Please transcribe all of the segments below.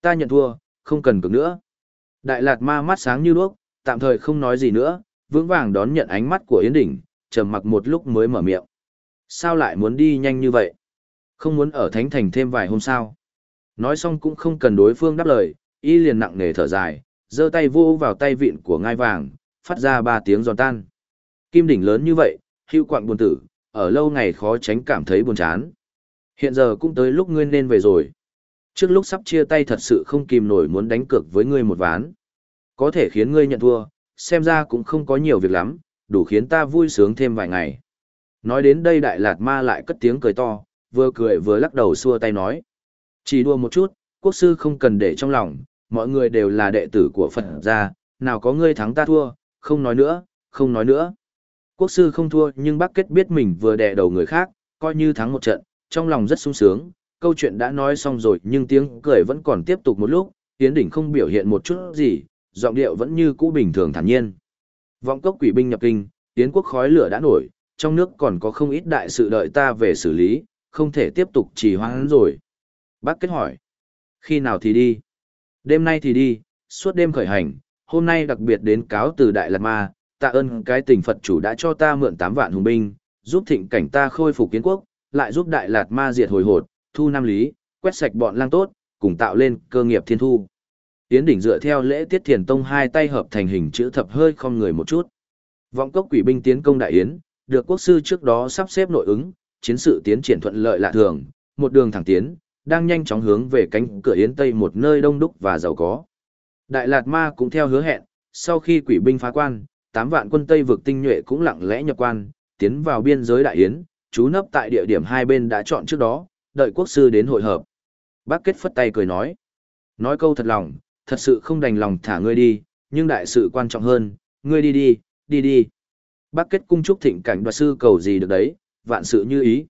Ta nhận thua, không cần cực nữa. Đại Lạt Ma mắt sáng như đuốc, tạm thời không nói gì nữa, vững vàng đón nhận ánh mắt của Yến Đỉnh, trầm mặc một lúc mới mở miệng. Sao lại muốn đi nhanh như vậy? Không muốn ở Thánh Thành thêm vài hôm sao? Nói xong cũng không cần đối phương đáp lời, y liền nặng nề thở dài, giơ tay vô vào tay vịn của ngai vàng, phát ra ba tiếng giòn tan. Kim đỉnh lớn như vậy, hưu quạng buồn tử, ở lâu ngày khó tránh cảm thấy buồn chán. Hiện giờ cũng tới lúc ngươi nên về rồi. Trước lúc sắp chia tay thật sự không kìm nổi muốn đánh cược với ngươi một ván. Có thể khiến ngươi nhận thua, xem ra cũng không có nhiều việc lắm, đủ khiến ta vui sướng thêm vài ngày. Nói đến đây đại lạt ma lại cất tiếng cười to, vừa cười vừa lắc đầu xua tay nói. Chỉ đùa một chút, quốc sư không cần để trong lòng, mọi người đều là đệ tử của Phật gia, nào có ngươi thắng ta thua, không nói nữa, không nói nữa. Quốc sư không thua nhưng bác kết biết mình vừa đè đầu người khác, coi như thắng một trận, trong lòng rất sung sướng, câu chuyện đã nói xong rồi nhưng tiếng cười vẫn còn tiếp tục một lúc, Yến Đỉnh không biểu hiện một chút gì, giọng điệu vẫn như cũ bình thường thản nhiên. Vọng cốc quỷ binh nhập kinh, Yến quốc khói lửa đã nổi, trong nước còn có không ít đại sự đợi ta về xử lý, không thể tiếp tục trì hoãn rồi. Bác kết hỏi, khi nào thì đi? Đêm nay thì đi, suốt đêm khởi hành, hôm nay đặc biệt đến cáo từ Đại Lạt Ma, tạ ơn cái tình Phật chủ đã cho ta mượn 8 vạn hùng binh, giúp thịnh cảnh ta khôi phục kiến quốc, lại giúp Đại Lạt Ma diệt hồi hột, thu Nam Lý, quét sạch bọn lang tốt, cùng tạo lên cơ nghiệp thiên thu. Tiến đỉnh dựa theo lễ tiết thiền tông hai tay hợp thành hình chữ thập hơi không người một chút. Vọng cốc quỷ binh tiến công đại yến, được quốc sư trước đó sắp xếp nội ứng, chiến sự tiến triển thuận lợi lạ thường, một đường thẳng tiến, đang nhanh chóng hướng về cánh cửa yến tây một nơi đông đúc và giàu có. Đại Lạt Ma cũng theo hứa hẹn, sau khi quỷ binh phá quan, 8 vạn quân Tây vực tinh nhuệ cũng lặng lẽ nhập quan, tiến vào biên giới đại yến, chú nấp tại địa điểm hai bên đã chọn trước đó, đợi quốc sư đến hội hợp. Bác kết phất tay cười nói. Nói câu thật lòng, thật sự không đành lòng thả ngươi đi, nhưng đại sự quan trọng hơn, ngươi đi đi, đi đi. Bác kết cung chúc thịnh cảnh đoạt sư cầu gì được đấy, vạn sự như ý.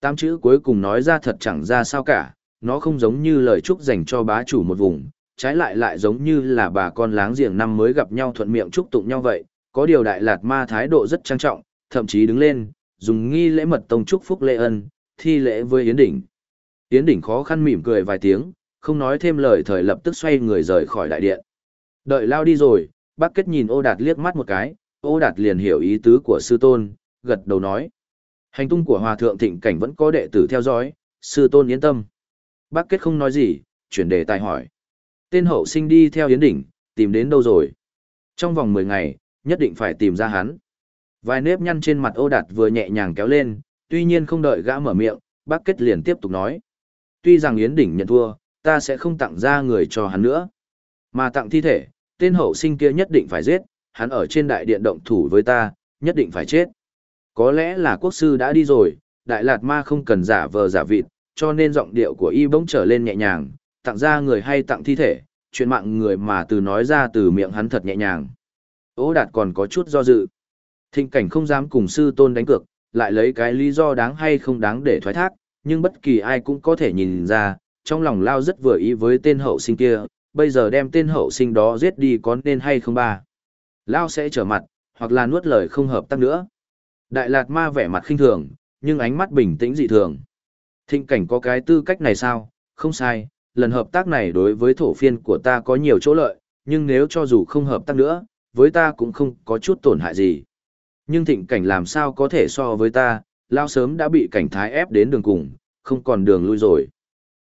Tám chữ cuối cùng nói ra thật chẳng ra sao cả, nó không giống như lời chúc dành cho bá chủ một vùng, trái lại lại giống như là bà con láng giềng năm mới gặp nhau thuận miệng chúc tụng nhau vậy, có điều đại lạt ma thái độ rất trang trọng, thậm chí đứng lên, dùng nghi lễ mật tông chúc phúc lễ ân, thi lễ với Yến Đỉnh. Yến Đỉnh khó khăn mỉm cười vài tiếng, không nói thêm lời thời lập tức xoay người rời khỏi đại điện. Đợi lao đi rồi, bác kết nhìn ô đạt liếc mắt một cái, ô đạt liền hiểu ý tứ của sư tôn, gật đầu nói. Hành tung của hòa thượng thịnh cảnh vẫn có đệ tử theo dõi, sư tôn yên tâm. Bác kết không nói gì, chuyển đề tài hỏi. Tên hậu sinh đi theo Yến Đỉnh, tìm đến đâu rồi? Trong vòng 10 ngày, nhất định phải tìm ra hắn. Vài nếp nhăn trên mặt ô đạt vừa nhẹ nhàng kéo lên, tuy nhiên không đợi gã mở miệng, bác kết liền tiếp tục nói. Tuy rằng Yến Đỉnh nhận thua, ta sẽ không tặng ra người cho hắn nữa. Mà tặng thi thể, tên hậu sinh kia nhất định phải giết, hắn ở trên đại điện động thủ với ta, nhất định phải chết. Có lẽ là quốc sư đã đi rồi, đại lạt ma không cần giả vờ giả vịt, cho nên giọng điệu của y bỗng trở lên nhẹ nhàng, tặng ra người hay tặng thi thể, chuyện mạng người mà từ nói ra từ miệng hắn thật nhẹ nhàng. Ô đạt còn có chút do dự. Thịnh cảnh không dám cùng sư tôn đánh cược, lại lấy cái lý do đáng hay không đáng để thoái thác, nhưng bất kỳ ai cũng có thể nhìn ra, trong lòng lao rất vừa ý với tên hậu sinh kia, bây giờ đem tên hậu sinh đó giết đi có nên hay không ba. Lao sẽ trở mặt, hoặc là nuốt lời không hợp tác nữa. Đại Lạt Ma vẻ mặt khinh thường, nhưng ánh mắt bình tĩnh dị thường. Thịnh cảnh có cái tư cách này sao? Không sai, lần hợp tác này đối với thổ phiên của ta có nhiều chỗ lợi, nhưng nếu cho dù không hợp tác nữa, với ta cũng không có chút tổn hại gì. Nhưng thịnh cảnh làm sao có thể so với ta, lao sớm đã bị cảnh thái ép đến đường cùng, không còn đường lui rồi.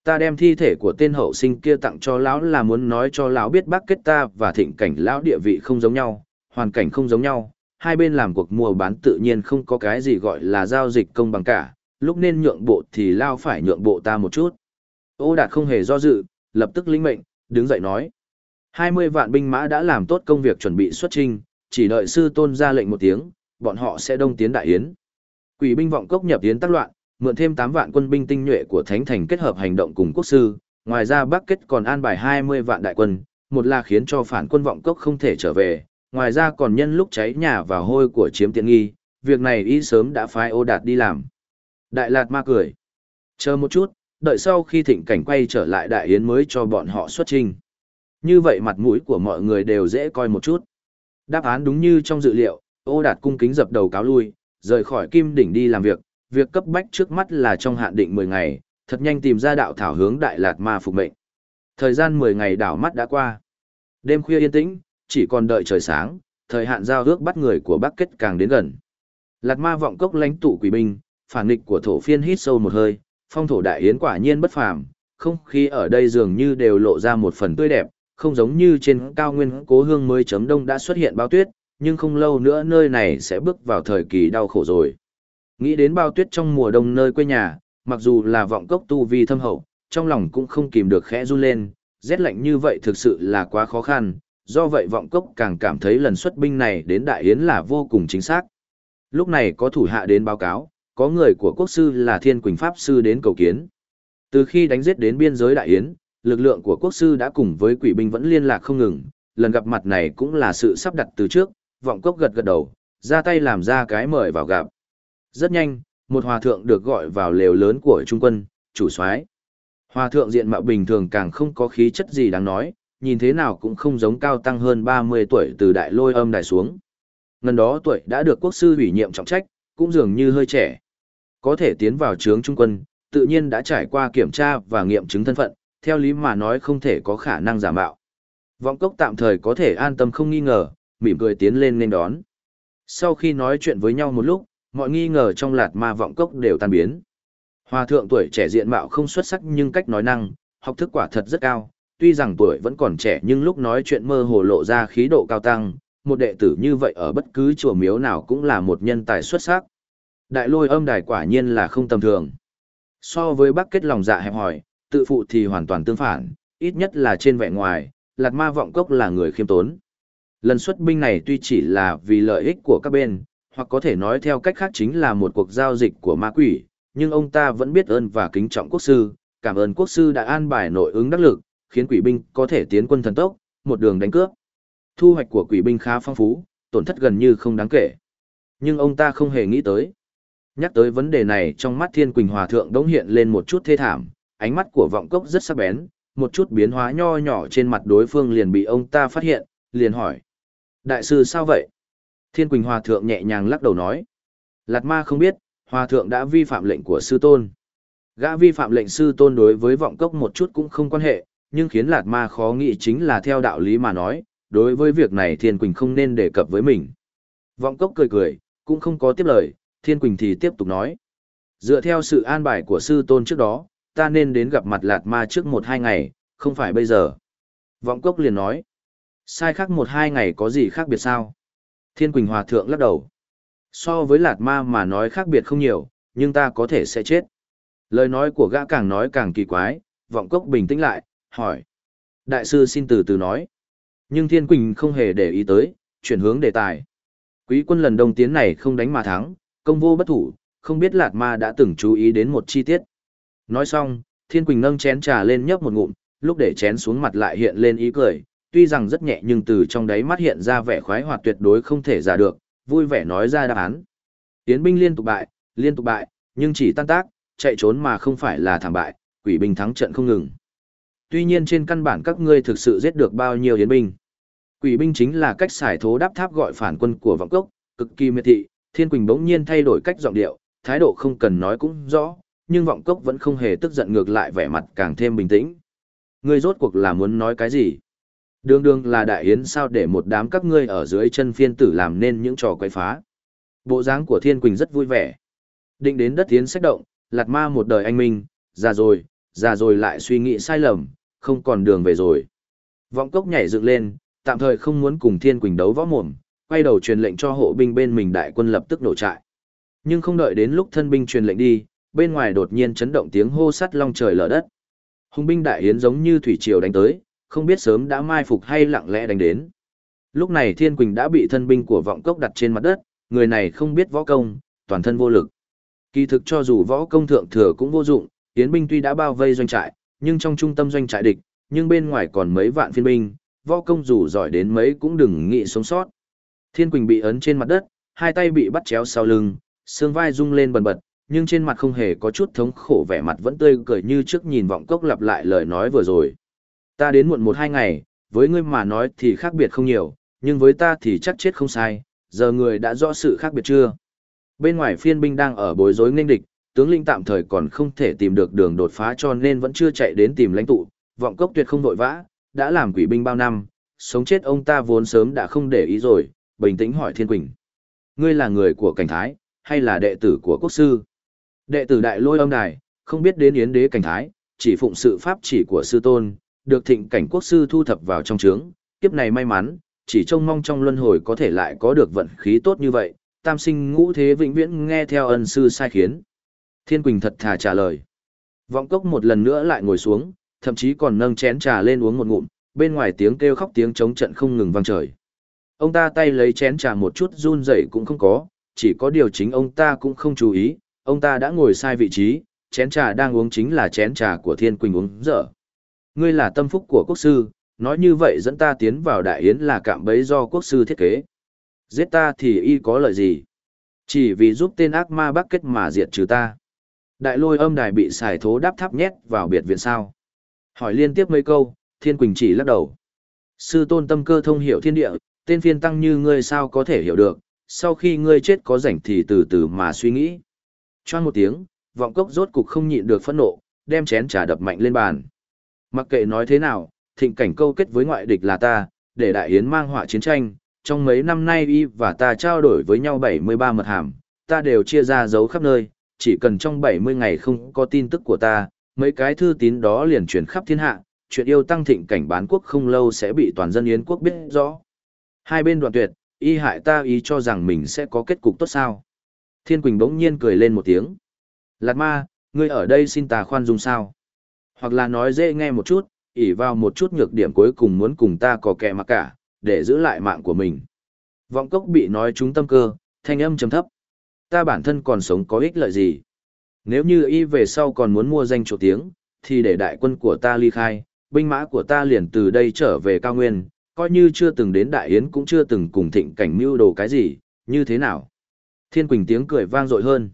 Ta đem thi thể của tên hậu sinh kia tặng cho lão là muốn nói cho lão biết bác kết ta và thịnh cảnh lão địa vị không giống nhau, hoàn cảnh không giống nhau, hai bên làm cuộc mua bán tự nhiên không có cái gì gọi là giao dịch công bằng cả, lúc nên nhượng bộ thì lao phải nhượng bộ ta một chút. Ô Đạt không hề do dự, lập tức lĩnh mệnh, đứng dậy nói. 20 vạn binh mã đã làm tốt công việc chuẩn bị xuất trinh, chỉ đợi sư tôn ra lệnh một tiếng, bọn họ sẽ đông tiến đại yến. Quỷ binh vọng cốc nhập yến tác loạn, mượn thêm 8 vạn quân binh tinh nhuệ của Thánh Thành kết hợp hành động cùng quốc sư, ngoài ra Bắc Kết còn an bài 20 vạn đại quân, một là khiến cho phản quân vọng cốc không thể trở về, ngoài ra còn nhân lúc cháy nhà và hôi của chiếm tiện nghi, việc này y sớm đã phái ô đạt đi làm. Đại Lạt ma cười. Chờ một chút, đợi sau khi thịnh cảnh quay trở lại đại yến mới cho bọn họ xuất trình. Như vậy mặt mũi của mọi người đều dễ coi một chút. Đáp án đúng như trong dự liệu, ô đạt cung kính dập đầu cáo lui, rời khỏi kim đỉnh đi làm việc, việc cấp bách trước mắt là trong hạn định 10 ngày, thật nhanh tìm ra đạo thảo hướng đại lạt ma phục mệnh. Thời gian 10 ngày đảo mắt đã qua. Đêm khuya yên tĩnh, chỉ còn đợi trời sáng, thời hạn giao ước bắt người của Bắc Kết càng đến gần. Lạt ma vọng cốc lãnh tụ quỷ binh, phản nghịch của thổ phiên hít sâu một hơi, phong thổ đại yến quả nhiên bất phàm, không khí ở đây dường như đều lộ ra một phần tươi đẹp, không giống như trên cao nguyên cố hương mới chấm đông đã xuất hiện bao tuyết, nhưng không lâu nữa nơi này sẽ bước vào thời kỳ đau khổ rồi. Nghĩ đến bao tuyết trong mùa đông nơi quê nhà, mặc dù là vọng cốc tu vi thâm hậu, trong lòng cũng không kìm được khẽ run lên, rét lạnh như vậy thực sự là quá khó khăn, do vậy vọng cốc càng cảm thấy lần xuất binh này đến Đại Yến là vô cùng chính xác. Lúc này có thủ hạ đến báo cáo, có người của quốc sư là Thiên Quỳnh Pháp Sư đến cầu kiến. Từ khi đánh giết đến biên giới Đại Yến, lực lượng của quốc sư đã cùng với quỷ binh vẫn liên lạc không ngừng, lần gặp mặt này cũng là sự sắp đặt từ trước, vọng cốc gật gật đầu, ra tay làm ra cái mời vào gặp. Rất nhanh, một hòa thượng được gọi vào lều lớn của trung quân, chủ soái. Hòa thượng diện mạo bình thường càng không có khí chất gì đáng nói, nhìn thế nào cũng không giống cao tăng hơn 30 tuổi từ đại lôi âm đài xuống. Ngần đó tuổi đã được quốc sư ủy nhiệm trọng trách, cũng dường như hơi trẻ. Có thể tiến vào trướng trung quân, tự nhiên đã trải qua kiểm tra và nghiệm chứng thân phận, theo lý mà nói không thể có khả năng giả mạo. Vọng cốc tạm thời có thể an tâm không nghi ngờ, mỉm cười tiến lên nên đón. Sau khi nói chuyện với nhau một lúc, mọi nghi ngờ trong lạt ma vọng cốc đều tan biến. Hòa thượng tuổi trẻ diện mạo không xuất sắc nhưng cách nói năng, học thức quả thật rất cao, tuy rằng tuổi vẫn còn trẻ nhưng lúc nói chuyện mơ hồ lộ ra khí độ cao tăng, một đệ tử như vậy ở bất cứ chùa miếu nào cũng là một nhân tài xuất sắc. Đại lôi âm đài quả nhiên là không tầm thường. So với bác kết lòng dạ hẹp hỏi, tự phụ thì hoàn toàn tương phản, ít nhất là trên vẻ ngoài, Lạt Ma Vọng Cốc là người khiêm tốn. Lần xuất binh này tuy chỉ là vì lợi ích của các bên, hoặc có thể nói theo cách khác chính là một cuộc giao dịch của ma quỷ, nhưng ông ta vẫn biết ơn và kính trọng quốc sư, cảm ơn quốc sư đã an bài nội ứng đắc lực, khiến quỷ binh có thể tiến quân thần tốc, một đường đánh cướp. Thu hoạch của quỷ binh khá phong phú, tổn thất gần như không đáng kể. Nhưng ông ta không hề nghĩ tới. Nhắc tới vấn đề này trong mắt Thiên Quỳnh Hòa Thượng đống hiện lên một chút thê thảm, ánh mắt của vọng cốc rất sắc bén, một chút biến hóa nho nhỏ trên mặt đối phương liền bị ông ta phát hiện, liền hỏi. Đại sư sao vậy? Thiên Quỳnh Hòa Thượng nhẹ nhàng lắc đầu nói. Lạt ma không biết, Hòa Thượng đã vi phạm lệnh của sư tôn. Gã vi phạm lệnh sư tôn đối với vọng cốc một chút cũng không quan hệ, nhưng khiến Lạt ma khó nghĩ chính là theo đạo lý mà nói, đối với việc này Thiên Quỳnh không nên đề cập với mình. Vọng cốc cười cười, cũng không có tiếp lời, Thiên Quỳnh thì tiếp tục nói. Dựa theo sự an bài của sư tôn trước đó, ta nên đến gặp mặt Lạt ma trước một hai ngày, không phải bây giờ. Vọng cốc liền nói. Sai khác một hai ngày có gì khác biệt sao? Thiên Quỳnh Hòa Thượng lắc đầu. So với Lạt ma mà nói khác biệt không nhiều, nhưng ta có thể sẽ chết. Lời nói của gã càng nói càng kỳ quái, vọng cốc bình tĩnh lại, hỏi. Đại sư xin từ từ nói. Nhưng Thiên Quỳnh không hề để ý tới, chuyển hướng đề tài. Quý quân lần đông tiến này không đánh mà thắng, công vô bất thủ, không biết Lạt Ma đã từng chú ý đến một chi tiết. Nói xong, Thiên Quỳnh nâng chén trà lên nhấp một ngụm, lúc để chén xuống mặt lại hiện lên ý cười, tuy rằng rất nhẹ nhưng từ trong đáy mắt hiện ra vẻ khoái hoạt tuyệt đối không thể giả được, vui vẻ nói ra đáp án. Tiến binh liên tục bại, liên tục bại, nhưng chỉ tan tác, chạy trốn mà không phải là thảm bại, quỷ binh thắng trận không ngừng. Tuy nhiên trên căn bản các ngươi thực sự giết được bao nhiêu yến binh. Quỷ binh chính là cách xài thố đáp tháp gọi phản quân của vọng cốc, cực kỳ miệt thị, Thiên Quỳnh bỗng nhiên thay đổi cách giọng điệu, thái độ không cần nói cũng rõ, nhưng vọng cốc vẫn không hề tức giận ngược lại vẻ mặt càng thêm bình tĩnh. Ngươi rốt cuộc là muốn nói cái gì? Đường đường là đại yến sao để một đám các ngươi ở dưới chân phiên tử làm nên những trò quay phá. Bộ dáng của Thiên Quỳnh rất vui vẻ. Định đến đất tiến sách động, lạt ma một đời anh minh, già rồi, già rồi lại suy nghĩ sai lầm, không còn đường về rồi. Vọng cốc nhảy dựng lên, tạm thời không muốn cùng Thiên Quỳnh đấu võ mồm, quay đầu truyền lệnh cho hộ binh bên mình đại quân lập tức nổ trại. Nhưng không đợi đến lúc thân binh truyền lệnh đi, bên ngoài đột nhiên chấn động tiếng hô sắt long trời lở đất. Hùng binh đại yến giống như thủy triều đánh tới, không biết sớm đã mai phục hay lặng lẽ đánh đến. Lúc này Thiên Quỳnh đã bị thân binh của vọng cốc đặt trên mặt đất, người này không biết võ công, toàn thân vô lực. Kỳ thực cho dù võ công thượng thừa cũng vô dụng, Yến binh tuy đã bao vây doanh trại, nhưng trong trung tâm doanh trại địch, nhưng bên ngoài còn mấy vạn phiên binh, võ công dù giỏi đến mấy cũng đừng nghĩ sống sót. Thiên Quỳnh bị ấn trên mặt đất, hai tay bị bắt chéo sau lưng, xương vai rung lên bần bật, nhưng trên mặt không hề có chút thống khổ vẻ mặt vẫn tươi cười như trước nhìn vọng cốc lặp lại lời nói vừa rồi. Ta đến muộn một hai ngày, với ngươi mà nói thì khác biệt không nhiều, nhưng với ta thì chắc chết không sai, giờ người đã rõ sự khác biệt chưa? Bên ngoài phiên binh đang ở bối rối nghênh địch, tướng linh tạm thời còn không thể tìm được đường đột phá cho nên vẫn chưa chạy đến tìm lãnh tụ, vọng cốc tuyệt không vội vã, đã làm quỷ binh bao năm, sống chết ông ta vốn sớm đã không để ý rồi, bình tĩnh hỏi Thiên Quỳnh. Ngươi là người của cảnh thái, hay là đệ tử của quốc sư? Đệ tử đại lôi âm đài, không biết đến yến đế cảnh thái, chỉ phụng sự pháp chỉ của sư tôn, được thịnh cảnh quốc sư thu thập vào trong trướng, kiếp này may mắn, chỉ trông mong trong luân hồi có thể lại có được vận khí tốt như vậy, tam sinh ngũ thế vĩnh viễn nghe theo ân sư sai khiến. Thiên Quỳnh thật thà trả lời. Vọng cốc một lần nữa lại ngồi xuống, thậm chí còn nâng chén trà lên uống một ngụm, bên ngoài tiếng kêu khóc tiếng chống trận không ngừng vang trời. Ông ta tay lấy chén trà một chút run rẩy cũng không có, chỉ có điều chính ông ta cũng không chú ý, ông ta đã ngồi sai vị trí, chén trà đang uống chính là chén trà của Thiên Quỳnh uống dở. Ngươi là tâm phúc của quốc sư, nói như vậy dẫn ta tiến vào đại yến là cạm bẫy do quốc sư thiết kế. Giết ta thì y có lợi gì? Chỉ vì giúp tên ác ma bắc kết mà diệt trừ ta. Đại lôi âm đài bị xài thố đáp tháp nhét vào biệt viện sao. Hỏi liên tiếp mấy câu, Thiên Quỳnh chỉ lắc đầu. Sư tôn tâm cơ thông hiểu thiên địa, tên phiên tăng như ngươi sao có thể hiểu được, sau khi ngươi chết có rảnh thì từ từ mà suy nghĩ. Choan một tiếng, vọng cốc rốt cục không nhịn được phẫn nộ, đem chén trà đập mạnh lên bàn. Mặc kệ nói thế nào, thịnh cảnh câu kết với ngoại địch là ta, để đại yến mang họa chiến tranh, trong mấy năm nay y và ta trao đổi với nhau 73 mật hàm, ta đều chia ra dấu khắp nơi, chỉ cần trong 70 ngày không có tin tức của ta, mấy cái thư tín đó liền truyền khắp thiên hạ, chuyện yêu tăng thịnh cảnh bán quốc không lâu sẽ bị toàn dân Yến quốc biết rõ. Hai bên đoạn tuyệt, y hại ta ý cho rằng mình sẽ có kết cục tốt sao. Thiên Quỳnh bỗng nhiên cười lên một tiếng. Lạt ma, ngươi ở đây xin ta khoan dung sao? Hoặc là nói dễ nghe một chút, ỉ vào một chút nhược điểm cuối cùng muốn cùng ta có kẻ mặc cả, để giữ lại mạng của mình. Vọng cốc bị nói trúng tâm cơ, thanh âm trầm thấp. Ta bản thân còn sống có ích lợi gì? Nếu như y về sau còn muốn mua danh chỗ tiếng, thì để đại quân của ta ly khai, binh mã của ta liền từ đây trở về cao nguyên, coi như chưa từng đến đại yến cũng chưa từng cùng thịnh cảnh mưu đồ cái gì, như thế nào? Thiên Quỳnh tiếng cười vang dội hơn.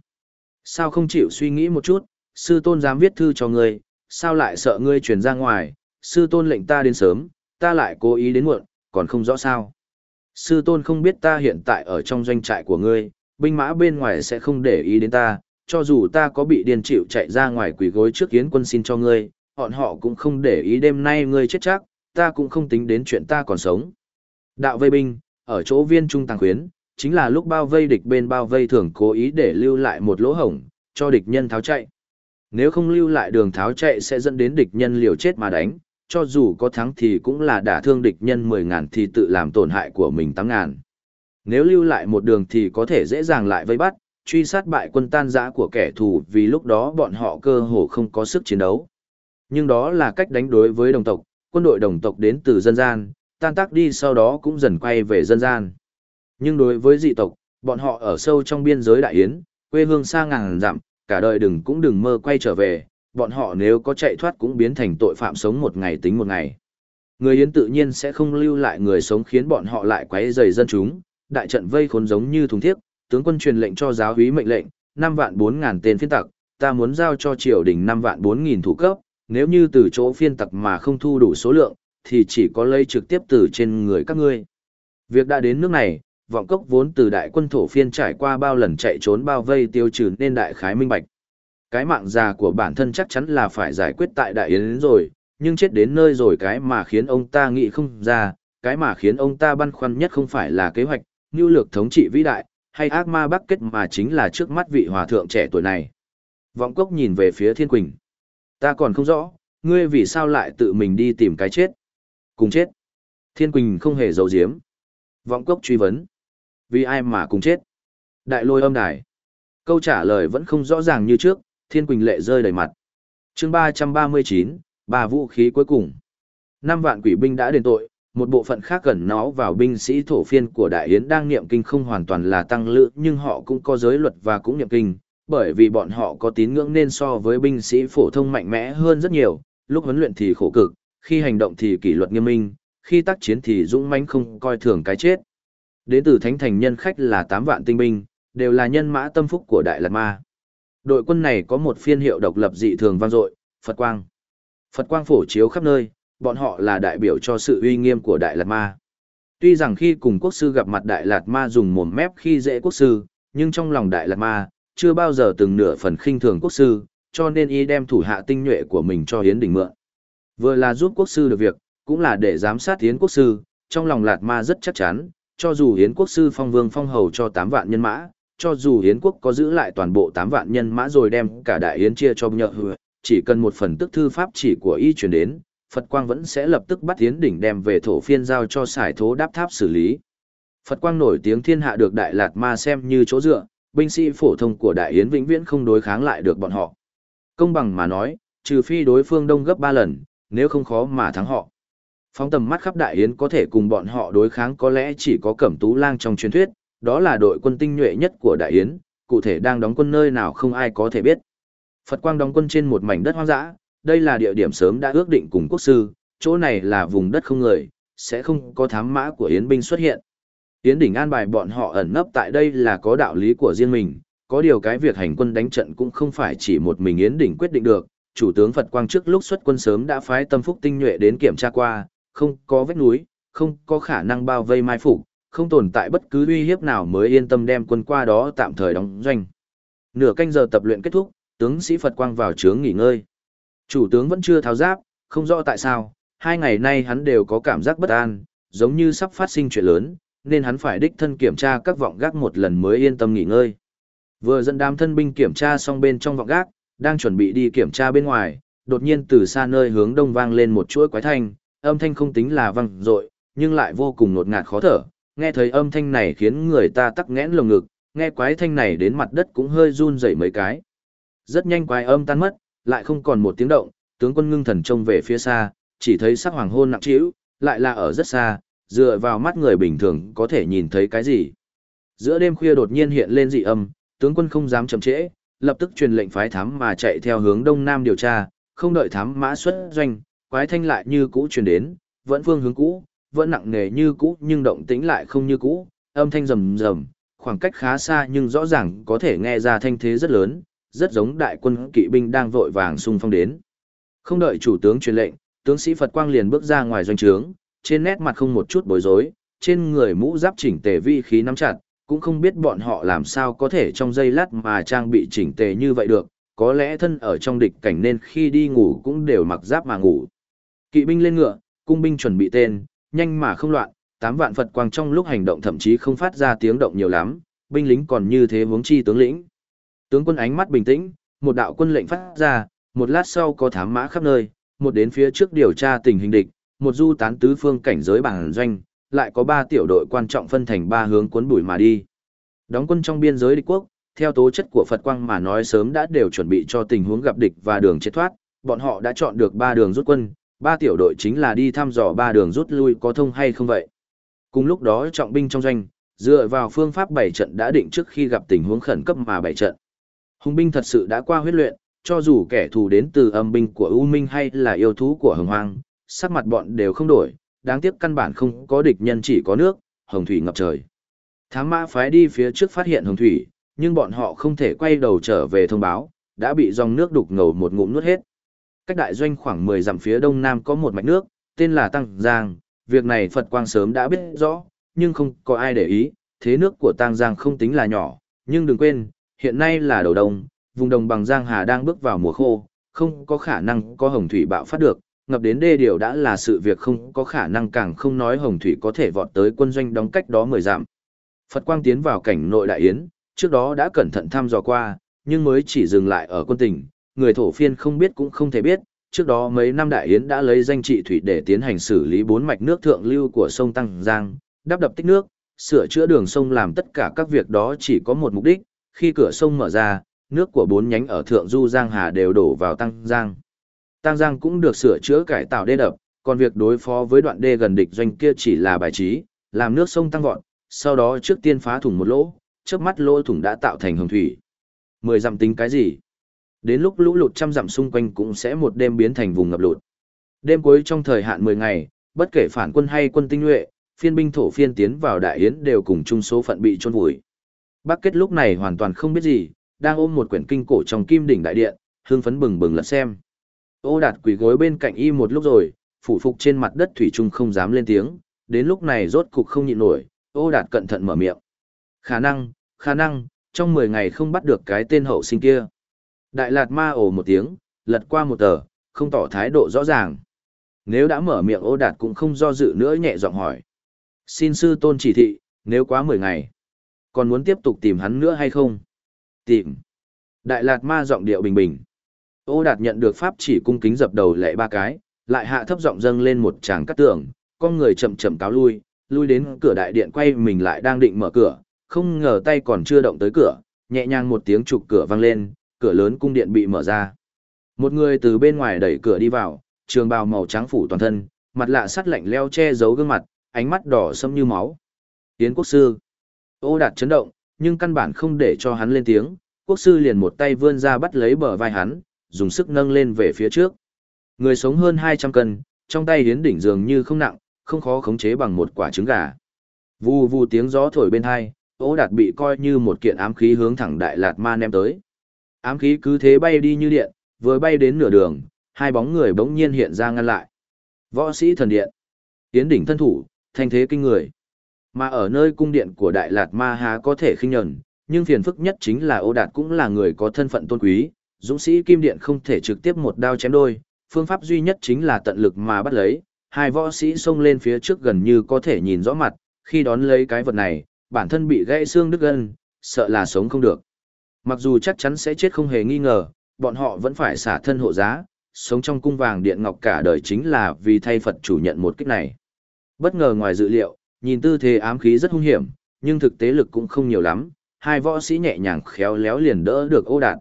Sao không chịu suy nghĩ một chút, sư tôn dám viết thư cho ngươi, sao lại sợ ngươi truyền ra ngoài, sư tôn lệnh ta đến sớm, ta lại cố ý đến muộn, còn không rõ sao. Sư tôn không biết ta hiện tại ở trong doanh trại của ngươi, binh mã bên ngoài sẽ không để ý đến ta, cho dù ta có bị điên chịu chạy ra ngoài quỷ gối trước kiến quân xin cho ngươi, bọn họ cũng không để ý đêm nay ngươi chết chắc, ta cũng không tính đến chuyện ta còn sống. Đạo vây binh, ở chỗ viên trung tàng khuyến, chính là lúc bao vây địch bên bao vây thường cố ý để lưu lại một lỗ hổng, cho địch nhân tháo chạy. Nếu không lưu lại đường tháo chạy sẽ dẫn đến địch nhân liều chết mà đánh, cho dù có thắng thì cũng là đả thương địch nhân 10.000 thì tự làm tổn hại của mình 8.000. Nếu lưu lại một đường thì có thể dễ dàng lại vây bắt, truy sát bại quân tan giã của kẻ thù vì lúc đó bọn họ cơ hồ không có sức chiến đấu. Nhưng đó là cách đánh đối với đồng tộc, quân đội đồng tộc đến từ dân gian, tan tác đi sau đó cũng dần quay về dân gian. Nhưng đối với dị tộc, bọn họ ở sâu trong biên giới đại yến, quê hương xa ngàn dặm, cả đời đừng cũng đừng mơ quay trở về, bọn họ nếu có chạy thoát cũng biến thành tội phạm sống một ngày tính một ngày. Người Yến tự nhiên sẽ không lưu lại người sống khiến bọn họ lại quấy rầy dân chúng, đại trận vây khốn giống như thùng thiếp, tướng quân truyền lệnh cho giáo úy mệnh lệnh, 5 vạn 4 ngàn tên phiên tặc, ta muốn giao cho triều đình 5 vạn 4 nghìn thủ cấp, nếu như từ chỗ phiên tặc mà không thu đủ số lượng, thì chỉ có lấy trực tiếp từ trên người các ngươi. Việc đã đến nước này, vọng cốc vốn từ đại quân thổ phiên trải qua bao lần chạy trốn bao vây tiêu trừ nên đại khái minh bạch. Cái mạng già của bản thân chắc chắn là phải giải quyết tại đại yến rồi, nhưng chết đến nơi rồi cái mà khiến ông ta nghĩ không ra, cái mà khiến ông ta băn khoăn nhất không phải là kế hoạch, nhu lược thống trị vĩ đại, hay ác ma bắc kết mà chính là trước mắt vị hòa thượng trẻ tuổi này. Vọng cốc nhìn về phía thiên quỳnh. Ta còn không rõ, ngươi vì sao lại tự mình đi tìm cái chết. Cùng chết. Thiên quỳnh không hề giấu giếm. Vọng cốc truy vấn. Vì ai mà cùng chết? Đại lôi âm đài. Câu trả lời vẫn không rõ ràng như trước, thiên quỳnh lệ rơi đầy mặt. chương ba trăm ba mươi chín, ba vũ khí cuối cùng. Năm vạn quỷ binh đã đền tội, một bộ phận khác gần nó vào binh sĩ thổ phiên của Đại Yến đang niệm kinh không hoàn toàn là tăng lự nhưng họ cũng có giới luật và cũng niệm kinh, bởi vì bọn họ có tín ngưỡng nên so với binh sĩ phổ thông mạnh mẽ hơn rất nhiều, lúc huấn luyện thì khổ cực, khi hành động thì kỷ luật nghiêm minh, khi tác chiến thì dũng mãnh không coi thường cái chết. Đến từ thánh thành nhân khách là 8 vạn tinh binh, đều là nhân mã tâm phúc của Đại Lạt Ma. Đội quân này có một phiên hiệu độc lập dị thường vang dội, Phật Quang. Phật Quang phổ chiếu khắp nơi, bọn họ là đại biểu cho sự uy nghiêm của Đại Lạt Ma. Tuy rằng khi cùng quốc sư gặp mặt Đại Lạt Ma dùng mồm mép khi dễ quốc sư, nhưng trong lòng Đại Lạt Ma, chưa bao giờ từng nửa phần khinh thường quốc sư, cho nên y đem thủ hạ tinh nhuệ của mình cho Hiến Đình mượn. Vừa là giúp quốc sư được việc, cũng là để giám sát hiến quốc sư, trong lòng Lạt Ma rất chắc chắn, cho dù Hiến quốc sư phong vương phong hầu cho 8 vạn nhân mã, cho dù Hiến quốc có giữ lại toàn bộ 8 vạn nhân mã rồi đem cả đại Yến chia cho nhợ hừa, chỉ cần một phần tức thư pháp chỉ của y truyền đến, Phật Quang vẫn sẽ lập tức bắt Yến đỉnh đem về thổ phiên giao cho xài thố đáp tháp xử lý. Phật Quang nổi tiếng thiên hạ được Đại Lạt Ma xem như chỗ dựa, binh sĩ phổ thông của Đại Yến vĩnh viễn không đối kháng lại được bọn họ. Công bằng mà nói, trừ phi đối phương đông gấp 3 lần, nếu không khó mà thắng họ. Phóng tầm mắt khắp Đại Yến có thể cùng bọn họ đối kháng có lẽ chỉ có Cẩm Tú Lang trong truyền thuyết, đó là đội quân tinh nhuệ nhất của Đại Yến, cụ thể đang đóng quân nơi nào không ai có thể biết. Phật Quang đóng quân trên một mảnh đất hoang dã, đây là địa điểm sớm đã ước định cùng quốc sư, chỗ này là vùng đất không người, sẽ không có thám mã của Yến binh xuất hiện. Yến đỉnh an bài bọn họ ẩn nấp tại đây là có đạo lý của riêng mình, có điều cái việc hành quân đánh trận cũng không phải chỉ một mình Yến đỉnh quyết định được, chủ tướng Phật Quang trước lúc xuất quân sớm đã phái tâm phúc tinh nhuệ đến kiểm tra qua, không có vết núi, không có khả năng bao vây mai phục, không tồn tại bất cứ uy hiếp nào mới yên tâm đem quân qua đó tạm thời đóng doanh. Nửa canh giờ tập luyện kết thúc, tướng sĩ Phật Quang vào trướng nghỉ ngơi. Chủ tướng vẫn chưa tháo giáp, không rõ tại sao, hai ngày nay hắn đều có cảm giác bất an, giống như sắp phát sinh chuyện lớn, nên hắn phải đích thân kiểm tra các vọng gác một lần mới yên tâm nghỉ ngơi. Vừa dẫn đám thân binh kiểm tra xong bên trong vọng gác, đang chuẩn bị đi kiểm tra bên ngoài, đột nhiên từ xa nơi hướng đông vang lên một chuỗi quái thanh, âm thanh không tính là vang dội, nhưng lại vô cùng ngột ngạt khó thở, nghe thấy âm thanh này khiến người ta tắc nghẽn lồng ngực, nghe quái thanh này đến mặt đất cũng hơi run rẩy mấy cái. Rất nhanh quái âm tan mất, lại không còn một tiếng động, tướng quân ngưng thần trông về phía xa, chỉ thấy sắc hoàng hôn nặng trĩu, lại là ở rất xa, dựa vào mắt người bình thường có thể nhìn thấy cái gì. Giữa đêm khuya đột nhiên hiện lên dị âm, tướng quân không dám chậm trễ, lập tức truyền lệnh phái thám mà chạy theo hướng đông nam điều tra, không đợi thám mã xuất doanh, quái thanh lại như cũ truyền đến, vẫn phương hướng cũ, vẫn nặng nề như cũ nhưng động tĩnh lại không như cũ, âm thanh rầm rầm, khoảng cách khá xa nhưng rõ ràng có thể nghe ra thanh thế rất lớn, rất giống đại quân kỵ binh đang vội vàng xung phong đến. Không đợi chủ tướng truyền lệnh, tướng sĩ Phật Quang liền bước ra ngoài doanh trướng, trên nét mặt không một chút bối rối, trên người mũ giáp chỉnh tề vi khí nắm chặt, cũng không biết bọn họ làm sao có thể trong giây lát mà trang bị chỉnh tề như vậy được, có lẽ thân ở trong địch cảnh nên khi đi ngủ cũng đều mặc giáp mà ngủ. Kỵ binh lên ngựa, cung binh chuẩn bị tên, nhanh mà không loạn, tám vạn Phật quang trong lúc hành động thậm chí không phát ra tiếng động nhiều lắm, binh lính còn như thế hướng chi tướng lĩnh. Tướng quân ánh mắt bình tĩnh, một đạo quân lệnh phát ra, một lát sau có thám mã khắp nơi, một đến phía trước điều tra tình hình địch, một du tán tứ phương cảnh giới bản doanh, lại có ba tiểu đội quan trọng phân thành ba hướng cuốn bụi mà đi. Đóng quân trong biên giới địch quốc, theo tố chất của Phật Quang mà nói sớm đã đều chuẩn bị cho tình huống gặp địch và đường chết thoát, bọn họ đã chọn được ba đường rút quân, ba tiểu đội chính là đi thăm dò ba đường rút lui có thông hay không vậy. Cùng lúc đó trọng binh trong doanh, dựa vào phương pháp bảy trận đã định trước khi gặp tình huống khẩn cấp mà bảy trận. Hùng binh thật sự đã qua huyết luyện, cho dù kẻ thù đến từ âm binh của U Minh hay là yêu thú của Hồng Hoang, sắc mặt bọn đều không đổi, đáng tiếc căn bản không có địch nhân chỉ có nước, hồng thủy ngập trời. Thám mã phái đi phía trước phát hiện hồng thủy, nhưng bọn họ không thể quay đầu trở về thông báo, đã bị dòng nước đục ngầu một ngụm nuốt hết. Cách đại doanh khoảng 10 dặm phía đông nam có một mạch nước, tên là Tăng Giang, việc này Phật Quang sớm đã biết rõ, nhưng không có ai để ý, thế nước của Tăng Giang không tính là nhỏ, nhưng đừng quên, hiện nay là đầu đông, vùng đồng bằng Giang Hà đang bước vào mùa khô, không có khả năng có hồng thủy bạo phát được, ngập đến đê điều đã là sự việc không có khả năng càng không nói hồng thủy có thể vọt tới quân doanh đóng cách đó mười dặm. Phật Quang tiến vào cảnh nội đại yến, trước đó đã cẩn thận thăm dò qua, nhưng mới chỉ dừng lại ở quân tỉnh, người thổ phiên không biết cũng không thể biết, trước đó mấy năm đại yến đã lấy danh trị thủy để tiến hành xử lý bốn mạch nước thượng lưu của sông Tăng Giang, đắp đập tích nước, sửa chữa đường sông làm tất cả các việc đó chỉ có một mục đích, khi cửa sông mở ra, nước của bốn nhánh ở thượng du Giang Hà đều đổ vào Tăng Giang. Tăng Giang cũng được sửa chữa cải tạo đê đập, còn việc đối phó với đoạn đê gần địch doanh kia chỉ là bài trí, làm nước sông tăng vọt, sau đó trước tiên phá thủng một lỗ, trước mắt lỗ thủng đã tạo thành hồng thủy. Mười dặm tính cái gì? Đến lúc lũ lụt trăm dặm xung quanh cũng sẽ một đêm biến thành vùng ngập lụt. Đêm cuối trong thời hạn 10 ngày, bất kể phản quân hay quân tinh nhuệ, phiên binh thổ phiên tiến vào đại yến đều cùng chung số phận bị chôn vùi. Bắc Kết lúc này hoàn toàn không biết gì, đang ôm một quyển kinh cổ trong kim đỉnh đại điện, hương phấn bừng bừng lật xem. Ô đạt quỳ gối bên cạnh y một lúc rồi, phủ phục trên mặt đất thủy trung không dám lên tiếng, đến lúc này rốt cục không nhịn nổi, ô đạt cẩn thận mở miệng. Khả năng, khả năng, trong 10 ngày không bắt được cái tên hậu sinh kia. Đại lạt ma ồ một tiếng, lật qua một tờ, không tỏ thái độ rõ ràng. Nếu đã mở miệng ô đạt cũng không do dự nữa nhẹ giọng hỏi. Xin sư tôn chỉ thị, nếu quá 10 ngày, còn muốn tiếp tục tìm hắn nữa hay không? Tìm. Đại Lạt Ma giọng điệu bình bình. Ô đạt nhận được pháp chỉ cung kính dập đầu lệ ba cái, lại hạ thấp giọng dâng lên một tràng cắt tường, con người chậm chậm cáo lui, lui đến cửa đại điện quay mình lại đang định mở cửa, không ngờ tay còn chưa động tới cửa, nhẹ nhàng một tiếng trục cửa vang lên, cửa lớn cung điện bị mở ra. Một người từ bên ngoài đẩy cửa đi vào, trường bào màu trắng phủ toàn thân, mặt lạ sắt lạnh leo che giấu gương mặt, ánh mắt đỏ sâm như máu. Yến quốc sư. Ô đạt chấn động, nhưng căn bản không để cho hắn lên tiếng, quốc sư liền một tay vươn ra bắt lấy bờ vai hắn, dùng sức nâng lên về phía trước. Người sống hơn 200 cân, trong tay hiến đỉnh dường như không nặng, không khó khống chế bằng một quả trứng gà. Vù vù tiếng gió thổi bên hai, Ô Đạt bị coi như một kiện ám khí hướng thẳng Đại Lạt Ma ném tới. Ám khí cứ thế bay đi như điện, vừa bay đến nửa đường, hai bóng người bỗng nhiên hiện ra ngăn lại. Võ sĩ thần điện, tiến đỉnh thân thủ, thanh thế kinh người. Mà ở nơi cung điện của Đại Lạt Ma há có thể khinh nhẫn, nhưng phiền phức nhất chính là Ô Đạt cũng là người có thân phận tôn quý, dũng sĩ kim điện không thể trực tiếp một đao chém đôi, phương pháp duy nhất chính là tận lực mà bắt lấy, hai võ sĩ xông lên phía trước gần như có thể nhìn rõ mặt, khi đón lấy cái vật này, bản thân bị gãy xương đứt gân, sợ là sống không được. Mặc dù chắc chắn sẽ chết không hề nghi ngờ, bọn họ vẫn phải xả thân hộ giá, sống trong cung vàng điện ngọc cả đời chính là vì thay Phật chủ nhận một kích này. Bất ngờ ngoài dự liệu, nhìn tư thế ám khí rất hung hiểm, nhưng thực tế lực cũng không nhiều lắm, hai võ sĩ nhẹ nhàng khéo léo liền đỡ được ô đạt.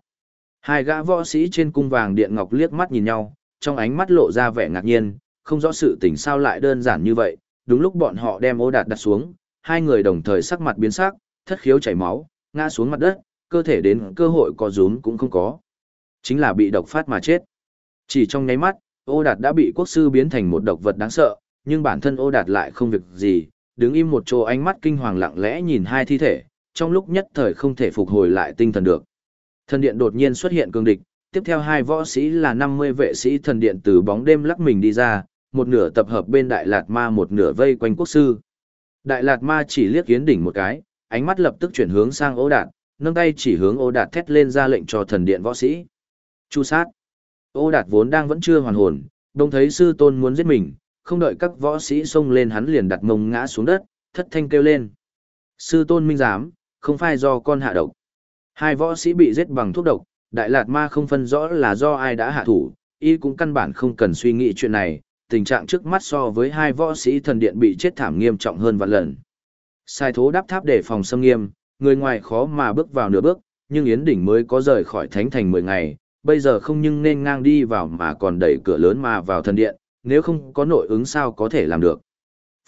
Hai gã võ sĩ trên cung vàng điện ngọc liếc mắt nhìn nhau, trong ánh mắt lộ ra vẻ ngạc nhiên, không rõ sự tình sao lại đơn giản như vậy. Đúng lúc bọn họ đem ô đạt đặt xuống, hai người đồng thời sắc mặt biến sắc, thất khiếu chảy máu, ngã xuống mặt đất, cơ thể đến cơ hội có rúm cũng không có. Chính là bị độc phát mà chết. Chỉ trong nháy mắt, ô đạt đã bị quốc sư biến thành một độc vật đáng sợ, nhưng bản thân ô đạt lại không việc gì, đứng im một chỗ ánh mắt kinh hoàng lặng lẽ nhìn hai thi thể, trong lúc nhất thời không thể phục hồi lại tinh thần được. Thần điện đột nhiên xuất hiện cường địch, tiếp theo hai võ sĩ là 50 vệ sĩ thần điện từ bóng đêm lắc mình đi ra, một nửa tập hợp bên Đại Lạt Ma một nửa vây quanh quốc sư. Đại Lạt Ma chỉ liếc Yến Đỉnh một cái, ánh mắt lập tức chuyển hướng sang Ô Đạt, nâng tay chỉ hướng Ô Đạt thét lên ra lệnh cho thần điện võ sĩ. Chu sát. Ô Đạt vốn đang vẫn chưa hoàn hồn, đồng thấy sư tôn muốn giết mình, không đợi các võ sĩ xông lên hắn liền đặt mông ngã xuống đất, thất thanh kêu lên. Sư tôn minh giám, không phải do con hạ độc. Hai võ sĩ bị giết bằng thuốc độc, Đại Lạt Ma không phân rõ là do ai đã hạ thủ, y cũng căn bản không cần suy nghĩ chuyện này, tình trạng trước mắt so với hai võ sĩ thần điện bị chết thảm nghiêm trọng hơn vạn lần. Sai thố đáp tháp để phòng xâm nghiêm, người ngoài khó mà bước vào nửa bước, nhưng Yến Đỉnh mới có rời khỏi thánh thành 10 ngày, bây giờ không nhưng nên ngang đi vào mà còn đẩy cửa lớn mà vào thần điện, nếu không có nội ứng sao có thể làm được.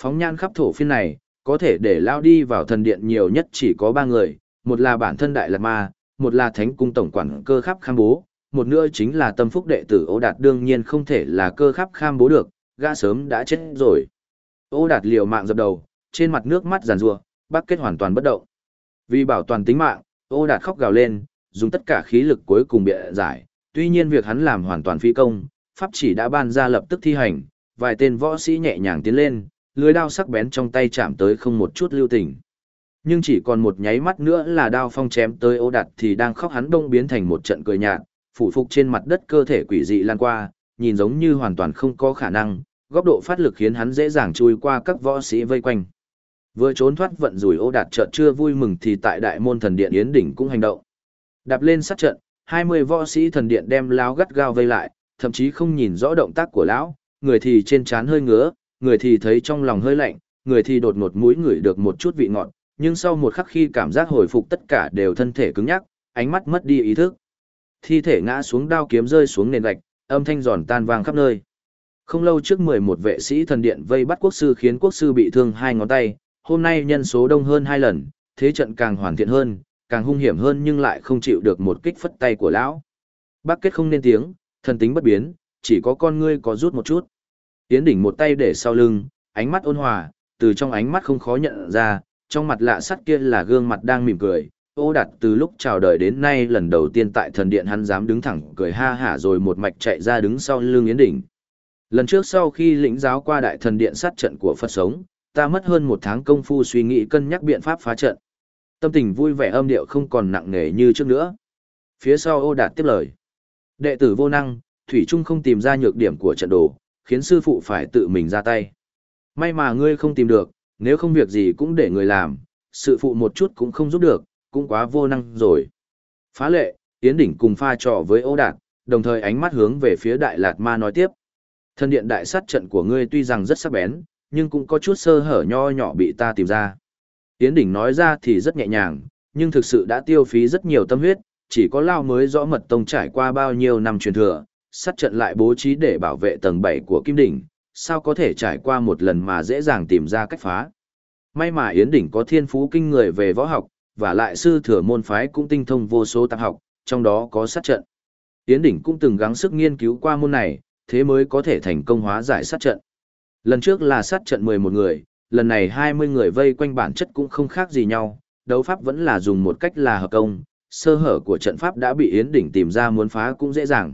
Phóng nhan khắp thổ phiên này, có thể để lao đi vào thần điện nhiều nhất chỉ có ba người, một là bản thân Đại Lạt Ma, một là thánh cung tổng quản cơ khắp kham bố, một nữa chính là tâm phúc đệ tử Ô Đạt đương nhiên không thể là cơ khắp kham bố được, gã sớm đã chết rồi. Ô Đạt liều mạng dập đầu, trên mặt nước mắt giàn rua, bác kết hoàn toàn bất động. Vì bảo toàn tính mạng, Ô Đạt khóc gào lên, dùng tất cả khí lực cuối cùng bịa giải, tuy nhiên việc hắn làm hoàn toàn phi công, pháp chỉ đã ban ra lập tức thi hành, vài tên võ sĩ nhẹ nhàng tiến lên, lưới đao sắc bén trong tay chạm tới không một chút lưu tình. Nhưng chỉ còn một nháy mắt nữa là đao phong chém tới ô Đạt thì đang khóc hắn đông biến thành một trận cười nhạt, phủ phục trên mặt đất cơ thể quỷ dị lan qua, nhìn giống như hoàn toàn không có khả năng, góc độ phát lực khiến hắn dễ dàng chui qua các võ sĩ vây quanh. Vừa trốn thoát vận rủi ô đạt chợt chưa vui mừng thì tại đại môn thần điện Yến Đỉnh cũng hành động. Đạp lên sát trận, 20 võ sĩ thần điện đem lão gắt gao vây lại, thậm chí không nhìn rõ động tác của lão, người thì trên trán hơi ngứa, người thì thấy trong lòng hơi lạnh, người thì đột ngột mũi ngửi được một chút vị ngọt, nhưng sau một khắc khi cảm giác hồi phục tất cả đều thân thể cứng nhắc, ánh mắt mất đi ý thức. Thi thể ngã xuống đao kiếm rơi xuống nền gạch, âm thanh giòn tan vang khắp nơi. Không lâu trước 11 vệ sĩ thần điện vây bắt quốc sư khiến quốc sư bị thương hai ngón tay, hôm nay nhân số đông hơn hai lần, thế trận càng hoàn thiện hơn, càng hung hiểm hơn nhưng lại không chịu được một kích phất tay của lão. Bác kết không nên tiếng, thần tính bất biến, chỉ có con ngươi có rút một chút. Tiến đỉnh một tay để sau lưng, ánh mắt ôn hòa, từ trong ánh mắt không khó nhận ra, trong mặt lạ sắt kia là gương mặt đang mỉm cười. Ô đặt từ lúc chào đời đến nay lần đầu tiên tại thần điện hắn dám đứng thẳng cười ha hả rồi một mạch chạy ra đứng sau lưng Yến Đỉnh. Lần trước sau khi lĩnh giáo qua đại thần điện sát trận của Phật sống, ta mất hơn một tháng công phu suy nghĩ cân nhắc biện pháp phá trận. Tâm tình vui vẻ âm điệu không còn nặng nề như trước nữa. Phía sau ô đạt tiếp lời. Đệ tử vô năng, Thủy Trung không tìm ra nhược điểm của trận đồ, khiến sư phụ phải tự mình ra tay. May mà ngươi không tìm được, nếu không việc gì cũng để người làm, sự phụ một chút cũng không giúp được, cũng quá vô năng rồi. Phá lệ, Yến Đỉnh cùng pha trò với Ô Đạt, đồng thời ánh mắt hướng về phía Đại Lạt Ma nói tiếp. Thân điện đại sát trận của ngươi tuy rằng rất sắc bén, nhưng cũng có chút sơ hở nho nhỏ bị ta tìm ra. Yến Đỉnh nói ra thì rất nhẹ nhàng, nhưng thực sự đã tiêu phí rất nhiều tâm huyết, chỉ có Lao mới rõ mật tông trải qua bao nhiêu năm truyền thừa, sát trận lại bố trí để bảo vệ tầng 7 của Kim Đỉnh, sao có thể trải qua một lần mà dễ dàng tìm ra cách phá. May mà Yến Đỉnh có thiên phú kinh người về võ học, và lại sư thừa môn phái cũng tinh thông vô số tạp học, trong đó có sát trận. Yến Đỉnh cũng từng gắng sức nghiên cứu qua môn này, thế mới có thể thành công hóa giải sát trận. Lần trước là sát trận 11 người, lần này 20 người vây quanh bản chất cũng không khác gì nhau, đấu pháp vẫn là dùng một cách là hợp công, sơ hở của trận pháp đã bị Yến Đỉnh tìm ra muốn phá cũng dễ dàng.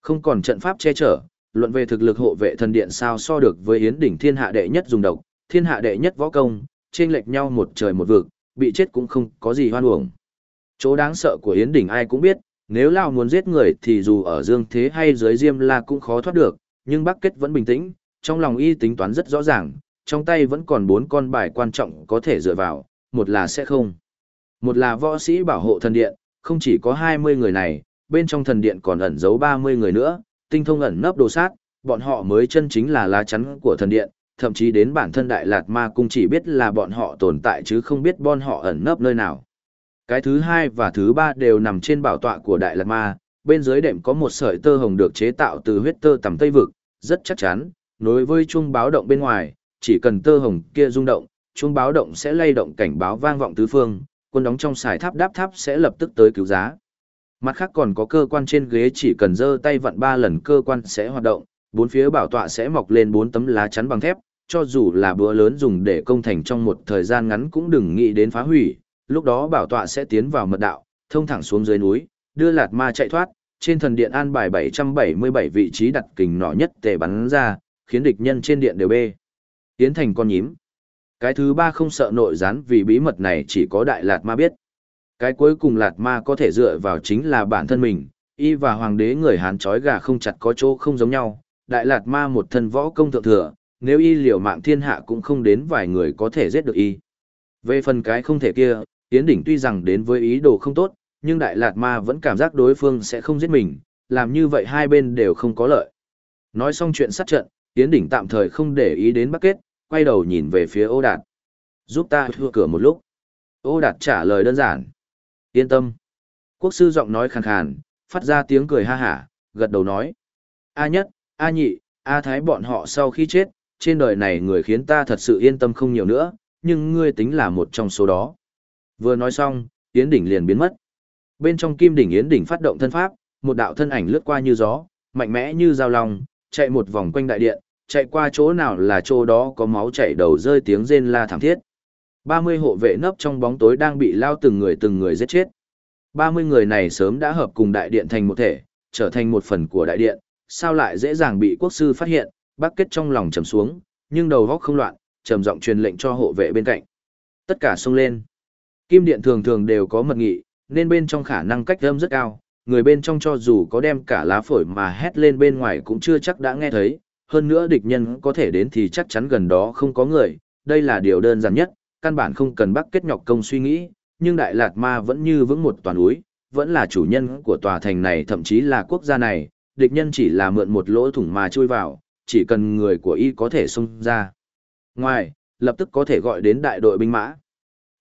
Không còn trận pháp che chở, luận về thực lực hộ vệ thần điện sao so được với Yến Đỉnh thiên hạ đệ nhất dùng độc, thiên hạ đệ nhất võ công, trên lệch nhau một trời một vực, bị chết cũng không có gì hoan uổng. Chỗ đáng sợ của Yến Đỉnh ai cũng biết, nếu Lao muốn giết người thì dù ở dương thế hay dưới diêm la cũng khó thoát được, nhưng Bắc Kết vẫn bình tĩnh, trong lòng y tính toán rất rõ ràng, trong tay vẫn còn bốn con bài quan trọng có thể dựa vào, một là sẽ không. Một là võ sĩ bảo hộ thần điện, không chỉ có 20 người này, bên trong thần điện còn ẩn giấu 30 người nữa, tinh thông ẩn nấp đồ sát, bọn họ mới chân chính là lá chắn của thần điện, thậm chí đến bản thân Đại Lạt Ma cũng chỉ biết là bọn họ tồn tại chứ không biết bọn họ ẩn nấp nơi nào. Cái thứ hai và thứ ba đều nằm trên bảo tọa của Đại Lạt Ma, bên dưới đệm có một sợi tơ hồng được chế tạo từ huyết tơ tầm Tây Vực, rất chắc chắn, nối với chuông báo động bên ngoài, chỉ cần tơ hồng kia rung động, chuông báo động sẽ lay động cảnh báo vang vọng tứ phương, quân đóng trong xài tháp đáp tháp sẽ lập tức tới cứu giá. Mặt khác còn có cơ quan trên ghế chỉ cần giơ tay vặn ba lần cơ quan sẽ hoạt động, bốn phía bảo tọa sẽ mọc lên bốn tấm lá chắn bằng thép, cho dù là bữa lớn dùng để công thành trong một thời gian ngắn cũng đừng nghĩ đến phá hủy, lúc đó bảo tọa sẽ tiến vào mật đạo, thông thẳng xuống dưới núi, đưa lạt ma chạy thoát, trên thần điện an bài 777 vị trí đặt kình nỏ nhất tề bắn ra, khiến địch nhân trên điện đều bê. Tiến thành con nhím. Cái thứ ba không sợ nội gián vì bí mật này chỉ có đại lạt ma biết. Cái cuối cùng lạt ma có thể dựa vào chính là bản thân mình, y và hoàng đế người Hán chói gà không chặt có chỗ không giống nhau. Đại lạt ma một thân võ công thượng thừa, nếu y liều mạng thiên hạ cũng không đến vài người có thể giết được y. Về phần cái không thể kia, Yến Đỉnh tuy rằng đến với ý đồ không tốt, nhưng Đại Lạt Ma vẫn cảm giác đối phương sẽ không giết mình, làm như vậy hai bên đều không có lợi. Nói xong chuyện sát trận, Yến Đỉnh tạm thời không để ý đến Bắc Kết, quay đầu nhìn về phía Ô Đạt. Giúp ta thua cửa một lúc. Ô Đạt trả lời đơn giản. Yên tâm. Quốc sư giọng nói khàn khàn, phát ra tiếng cười ha hả, gật đầu nói. A nhất, A nhị, A thái bọn họ sau khi chết, trên đời này người khiến ta thật sự yên tâm không nhiều nữa, nhưng ngươi tính là một trong số đó. Vừa nói xong, Yến Đỉnh liền biến mất. Bên trong kim đỉnh Yến Đỉnh phát động thân pháp, một đạo thân ảnh lướt qua như gió, mạnh mẽ như dao long, chạy một vòng quanh đại điện, chạy qua chỗ nào là chỗ đó có máu chảy đầu rơi tiếng rên la thảm thiết. 30 hộ vệ nấp trong bóng tối đang bị lao từng người từng người giết chết. 30 người này sớm đã hợp cùng đại điện thành một thể, trở thành một phần của đại điện, sao lại dễ dàng bị quốc sư phát hiện, bác kết trong lòng trầm xuống, nhưng đầu góc không loạn, trầm giọng truyền lệnh cho hộ vệ bên cạnh. Tất cả xông lên. Kim điện thường thường đều có mật nghị, nên bên trong khả năng cách âm rất cao, người bên trong cho dù có đem cả lá phổi mà hét lên bên ngoài cũng chưa chắc đã nghe thấy, hơn nữa địch nhân có thể đến thì chắc chắn gần đó không có người, đây là điều đơn giản nhất, căn bản không cần bắc kết nhọc công suy nghĩ, nhưng Đại Lạt Ma vẫn như vững một toàn núi, vẫn là chủ nhân của tòa thành này thậm chí là quốc gia này, địch nhân chỉ là mượn một lỗ thủng mà chui vào, chỉ cần người của y có thể xông ra. Ngoài, lập tức có thể gọi đến đại đội binh mã.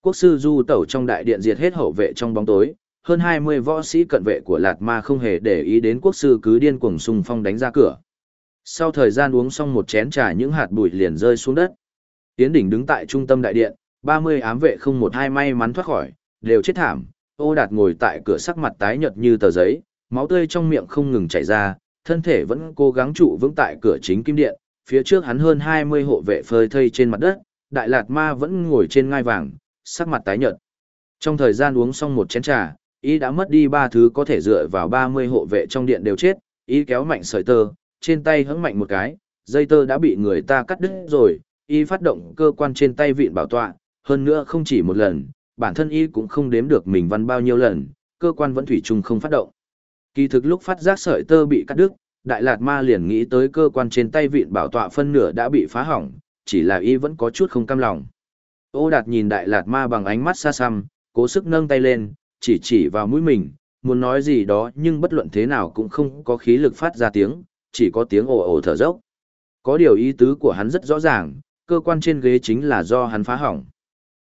Quốc sư du tẩu trong đại điện diệt hết hậu vệ trong bóng tối, hơn 20 võ sĩ cận vệ của Lạt Ma không hề để ý đến quốc sư cứ điên cuồng xung phong đánh ra cửa. Sau thời gian uống xong một chén trà những hạt bụi liền rơi xuống đất. Tiến đỉnh đứng tại trung tâm đại điện, 30 ám vệ không một hai may mắn thoát khỏi, đều chết thảm. Ô Đạt ngồi tại cửa sắc mặt tái nhợt như tờ giấy, máu tươi trong miệng không ngừng chảy ra, thân thể vẫn cố gắng trụ vững tại cửa chính kim điện, phía trước hắn hơn 20 hộ vệ phơi thây trên mặt đất, Đại Lạt Ma vẫn ngồi trên ngai vàng, sắc mặt tái nhợt. Trong thời gian uống xong một chén trà, y đã mất đi ba thứ có thể dựa vào 30 hộ vệ trong điện đều chết, y kéo mạnh sợi tơ, trên tay hững mạnh một cái, dây tơ đã bị người ta cắt đứt rồi, y phát động cơ quan trên tay vịn bảo tọa, hơn nữa không chỉ một lần, bản thân y cũng không đếm được mình văn bao nhiêu lần, cơ quan vẫn thủy chung không phát động. Kỳ thực lúc phát giác sợi tơ bị cắt đứt, Đại Lạt Ma liền nghĩ tới cơ quan trên tay vịn bảo tọa phân nửa đã bị phá hỏng, chỉ là y vẫn có chút không cam lòng. Ô Đạt nhìn Đại Lạt Ma bằng ánh mắt xa xăm, cố sức nâng tay lên, chỉ chỉ vào mũi mình, muốn nói gì đó nhưng bất luận thế nào cũng không có khí lực phát ra tiếng, chỉ có tiếng ồ ồ thở dốc. Có điều ý tứ của hắn rất rõ ràng, cơ quan trên ghế chính là do hắn phá hỏng.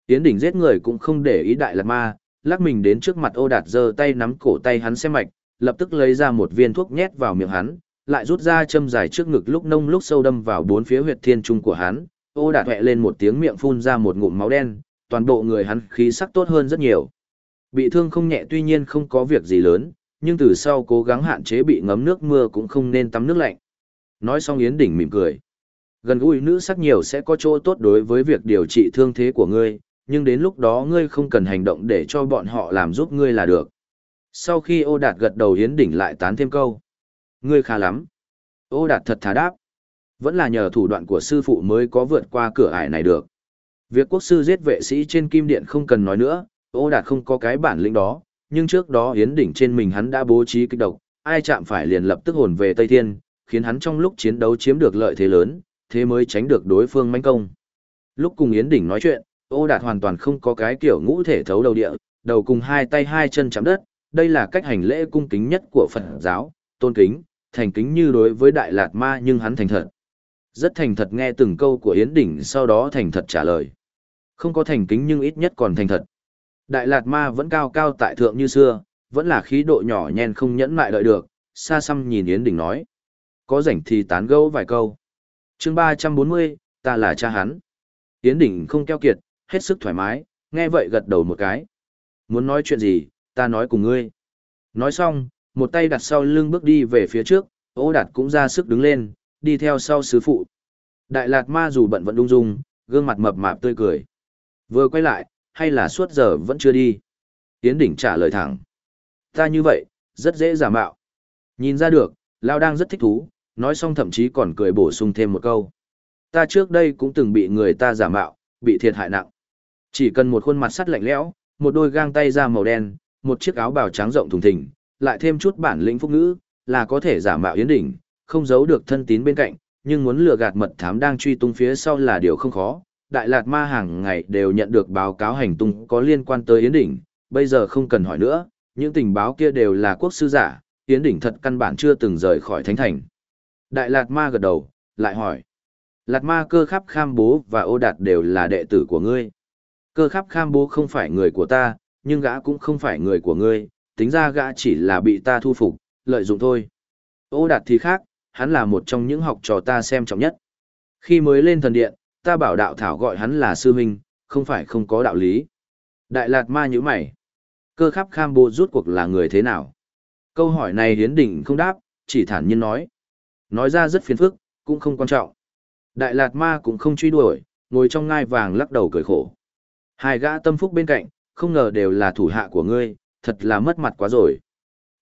Tiến đỉnh giết người cũng không để ý đại lạt ma, lắc mình đến trước mặt ô đạt giơ tay nắm cổ tay hắn xem mạch, lập tức lấy ra một viên thuốc nhét vào miệng hắn, lại rút ra châm dài trước ngực lúc nông lúc sâu đâm vào bốn phía huyệt thiên trung của hắn, ô đạt hẹ lên một tiếng miệng phun ra một ngụm máu đen, toàn bộ người hắn khí sắc tốt hơn rất nhiều. Bị thương không nhẹ tuy nhiên không có việc gì lớn, nhưng từ sau cố gắng hạn chế bị ngấm nước mưa cũng không nên tắm nước lạnh. Nói xong Yến Đỉnh mỉm cười. Gần gũi nữ sắc nhiều sẽ có chỗ tốt đối với việc điều trị thương thế của ngươi, nhưng đến lúc đó ngươi không cần hành động để cho bọn họ làm giúp ngươi là được. Sau khi ô đạt gật đầu Yến Đỉnh lại tán thêm câu. Ngươi khá lắm. Ô đạt thật thà đáp. Vẫn là nhờ thủ đoạn của sư phụ mới có vượt qua cửa ải này được. Việc quốc sư giết vệ sĩ trên kim điện không cần nói nữa, ô đạt không có cái bản lĩnh đó, nhưng trước đó Yến Đỉnh trên mình hắn đã bố trí kích độc, ai chạm phải liền lập tức hồn về Tây Thiên, khiến hắn trong lúc chiến đấu chiếm được lợi thế lớn, thế mới tránh được đối phương manh công. Lúc cùng Yến Đỉnh nói chuyện, ô đạt hoàn toàn không có cái kiểu ngũ thể thấu đầu địa, đầu cùng hai tay hai chân chạm đất, đây là cách hành lễ cung kính nhất của Phật giáo, tôn kính, thành kính như đối với Đại Lạt Ma nhưng hắn thành thật. Rất thành thật nghe từng câu của Yến Đỉnh sau đó thành thật trả lời. Không có thành kính nhưng ít nhất còn thành thật. Đại Lạt Ma vẫn cao cao tại thượng như xưa, vẫn là khí độ nhỏ nhen không nhẫn lại đợi được, xa xăm nhìn Yến Đỉnh nói. Có rảnh thì tán gẫu vài câu. chương ba trăm bốn mươi, ta là cha hắn. Yến Đỉnh không keo kiệt, hết sức thoải mái, nghe vậy gật đầu một cái. Muốn nói chuyện gì, ta nói cùng ngươi. Nói xong, một tay đặt sau lưng bước đi về phía trước, ô đạt cũng ra sức đứng lên, đi theo sau sứ phụ. Đại Lạt Ma dù bận vẫn đung dung, gương mặt mập mạp tươi cười. Vừa quay lại, hay là suốt giờ vẫn chưa đi? Yến Đỉnh trả lời thẳng. Ta như vậy, rất dễ giả mạo. Nhìn ra được, Lao đang rất thích thú, nói xong thậm chí còn cười bổ sung thêm một câu. Ta trước đây cũng từng bị người ta giả mạo, bị thiệt hại nặng. Chỉ cần một khuôn mặt sắt lạnh lẽo, một đôi gang tay da màu đen, một chiếc áo bào trắng rộng thùng thình, lại thêm chút bản lĩnh phúc ngữ, là có thể giả mạo Yến Đỉnh, không giấu được thân tín bên cạnh, nhưng muốn lừa gạt mật thám đang truy tung phía sau là điều không khó. Đại Lạt Ma hàng ngày đều nhận được báo cáo hành tung có liên quan tới Yến Đỉnh, bây giờ không cần hỏi nữa, những tình báo kia đều là quốc sư giả, Yến Đỉnh thật căn bản chưa từng rời khỏi Thánh Thành. Đại Lạt Ma gật đầu, lại hỏi. Lạt Ma cơ khắp kham bố và ô đạt đều là đệ tử của ngươi. Cơ khắp kham bố không phải người của ta, nhưng gã cũng không phải người của ngươi, tính ra gã chỉ là bị ta thu phục, lợi dụng thôi. Ô đạt thì khác, hắn là một trong những học trò ta xem trọng nhất. Khi mới lên thần điện, ta bảo đạo thảo gọi hắn là sư huynh, không phải không có đạo lý. Đại Lạt Ma nhíu mày. Cơ khắp kham bố rút cuộc là người thế nào? Câu hỏi này hiến đỉnh không đáp, chỉ thản nhiên nói. Nói ra rất phiền phức, cũng không quan trọng. Đại Lạt Ma cũng không truy đuổi, ngồi trong ngai vàng lắc đầu cười khổ. Hai gã tâm phúc bên cạnh, không ngờ đều là thủ hạ của ngươi, thật là mất mặt quá rồi.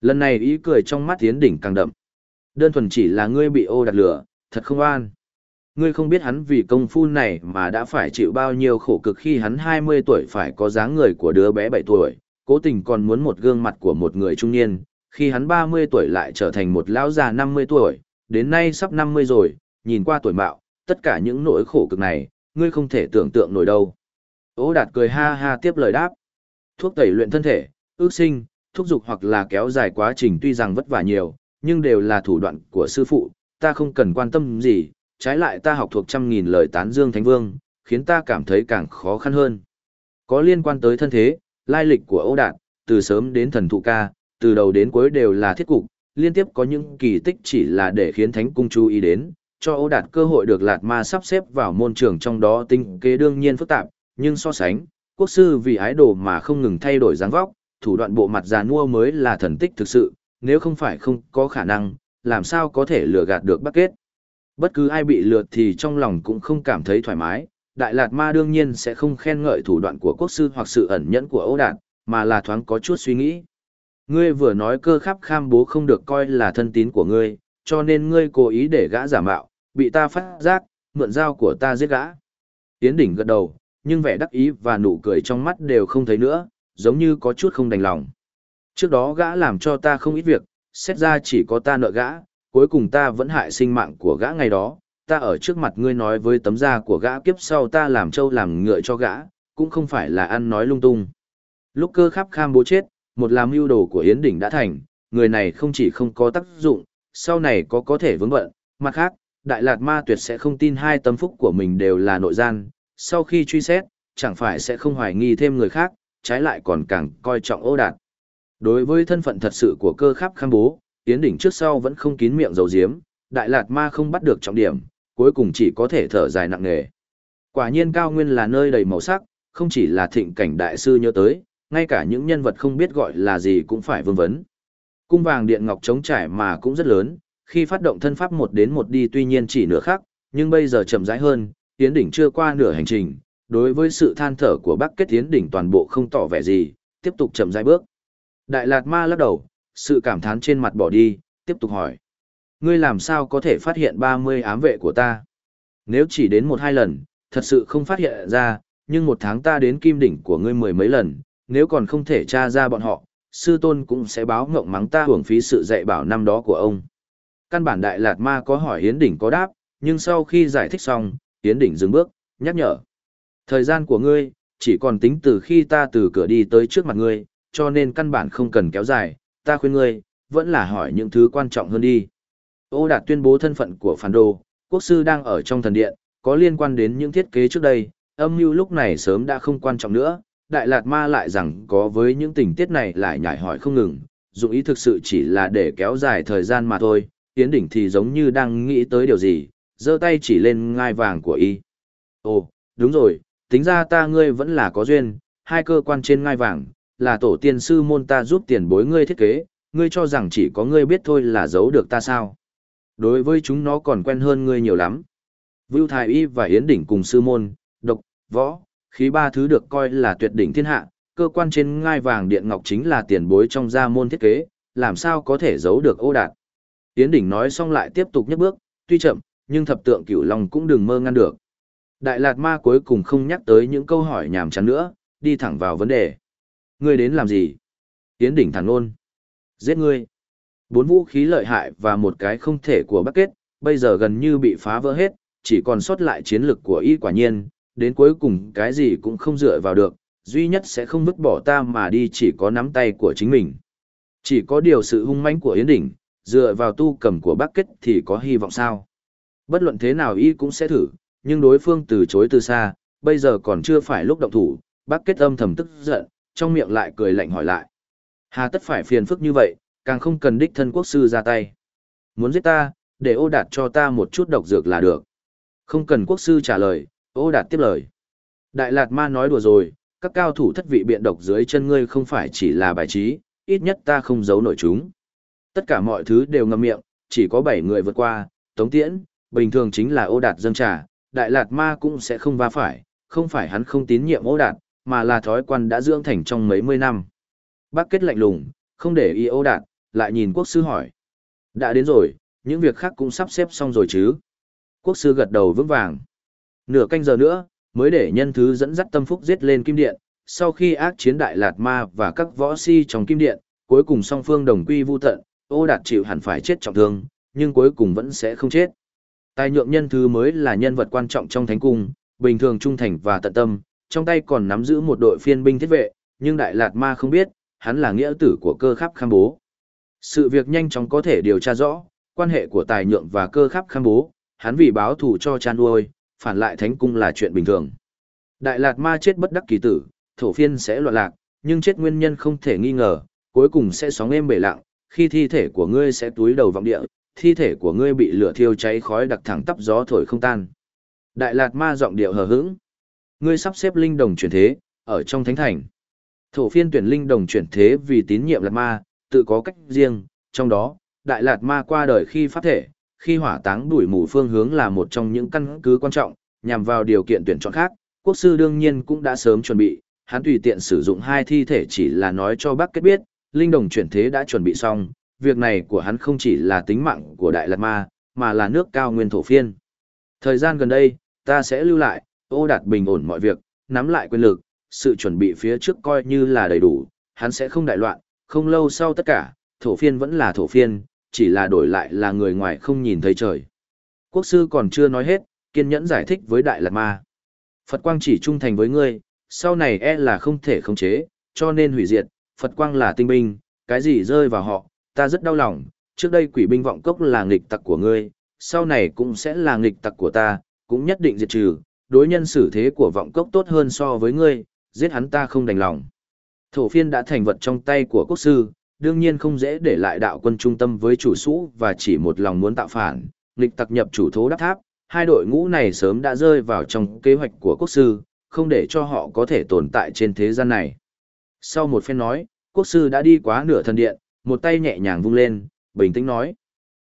Lần này ý cười trong mắt Yến Đỉnh càng đậm. Đơn thuần chỉ là ngươi bị ô đặt lửa, thật không an. Ngươi không biết hắn vì công phu này mà đã phải chịu bao nhiêu khổ cực khi hắn 20 tuổi phải có dáng người của đứa bé 7 tuổi, cố tình còn muốn một gương mặt của một người trung niên, khi hắn 30 tuổi lại trở thành một lão già 50 tuổi, đến nay sắp 50 rồi, nhìn qua tuổi mạo, tất cả những nỗi khổ cực này, ngươi không thể tưởng tượng nổi đâu. Ô đạt cười ha ha tiếp lời đáp. Thuốc tẩy luyện thân thể, ước sinh, thúc dục hoặc là kéo dài quá trình tuy rằng vất vả nhiều, nhưng đều là thủ đoạn của sư phụ, ta không cần quan tâm gì, trái lại ta học thuộc trăm nghìn lời tán dương thánh vương, khiến ta cảm thấy càng khó khăn hơn. Có liên quan tới thân thế, lai lịch của Âu Đạt, từ sớm đến thần thụ ca, từ đầu đến cuối đều là thiết cục, liên tiếp có những kỳ tích chỉ là để khiến thánh cung chú ý đến, cho Âu Đạt cơ hội được Lạt Ma sắp xếp vào môn trường trong đó tinh kế đương nhiên phức tạp, nhưng so sánh, quốc sư vì ái đồ mà không ngừng thay đổi dáng vóc, thủ đoạn bộ mặt già nua mới là thần tích thực sự, nếu không phải không có khả năng, làm sao có thể lừa gạt được Bắc Kết. Bất cứ ai bị lừa thì trong lòng cũng không cảm thấy thoải mái, Đại Lạt Ma đương nhiên sẽ không khen ngợi thủ đoạn của quốc sư hoặc sự ẩn nhẫn của Âu Đạt, mà là thoáng có chút suy nghĩ. Ngươi vừa nói cơ khắp kham bố không được coi là thân tín của ngươi, cho nên ngươi cố ý để gã giả mạo, bị ta phát giác, mượn dao của ta giết gã. Yến Đỉnh gật đầu, nhưng vẻ đắc ý và nụ cười trong mắt đều không thấy nữa, giống như có chút không đành lòng. Trước đó gã làm cho ta không ít việc, xét ra chỉ có ta nợ gã, cuối cùng ta vẫn hại sinh mạng của gã ngày đó, ta ở trước mặt ngươi nói với tấm da của gã kiếp sau ta làm trâu làm ngựa cho gã, cũng không phải là ăn nói lung tung. Lúc cơ khắp kham bố chết, một làm mưu đồ của Yến Đỉnh đã thành, người này không chỉ không có tác dụng, sau này có có thể vướng bận, mặt khác, Đại Lạt Ma tuyệt sẽ không tin hai tâm phúc của mình đều là nội gian, sau khi truy xét, chẳng phải sẽ không hoài nghi thêm người khác, trái lại còn càng coi trọng ô đạt. Đối với thân phận thật sự của cơ khắp kham bố, Yến Đỉnh trước sau vẫn không kín miệng dầu diếm, Đại Lạt Ma không bắt được trọng điểm, cuối cùng chỉ có thể thở dài nặng nề. Quả nhiên cao nguyên là nơi đầy màu sắc, không chỉ là thịnh cảnh đại sư nhớ tới, ngay cả những nhân vật không biết gọi là gì cũng phải vương vấn. Cung vàng điện ngọc trống trải mà cũng rất lớn, khi phát động thân pháp một đến một đi tuy nhiên chỉ nửa khắc, nhưng bây giờ chậm rãi hơn, tiến đỉnh chưa qua nửa hành trình, đối với sự than thở của Bắc Kết tiến đỉnh toàn bộ không tỏ vẻ gì, tiếp tục chậm rãi bước. Đại Lạt Ma lắc đầu, sự cảm thán trên mặt bỏ đi, tiếp tục hỏi. Ngươi làm sao có thể phát hiện 30 ám vệ của ta? Nếu chỉ đến một hai lần, thật sự không phát hiện ra, nhưng một tháng ta đến kim đỉnh của ngươi mười mấy lần, nếu còn không thể tra ra bọn họ, sư tôn cũng sẽ báo ngộng mắng ta hưởng phí sự dạy bảo năm đó của ông. Căn bản Đại Lạt Ma có hỏi Hiến Đỉnh có đáp, nhưng sau khi giải thích xong, Hiến Đỉnh dừng bước, nhắc nhở. Thời gian của ngươi, chỉ còn tính từ khi ta từ cửa đi tới trước mặt ngươi, cho nên căn bản không cần kéo dài, ta khuyên ngươi, vẫn là hỏi những thứ quan trọng hơn đi. Ô Đạt tuyên bố thân phận của phản đồ, quốc sư đang ở trong thần điện, có liên quan đến những thiết kế trước đây, âm mưu lúc này sớm đã không quan trọng nữa, Đại Lạt Ma lại rằng có với những tình tiết này lại nhảy hỏi không ngừng, dụng ý thực sự chỉ là để kéo dài thời gian mà thôi, Yến Đỉnh thì giống như đang nghĩ tới điều gì, giơ tay chỉ lên ngai vàng của y. Ồ, đúng rồi, tính ra ta ngươi vẫn là có duyên, hai cơ quan trên ngai vàng, là tổ tiên sư môn ta giúp tiền bối ngươi thiết kế, ngươi cho rằng chỉ có ngươi biết thôi là giấu được ta sao. Đối với chúng nó còn quen hơn ngươi nhiều lắm. Vưu Thái Y và Yến Đỉnh cùng sư môn, độc, võ, khí ba thứ được coi là tuyệt đỉnh thiên hạ, cơ quan trên ngai vàng điện ngọc chính là tiền bối trong gia môn thiết kế, làm sao có thể giấu được ô đạt. Yến Đỉnh nói xong lại tiếp tục nhấc bước, tuy chậm, nhưng thập tượng cửu long cũng đừng mơ ngăn được. Đại Lạt Ma cuối cùng không nhắc tới những câu hỏi nhảm chán nữa, đi thẳng vào vấn đề. Ngươi đến làm gì? Yến Đỉnh thẳng nôn. Giết ngươi. Bốn vũ khí lợi hại và một cái không thể của Bắc Kết, bây giờ gần như bị phá vỡ hết, chỉ còn sót lại chiến lực của y quả nhiên, đến cuối cùng cái gì cũng không dựa vào được, duy nhất sẽ không vứt bỏ ta mà đi chỉ có nắm tay của chính mình. Chỉ có điều sự hung mãnh của Yến Đỉnh, dựa vào tu cầm của Bắc Kết thì có hy vọng sao. Bất luận thế nào y cũng sẽ thử, nhưng đối phương từ chối từ xa, bây giờ còn chưa phải lúc động thủ, Bắc Kết âm thầm tức giận, trong miệng lại cười lạnh hỏi lại. Hà tất phải phiền phức như vậy, càng không cần đích thân quốc sư ra tay. Muốn giết ta, để ô đạt cho ta một chút độc dược là được. Không cần quốc sư trả lời, ô đạt tiếp lời. Đại Lạt Ma nói đùa rồi, các cao thủ thất vị biện độc dưới chân ngươi không phải chỉ là bài trí, ít nhất ta không giấu nổi chúng. Tất cả mọi thứ đều ngậm miệng, chỉ có 7 người vượt qua, tống tiễn, bình thường chính là ô đạt dâng trà, Đại Lạt Ma cũng sẽ không va phải, không phải hắn không tín nhiệm ô đạt, mà là thói quen đã dưỡng thành trong mấy mươi năm. Bác kết lạnh lùng, không để ý ô đạt, lại nhìn quốc sư hỏi. Đã đến rồi, những việc khác cũng sắp xếp xong rồi chứ. Quốc sư gật đầu vững vàng. Nửa canh giờ nữa, mới để nhân thứ dẫn dắt tâm phúc giết lên kim điện. Sau khi ác chiến đại lạt ma và các võ si trong kim điện, cuối cùng song phương đồng quy vu tận, ô đạt chịu hẳn phải chết trọng thương, nhưng cuối cùng vẫn sẽ không chết. Tài nhượng nhân thứ mới là nhân vật quan trọng trong thánh cung, bình thường trung thành và tận tâm, trong tay còn nắm giữ một đội phiên binh thiết vệ, nhưng Đại Lạt Ma không biết, hắn là nghĩa tử của cơ khắp kham bố. Sự việc nhanh chóng có thể điều tra rõ, quan hệ của tài nhượng và cơ khắp kham bố, hắn vì báo thù cho chan nuôi, phản lại thánh cung là chuyện bình thường. Đại Lạt Ma chết bất đắc kỳ tử, thổ phiên sẽ loạn lạc, nhưng chết nguyên nhân không thể nghi ngờ, cuối cùng sẽ sóng êm bể lặng, khi thi thể của ngươi sẽ túi đầu vọng địa, thi thể của ngươi bị lửa thiêu cháy khói đặc thẳng tắp gió thổi không tan. Đại Lạt Ma giọng điệu hờ hững. Ngươi sắp xếp linh đồng chuyển thế, ở trong thánh thành. Thổ phiên tuyển linh đồng chuyển thế vì tín nhiệm Lạt Ma, tự có cách riêng, trong đó, Đại Lạt Ma qua đời khi pháp thể, khi hỏa táng đuổi mù phương hướng là một trong những căn cứ quan trọng, nhằm vào điều kiện tuyển chọn khác, quốc sư đương nhiên cũng đã sớm chuẩn bị, hắn tùy tiện sử dụng hai thi thể chỉ là nói cho bác kết biết, linh đồng chuyển thế đã chuẩn bị xong, việc này của hắn không chỉ là tính mạng của Đại Lạt Ma, mà là nước cao nguyên thổ phiên. Thời gian gần đây, ta sẽ lưu lại, ô đạt bình ổn mọi việc, nắm lại quyền lực, sự chuẩn bị phía trước coi như là đầy đủ, hắn sẽ không đại loạn, không lâu sau tất cả, thổ phiên vẫn là thổ phiên, chỉ là đổi lại là người ngoài không nhìn thấy trời. Quốc sư còn chưa nói hết, kiên nhẫn giải thích với Đại Lạt Ma. Phật quang chỉ trung thành với ngươi, sau này e là không thể khống chế, cho nên hủy diệt, Phật quang là tinh binh, cái gì rơi vào họ, ta rất đau lòng, trước đây quỷ binh vọng cốc là nghịch tặc của ngươi, sau này cũng sẽ là nghịch tặc của ta, cũng nhất định diệt trừ, đối nhân xử thế của vọng cốc tốt hơn so với ngươi, giết hắn ta không đành lòng. Thổ phiên đã thành vật trong tay của quốc sư, đương nhiên không dễ để lại đạo quân trung tâm với chủ sũ và chỉ một lòng muốn tạo phản, nghịch tặc nhập chủ thố đắp tháp, hai đội ngũ này sớm đã rơi vào trong kế hoạch của quốc sư, không để cho họ có thể tồn tại trên thế gian này. Sau một phen nói, quốc sư đã đi quá nửa thần điện, một tay nhẹ nhàng vung lên, bình tĩnh nói.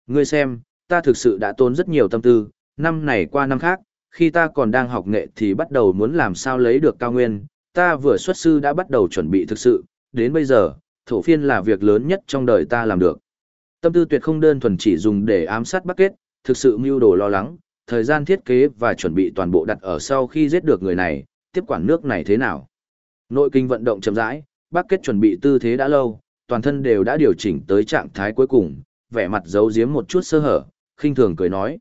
Ngươi xem, ta thực sự đã tốn rất nhiều tâm tư, năm này qua năm khác, khi ta còn đang học nghệ thì bắt đầu muốn làm sao lấy được cao nguyên, ta vừa xuất sư đã bắt đầu chuẩn bị thực sự, đến bây giờ, thổ phiên là việc lớn nhất trong đời ta làm được. Tâm tư tuyệt không đơn thuần chỉ dùng để ám sát Bắc Kết, thực sự mưu đồ lo lắng, thời gian thiết kế và chuẩn bị toàn bộ đặt ở sau khi giết được người này, tiếp quản nước này thế nào. Nội kinh vận động chậm rãi, Bắc Kết chuẩn bị tư thế đã lâu, toàn thân đều đã điều chỉnh tới trạng thái cuối cùng, vẻ mặt giấu giếm một chút sơ hở, khinh thường cười nói.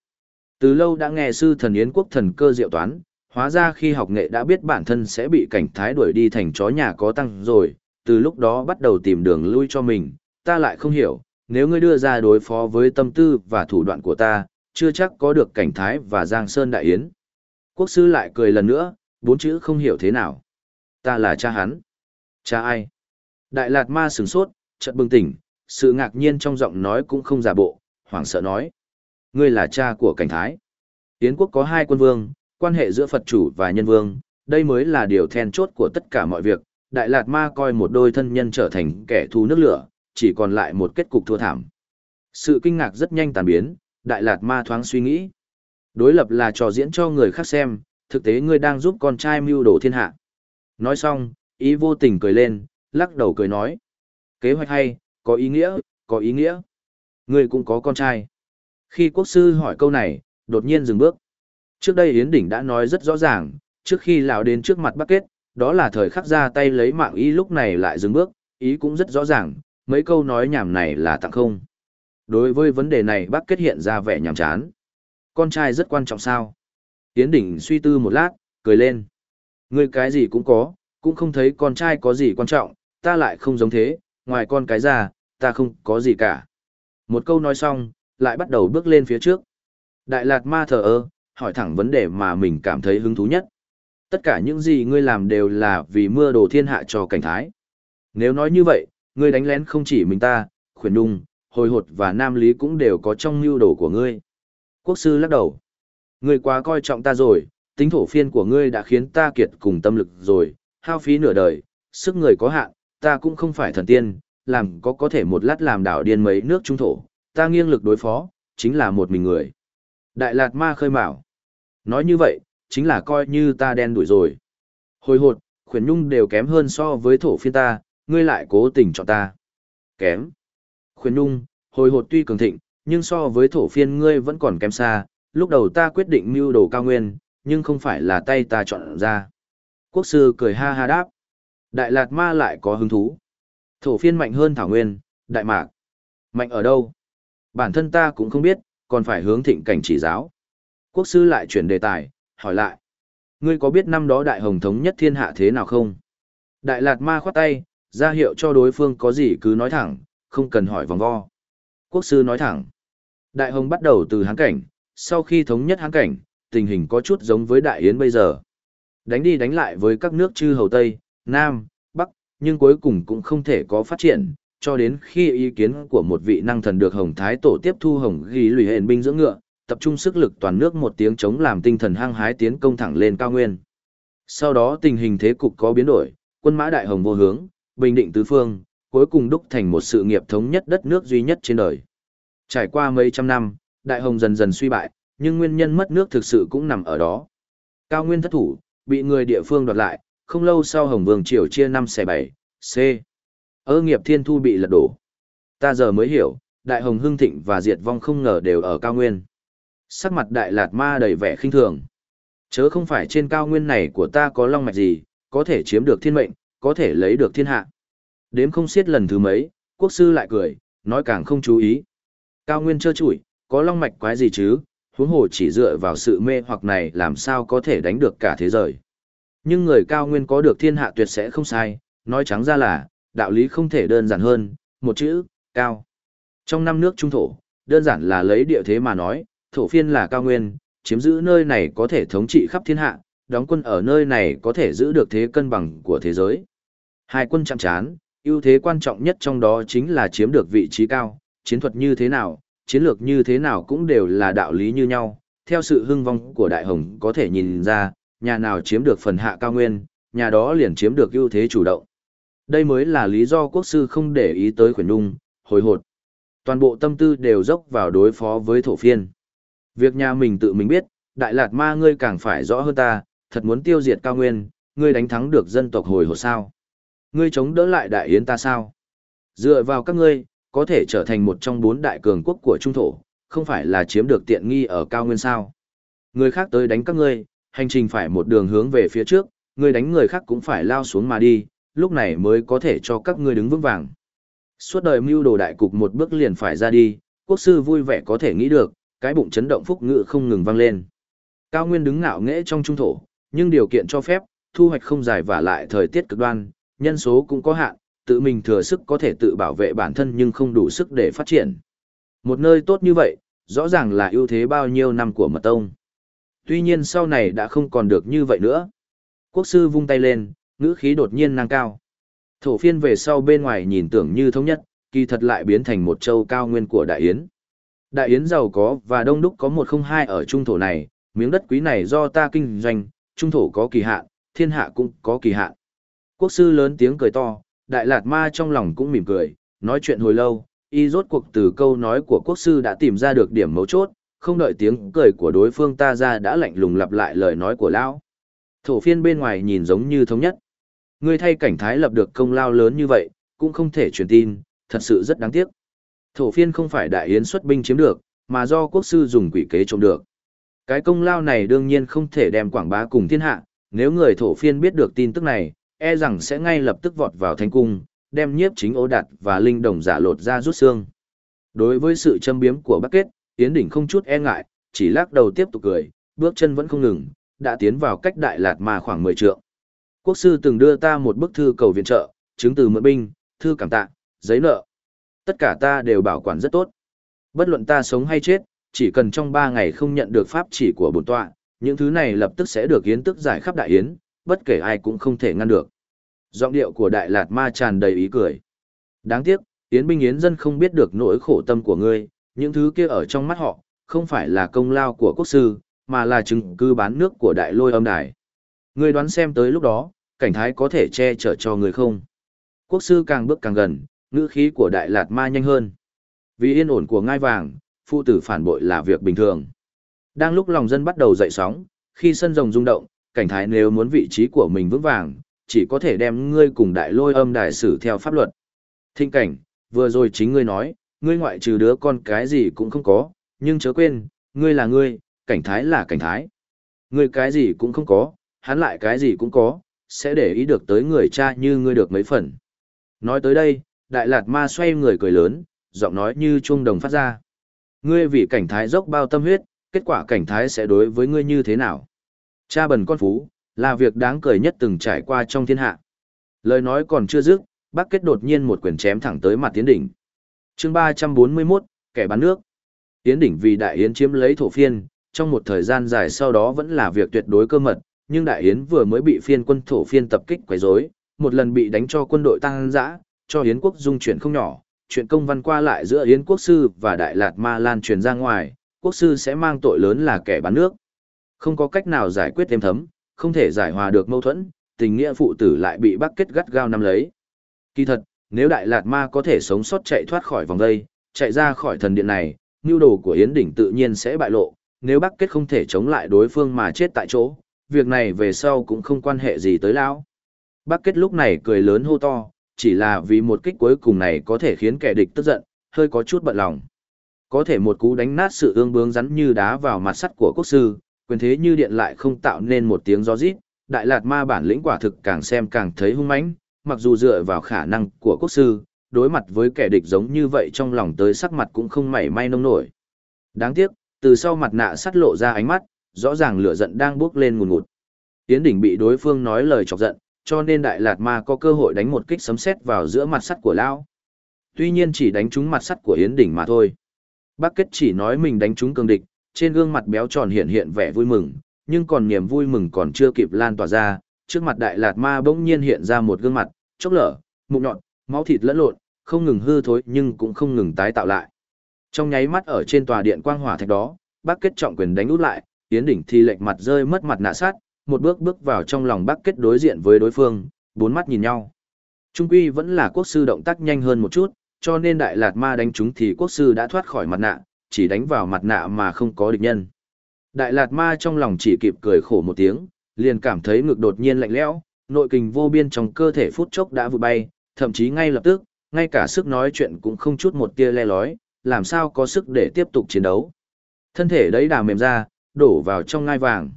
Từ lâu đã nghe sư thần Yến quốc thần cơ diệu toán, hóa ra khi học nghệ đã biết bản thân sẽ bị cảnh thái đuổi đi thành chó nhà có tăng rồi, từ lúc đó bắt đầu tìm đường lui cho mình, ta lại không hiểu, nếu ngươi đưa ra đối phó với tâm tư và thủ đoạn của ta, chưa chắc có được cảnh thái và giang sơn đại yến. Quốc sư lại cười lần nữa, bốn chữ không hiểu thế nào. Ta là cha hắn. Cha ai? Đại Lạt Ma sửng sốt, chợt bừng tỉnh, sự ngạc nhiên trong giọng nói cũng không giả bộ, hoảng sợ nói. Ngươi là cha của cảnh thái. Yến quốc có hai quân vương, quan hệ giữa Phật chủ và nhân vương, đây mới là điều then chốt của tất cả mọi việc. Đại Lạt Ma coi một đôi thân nhân trở thành kẻ thù nước lửa, chỉ còn lại một kết cục thua thảm. Sự kinh ngạc rất nhanh tàn biến, Đại Lạt Ma thoáng suy nghĩ. Đối lập là trò diễn cho người khác xem, thực tế ngươi đang giúp con trai mưu đồ thiên hạ. Nói xong, ý vô tình cười lên, lắc đầu cười nói. Kế hoạch hay, có ý nghĩa, có ý nghĩa. Ngươi cũng có con trai. Khi quốc sư hỏi câu này, đột nhiên dừng bước. Trước đây Yến Đỉnh đã nói rất rõ ràng, trước khi lão đến trước mặt Bắc Kết, đó là thời khắc ra tay lấy mạng ý lúc này lại dừng bước, ý cũng rất rõ ràng, mấy câu nói nhảm này là tặng không. Đối với vấn đề này Bắc Kết hiện ra vẻ nhảm chán. Con trai rất quan trọng sao? Yến Đỉnh suy tư một lát, cười lên. Ngươi cái gì cũng có, cũng không thấy con trai có gì quan trọng, ta lại không giống thế, ngoài con cái ra, ta không có gì cả. Một câu nói xong, lại bắt đầu bước lên phía trước. Đại Lạt Ma thờ ơ, hỏi thẳng vấn đề mà mình cảm thấy hứng thú nhất. Tất cả những gì ngươi làm đều là vì mưa đồ thiên hạ cho cảnh thái. Nếu nói như vậy, ngươi đánh lén không chỉ mình ta, khuyển đung, hồi hột và nam lý cũng đều có trong mưu đồ của ngươi. Quốc sư lắc đầu. Ngươi quá coi trọng ta rồi, tính thổ phiên của ngươi đã khiến ta kiệt cùng tâm lực rồi, hao phí nửa đời, sức người có hạn, ta cũng không phải thần tiên, làm có có thể một lát làm đảo điên mấy nước trung thổ, ta nghiêng lực đối phó, chính là một mình người. Đại Lạt Ma khơi mào. Nói như vậy, chính là coi như ta đen đuổi rồi. Hồi hột, khuyển nhung đều kém hơn so với thổ phiên ta, ngươi lại cố tình chọn ta. Kém. Khuyển nhung, hồi hột tuy cường thịnh, nhưng so với thổ phiên ngươi vẫn còn kém xa, lúc đầu ta quyết định mưu đồ cao nguyên, nhưng không phải là tay ta chọn ra. Quốc sư cười ha ha đáp. Đại Lạt Ma lại có hứng thú. Thổ phiên mạnh hơn Thảo Nguyên, Đại Mạc. Mạnh ở đâu? Bản thân ta cũng không biết, còn phải hướng thịnh cảnh chỉ giáo. Quốc sư lại chuyển đề tài, hỏi lại. Ngươi có biết năm đó Đại Hồng thống nhất thiên hạ thế nào không? Đại Lạt Ma khoát tay, ra hiệu cho đối phương có gì cứ nói thẳng, không cần hỏi vòng vo. Quốc sư nói thẳng. Đại Hồng bắt đầu từ hán cảnh, sau khi thống nhất hán cảnh, tình hình có chút giống với Đại Yến bây giờ. Đánh đi đánh lại với các nước chư hầu Tây, Nam, Bắc, nhưng cuối cùng cũng không thể có phát triển, cho đến khi ý kiến của một vị năng thần được Hồng Thái Tổ tiếp thu Hồng ghi lùi hền binh dưỡng ngựa, tập trung sức lực toàn nước một tiếng chống làm tinh thần hăng hái tiến công thẳng lên cao nguyên. Sau đó tình hình thế cục có biến đổi, quân mã đại hồng vô hướng, bình định tứ phương, cuối cùng đúc thành một sự nghiệp thống nhất đất nước duy nhất trên đời. Trải qua mấy trăm năm, đại hồng dần dần suy bại, nhưng nguyên nhân mất nước thực sự cũng nằm ở đó. Cao nguyên thất thủ, bị người địa phương đoạt lại, không lâu sau Hồng Vương Triều chia năm xẻ bảy, C. Ơ nghiệp thiên thu bị lật đổ. Ta giờ mới hiểu, Đại Hồng Hưng Thịnh và Diệt Vong không ngờ đều ở cao nguyên. Sắc mặt Đại Lạt Ma đầy vẻ khinh thường. Chớ không phải trên cao nguyên này của ta có long mạch gì, có thể chiếm được thiên mệnh, có thể lấy được thiên hạ. Đếm không xiết lần thứ mấy, quốc sư lại cười, nói càng không chú ý. Cao nguyên trơ trụi, có long mạch quái gì chứ, huống hồ chỉ dựa vào sự mê hoặc này làm sao có thể đánh được cả thế giới. Nhưng người cao nguyên có được thiên hạ tuyệt sẽ không sai, nói trắng ra là, đạo lý không thể đơn giản hơn, một chữ, cao. Trong năm nước trung thổ, đơn giản là lấy địa thế mà nói, thổ phiên là cao nguyên, chiếm giữ nơi này có thể thống trị khắp thiên hạ, đóng quân ở nơi này có thể giữ được thế cân bằng của thế giới. Hai quân chạm chán, ưu thế quan trọng nhất trong đó chính là chiếm được vị trí cao, chiến thuật như thế nào, chiến lược như thế nào cũng đều là đạo lý như nhau. Theo sự hưng vong của Đại Hồng có thể nhìn ra, nhà nào chiếm được phần hạ cao nguyên, nhà đó liền chiếm được ưu thế chủ động. Đây mới là lý do quốc sư không để ý tới khuyển nung, hồi hột. Toàn bộ tâm tư đều dốc vào đối phó với thổ phiên. Việc nhà mình tự mình biết, Đại Lạt Ma ngươi càng phải rõ hơn ta, thật muốn tiêu diệt cao nguyên, ngươi đánh thắng được dân tộc hồi hột sao? Ngươi chống đỡ lại đại yến ta sao? Dựa vào các ngươi, có thể trở thành một trong bốn đại cường quốc của trung thổ, không phải là chiếm được tiện nghi ở cao nguyên sao? Người khác tới đánh các ngươi, hành trình phải một đường hướng về phía trước, ngươi đánh người khác cũng phải lao xuống mà đi, lúc này mới có thể cho các ngươi đứng vững vàng. Suốt đời mưu đồ đại cục một bước liền phải ra đi, quốc sư vui vẻ có thể nghĩ được, cái bụng chấn động phúc ngự không ngừng vang lên. Cao Nguyên đứng ngạo nghễ trong trung thổ, nhưng điều kiện cho phép, thu hoạch không dài và lại thời tiết cực đoan, nhân số cũng có hạn, tự mình thừa sức có thể tự bảo vệ bản thân nhưng không đủ sức để phát triển. Một nơi tốt như vậy, rõ ràng là ưu thế bao nhiêu năm của mật tông. Tuy nhiên sau này đã không còn được như vậy nữa. Quốc sư vung tay lên, ngữ khí đột nhiên năng cao. Thổ phiên về sau bên ngoài nhìn tưởng như thống nhất, kỳ thật lại biến thành một châu cao nguyên của Đại Yến. Đại Yến giàu có và đông đúc có một không hai ở trung thổ này, miếng đất quý này do ta kinh doanh, trung thổ có kỳ hạn, thiên hạ cũng có kỳ hạn. Quốc sư lớn tiếng cười to, Đại Lạt Ma trong lòng cũng mỉm cười, nói chuyện hồi lâu, y rốt cuộc từ câu nói của quốc sư đã tìm ra được điểm mấu chốt, không đợi tiếng cười của đối phương ta ra đã lạnh lùng lặp lại lời nói của lão. Thổ phiên bên ngoài nhìn giống như thống nhất. Ngươi thay cảnh thái lập được công lao lớn như vậy, cũng không thể truyền tin, thật sự rất đáng tiếc. Thổ phiên không phải đại yến xuất binh chiếm được, mà do quốc sư dùng quỷ kế trộm được. Cái công lao này đương nhiên không thể đem quảng bá cùng thiên hạ, nếu người thổ phiên biết được tin tức này, e rằng sẽ ngay lập tức vọt vào thánh cung, đem nhiếp chính ố đạt và linh đồng giả lột ra rút xương. Đối với sự châm biếm của Bắc Kết, Yến Đỉnh không chút e ngại, chỉ lắc đầu tiếp tục cười, bước chân vẫn không ngừng, đã tiến vào cách đại lạt mà khoảng 10 trượng. Quốc sư từng đưa ta một bức thư cầu viện trợ, chứng từ mượn binh, thư cảm tạ, giấy nợ. Tất cả ta đều bảo quản rất tốt. Bất luận ta sống hay chết, chỉ cần trong 3 ngày không nhận được pháp chỉ của bổn tọa, những thứ này lập tức sẽ được yến tức giải khắp đại yến, bất kể ai cũng không thể ngăn được. Giọng điệu của đại lạt ma tràn đầy ý cười. Đáng tiếc, yến binh yến dân không biết được nỗi khổ tâm của ngươi, những thứ kia ở trong mắt họ, không phải là công lao của quốc sư, mà là chứng cứ bán nước của đại lôi âm đài. Ngươi đoán xem tới lúc đó, cảnh thái có thể che chở cho người không? Quốc sư càng bước càng gần, ngữ khí của đại lạt ma nhanh hơn. Vì yên ổn của ngai vàng, phụ tử phản bội là việc bình thường. Đang lúc lòng dân bắt đầu dậy sóng, khi sân rồng rung động, cảnh thái nếu muốn vị trí của mình vững vàng, chỉ có thể đem ngươi cùng đại lôi âm đại sử theo pháp luật. Thinh cảnh, vừa rồi chính ngươi nói, ngươi ngoại trừ đứa con cái gì cũng không có, nhưng chớ quên, ngươi là ngươi, cảnh thái là cảnh thái. Ngươi cái gì cũng không có, hắn lại cái gì cũng có, sẽ để ý được tới người cha như ngươi được mấy phần. Nói tới đây, đại lạt ma xoay người cười lớn, giọng nói như chuông đồng phát ra. Ngươi vì cảnh thái dốc bao tâm huyết, kết quả cảnh thái sẽ đối với ngươi như thế nào? Cha bần con phú, là việc đáng cười nhất từng trải qua trong thiên hạ. Lời nói còn chưa dứt, bác kết đột nhiên một quyền chém thẳng tới mặt tiến đỉnh. chương 341, kẻ bán nước. Tiến đỉnh vì đại yến chiếm lấy thổ phiên, trong một thời gian dài sau đó vẫn là việc tuyệt đối cơ mật, nhưng đại yến vừa mới bị phiên quân thổ phiên tập kích quấy rối, một lần bị đánh cho quân đội tăng dã, cho yến quốc dung chuyển không nhỏ, chuyện công văn qua lại giữa yến quốc sư và đại lạt ma lan truyền ra ngoài, quốc sư sẽ mang tội lớn là kẻ bán nước. Không có cách nào giải quyết thêm thấm, không thể giải hòa được mâu thuẫn, tình nghĩa phụ tử lại bị bắt kết gắt gao nắm lấy. Kỳ thật, nếu Đại Lạt Ma có thể sống sót chạy thoát khỏi vòng đây, chạy ra khỏi thần điện này, nhu đồ của Yến Đỉnh tự nhiên sẽ bại lộ, nếu Bắc Kết không thể chống lại đối phương mà chết tại chỗ, việc này về sau cũng không quan hệ gì tới lão. Bắc Kết lúc này cười lớn hô to, chỉ là vì một kích cuối cùng này có thể khiến kẻ địch tức giận, hơi có chút bận lòng. Có thể một cú đánh nát sự ương bướng rắn như đá vào mặt sắt của quốc sư, quyền thế như điện lại không tạo nên một tiếng gió rít, đại lạt ma bản lĩnh quả thực càng xem càng thấy hung mãnh, mặc dù dựa vào khả năng của quốc sư, đối mặt với kẻ địch giống như vậy trong lòng tới sắc mặt cũng không mảy may nông nổi. Đáng tiếc, từ sau mặt nạ sắt lộ ra ánh mắt, rõ ràng lửa giận đang bốc lên ngùn ngụt. Tiến đỉnh bị đối phương nói lời chọc giận, cho nên Đại Lạt Ma có cơ hội đánh một kích sấm sét vào giữa mặt sắt của lão. Tuy nhiên chỉ đánh trúng mặt sắt của Yến đỉnh mà thôi. Bác Kết chỉ nói mình đánh trúng cường địch, trên gương mặt béo tròn hiện hiện vẻ vui mừng, nhưng còn niềm vui mừng còn chưa kịp lan tỏa ra, trước mặt Đại Lạt Ma bỗng nhiên hiện ra một gương mặt, chốc lở, mụn nhọn, máu thịt lẫn lộn, không ngừng hư thối nhưng cũng không ngừng tái tạo lại. Trong nháy mắt ở trên tòa điện quang hỏa thạch đó, bác kết trọng quyền đánh út lại, tiến đỉnh thì lệch mặt rơi mất mặt nạ sát, một bước bước vào trong lòng bắc kết đối diện với đối phương, bốn mắt nhìn nhau. Trung quy vẫn là quốc sư động tác nhanh hơn một chút, cho nên đại lạt ma đánh chúng thì quốc sư đã thoát khỏi mặt nạ, chỉ đánh vào mặt nạ mà không có địch nhân. Đại lạt ma trong lòng chỉ kịp cười khổ một tiếng, liền cảm thấy ngực đột nhiên lạnh lẽo, nội kình vô biên trong cơ thể phút chốc đã vụt bay, thậm chí ngay lập tức, ngay cả sức nói chuyện cũng không chút một tia le lói, làm sao có sức để tiếp tục chiến đấu. Thân thể đấy đà mềm ra, đổ vào trong ngai vàng.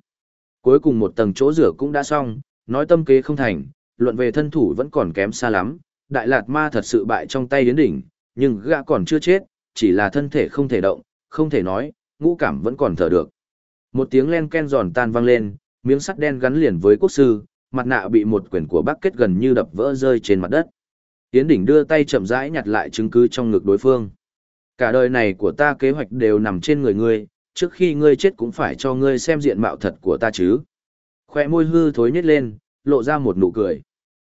Cuối cùng một tầng chỗ rửa cũng đã xong, nói tâm kế không thành, luận về thân thủ vẫn còn kém xa lắm, đại lạt ma thật sự bại trong tay đến đỉnh, nhưng gã còn chưa chết, chỉ là thân thể không thể động, không thể nói, ngũ cảm vẫn còn thở được. Một tiếng len ken giòn tan vang lên, miếng sắt đen gắn liền với quốc sư, mặt nạ bị một quyển của bác kết gần như đập vỡ rơi trên mặt đất. Yến đỉnh đưa tay chậm rãi nhặt lại chứng cứ trong ngực đối phương. Cả đời này của ta kế hoạch đều nằm trên người ngươi, trước khi ngươi chết cũng phải cho ngươi xem diện mạo thật của ta chứ. Khoe môi hư thối nhét lên, lộ ra một nụ cười.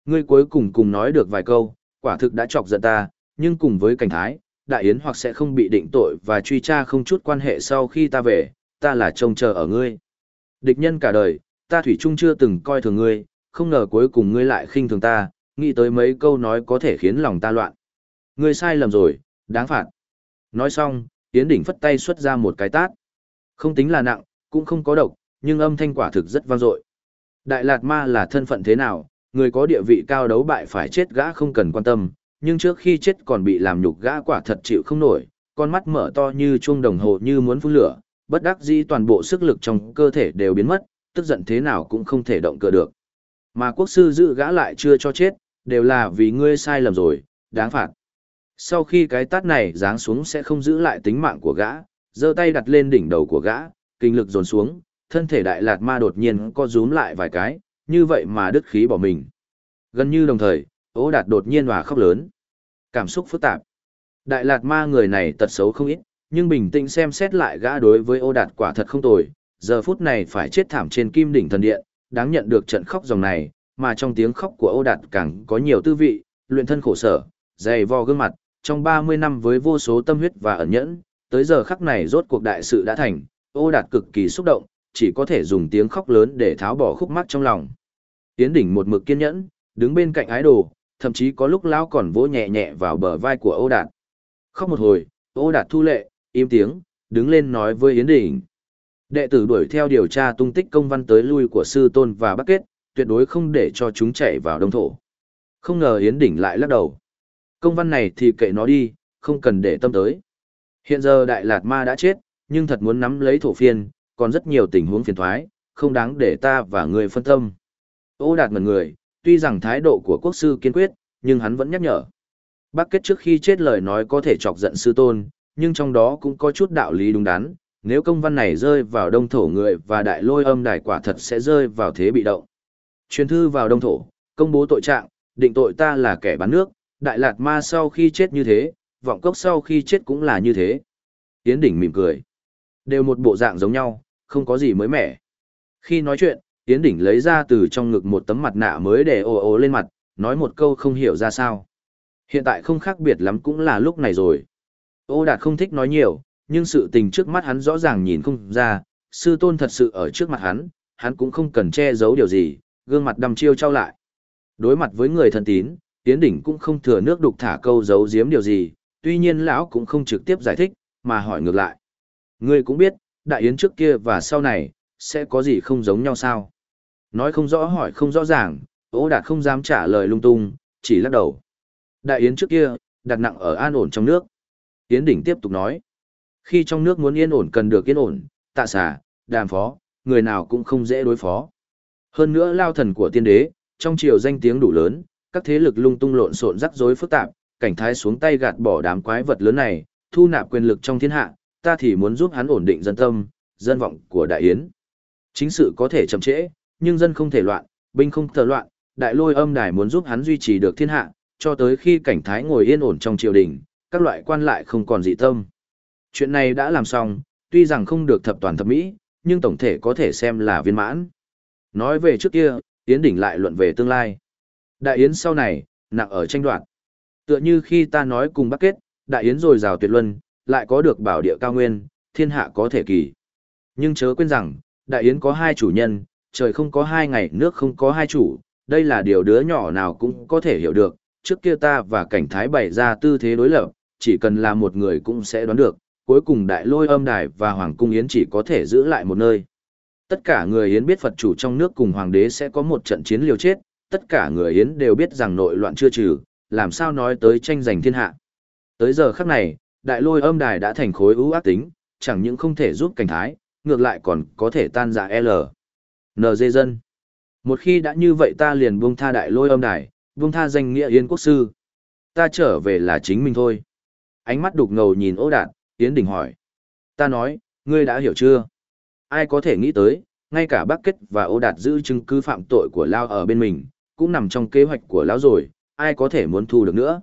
Ngươi cuối cùng cùng nói được vài câu, quả thực đã chọc giận ta, nhưng cùng với cảnh thái, đại yến hoặc sẽ không bị định tội và truy tra không chút quan hệ sau khi ta về, ta là trông chờ ở ngươi. Địch nhân cả đời, ta thủy chung chưa từng coi thường ngươi, không ngờ cuối cùng ngươi lại khinh thường ta, nghĩ tới mấy câu nói có thể khiến lòng ta loạn. Ngươi sai lầm rồi, đáng phạt. Nói xong, Yến Đỉnh phất tay xuất ra một cái tát. Không tính là nặng, cũng không có độc, nhưng âm thanh quả thực rất vang dội. Đại Lạt Ma là thân phận thế nào, người có địa vị cao đấu bại phải chết gã không cần quan tâm, nhưng trước khi chết còn bị làm nhục gã quả thật chịu không nổi, con mắt mở to như chuông đồng hồ như muốn phun lửa, bất đắc dĩ toàn bộ sức lực trong cơ thể đều biến mất, tức giận thế nào cũng không thể động cựa được. Mà quốc sư giữ gã lại chưa cho chết, đều là vì ngươi sai lầm rồi, đáng phạt. Sau khi cái tát này giáng xuống sẽ không giữ lại tính mạng của gã, giơ tay đặt lên đỉnh đầu của gã, kinh lực dồn xuống, thân thể đại lạt ma đột nhiên co rúm lại vài cái, như vậy mà đứt khí bỏ mình. Gần như đồng thời, ố đạt đột nhiên hòa khóc lớn. Cảm xúc phức tạp. Đại lạt ma người này tật xấu không ít, nhưng bình tĩnh xem xét lại gã đối với ô đạt quả thật không tồi, giờ phút này phải chết thảm trên kim đỉnh thần điện, đáng nhận được trận khóc dòng này, mà trong tiếng khóc của ô đạt càng có nhiều tư vị, luyện thân khổ sở, dày vò gương mặt, trong 30 năm với vô số tâm huyết và ẩn nhẫn, tới giờ khắc này rốt cuộc đại sự đã thành, ô đạt cực kỳ xúc động, chỉ có thể dùng tiếng khóc lớn để tháo bỏ khúc mắc trong lòng. Tiến đỉnh một mực kiên nhẫn, đứng bên cạnh ái đồ, thậm chí có lúc lão còn vỗ nhẹ nhẹ vào bờ vai của ô đạt. Khóc một hồi, ô đạt thu lệ, im tiếng, đứng lên nói với Yến Đỉnh. Đệ tử đuổi theo điều tra tung tích công văn tới lui của sư tôn và bắc kết, tuyệt đối không để cho chúng chạy vào đông thổ. Không ngờ Yến Đỉnh lại lắc đầu. Công văn này thì kệ nó đi, không cần để tâm tới. Hiện giờ Đại Lạt Ma đã chết, nhưng thật muốn nắm lấy thổ phiên, còn rất nhiều tình huống phiền thoái, không đáng để ta và người phân tâm. Ô đạt ngần người, tuy rằng thái độ của quốc sư kiên quyết, nhưng hắn vẫn nhắc nhở. Bác kết trước khi chết lời nói có thể chọc giận sư tôn, nhưng trong đó cũng có chút đạo lý đúng đắn, nếu công văn này rơi vào đông thổ người và đại lôi âm đài quả thật sẽ rơi vào thế bị động. Truyền thư vào đông thổ, công bố tội trạng, định tội ta là kẻ bán nước, đại lạt ma sau khi chết như thế, vọng cốc sau khi chết cũng là như thế. Yến Đỉnh mỉm cười. Đều một bộ dạng giống nhau, không có gì mới mẻ. Khi nói chuyện, Yến Đỉnh lấy ra từ trong ngực một tấm mặt nạ mới để ồ ồ lên mặt, nói một câu không hiểu ra sao. Hiện tại không khác biệt lắm cũng là lúc này rồi. Ô Đạt không thích nói nhiều, nhưng sự tình trước mắt hắn rõ ràng nhìn không ra, sư tôn thật sự ở trước mặt hắn, hắn cũng không cần che giấu điều gì, gương mặt đăm chiêu trao lại. Đối mặt với người thân tín, Yến Đỉnh cũng không thừa nước đục thả câu giấu giếm điều gì, tuy nhiên lão cũng không trực tiếp giải thích, mà hỏi ngược lại. Ngươi cũng biết, đại yến trước kia và sau này, sẽ có gì không giống nhau sao? Nói không rõ hỏi không rõ ràng, Ô Đạt không dám trả lời lung tung, chỉ lắc đầu. Đại yến trước kia, đặt nặng ở an ổn trong nước. Yến Đỉnh tiếp tục nói. Khi trong nước muốn yên ổn cần được yên ổn, tạ xả đàm phó, người nào cũng không dễ đối phó. Hơn nữa lao thần của tiên đế, trong triều danh tiếng đủ lớn, các thế lực lung tung lộn xộn rắc rối phức tạp, cảnh thái xuống tay gạt bỏ đám quái vật lớn này, thu nạp quyền lực trong thiên hạ, ta thì muốn giúp hắn ổn định dân tâm, dân vọng của đại yến. Chính sự có thể chậm trễ, nhưng dân không thể loạn, binh không thờ loạn, đại lôi âm đài muốn giúp hắn duy trì được thiên hạ, cho tới khi cảnh thái ngồi yên ổn trong triều đình, các loại quan lại không còn dị tâm. Chuyện này đã làm xong, tuy rằng không được thập toàn thập mỹ, nhưng tổng thể có thể xem là viên mãn. Nói về trước kia, Yến Đỉnh lại luận về tương lai. Đại Yến sau này, nặng ở tranh đoạt. Tựa như khi ta nói cùng Bắc Kết, Đại Yến rồi rào tuyệt luân, lại có được bảo địa cao nguyên, thiên hạ có thể kỳ. Nhưng chớ quên rằng, Đại Yến có hai chủ nhân, trời không có hai ngày nước không có hai chủ, đây là điều đứa nhỏ nào cũng có thể hiểu được. Trước kia ta và cảnh thái bày ra tư thế đối lập, chỉ cần là một người cũng sẽ đoán được, cuối cùng đại lôi âm đài và hoàng cung yến chỉ có thể giữ lại một nơi. Tất cả người yến biết Phật chủ trong nước cùng hoàng đế sẽ có một trận chiến liều chết, tất cả người yến đều biết rằng nội loạn chưa trừ, làm sao nói tới tranh giành thiên hạ. Tới giờ khắc này, đại lôi âm đài đã thành khối ưu ác tính, chẳng những không thể giúp cảnh thái, ngược lại còn có thể tan dạ L. NG dân. Một khi đã như vậy ta liền buông tha đại lôi âm đài, buông tha danh nghĩa yên quốc sư. Ta trở về là chính mình thôi. Ánh mắt đục ngầu nhìn ô đạt, Yến Đình hỏi. Ta nói, ngươi đã hiểu chưa? Ai có thể nghĩ tới, ngay cả bác kết và ô đạt giữ chứng cứ phạm tội của Lao ở bên mình, cũng nằm trong kế hoạch của Lão rồi, ai có thể muốn thu được nữa.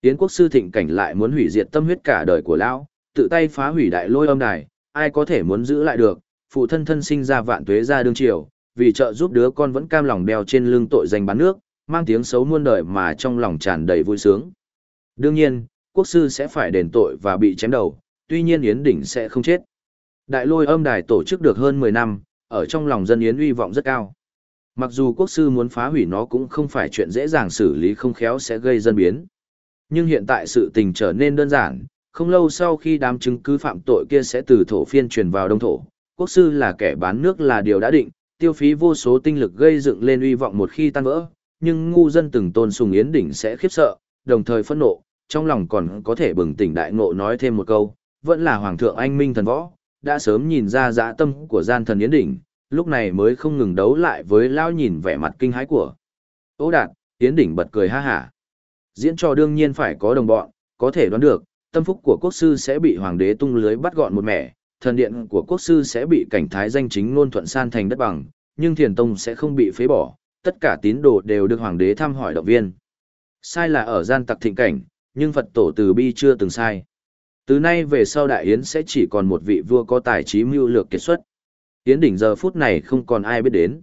Yến quốc sư thịnh cảnh lại muốn hủy diệt tâm huyết cả đời của Lão, tự tay phá hủy đại lôi âm đài, ai có thể muốn giữ lại được, phụ thân thân sinh ra vạn tuế ra đương triều, vì trợ giúp đứa con vẫn cam lòng đeo trên lưng tội danh bán nước, mang tiếng xấu muôn đời mà trong lòng tràn đầy vui sướng. Đương nhiên, quốc sư sẽ phải đền tội và bị chém đầu, tuy nhiên Yến Đỉnh sẽ không chết. Đại lôi âm đài tổ chức được hơn 10 năm, ở trong lòng dân Yến uy vọng rất cao. Mặc dù quốc sư muốn phá hủy nó cũng không phải chuyện dễ dàng xử lý không khéo sẽ gây dân biến. Nhưng hiện tại sự tình trở nên đơn giản, không lâu sau khi đám chứng cứ phạm tội kia sẽ từ thổ phiên truyền vào đông thổ, quốc sư là kẻ bán nước là điều đã định, tiêu phí vô số tinh lực gây dựng lên uy vọng một khi tan vỡ, nhưng ngu dân từng tôn sùng yến đỉnh sẽ khiếp sợ, đồng thời phẫn nộ, trong lòng còn có thể bừng tỉnh đại ngộ nói thêm một câu, vẫn là hoàng thượng anh minh thần võ, đã sớm nhìn ra dã tâm của gian thần yến đỉnh, lúc này mới không ngừng đấu lại với lao nhìn vẻ mặt kinh hãi của. Ô đạt, yến đỉnh bật cười ha hả. Diễn trò đương nhiên phải có đồng bọn, có thể đoán được, tâm phúc của quốc sư sẽ bị hoàng đế tung lưới bắt gọn một mẻ, thần điện của quốc sư sẽ bị cảnh thái danh chính ngôn thuận san thành đất bằng, nhưng thiền tông sẽ không bị phế bỏ, tất cả tín đồ đều được hoàng đế thăm hỏi động viên. Sai là ở gian tặc thịnh cảnh, nhưng Phật tổ từ bi chưa từng sai. Từ nay về sau đại yến sẽ chỉ còn một vị vua có tài trí mưu lược kiệt xuất. Yến đỉnh giờ phút này không còn ai biết đến.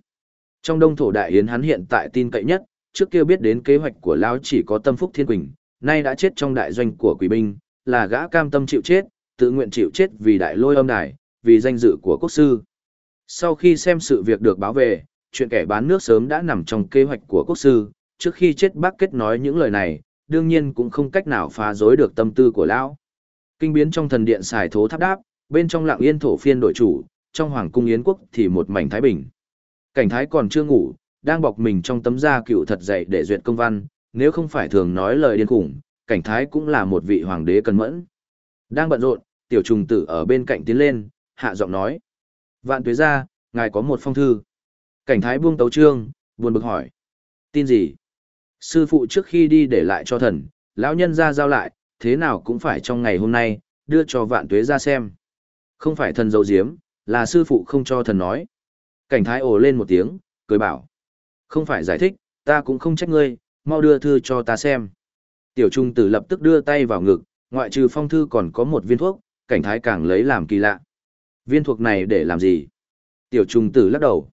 Trong đông thổ đại yến hắn hiện tại tin cậy nhất, trước kia biết đến kế hoạch của lão chỉ có tâm phúc thiên quỳnh, nay đã chết trong đại doanh của quỷ binh, là gã cam tâm chịu chết, tự nguyện chịu chết vì đại lôi âm đài, vì danh dự của quốc sư. Sau khi xem sự việc được báo về, chuyện kẻ bán nước sớm đã nằm trong kế hoạch của quốc sư, trước khi chết bác kết nói những lời này, đương nhiên cũng không cách nào phá rối được tâm tư của lão. Kinh biến trong thần điện xài thố tháp đáp, bên trong lặng yên thổ phiên đổi chủ, trong hoàng cung yến quốc thì một mảnh thái bình. Cảnh thái còn chưa ngủ, đang bọc mình trong tấm da cựu thật dày để duyệt công văn, nếu không phải thường nói lời điên khủng, cảnh thái cũng là một vị hoàng đế cẩn mẫn. Đang bận rộn, tiểu trùng tử ở bên cạnh tiến lên, hạ giọng nói. Vạn tuế ra, ngài có một phong thư. Cảnh thái buông tấu trương, buồn bực hỏi. Tin gì? Sư phụ trước khi đi để lại cho thần, lão nhân ra giao lại, thế nào cũng phải trong ngày hôm nay, đưa cho vạn tuế ra xem. Không phải thần dấu diếm, là sư phụ không cho thần nói. Cảnh thái ồ lên một tiếng, cười bảo. Không phải giải thích, ta cũng không trách ngươi, mau đưa thư cho ta xem. Tiểu trung tử lập tức đưa tay vào ngực, ngoại trừ phong thư còn có một viên thuốc, cảnh thái càng lấy làm kỳ lạ. Viên thuốc này để làm gì? Tiểu trung tử lắc đầu.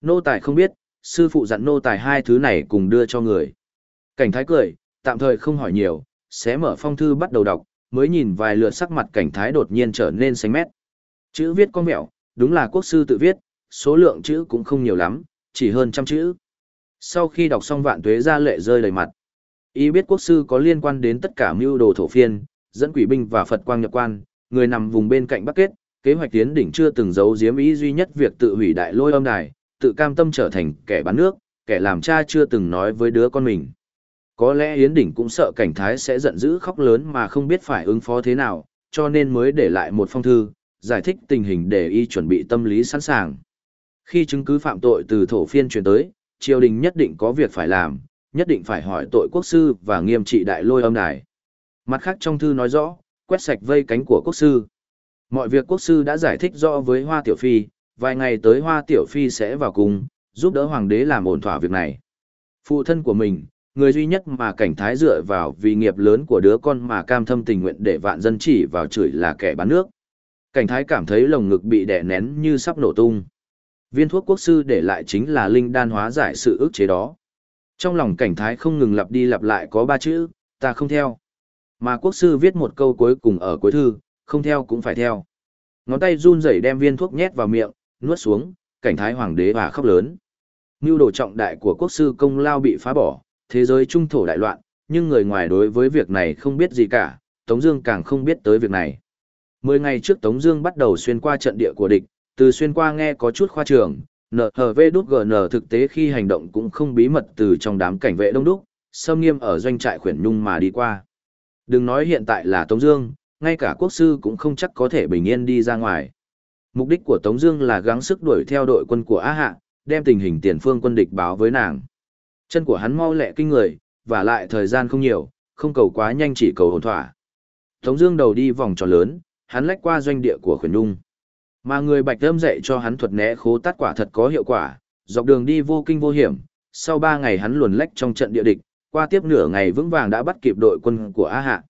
Nô tài không biết, sư phụ dặn nô tài hai thứ này cùng đưa cho người. Cảnh thái cười, tạm thời không hỏi nhiều, xé mở phong thư bắt đầu đọc, mới nhìn vài lượt sắc mặt cảnh thái đột nhiên trở nên xanh mét. Chữ viết con mẹo, đúng là quốc sư tự viết, số lượng chữ cũng không nhiều lắm, chỉ hơn trăm chữ. Sau khi đọc xong vạn tuế ra lệ rơi đầy mặt. Y biết quốc sư có liên quan đến tất cả mưu đồ thổ phiên, dẫn quỷ binh và Phật quang nhập quan, người nằm vùng bên cạnh Bắc Kết, kế hoạch tiến đỉnh chưa từng giấu giếm ý duy nhất việc tự hủy đại lôi âm đài, tự cam tâm trở thành kẻ bán nước, kẻ làm cha chưa từng nói với đứa con mình. Có lẽ Yến Đỉnh cũng sợ cảnh thái sẽ giận dữ khóc lớn mà không biết phải ứng phó thế nào, cho nên mới để lại một phong thư, giải thích tình hình để y chuẩn bị tâm lý sẵn sàng. Khi chứng cứ phạm tội từ thổ phiên truyền tới, triều đình nhất định có việc phải làm, nhất định phải hỏi tội quốc sư và nghiêm trị đại lôi âm đài. Mặt khác trong thư nói rõ, quét sạch vây cánh của quốc sư. Mọi việc quốc sư đã giải thích rõ với Hoa Tiểu Phi, vài ngày tới Hoa Tiểu Phi sẽ vào cùng, giúp đỡ hoàng đế làm ổn thỏa việc này. Phụ thân của mình, người duy nhất mà cảnh thái dựa vào vì nghiệp lớn của đứa con mà cam thâm tình nguyện để vạn dân chỉ vào chửi là kẻ bán nước. Cảnh thái cảm thấy lồng ngực bị đè nén như sắp nổ tung. Viên thuốc quốc sư để lại chính là linh đan hóa giải sự ức chế đó. Trong lòng cảnh thái không ngừng lặp đi lặp lại có ba chữ, ta không theo. Mà quốc sư viết một câu cuối cùng ở cuối thư, không theo cũng phải theo. Ngón tay run rẩy đem viên thuốc nhét vào miệng, nuốt xuống, cảnh thái hoàng đế và khóc lớn. Mưu đồ trọng đại của quốc sư công lao bị phá bỏ, thế giới trung thổ đại loạn, nhưng người ngoài đối với việc này không biết gì cả, Tống Dương càng không biết tới việc này. Mười ngày trước Tống Dương bắt đầu xuyên qua trận địa của địch, từ xuyên qua nghe có chút khoa trường, NHV đút GN thực tế khi hành động cũng không bí mật từ trong đám cảnh vệ đông đúc, xâm nghiêm ở doanh trại khuyển nhung mà đi qua. Đừng nói hiện tại là Tống Dương, ngay cả quốc sư cũng không chắc có thể bình yên đi ra ngoài. Mục đích của Tống Dương là gắng sức đuổi theo đội quân của Á Hạ, đem tình hình tiền phương quân địch báo với nàng. Chân của hắn mau lẹ kinh người, và lại thời gian không nhiều, không cầu quá nhanh chỉ cầu ổn thỏa. Tống Dương đầu đi vòng tròn lớn, hắn lách qua doanh địa của khuyển nhung. Mà người bạch âm dạy cho hắn thuật né khố tát quả thật có hiệu quả, dọc đường đi vô kinh vô hiểm. Sau ba ngày hắn luồn lách trong trận địa địch, qua tiếp nửa ngày vững vàng đã bắt kịp đội quân của A Hạ.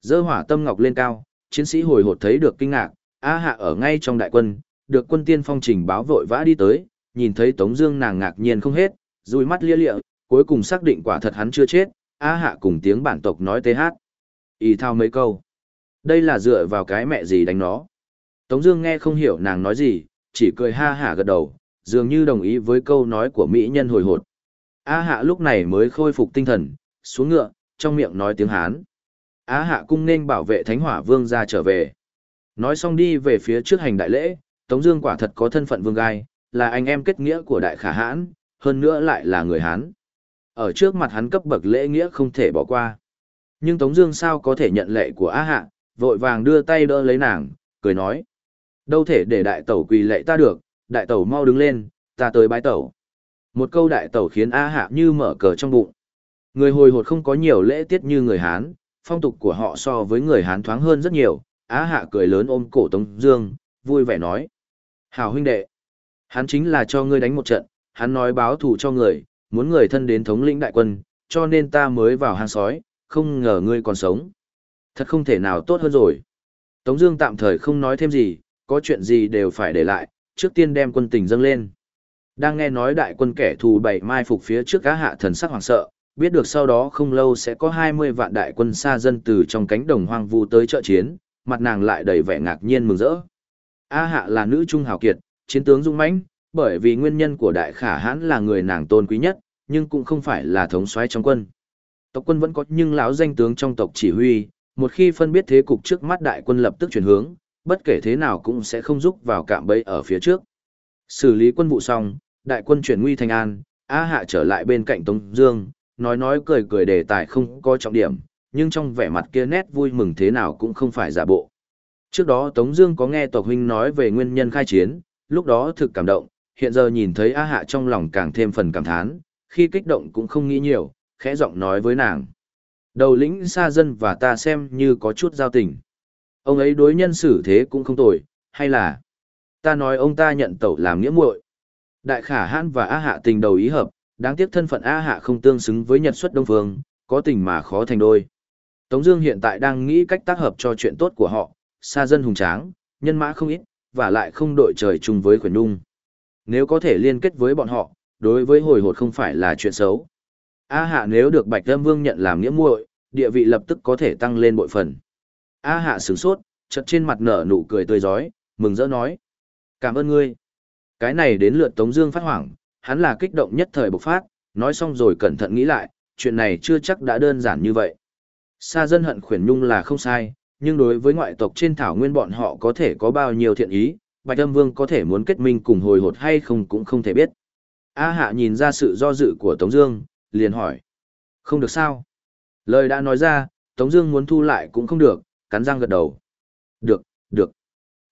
Dơ hỏa tâm ngọc lên cao, chiến sĩ hồi hột thấy được kinh ngạc, A Hạ ở ngay trong đại quân, được quân tiên phong trình báo vội vã đi tới, nhìn thấy Tống Dương nàng ngạc nhiên không hết, rùi mắt lia lịa, cuối cùng xác định quả thật hắn chưa chết. A Hạ cùng tiếng bản tộc nói tê hát, y thao mấy câu. Đây là dựa vào cái mẹ gì đánh nó. Tống Dương nghe không hiểu nàng nói gì, chỉ cười ha hả gật đầu, dường như đồng ý với câu nói của mỹ nhân hồi hột. A Hạ lúc này mới khôi phục tinh thần, xuống ngựa, trong miệng nói tiếng Hán. A Hạ cung nên bảo vệ Thánh Hỏa Vương ra trở về. Nói xong đi về phía trước hành đại lễ, Tống Dương quả thật có thân phận vương gai, là anh em kết nghĩa của Đại Khả Hãn, hơn nữa lại là người Hán. Ở trước mặt hắn cấp bậc lễ nghĩa không thể bỏ qua. Nhưng Tống Dương sao có thể nhận lệ của A Hạ, vội vàng đưa tay đỡ lấy nàng, cười nói: đâu thể để đại tẩu quỳ lệ ta được, đại tẩu mau đứng lên, ta tới bái tẩu. Một câu đại tẩu khiến A Hạ như mở cờ trong bụng. Người hồi hột không có nhiều lễ tiết như người Hán, phong tục của họ so với người Hán thoáng hơn rất nhiều. A Hạ cười lớn ôm cổ Tống Dương, vui vẻ nói: Hảo huynh đệ, hắn chính là cho ngươi đánh một trận, hắn nói báo thù cho người, muốn người thân đến thống lĩnh đại quân, cho nên ta mới vào hang sói, không ngờ ngươi còn sống. Thật không thể nào tốt hơn rồi. Tống Dương tạm thời không nói thêm gì, có chuyện gì đều phải để lại, trước tiên đem quân tình dâng lên. Đang nghe nói đại quân kẻ thù bảy mai phục phía trước cá hạ thần sắc hoảng sợ, biết được sau đó không lâu sẽ có 20 vạn đại quân xa dân từ trong cánh đồng hoang vu tới trợ chiến, mặt nàng lại đầy vẻ ngạc nhiên mừng rỡ. A hạ là nữ trung hào kiệt, chiến tướng dung mãnh, bởi vì nguyên nhân của đại khả hãn là người nàng tôn quý nhất, nhưng cũng không phải là thống soái trong quân. Tộc quân vẫn có nhưng lão danh tướng trong tộc chỉ huy, một khi phân biết thế cục trước mắt đại quân lập tức chuyển hướng, bất kể thế nào cũng sẽ không giúp vào cạm bẫy ở phía trước. Xử lý quân vụ xong, đại quân chuyển nguy thành an, A Hạ trở lại bên cạnh Tống Dương, nói nói cười cười đề tài không có trọng điểm, nhưng trong vẻ mặt kia nét vui mừng thế nào cũng không phải giả bộ. Trước đó Tống Dương có nghe tộc huynh nói về nguyên nhân khai chiến, lúc đó thực cảm động, hiện giờ nhìn thấy A Hạ trong lòng càng thêm phần cảm thán, khi kích động cũng không nghĩ nhiều, khẽ giọng nói với nàng: đầu lĩnh xa dân và ta xem như có chút giao tình. Ông ấy đối nhân xử thế cũng không tồi, hay là ta nói ông ta nhận tẩu làm nghĩa muội. Đại khả hãn và A hạ tình đầu ý hợp, đáng tiếc thân phận A hạ không tương xứng với nhật xuất đông phương, có tình mà khó thành đôi. Tống Dương hiện tại đang nghĩ cách tác hợp cho chuyện tốt của họ, xa dân hùng tráng, nhân mã không ít, và lại không đội trời chung với Quyền nung. Nếu có thể liên kết với bọn họ, đối với hồi hột không phải là chuyện xấu. A hạ nếu được Bạch Lâm Vương nhận làm nghĩa muội, địa vị lập tức có thể tăng lên bội phần. A hạ sửng sốt, chợt trên mặt nở nụ cười tươi rói, mừng rỡ nói. Cảm ơn ngươi. Cái này đến lượt Tống Dương phát hoảng, hắn là kích động nhất thời bộc phát, nói xong rồi cẩn thận nghĩ lại, chuyện này chưa chắc đã đơn giản như vậy. Sa dân hận khuyển nhung là không sai, nhưng đối với ngoại tộc trên thảo nguyên bọn họ có thể có bao nhiêu thiện ý, Bạch Âm Vương có thể muốn kết minh cùng hồi hột hay không cũng không thể biết. A Hạ nhìn ra sự do dự của Tống Dương, liền hỏi: không được sao? Lời đã nói ra, Tống Dương muốn thu lại cũng không được, cắn răng gật đầu. Được, được.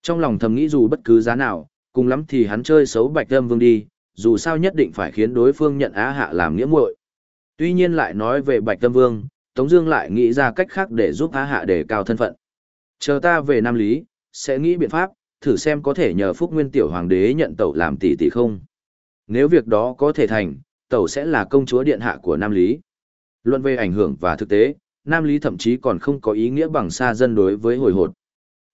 Trong lòng thầm nghĩ dù bất cứ giá nào, cùng lắm thì hắn chơi xấu Bạch Âm Vương đi, dù sao nhất định phải khiến đối phương nhận Á Hạ làm nghĩa muội. Tuy nhiên lại nói về Bạch Tâm Vương, Tống Dương lại nghĩ ra cách khác để giúp Á Hạ để cao thân phận. Chờ ta về Nam Lý, sẽ nghĩ biện pháp, thử xem có thể nhờ Phúc Nguyên Tiểu Hoàng đế nhận tẩu làm tỷ tỷ không. Nếu việc đó có thể thành, tẩu sẽ là công chúa điện hạ của Nam Lý. Luận về ảnh hưởng và thực tế, Nam Lý thậm chí còn không có ý nghĩa bằng xa dân đối với hồi hột.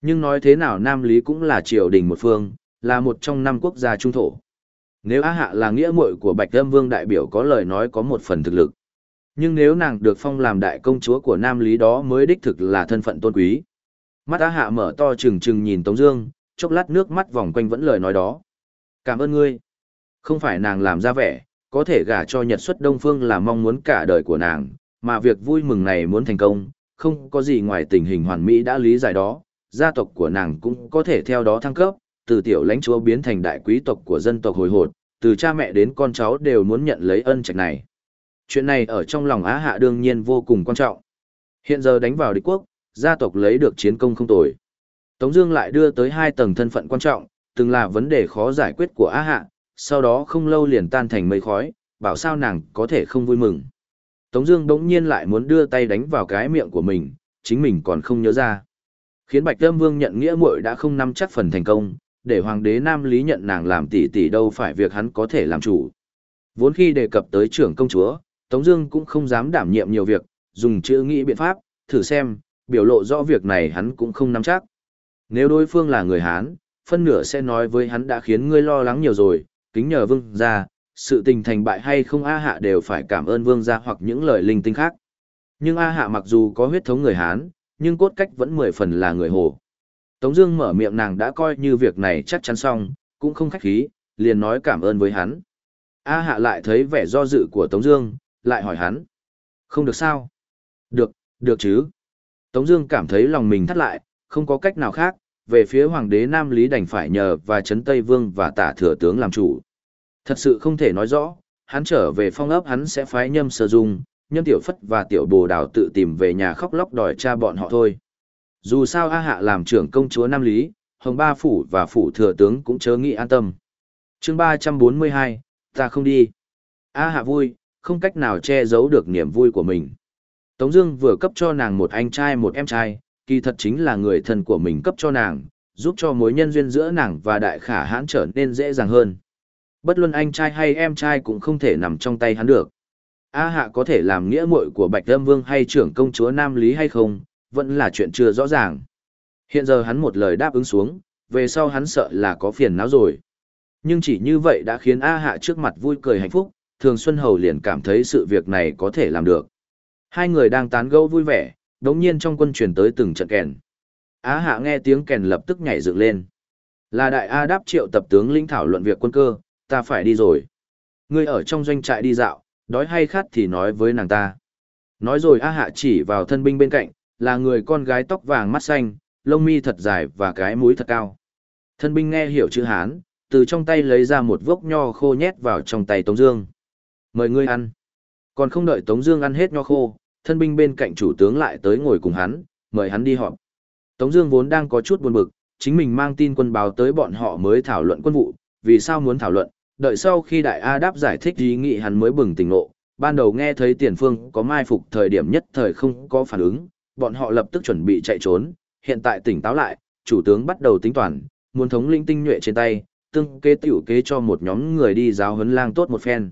Nhưng nói thế nào Nam Lý cũng là triều đình một phương, là một trong năm quốc gia trung thổ. Nếu Á Hạ là nghĩa muội của Bạch Âm Vương đại biểu có lời nói có một phần thực lực. Nhưng nếu nàng được phong làm đại công chúa của Nam Lý đó mới đích thực là thân phận tôn quý. Mắt Á Hạ mở to trừng trừng nhìn Tống Dương, chốc lát nước mắt vòng quanh vẫn lời nói đó. Cảm ơn ngươi. Không phải nàng làm ra vẻ, có thể gả cho Nhật xuất Đông Phương là mong muốn cả đời của nàng, mà việc vui mừng này muốn thành công, không có gì ngoài tình hình hoàn mỹ đã lý giải đó, gia tộc của nàng cũng có thể theo đó thăng cấp, từ tiểu lãnh chúa biến thành đại quý tộc của dân tộc hồi hột, từ cha mẹ đến con cháu đều muốn nhận lấy ân trạch này. Chuyện này ở trong lòng Á Hạ đương nhiên vô cùng quan trọng. Hiện giờ đánh vào địch quốc, gia tộc lấy được chiến công không tồi. Tống Dương lại đưa tới hai tầng thân phận quan trọng, từng là vấn đề khó giải quyết của Á Hạ, sau đó không lâu liền tan thành mây khói, bảo sao nàng có thể không vui mừng. Tống Dương đống nhiên lại muốn đưa tay đánh vào cái miệng của mình, chính mình còn không nhớ ra. Khiến Bạch Lâm Vương nhận nghĩa muội đã không nắm chắc phần thành công, để Hoàng đế Nam Lý nhận nàng làm tỷ tỷ đâu phải việc hắn có thể làm chủ. Vốn khi đề cập tới trưởng công chúa, Tống Dương cũng không dám đảm nhiệm nhiều việc, dùng chữ nghĩ biện pháp, thử xem, biểu lộ rõ việc này hắn cũng không nắm chắc. Nếu đối phương là người Hán, phân nửa sẽ nói với hắn đã khiến ngươi lo lắng nhiều rồi, kính nhờ vương gia, sự tình thành bại hay không A Hạ đều phải cảm ơn vương gia hoặc những lời linh tinh khác. Nhưng A Hạ mặc dù có huyết thống người Hán, nhưng cốt cách vẫn mười phần là người Hồ. Tống Dương mở miệng nàng đã coi như việc này chắc chắn xong, cũng không khách khí, liền nói cảm ơn với hắn. A Hạ lại thấy vẻ do dự của Tống Dương, lại hỏi hắn, không được sao? Được, được chứ. Tống Dương cảm thấy lòng mình thắt lại, không có cách nào khác, về phía hoàng đế Nam Lý đành phải nhờ và chấn Tây Vương và tả thừa tướng làm chủ. Thật sự không thể nói rõ, hắn trở về phong ấp hắn sẽ phái nhâm sơ dung, nhâm tiểu phất và tiểu bồ đào tự tìm về nhà khóc lóc đòi cha bọn họ thôi. Dù sao A Hạ làm trưởng công chúa Nam Lý, Hồng Ba Phủ và Phủ Thừa Tướng cũng chớ nghĩ an tâm. chương 342, ta không đi. A Hạ vui, không cách nào che giấu được niềm vui của mình. Tống Dương vừa cấp cho nàng một anh trai một em trai, kỳ thật chính là người thân của mình cấp cho nàng, giúp cho mối nhân duyên giữa nàng và đại khả hãn trở nên dễ dàng hơn. Bất luận anh trai hay em trai cũng không thể nằm trong tay hắn được. A Hạ có thể làm nghĩa muội của Bạch Âm Vương hay trưởng công chúa Nam Lý hay không, vẫn là chuyện chưa rõ ràng. Hiện giờ hắn một lời đáp ứng xuống, về sau hắn sợ là có phiền não rồi. Nhưng chỉ như vậy đã khiến A Hạ trước mặt vui cười hạnh phúc, Thường Xuân Hầu liền cảm thấy sự việc này có thể làm được. Hai người đang tán gẫu vui vẻ, đống nhiên trong quân truyền tới từng trận kèn. Á Hạ nghe tiếng kèn lập tức nhảy dựng lên. Là đại A đáp triệu tập tướng lĩnh thảo luận việc quân cơ, ta phải đi rồi. Ngươi ở trong doanh trại đi dạo, đói hay khát thì nói với nàng ta. Nói rồi A Hạ chỉ vào thân binh bên cạnh, là người con gái tóc vàng mắt xanh, lông mi thật dài và cái mũi thật cao. Thân binh nghe hiểu chữ Hán, từ trong tay lấy ra một vốc nho khô nhét vào trong tay Tống Dương. Mời ngươi ăn. Còn không đợi Tống Dương ăn hết nho khô, thân binh bên cạnh chủ tướng lại tới ngồi cùng hắn, mời hắn đi họp. Tống Dương vốn đang có chút buồn bực, chính mình mang tin quân báo tới bọn họ mới thảo luận quân vụ, vì sao muốn thảo luận? Đợi sau khi Đại A đáp giải thích ý nghĩ hắn mới bừng tỉnh ngộ. Ban đầu nghe thấy tiền phương có mai phục thời điểm nhất thời không có phản ứng, bọn họ lập tức chuẩn bị chạy trốn, hiện tại tỉnh táo lại, chủ tướng bắt đầu tính toán, muốn thống lĩnh tinh nhuệ trên tay, tương kế tiểu kế cho một nhóm người đi giáo huấn lang tốt một phen.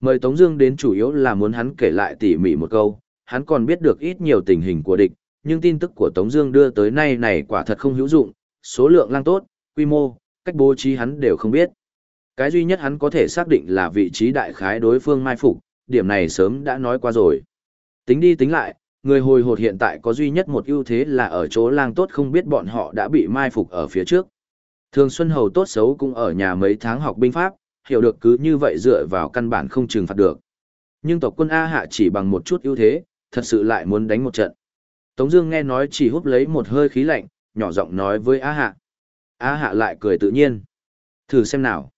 Mời Tống Dương đến chủ yếu là muốn hắn kể lại tỉ mỉ một câu, hắn còn biết được ít nhiều tình hình của địch, nhưng tin tức của Tống Dương đưa tới nay này quả thật không hữu dụng, số lượng lang tốt, quy mô, cách bố trí hắn đều không biết. Cái duy nhất hắn có thể xác định là vị trí đại khái đối phương mai phục, điểm này sớm đã nói qua rồi. Tính đi tính lại, Người hồi hột hiện tại có duy nhất một ưu thế là ở chỗ lang tốt không biết bọn họ đã bị mai phục ở phía trước. Thường Xuân Hầu tốt xấu cũng ở nhà mấy tháng học binh pháp, hiểu được cứ như vậy dựa vào căn bản không trừng phạt được. Nhưng tộc quân A Hạ chỉ bằng một chút ưu thế, thật sự lại muốn đánh một trận. Tống Dương nghe nói chỉ hút lấy một hơi khí lạnh, nhỏ giọng nói với Á Hạ. Á Hạ lại cười tự nhiên. Thử xem nào.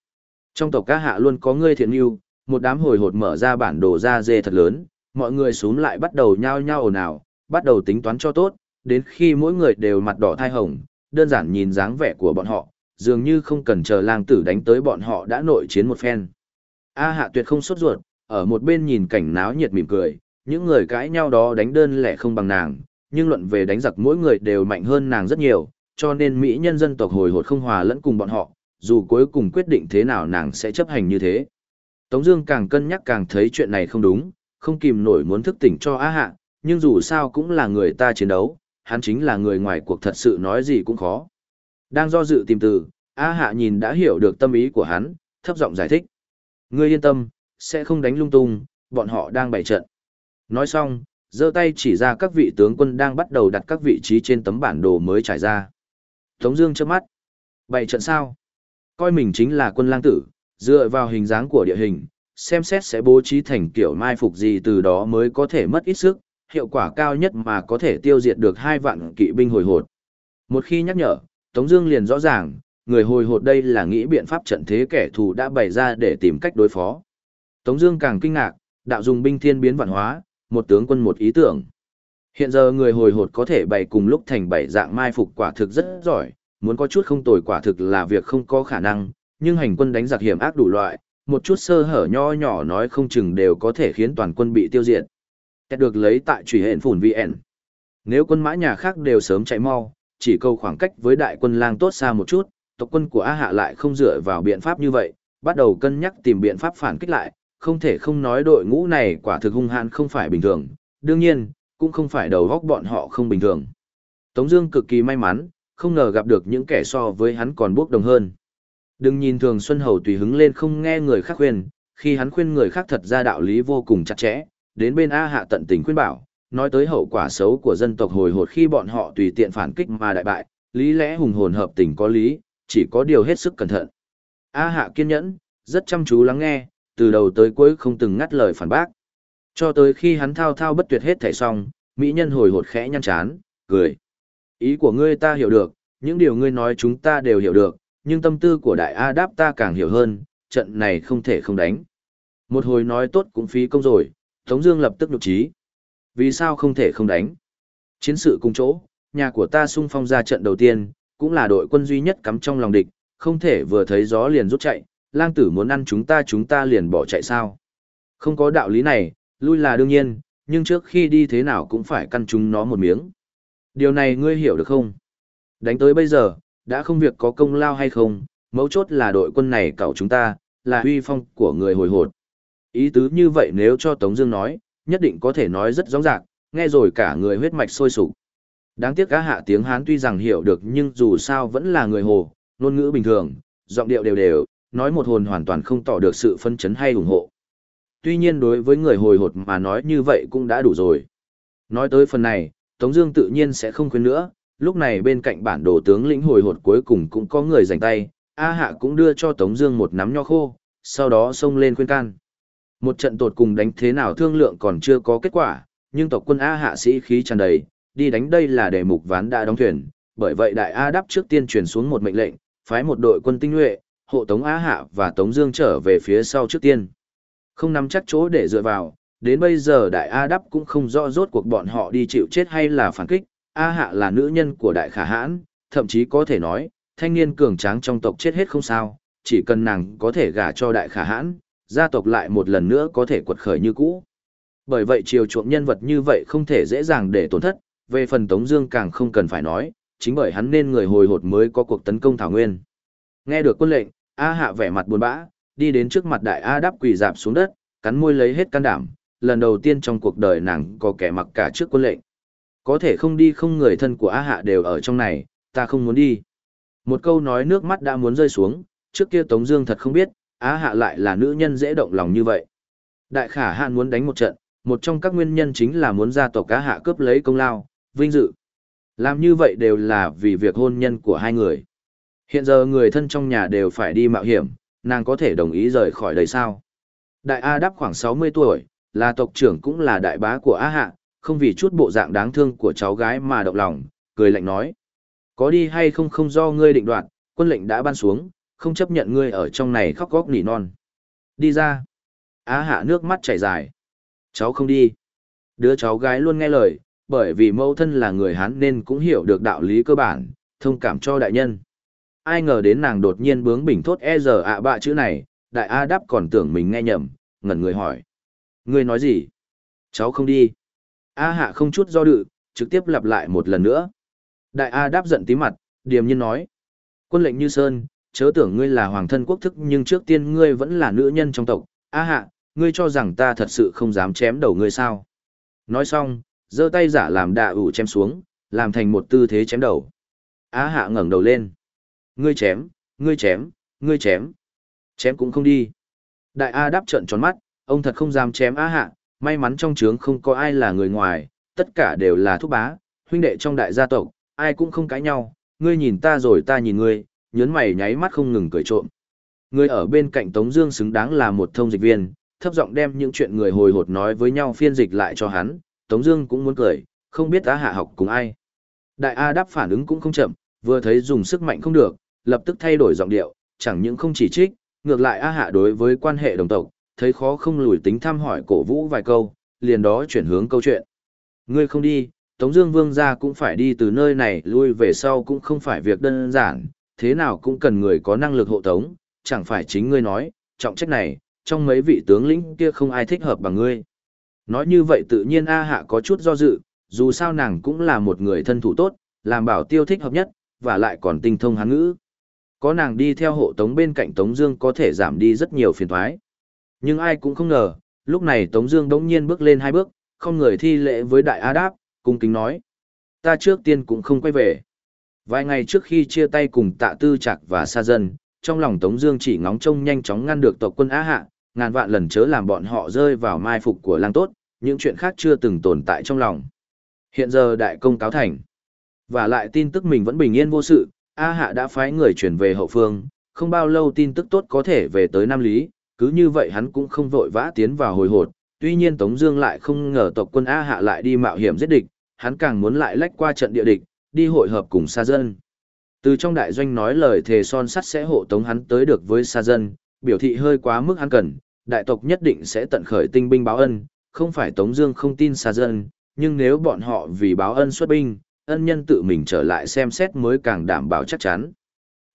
Trong tộc Á Hạ luôn có ngươi thiện yêu, một đám hồi hột mở ra bản đồ ra dê thật lớn, mọi người xuống lại bắt đầu nhao nhao ồn ào, bắt đầu tính toán cho tốt, đến khi mỗi người đều mặt đỏ thai hồng, đơn giản nhìn dáng vẻ của bọn họ, dường như không cần chờ lang tử đánh tới bọn họ đã nội chiến một phen. A hạ tuyệt không sốt ruột, ở một bên nhìn cảnh náo nhiệt mỉm cười, những người cãi nhau đó đánh đơn lẻ không bằng nàng, nhưng luận về đánh giặc mỗi người đều mạnh hơn nàng rất nhiều, cho nên Mỹ nhân dân tộc hồi hột không hòa lẫn cùng bọn họ, dù cuối cùng quyết định thế nào nàng sẽ chấp hành như thế. Tống Dương càng cân nhắc càng thấy chuyện này không đúng, không kìm nổi muốn thức tỉnh cho Á Hạ, nhưng dù sao cũng là người ta chiến đấu, hắn chính là người ngoài cuộc thật sự nói gì cũng khó. Đang do dự tìm từ, Á Hạ nhìn đã hiểu được tâm ý của hắn, thấp giọng giải thích. Ngươi yên tâm, sẽ không đánh lung tung, bọn họ đang bày trận. Nói xong, giơ tay chỉ ra các vị tướng quân đang bắt đầu đặt các vị trí trên tấm bản đồ mới trải ra. Tống Dương chớp mắt, bày trận sao? Coi mình chính là quân lang tử, dựa vào hình dáng của địa hình, xem xét sẽ bố trí thành kiểu mai phục gì từ đó mới có thể mất ít sức, hiệu quả cao nhất mà có thể tiêu diệt được hai vạn kỵ binh hồi hột. Một khi nhắc nhở, Tống Dương liền rõ ràng, người hồi hột đây là nghĩ biện pháp trận thế kẻ thù đã bày ra để tìm cách đối phó. Tống Dương càng kinh ngạc, đạo dùng binh thiên biến vạn hóa, một tướng quân một ý tưởng. Hiện giờ người hồi hột có thể bày cùng lúc thành bảy dạng mai phục quả thực rất giỏi, muốn có chút không tồi quả thực là việc không có khả năng, nhưng hành quân đánh giặc hiểm ác đủ loại, một chút sơ hở nho nhỏ nói không chừng đều có thể khiến toàn quân bị tiêu diệt. Tẹt được lấy tại trùy hện phủn VN. Nếu quân mã nhà khác đều sớm chạy mau, chỉ câu khoảng cách với đại quân lang tốt xa một chút, tộc quân của A Hạ lại không dựa vào biện pháp như vậy, bắt đầu cân nhắc tìm biện pháp phản kích lại, không thể không nói đội ngũ này quả thực hung hãn không phải bình thường, đương nhiên, cũng không phải đầu góc bọn họ không bình thường. Tống Dương cực kỳ may mắn, không ngờ gặp được những kẻ so với hắn còn bốc đồng hơn. Đừng nhìn thường Xuân Hầu tùy hứng lên không nghe người khác khuyên, khi hắn khuyên người khác thật ra đạo lý vô cùng chặt chẽ, đến bên A Hạ tận tình khuyên bảo, nói tới hậu quả xấu của dân tộc hồi hột khi bọn họ tùy tiện phản kích mà đại bại, lý lẽ hùng hồn hợp tình có lý, chỉ có điều hết sức cẩn thận. A Hạ kiên nhẫn, rất chăm chú lắng nghe, từ đầu tới cuối không từng ngắt lời phản bác. Cho tới khi hắn thao thao bất tuyệt hết thảy xong, mỹ nhân hồi hột khẽ nhăn chán, cười. Ý của ngươi ta hiểu được, những điều ngươi nói chúng ta đều hiểu được, nhưng tâm tư của đại A đáp ta càng hiểu hơn, trận này không thể không đánh. Một hồi nói tốt cũng phí công rồi, Tống Dương lập tức nhục trí. Vì sao không thể không đánh? Chiến sự cùng chỗ, nhà của ta sung phong ra trận đầu tiên, cũng là đội quân duy nhất cắm trong lòng địch, không thể vừa thấy gió liền rút chạy, lang tử muốn ăn chúng ta chúng ta liền bỏ chạy sao. Không có đạo lý này, lui là đương nhiên, nhưng trước khi đi thế nào cũng phải căn chúng nó một miếng. Điều này ngươi hiểu được không? Đánh tới bây giờ, đã không việc có công lao hay không, mấu chốt là đội quân này cậu chúng ta, là huy phong của người hồi hột. Ý tứ như vậy nếu cho Tống Dương nói, nhất định có thể nói rất rõ ràng, nghe rồi cả người huyết mạch sôi sục. Đáng tiếc cá hạ tiếng Hán tuy rằng hiểu được nhưng dù sao vẫn là người hồ, ngôn ngữ bình thường, giọng điệu đều đều, nói một hồn hoàn toàn không tỏ được sự phân chấn hay ủng hộ. Tuy nhiên đối với người hồi hột mà nói như vậy cũng đã đủ rồi. Nói tới phần này, Tống Dương tự nhiên sẽ không khuyên nữa. Lúc này bên cạnh bản đồ tướng lĩnh hồi hột cuối cùng cũng có người giành tay, A Hạ cũng đưa cho Tống Dương một nắm nho khô, sau đó xông lên khuyên can. Một trận tột cùng đánh thế nào thương lượng còn chưa có kết quả, nhưng tộc quân A Hạ sĩ khí tràn đầy, đi đánh đây là để mục ván đã đóng thuyền. Bởi vậy đại A đáp trước tiên truyền xuống một mệnh lệnh, phái một đội quân tinh nhuệ, hộ Tống Á Hạ và Tống Dương trở về phía sau trước tiên. Không nắm chắc chỗ để dựa vào, đến bây giờ Đại A Đắp cũng không rõ rốt cuộc bọn họ đi chịu chết hay là phản kích. A Hạ là nữ nhân của Đại Khả Hãn, thậm chí có thể nói, thanh niên cường tráng trong tộc chết hết không sao, chỉ cần nàng có thể gả cho Đại Khả Hãn, gia tộc lại một lần nữa có thể quật khởi như cũ. Bởi vậy chiều chuộng nhân vật như vậy không thể dễ dàng để tổn thất, về phần Tống Dương càng không cần phải nói, chính bởi hắn nên người hồi hột mới có cuộc tấn công Thảo Nguyên. Nghe được quân lệnh, A hạ vẻ mặt buồn bã, đi đến trước mặt đại A đáp quỳ dạp xuống đất, cắn môi lấy hết can đảm, lần đầu tiên trong cuộc đời nàng có kẻ mặc cả trước quân lệnh. Có thể không đi không người thân của A hạ đều ở trong này, ta không muốn đi. Một câu nói nước mắt đã muốn rơi xuống, trước kia Tống Dương thật không biết, Á hạ lại là nữ nhân dễ động lòng như vậy. Đại khả hạn muốn đánh một trận, một trong các nguyên nhân chính là muốn gia tộc cá hạ cướp lấy công lao, vinh dự. Làm như vậy đều là vì việc hôn nhân của hai người. Hiện giờ người thân trong nhà đều phải đi mạo hiểm, nàng có thể đồng ý rời khỏi đây sao? Đại A đáp khoảng 60 tuổi, là tộc trưởng cũng là đại bá của A Hạ, không vì chút bộ dạng đáng thương của cháu gái mà động lòng, cười lạnh nói. Có đi hay không không do ngươi định đoạt, quân lệnh đã ban xuống, không chấp nhận ngươi ở trong này khóc góc nỉ non. Đi ra. Á Hạ nước mắt chảy dài. Cháu không đi. Đứa cháu gái luôn nghe lời, bởi vì mẫu thân là người Hán nên cũng hiểu được đạo lý cơ bản, thông cảm cho đại nhân ai ngờ đến nàng đột nhiên bướng bỉnh thốt e giờ ạ bạ chữ này, đại A đáp còn tưởng mình nghe nhầm, ngẩn người hỏi. Ngươi nói gì? Cháu không đi. A hạ không chút do dự, trực tiếp lặp lại một lần nữa. Đại A đáp giận tí mặt, điềm nhiên nói. Quân lệnh như sơn, chớ tưởng ngươi là hoàng thân quốc thức nhưng trước tiên ngươi vẫn là nữ nhân trong tộc. A hạ, ngươi cho rằng ta thật sự không dám chém đầu ngươi sao? Nói xong, giơ tay giả làm đạ ủ chém xuống, làm thành một tư thế chém đầu. A hạ ngẩng đầu lên. Ngươi chém, ngươi chém, ngươi chém. Chém cũng không đi. Đại A đáp trận tròn mắt, ông thật không dám chém A hạ, may mắn trong trướng không có ai là người ngoài, tất cả đều là thúc bá, huynh đệ trong đại gia tộc, ai cũng không cãi nhau, ngươi nhìn ta rồi ta nhìn ngươi, nhớn mày nháy mắt không ngừng cười trộm. Ngươi ở bên cạnh Tống Dương xứng đáng là một thông dịch viên, thấp giọng đem những chuyện người hồi hột nói với nhau phiên dịch lại cho hắn, Tống Dương cũng muốn cười, không biết A Hạ học cùng ai. Đại A đáp phản ứng cũng không chậm, vừa thấy dùng sức mạnh không được, lập tức thay đổi giọng điệu, chẳng những không chỉ trích, ngược lại A Hạ đối với quan hệ đồng tộc, thấy khó không lùi tính thăm hỏi cổ vũ vài câu, liền đó chuyển hướng câu chuyện. Ngươi không đi, Tống Dương Vương gia cũng phải đi từ nơi này lui về sau cũng không phải việc đơn giản, thế nào cũng cần người có năng lực hộ tống, chẳng phải chính ngươi nói, trọng trách này, trong mấy vị tướng lĩnh kia không ai thích hợp bằng ngươi. Nói như vậy tự nhiên A Hạ có chút do dự, dù sao nàng cũng là một người thân thủ tốt, làm bảo tiêu thích hợp nhất, và lại còn tinh thông hán ngữ. Có nàng đi theo hộ tống bên cạnh Tống Dương có thể giảm đi rất nhiều phiền toái. Nhưng ai cũng không ngờ, lúc này Tống Dương đống nhiên bước lên hai bước, không người thi lễ với Đại A Đáp, cung kính nói: Ta trước tiên cũng không quay về. Vài ngày trước khi chia tay cùng Tạ Tư Trạc và Sa Dân, trong lòng Tống Dương chỉ ngóng trông nhanh chóng ngăn được tộc quân Á Hạ, ngàn vạn lần chớ làm bọn họ rơi vào mai phục của lang tốt, những chuyện khác chưa từng tồn tại trong lòng. Hiện giờ đại công cáo thành, và lại tin tức mình vẫn bình yên vô sự, A Hạ đã phái người chuyển về hậu phương, không bao lâu tin tức tốt có thể về tới Nam Lý, cứ như vậy hắn cũng không vội vã tiến vào hồi hột. Tuy nhiên Tống Dương lại không ngờ tộc quân A Hạ lại đi mạo hiểm giết địch, hắn càng muốn lại lách qua trận địa địch, đi hội hợp cùng Sa Dân. Từ trong đại doanh nói lời thề son sắt sẽ hộ tống hắn tới được với Sa Dân, biểu thị hơi quá mức hắn cần, đại tộc nhất định sẽ tận khởi tinh binh báo ân, không phải Tống Dương không tin Sa Dân, nhưng nếu bọn họ vì báo ân xuất binh, ân nhân tự mình trở lại xem xét mới càng đảm bảo chắc chắn.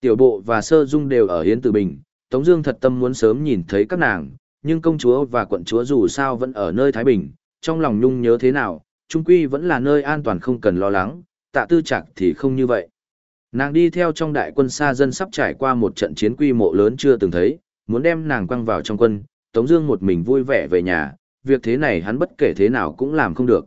Tiểu bộ và sơ dung đều ở Hiến Tử Bình, Tống Dương thật tâm muốn sớm nhìn thấy các nàng, nhưng công chúa và quận chúa dù sao vẫn ở nơi Thái Bình, trong lòng nhung nhớ thế nào, trung quy vẫn là nơi an toàn không cần lo lắng. Tạ Tư Trạc thì không như vậy. Nàng đi theo trong đại quân xa dân sắp trải qua một trận chiến quy mô lớn chưa từng thấy, muốn đem nàng quăng vào trong quân, Tống Dương một mình vui vẻ về nhà, việc thế này hắn bất kể thế nào cũng làm không được.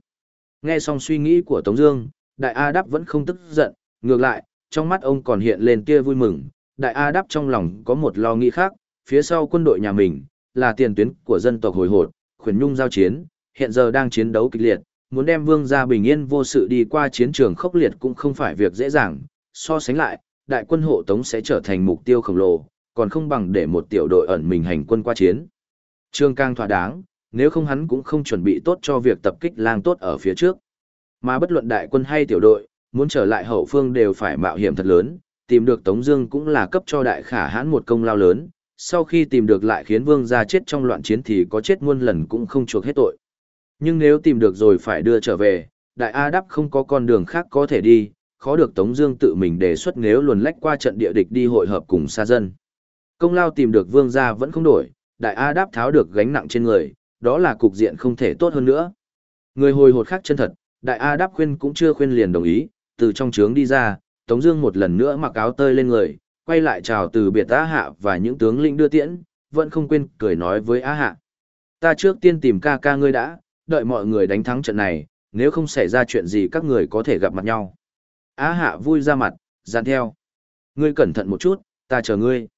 Nghe xong suy nghĩ của Tống Dương, Đại A Đáp vẫn không tức giận, ngược lại, trong mắt ông còn hiện lên tia vui mừng. Đại A Đáp trong lòng có một lo nghĩ khác, phía sau quân đội nhà mình là tiền tuyến của dân tộc hồi hột, khuyển nhung giao chiến, hiện giờ đang chiến đấu kịch liệt, muốn đem vương gia bình yên vô sự đi qua chiến trường khốc liệt cũng không phải việc dễ dàng. So sánh lại, đại quân hộ tống sẽ trở thành mục tiêu khổng lồ, còn không bằng để một tiểu đội ẩn mình hành quân qua chiến. Trương càng thỏa đáng, nếu không hắn cũng không chuẩn bị tốt cho việc tập kích lang tốt ở phía trước. Mà bất luận đại quân hay tiểu đội, muốn trở lại hậu phương đều phải mạo hiểm thật lớn, tìm được Tống Dương cũng là cấp cho đại khả hãn một công lao lớn. Sau khi tìm được lại khiến vương gia chết trong loạn chiến thì có chết muôn lần cũng không chuộc hết tội. Nhưng nếu tìm được rồi phải đưa trở về, đại A Đắp không có con đường khác có thể đi, khó được Tống Dương tự mình đề xuất nếu luồn lách qua trận địa địch đi hội hợp cùng xa dân. Công lao tìm được vương gia vẫn không đổi, đại A Đáp tháo được gánh nặng trên người, đó là cục diện không thể tốt hơn nữa. Người hồi hột khác chân thật, đại A đáp khuyên cũng chưa khuyên liền đồng ý, từ trong trướng đi ra, Tống Dương một lần nữa mặc áo tơi lên người, quay lại chào từ biệt A Hạ và những tướng lĩnh đưa tiễn, vẫn không quên cười nói với A Hạ. Ta trước tiên tìm ca ca ngươi đã, đợi mọi người đánh thắng trận này, nếu không xảy ra chuyện gì các người có thể gặp mặt nhau. A Hạ vui ra mặt, dàn theo. Ngươi cẩn thận một chút, ta chờ ngươi.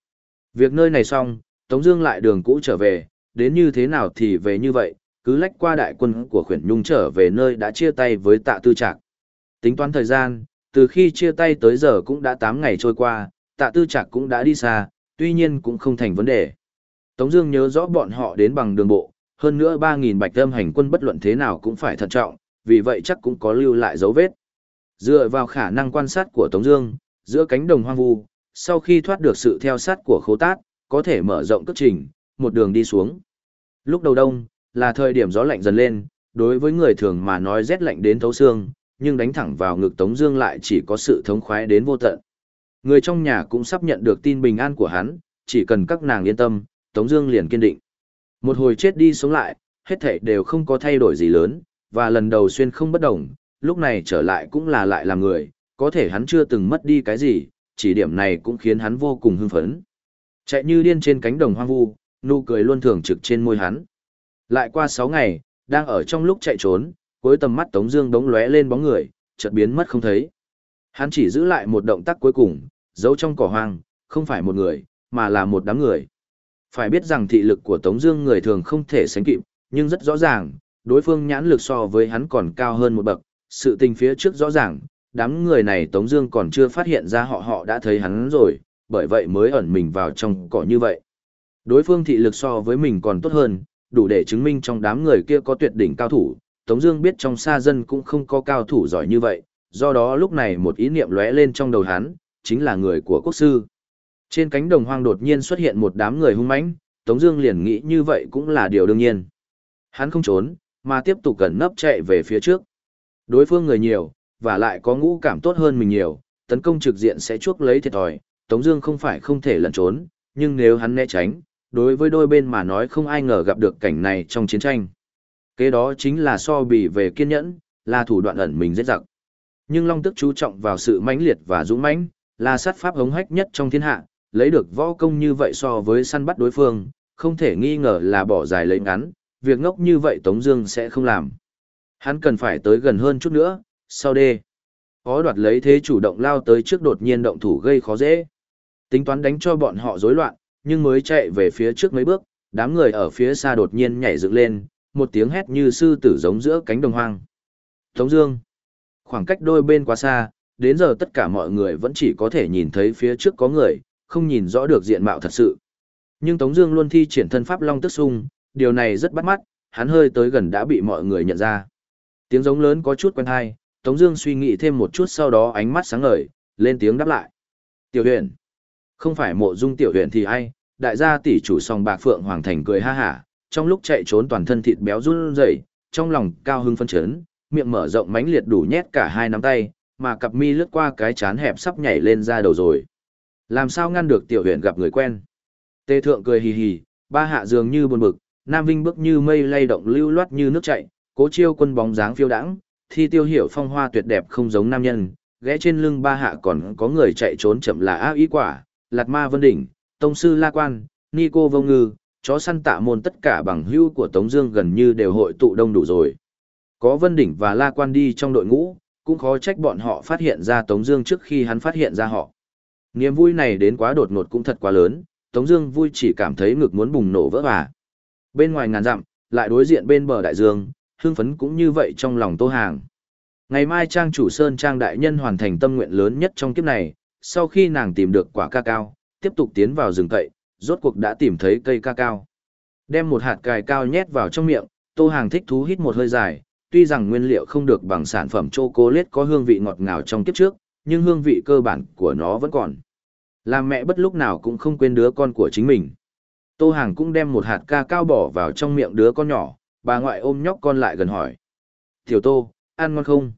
Việc nơi này xong, Tống Dương lại đường cũ trở về, đến như thế nào thì về như vậy, cứ lách qua đại quân của khuyển nhung trở về nơi đã chia tay với tạ tư trạc. Tính toán thời gian, từ khi chia tay tới giờ cũng đã 8 ngày trôi qua, tạ tư trạc cũng đã đi xa, tuy nhiên cũng không thành vấn đề. Tống Dương nhớ rõ bọn họ đến bằng đường bộ, hơn nữa 3.000 bạch âm hành quân bất luận thế nào cũng phải thận trọng, vì vậy chắc cũng có lưu lại dấu vết. Dựa vào khả năng quan sát của Tống Dương, giữa cánh đồng hoang vu, sau khi thoát được sự theo sát của khố tát, có thể mở rộng cất trình, một đường đi xuống. Lúc đầu đông, là thời điểm gió lạnh dần lên, đối với người thường mà nói rét lạnh đến thấu xương, nhưng đánh thẳng vào ngực Tống Dương lại chỉ có sự thống khoái đến vô tận. Người trong nhà cũng sắp nhận được tin bình an của hắn, chỉ cần các nàng yên tâm, Tống Dương liền kiên định. Một hồi chết đi sống lại, hết thảy đều không có thay đổi gì lớn, và lần đầu xuyên không bất động lúc này trở lại cũng là lại là người, có thể hắn chưa từng mất đi cái gì, chỉ điểm này cũng khiến hắn vô cùng hưng phấn. Chạy như điên trên cánh đồng hoang vu, nụ cười luôn thường trực trên môi hắn. Lại qua 6 ngày, đang ở trong lúc chạy trốn, cuối tầm mắt Tống Dương đống lóe lên bóng người, chợt biến mất không thấy. Hắn chỉ giữ lại một động tác cuối cùng, giấu trong cỏ hoang, không phải một người, mà là một đám người. Phải biết rằng thị lực của Tống Dương người thường không thể sánh kịp, nhưng rất rõ ràng, đối phương nhãn lực so với hắn còn cao hơn một bậc. Sự tình phía trước rõ ràng, đám người này Tống Dương còn chưa phát hiện ra họ họ đã thấy hắn rồi, bởi vậy mới ẩn mình vào trong cỏ như vậy. Đối phương thị lực so với mình còn tốt hơn, đủ để chứng minh trong đám người kia có tuyệt đỉnh cao thủ. Tống Dương biết trong xa dân cũng không có cao thủ giỏi như vậy, do đó lúc này một ý niệm lóe lên trong đầu hắn, chính là người của quốc sư. Trên cánh đồng hoang đột nhiên xuất hiện một đám người hung mãnh, Tống Dương liền nghĩ như vậy cũng là điều đương nhiên. Hắn không trốn, mà tiếp tục gần nấp chạy về phía trước. Đối phương người nhiều, và lại có ngũ cảm tốt hơn mình nhiều, tấn công trực diện sẽ chuốc lấy thiệt thòi. Tống Dương không phải không thể lẩn trốn, nhưng nếu hắn né tránh, đối với đôi bên mà nói không ai ngờ gặp được cảnh này trong chiến tranh. Kế đó chính là so bì về kiên nhẫn, là thủ đoạn ẩn mình dễ dặc. Nhưng Long Tức chú trọng vào sự mãnh liệt và dũng mãnh, là sát pháp hống hách nhất trong thiên hạ, lấy được võ công như vậy so với săn bắt đối phương, không thể nghi ngờ là bỏ dài lấy ngắn, việc ngốc như vậy Tống Dương sẽ không làm. Hắn cần phải tới gần hơn chút nữa, sau đê. Có đoạt lấy thế chủ động lao tới trước đột nhiên động thủ gây khó dễ. Tính toán đánh cho bọn họ rối loạn, nhưng mới chạy về phía trước mấy bước, đám người ở phía xa đột nhiên nhảy dựng lên, một tiếng hét như sư tử giống giữa cánh đồng hoang. Tống Dương, khoảng cách đôi bên quá xa, đến giờ tất cả mọi người vẫn chỉ có thể nhìn thấy phía trước có người, không nhìn rõ được diện mạo thật sự. Nhưng Tống Dương luôn thi triển thân pháp long tức sung, điều này rất bắt mắt, hắn hơi tới gần đã bị mọi người nhận ra. Tiếng giống lớn có chút quen hay, Tống Dương suy nghĩ thêm một chút sau đó ánh mắt sáng ngời, lên tiếng đáp lại. Tiểu Huyền, không phải mộ dung Tiểu Huyền thì ai? Đại gia tỷ chủ song bạc phượng hoàng thành cười ha ha, trong lúc chạy trốn toàn thân thịt béo run rẩy, trong lòng cao hứng phấn chấn, miệng mở rộng mãnh liệt đủ nhét cả hai nắm tay, mà cặp mi lướt qua cái chán hẹp sắp nhảy lên ra đầu rồi. Làm sao ngăn được tiểu huyện gặp người quen? Tê thượng cười hì hì, ba hạ dường như buồn bực, Nam Vinh bước như mây lay động lưu loát như nước chảy, cố chiêu quân bóng dáng phiêu đãng, thi tiêu hiểu phong hoa tuyệt đẹp không giống nam nhân, ghé trên lưng ba hạ còn có người chạy trốn chậm là ác ý quả, Lạt Ma Vân Đỉnh, Tông Sư La Quan, Nico Vô Ngư, chó săn tạ môn tất cả bằng hữu của Tống Dương gần như đều hội tụ đông đủ rồi. Có Vân Đỉnh và La Quan đi trong đội ngũ, cũng khó trách bọn họ phát hiện ra Tống Dương trước khi hắn phát hiện ra họ. Niềm vui này đến quá đột ngột cũng thật quá lớn, Tống Dương vui chỉ cảm thấy ngực muốn bùng nổ vỡ vả. Bên ngoài ngàn dặm, lại đối diện bên bờ đại dương, hưng phấn cũng như vậy trong lòng Tô Hàng. Ngày mai trang chủ sơn trang đại nhân hoàn thành tâm nguyện lớn nhất trong kiếp này, sau khi nàng tìm được quả ca cao, tiếp tục tiến vào rừng cậy, rốt cuộc đã tìm thấy cây ca cao. Đem một hạt cài cao nhét vào trong miệng, Tô Hàng thích thú hít một hơi dài, tuy rằng nguyên liệu không được bằng sản phẩm chocolate có hương vị ngọt ngào trong kiếp trước, nhưng hương vị cơ bản của nó vẫn còn. Làm mẹ bất lúc nào cũng không quên đứa con của chính mình. Tô Hàng cũng đem một hạt ca cao bỏ vào trong miệng đứa con nhỏ, bà ngoại ôm nhóc con lại gần hỏi. Tiểu Tô, ăn ngon không?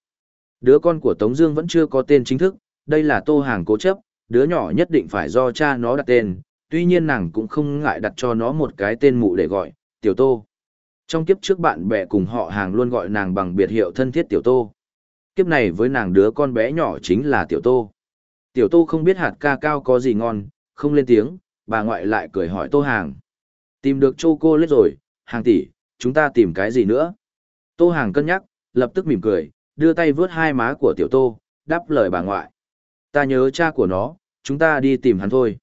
Đứa con của Tống Dương vẫn chưa có tên chính thức, đây là Tô Hàng cố chấp, đứa nhỏ nhất định phải do cha nó đặt tên, tuy nhiên nàng cũng không ngại đặt cho nó một cái tên mụ để gọi, Tiểu Tô. Trong kiếp trước bạn bè cùng họ hàng luôn gọi nàng bằng biệt hiệu thân thiết Tiểu Tô. Kiếp này với nàng đứa con bé nhỏ chính là Tiểu Tô. Tiểu Tô không biết hạt ca cao có gì ngon, không lên tiếng, bà ngoại lại cười hỏi Tô Hàng. Tìm được chô cô lết rồi, hàng tỷ, chúng ta tìm cái gì nữa? Tô Hàng cân nhắc, lập tức mỉm cười, đưa tay vướt hai má của Tiểu Tô, đáp lời bà ngoại. Ta nhớ cha của nó, chúng ta đi tìm hắn thôi.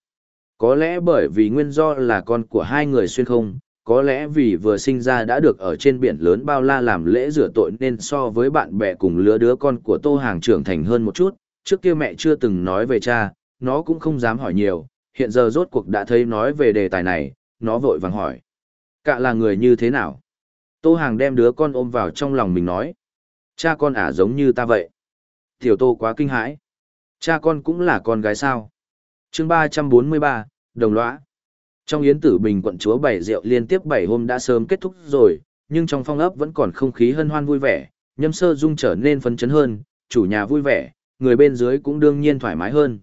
Có lẽ bởi vì nguyên do là con của hai người xuyên không, có lẽ vì vừa sinh ra đã được ở trên biển lớn bao la làm lễ rửa tội nên so với bạn bè cùng lứa đứa con của Tô Hàng trưởng thành hơn một chút, trước kia mẹ chưa từng nói về cha, nó cũng không dám hỏi nhiều, hiện giờ rốt cuộc đã thấy nói về đề tài này, nó vội vàng hỏi. Cạ là người như thế nào? Tô Hàng đem đứa con ôm vào trong lòng mình nói. Cha con ả giống như ta vậy. Tiểu Tô quá kinh hãi. Cha con cũng là con gái sao? chương 343, Đồng Lõa. Trong yến tử bình quận chúa bảy rượu liên tiếp bảy hôm đã sớm kết thúc rồi, nhưng trong phong ấp vẫn còn không khí hân hoan vui vẻ, nhâm sơ dung trở nên phấn chấn hơn, chủ nhà vui vẻ, người bên dưới cũng đương nhiên thoải mái hơn.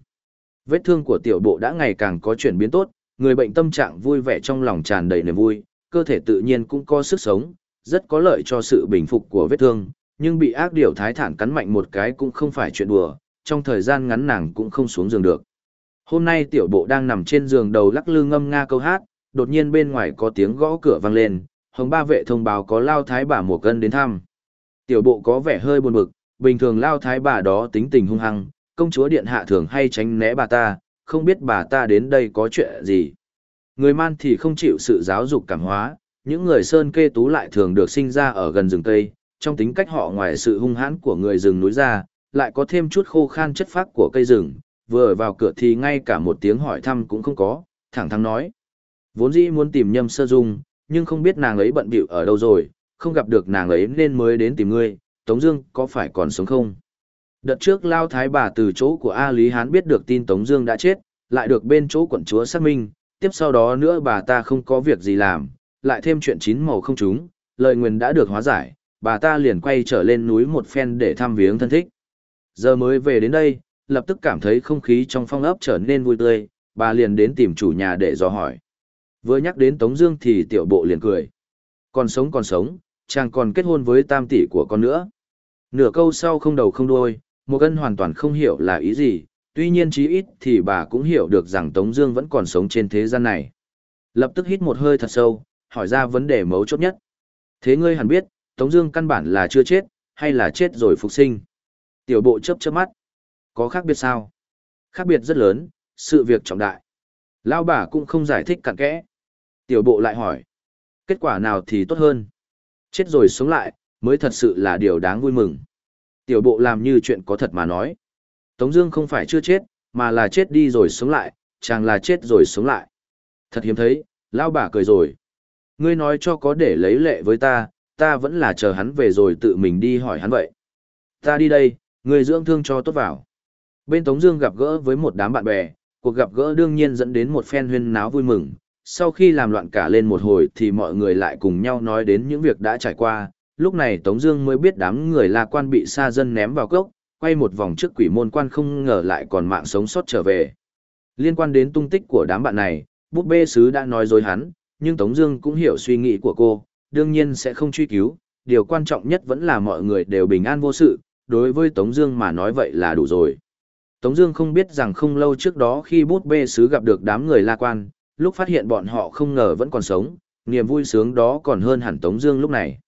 Vết thương của tiểu bộ đã ngày càng có chuyển biến tốt, người bệnh tâm trạng vui vẻ trong lòng tràn đầy niềm vui, cơ thể tự nhiên cũng có sức sống, rất có lợi cho sự bình phục của vết thương, nhưng bị ác điều thái thản cắn mạnh một cái cũng không phải chuyện đùa, trong thời gian ngắn nàng cũng không xuống giường được. Hôm nay tiểu bộ đang nằm trên giường đầu lắc lư ngâm nga câu hát, đột nhiên bên ngoài có tiếng gõ cửa vang lên, hồng ba vệ thông báo có lao thái bà mùa cân đến thăm. Tiểu bộ có vẻ hơi buồn bực, bình thường lao thái bà đó tính tình hung hăng, công chúa điện hạ thường hay tránh né bà ta, không biết bà ta đến đây có chuyện gì. Người man thì không chịu sự giáo dục cảm hóa, những người sơn kê tú lại thường được sinh ra ở gần rừng cây, trong tính cách họ ngoài sự hung hãn của người rừng núi ra, lại có thêm chút khô khan chất phác của cây rừng, vừa vào cửa thì ngay cả một tiếng hỏi thăm cũng không có, thẳng thắn nói. Vốn dĩ muốn tìm nhâm sơ dung, nhưng không biết nàng ấy bận bịu ở đâu rồi, không gặp được nàng ấy nên mới đến tìm ngươi, Tống Dương có phải còn sống không? Đợt trước Lao Thái bà từ chỗ của A Lý Hán biết được tin Tống Dương đã chết, lại được bên chỗ quận chúa xác minh, tiếp sau đó nữa bà ta không có việc gì làm, lại thêm chuyện chín màu không trúng, lời nguyền đã được hóa giải, bà ta liền quay trở lên núi một phen để thăm viếng thân thích. Giờ mới về đến đây, lập tức cảm thấy không khí trong phong ấp trở nên vui tươi, bà liền đến tìm chủ nhà để dò hỏi. Vừa nhắc đến Tống Dương thì tiểu bộ liền cười. Còn sống còn sống, chàng còn kết hôn với tam tỷ của con nữa. Nửa câu sau không đầu không đuôi, một cân hoàn toàn không hiểu là ý gì, tuy nhiên chí ít thì bà cũng hiểu được rằng Tống Dương vẫn còn sống trên thế gian này. Lập tức hít một hơi thật sâu, hỏi ra vấn đề mấu chốt nhất. Thế ngươi hẳn biết, Tống Dương căn bản là chưa chết, hay là chết rồi phục sinh? Tiểu bộ chớp chớp mắt. Có khác biệt sao? Khác biệt rất lớn, sự việc trọng đại. Lão bà cũng không giải thích cặn kẽ. Tiểu bộ lại hỏi. Kết quả nào thì tốt hơn? Chết rồi sống lại, mới thật sự là điều đáng vui mừng. Tiểu bộ làm như chuyện có thật mà nói. Tống Dương không phải chưa chết, mà là chết đi rồi sống lại, chàng là chết rồi sống lại. Thật hiếm thấy, lão bà cười rồi. Ngươi nói cho có để lấy lệ với ta, ta vẫn là chờ hắn về rồi tự mình đi hỏi hắn vậy. Ta đi đây, Người dưỡng thương cho tốt vào. Bên Tống Dương gặp gỡ với một đám bạn bè, cuộc gặp gỡ đương nhiên dẫn đến một phen huyên náo vui mừng. Sau khi làm loạn cả lên một hồi thì mọi người lại cùng nhau nói đến những việc đã trải qua. Lúc này Tống Dương mới biết đám người La Quan bị Sa dân ném vào cốc, quay một vòng trước quỷ môn quan không ngờ lại còn mạng sống sót trở về. Liên quan đến tung tích của đám bạn này, bút bê sứ đã nói dối hắn, nhưng Tống Dương cũng hiểu suy nghĩ của cô, đương nhiên sẽ không truy cứu. Điều quan trọng nhất vẫn là mọi người đều bình an vô sự. Đối với Tống Dương mà nói vậy là đủ rồi. Tống Dương không biết rằng không lâu trước đó khi bút bê sứ gặp được đám người La Quan, lúc phát hiện bọn họ không ngờ vẫn còn sống, niềm vui sướng đó còn hơn hẳn Tống Dương lúc này.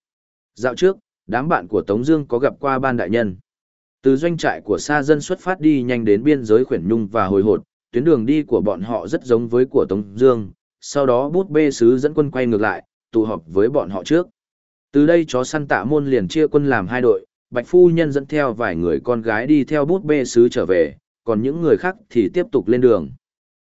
Dạo trước, đám bạn của Tống Dương có gặp qua ban đại nhân. Từ doanh trại của Sa dân xuất phát đi nhanh đến biên giới khuyển nhung và hồi hột, tuyến đường đi của bọn họ rất giống với của Tống Dương. Sau đó bút bê sứ dẫn quân quay ngược lại, tụ họp với bọn họ trước. Từ đây chó săn tạ môn liền chia quân làm hai đội, Bạch Phu Nhân dẫn theo vài người con gái đi theo bút bê sứ trở về, còn những người khác thì tiếp tục lên đường.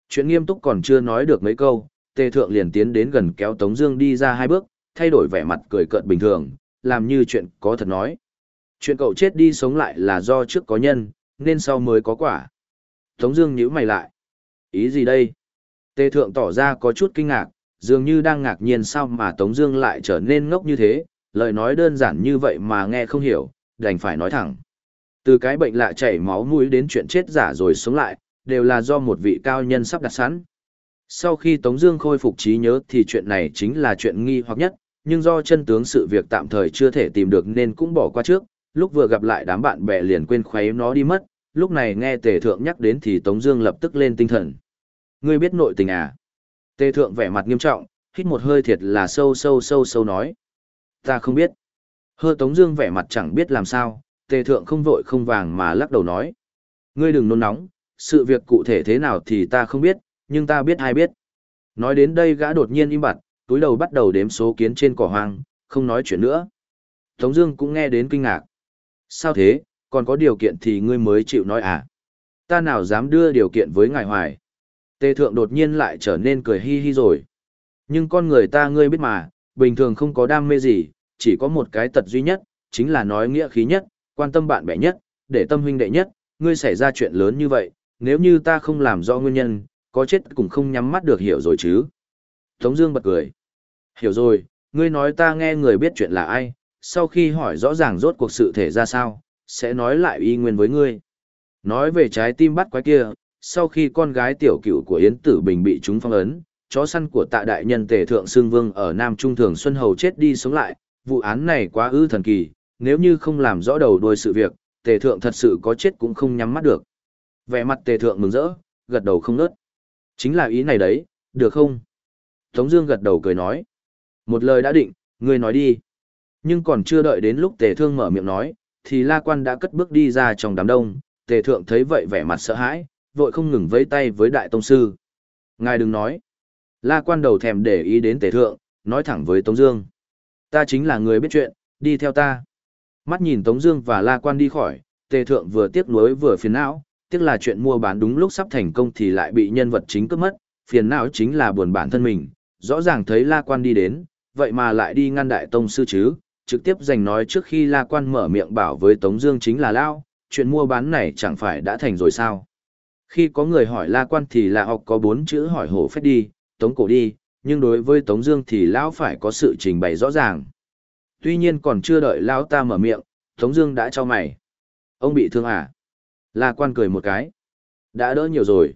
Chuyện nghiêm túc còn chưa nói được mấy câu, Tề Thượng liền tiến đến gần kéo Tống Dương đi ra hai bước, thay đổi vẻ mặt cười cợt bình thường, làm như chuyện có thật nói. Chuyện cậu chết đi sống lại là do trước có nhân, nên sau mới có quả. Tống Dương nhíu mày lại. Ý gì đây? Tề Thượng tỏ ra có chút kinh ngạc, dường như đang ngạc nhiên sao mà Tống Dương lại trở nên ngốc như thế, lời nói đơn giản như vậy mà nghe không hiểu, đành phải nói thẳng. Từ cái bệnh lạ chảy máu mũi đến chuyện chết giả rồi sống lại, đều là do một vị cao nhân sắp đặt sẵn. Sau khi Tống Dương khôi phục trí nhớ thì chuyện này chính là chuyện nghi hoặc nhất, nhưng do chân tướng sự việc tạm thời chưa thể tìm được nên cũng bỏ qua trước. Lúc vừa gặp lại đám bạn bè liền quên khuấy nó đi mất, lúc này nghe Tề Thượng nhắc đến thì Tống Dương lập tức lên tinh thần. Ngươi biết nội tình à? Tề Thượng vẻ mặt nghiêm trọng, hít một hơi thiệt là sâu sâu sâu sâu nói. Ta không biết. Hơ Tống Dương vẻ mặt chẳng biết làm sao, Tề Thượng không vội không vàng mà lắc đầu nói. Ngươi đừng nôn nóng, sự việc cụ thể thế nào thì ta không biết, nhưng ta biết ai biết. Nói đến đây gã đột nhiên im bặt, túi đầu bắt đầu đếm số kiến trên cỏ hoang, không nói chuyện nữa. Tống Dương cũng nghe đến kinh ngạc. Sao thế, còn có điều kiện thì ngươi mới chịu nói à? Ta nào dám đưa điều kiện với ngài hoài? Tề thượng đột nhiên lại trở nên cười hi hi rồi. Nhưng con người ta ngươi biết mà, bình thường không có đam mê gì, chỉ có một cái tật duy nhất, chính là nói nghĩa khí nhất, quan tâm bạn bè nhất, để tâm huynh đệ nhất, ngươi xảy ra chuyện lớn như vậy, nếu như ta không làm rõ nguyên nhân, có chết cũng không nhắm mắt được hiểu rồi chứ. Tống Dương bật cười. Hiểu rồi, ngươi nói ta nghe người biết chuyện là ai, sau khi hỏi rõ ràng rốt cuộc sự thể ra sao, sẽ nói lại y nguyên với ngươi. Nói về trái tim bắt quái kia, sau khi con gái tiểu cửu của Yến Tử Bình bị chúng phong ấn, chó săn của tạ đại nhân tề thượng xương vương ở Nam Trung Thường Xuân Hầu chết đi sống lại, Vụ án này quá ư thần kỳ, nếu như không làm rõ đầu đuôi sự việc, tề thượng thật sự có chết cũng không nhắm mắt được. Vẻ mặt tề thượng mừng rỡ, gật đầu không nớt. Chính là ý này đấy, được không? Tống Dương gật đầu cười nói. Một lời đã định, ngươi nói đi. Nhưng còn chưa đợi đến lúc tề thương mở miệng nói, thì la quan đã cất bước đi ra trong đám đông. Tề thượng thấy vậy vẻ mặt sợ hãi, vội không ngừng vẫy tay với đại tông sư. Ngài đừng nói. La quan đầu thèm để ý đến tề thượng, nói thẳng với Tống Dương. Ta chính là người biết chuyện, đi theo ta. Mắt nhìn Tống Dương và La quan đi khỏi, tề thượng vừa tiếc nuối vừa phiền não, tiếc là chuyện mua bán đúng lúc sắp thành công thì lại bị nhân vật chính cướp mất, phiền não chính là buồn bản thân mình, rõ ràng thấy La Quan đi đến, vậy mà lại đi ngăn đại tông sư chứ, trực tiếp giành nói trước khi La Quan mở miệng bảo với Tống Dương chính là Lao, chuyện mua bán này chẳng phải đã thành rồi sao? Khi có người hỏi La Quan thì La học có bốn chữ hỏi hổ phách đi, Tống cổ đi, nhưng đối với Tống Dương thì Lão phải có sự trình bày rõ ràng. Tuy nhiên còn chưa đợi Lão ta mở miệng, Tống Dương đã cho mày. Ông bị thương à? La Quan cười một cái. Đã đỡ nhiều rồi.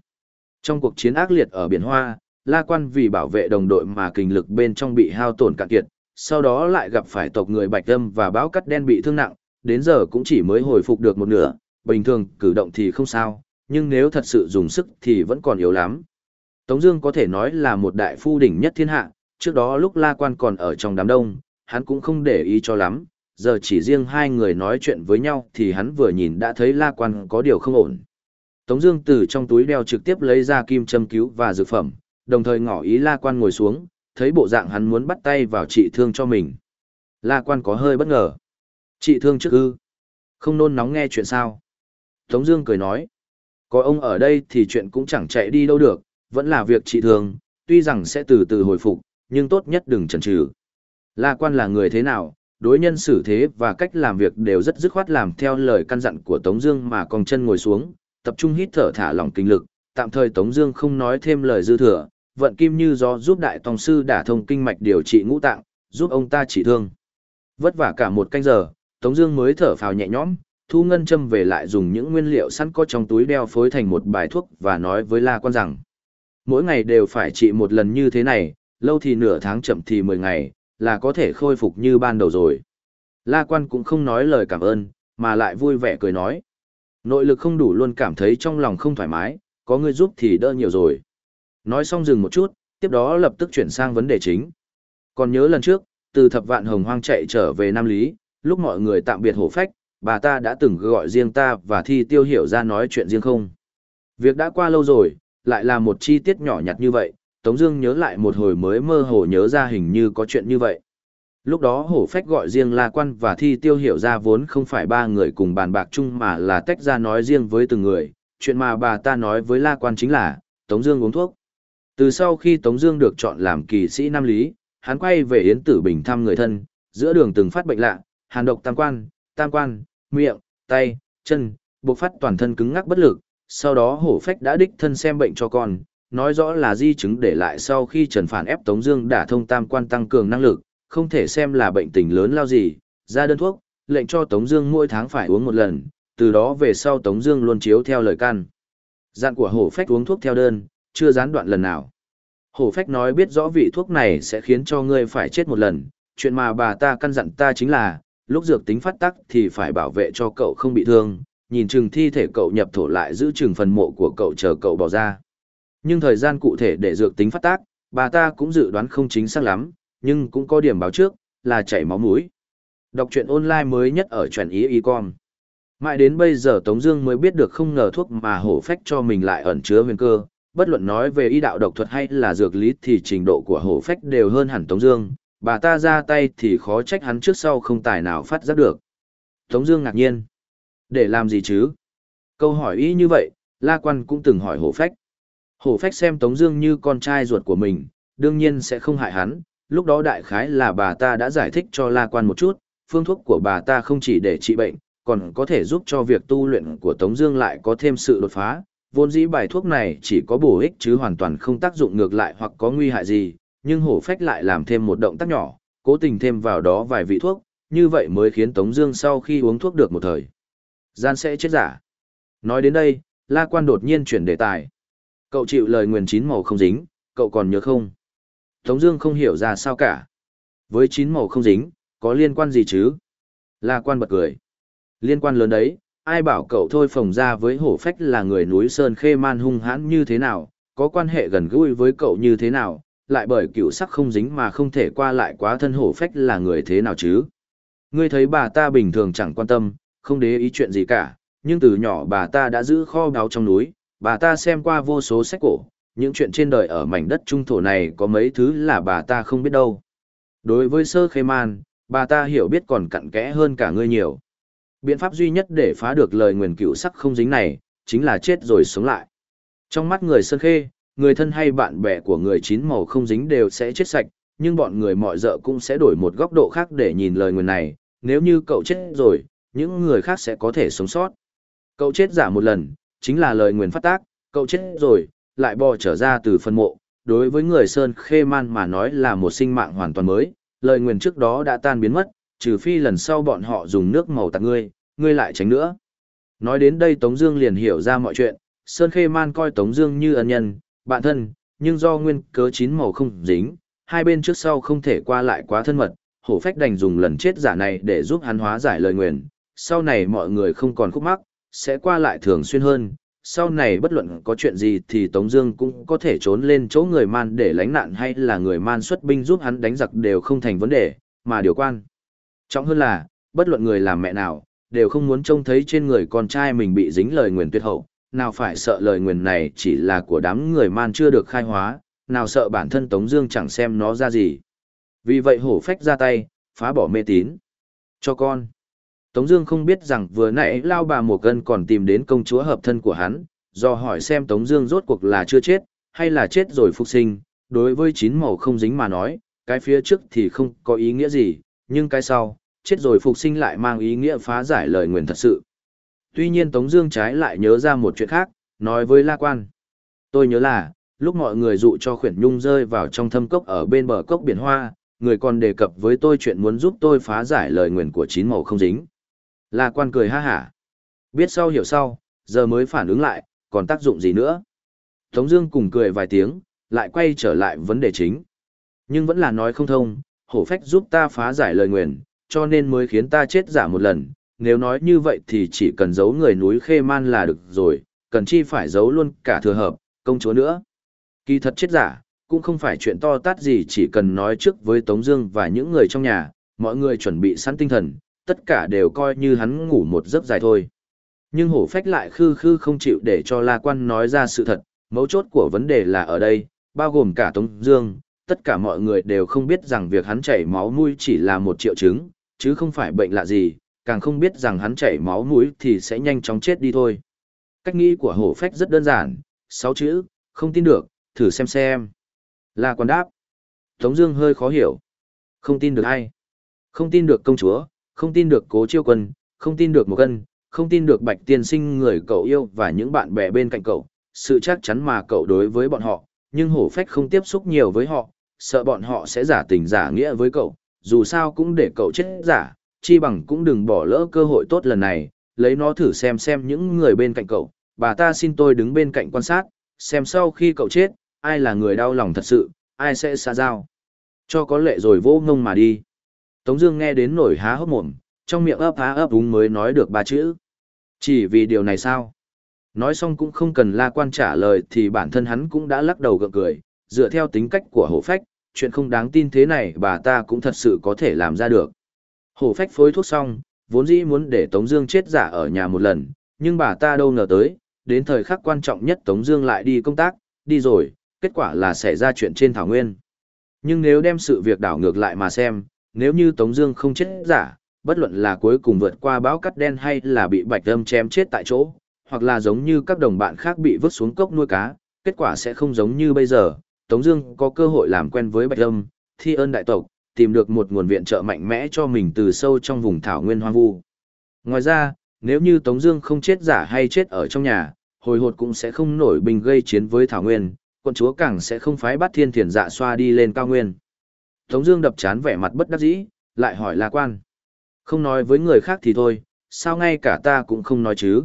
Trong cuộc chiến ác liệt ở biển Hoa, La Quan vì bảo vệ đồng đội mà kinh lực bên trong bị hao tổn cạn kiệt, sau đó lại gặp phải tộc người Bạch Âm và báo cắt đen bị thương nặng, đến giờ cũng chỉ mới hồi phục được một nửa, bình thường cử động thì không sao, nhưng nếu thật sự dùng sức thì vẫn còn yếu lắm. Tống Dương có thể nói là một đại phu đỉnh nhất thiên hạ, trước đó lúc La Quan còn ở trong đám đông, hắn cũng không để ý cho lắm, giờ chỉ riêng hai người nói chuyện với nhau thì hắn vừa nhìn đã thấy La Quan có điều không ổn. Tống Dương từ trong túi đeo trực tiếp lấy ra kim châm cứu và dược phẩm, đồng thời ngỏ ý La Quan ngồi xuống, thấy bộ dạng hắn muốn bắt tay vào trị thương cho mình. La Quan có hơi bất ngờ. Trị thương trước ư? Không nôn nóng nghe chuyện sao? Tống Dương cười nói, có ông ở đây thì chuyện cũng chẳng chạy đi đâu được, vẫn là việc trị thương, tuy rằng sẽ từ từ hồi phục, nhưng tốt nhất đừng chần chừ. La Quan là người thế nào? Đối nhân xử thế và cách làm việc đều rất dứt khoát làm theo lời căn dặn của Tống Dương mà cong chân ngồi xuống, tập trung hít thở thả lỏng kinh lực, tạm thời Tống Dương không nói thêm lời dư thừa, vận kim như do giúp đại tông sư đả thông kinh mạch điều trị ngũ tạng, giúp ông ta trị thương. Vất vả cả một canh giờ, Tống Dương mới thở phào nhẹ nhõm, thu ngân châm về lại dùng những nguyên liệu sẵn có trong túi đeo phối thành một bài thuốc và nói với La Quan rằng, mỗi ngày đều phải trị một lần như thế này, lâu thì nửa tháng chậm thì mười ngày, là có thể khôi phục như ban đầu rồi. La Quan cũng không nói lời cảm ơn, mà lại vui vẻ cười nói, nội lực không đủ luôn cảm thấy trong lòng không thoải mái, có người giúp thì đỡ nhiều rồi. Nói xong dừng một chút, tiếp đó lập tức chuyển sang vấn đề chính. Còn nhớ lần trước, từ thập vạn hồng hoang chạy trở về Nam Lý, lúc mọi người tạm biệt hổ phách, bà ta đã từng gọi riêng ta và thi tiêu hiểu ra nói chuyện riêng không. Việc đã qua lâu rồi, lại là một chi tiết nhỏ nhặt như vậy, Tống Dương nhớ lại một hồi mới mơ hồ nhớ ra hình như có chuyện như vậy. Lúc đó hổ phách gọi riêng La Quan và Thi Tiêu hiểu ra vốn không phải ba người cùng bàn bạc chung mà là tách ra nói riêng với từng người. Chuyện mà bà ta nói với La Quan chính là, Tống Dương uống thuốc. Từ sau khi Tống Dương được chọn làm kỳ sĩ Nam Lý, hắn quay về Yến Tử Bình thăm người thân, giữa đường từng phát bệnh lạ, hàn độc tam quan, tam quan, miệng, tay, chân, buộc phát toàn thân cứng ngắc bất lực. Sau đó hổ phách đã đích thân xem bệnh cho con, nói rõ là di chứng để lại sau khi Trần Phản ép Tống Dương đả thông tam quan tăng cường năng lực, không thể xem là bệnh tình lớn lao gì. Ra đơn thuốc, lệnh cho Tống Dương mỗi tháng phải uống một lần, từ đó về sau Tống Dương luôn chiếu theo lời can. Dặn của hổ phách uống thuốc theo đơn, chưa gián đoạn lần nào. Hổ phách nói biết rõ vị thuốc này sẽ khiến cho ngươi phải chết một lần, chuyện mà bà ta căn dặn ta chính là, lúc dược tính phát tắc thì phải bảo vệ cho cậu không bị thương, nhìn chừng thi thể cậu nhập thổ lại giữ chừng phần mộ của cậu chờ cậu bỏ ra. Nhưng thời gian cụ thể để dược tính phát tác, bà ta cũng dự đoán không chính xác lắm, nhưng cũng có điểm báo trước, là chảy máu mũi. Đọc truyện online mới nhất ở truyện ý y con. Mãi đến bây giờ Tống Dương mới biết được không ngờ thuốc mà hổ phách cho mình lại ẩn chứa nguyên cơ, bất luận nói về y đạo độc thuật hay là dược lý thì trình độ của hổ phách đều hơn hẳn Tống Dương, bà ta ra tay thì khó trách hắn trước sau không tài nào phát giác được. Tống Dương ngạc nhiên, để làm gì chứ? Câu hỏi ý như vậy, La Quan cũng từng hỏi hổ phách. Hổ phách xem Tống Dương như con trai ruột của mình, đương nhiên sẽ không hại hắn. Lúc đó đại khái là bà ta đã giải thích cho La Quan một chút, phương thuốc của bà ta không chỉ để trị bệnh, còn có thể giúp cho việc tu luyện của Tống Dương lại có thêm sự đột phá, vốn dĩ bài thuốc này chỉ có bổ ích chứ hoàn toàn không tác dụng ngược lại hoặc có nguy hại gì, nhưng hổ phách lại làm thêm một động tác nhỏ, cố tình thêm vào đó vài vị thuốc, như vậy mới khiến Tống Dương sau khi uống thuốc được một thời gian sẽ chết giả. Nói đến đây, La Quan đột nhiên chuyển đề tài. Cậu chịu lời nguyền chín màu không dính, cậu còn nhớ không? Tống Dương không hiểu ra sao cả. Với chín màu không dính, có liên quan gì chứ? La quan bật cười. Liên quan lớn đấy, ai bảo cậu thôi phồng ra với hổ phách là người núi Sơn Khê Man hung hãn như thế nào, có quan hệ gần gũi với cậu như thế nào, lại bởi cựu sắc không dính mà không thể qua lại quá thân hổ phách là người thế nào chứ. Ngươi thấy bà ta bình thường chẳng quan tâm, không để ý chuyện gì cả, nhưng từ nhỏ bà ta đã giữ kho báu trong núi, bà ta xem qua vô số sách cổ, những chuyện trên đời ở mảnh đất trung thổ này có mấy thứ là bà ta không biết đâu. Đối với sơ khê man, bà ta hiểu biết còn cặn kẽ hơn cả ngươi nhiều. Biện pháp duy nhất để phá được lời nguyền cựu sắc không dính này, chính là chết rồi sống lại. Trong mắt người sơn khê, người thân hay bạn bè của người chín màu không dính đều sẽ chết sạch, nhưng bọn người mọi dợ cũng sẽ đổi một góc độ khác để nhìn lời nguyền này, nếu như cậu chết rồi, những người khác sẽ có thể sống sót. Cậu chết giả một lần, chính là lời nguyền phát tác, cậu chết rồi, lại bò trở ra từ phân mộ, đối với người Sơn Khê Man mà nói là một sinh mạng hoàn toàn mới, lời nguyền trước đó đã tan biến mất, trừ phi lần sau bọn họ dùng nước màu tạt ngươi, ngươi lại tránh nữa. Nói đến đây Tống Dương liền hiểu ra mọi chuyện, Sơn Khê Man coi Tống Dương như ân nhân, bạn thân, nhưng do nguyên cớ chín màu không dính, hai bên trước sau không thể qua lại quá thân mật, hổ phách đành dùng lần chết giả này để giúp hắn hóa giải lời nguyền. Sau này mọi người không còn khúc mắc, sẽ qua lại thường xuyên hơn. Sau này bất luận có chuyện gì thì Tống Dương cũng có thể trốn lên chỗ người man để lánh nạn hay là người man xuất binh giúp hắn đánh giặc đều không thành vấn đề, mà điều quan trọng hơn là bất luận người làm mẹ nào đều không muốn trông thấy trên người con trai mình bị dính lời nguyền tuyệt hậu, nào phải sợ lời nguyền này chỉ là của đám người man chưa được khai hóa, nào sợ bản thân Tống Dương chẳng xem nó ra gì. Vì vậy hổ phách ra tay, phá bỏ mê tín. Cho con. Tống Dương không biết rằng vừa nãy lao bà một cân còn tìm đến công chúa hợp thân của hắn, do hỏi xem Tống Dương rốt cuộc là chưa chết, hay là chết rồi phục sinh. Đối với chín màu không dính mà nói, cái phía trước thì không có ý nghĩa gì, nhưng cái sau, chết rồi phục sinh lại mang ý nghĩa phá giải lời nguyền thật sự. Tuy nhiên Tống Dương trái lại nhớ ra một chuyện khác, nói với La Quan. Tôi nhớ là, lúc mọi người dụ cho khuyển nhung rơi vào trong thâm cốc ở bên bờ cốc biển hoa, người còn đề cập với tôi chuyện muốn giúp tôi phá giải lời nguyền của chín màu không dính. La Quan cười ha hả. Biết sau hiểu sau, giờ mới phản ứng lại, còn tác dụng gì nữa. Tống Dương cùng cười vài tiếng, lại quay trở lại vấn đề chính. Nhưng vẫn là nói không thông, hổ phách giúp ta phá giải lời nguyền, cho nên mới khiến ta chết giả một lần, nếu nói như vậy thì chỉ cần giấu người núi Khê Man là được rồi, cần chi phải giấu luôn cả thừa hợp, công chúa nữa. Kỳ thật chết giả, cũng không phải chuyện to tát gì chỉ cần nói trước với Tống Dương và những người trong nhà, mọi người chuẩn bị sẵn tinh thần, tất cả đều coi như hắn ngủ một giấc dài thôi. Nhưng hổ phách lại khư khư không chịu để cho La Quan nói ra sự thật, mấu chốt của vấn đề là ở đây, bao gồm cả Tống Dương, tất cả mọi người đều không biết rằng việc hắn chảy máu mũi chỉ là một triệu chứng, chứ không phải bệnh lạ gì, càng không biết rằng hắn chảy máu mũi thì sẽ nhanh chóng chết đi thôi. Cách nghĩ của hổ phách rất đơn giản, sáu chữ, không tin được, thử xem xem. La quan đáp. Tống Dương hơi khó hiểu. Không tin được ai? Không tin được công chúa, không tin được cố chiêu quân, không tin được một cân, không tin được bạch tiên sinh người cậu yêu và những bạn bè bên cạnh cậu. Sự chắc chắn mà cậu đối với bọn họ, nhưng hổ phách không tiếp xúc nhiều với họ, sợ bọn họ sẽ giả tình giả nghĩa với cậu, dù sao cũng để cậu chết giả, chi bằng cũng đừng bỏ lỡ cơ hội tốt lần này, lấy nó thử xem xem những người bên cạnh cậu, bà ta xin tôi đứng bên cạnh quan sát, xem sau khi cậu chết, ai là người đau lòng thật sự, ai sẽ xa giao. Cho có lệ rồi vô ngông mà đi. Tống Dương nghe đến nổi há hốc mồm, trong miệng ấp há ấp úng mới nói được ba chữ. Chỉ vì điều này sao? Nói xong cũng không cần la quan trả lời thì bản thân hắn cũng đã lắc đầu gượng cười, dựa theo tính cách của hổ phách, chuyện không đáng tin thế này bà ta cũng thật sự có thể làm ra được. Hổ phách phối thuốc xong, vốn dĩ muốn để Tống Dương chết giả ở nhà một lần, nhưng bà ta đâu ngờ tới, đến thời khắc quan trọng nhất Tống Dương lại đi công tác, đi rồi, kết quả là xảy ra chuyện trên thảo nguyên. Nhưng nếu đem sự việc đảo ngược lại mà xem, nếu như Tống Dương không chết giả, bất luận là cuối cùng vượt qua bão cắt đen hay là bị bạch âm chém chết tại chỗ, hoặc là giống như các đồng bạn khác bị vứt xuống cốc nuôi cá, kết quả sẽ không giống như bây giờ. Tống Dương có cơ hội làm quen với bạch âm, thi ơn đại tộc, tìm được một nguồn viện trợ mạnh mẽ cho mình từ sâu trong vùng thảo nguyên hoang vu. Ngoài ra, nếu như Tống Dương không chết giả hay chết ở trong nhà, hồi hột cũng sẽ không nổi bình gây chiến với thảo nguyên, quận chúa càng sẽ không phái bắt thiên thiền dạ xoa đi lên cao nguyên. Tống Dương đập chán vẻ mặt bất đắc dĩ, lại hỏi La Quan, không nói với người khác thì thôi, sao ngay cả ta cũng không nói chứ?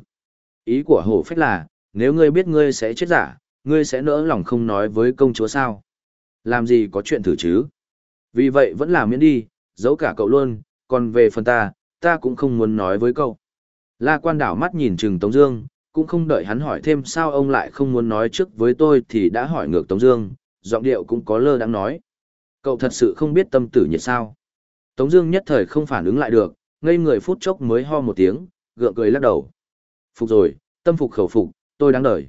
Ý của hổ phách là, nếu ngươi biết ngươi sẽ chết giả, ngươi sẽ nỡ lòng không nói với công chúa sao? Làm gì có chuyện thử chứ? Vì vậy vẫn là miễn đi, giấu cả cậu luôn, còn về phần ta, ta cũng không muốn nói với cậu. La quan đảo mắt nhìn Trừng Tống Dương, cũng không đợi hắn hỏi thêm sao ông lại không muốn nói trước với tôi thì đã hỏi ngược Tống Dương, giọng điệu cũng có lơ đang nói. Cậu thật sự không biết tâm tử nhiệt sao? Tống Dương nhất thời không phản ứng lại được, ngây người phút chốc mới ho một tiếng, gượng cười lắc đầu. Phục rồi, tâm phục khẩu phục, tôi đáng đời.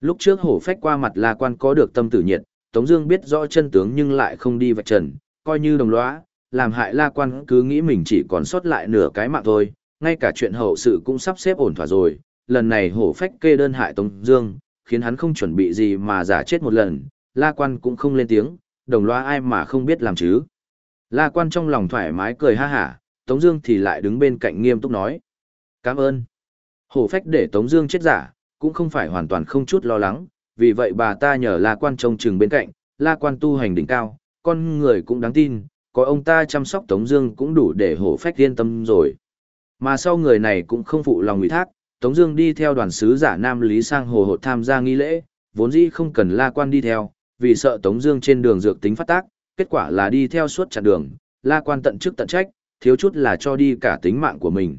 Lúc trước hổ phách qua mặt La Quan có được tâm tử nhiệt, Tống Dương biết rõ chân tướng nhưng lại không đi vạch trần, coi như đồng lõa, làm hại La Quan cứ nghĩ mình chỉ còn sót lại nửa cái mạng thôi, ngay cả chuyện hậu sự cũng sắp xếp ổn thỏa rồi. Lần này hổ phách kê đơn hại Tống Dương, khiến hắn không chuẩn bị gì mà giả chết một lần. La Quan cũng không lên tiếng, đồng loa ai mà không biết làm chứ. La Quan trong lòng thoải mái cười ha hả, Tống Dương thì lại đứng bên cạnh nghiêm túc nói: Cảm ơn. Hổ phách để Tống Dương chết giả, cũng không phải hoàn toàn không chút lo lắng, vì vậy bà ta nhờ La Quan trông chừng bên cạnh, La Quan tu hành đỉnh cao, con người cũng đáng tin, có ông ta chăm sóc Tống Dương cũng đủ để hổ phách yên tâm rồi. Mà sau người này cũng không phụ lòng ủy thác, Tống Dương đi theo đoàn sứ giả Nam Lý sang hồ hộ tham gia nghi lễ, vốn dĩ không cần La Quan đi theo, vì sợ Tống Dương trên đường dược tính phát tác, kết quả là đi theo suốt chặng đường, La Quan tận chức tận trách, thiếu chút là cho đi cả tính mạng của mình.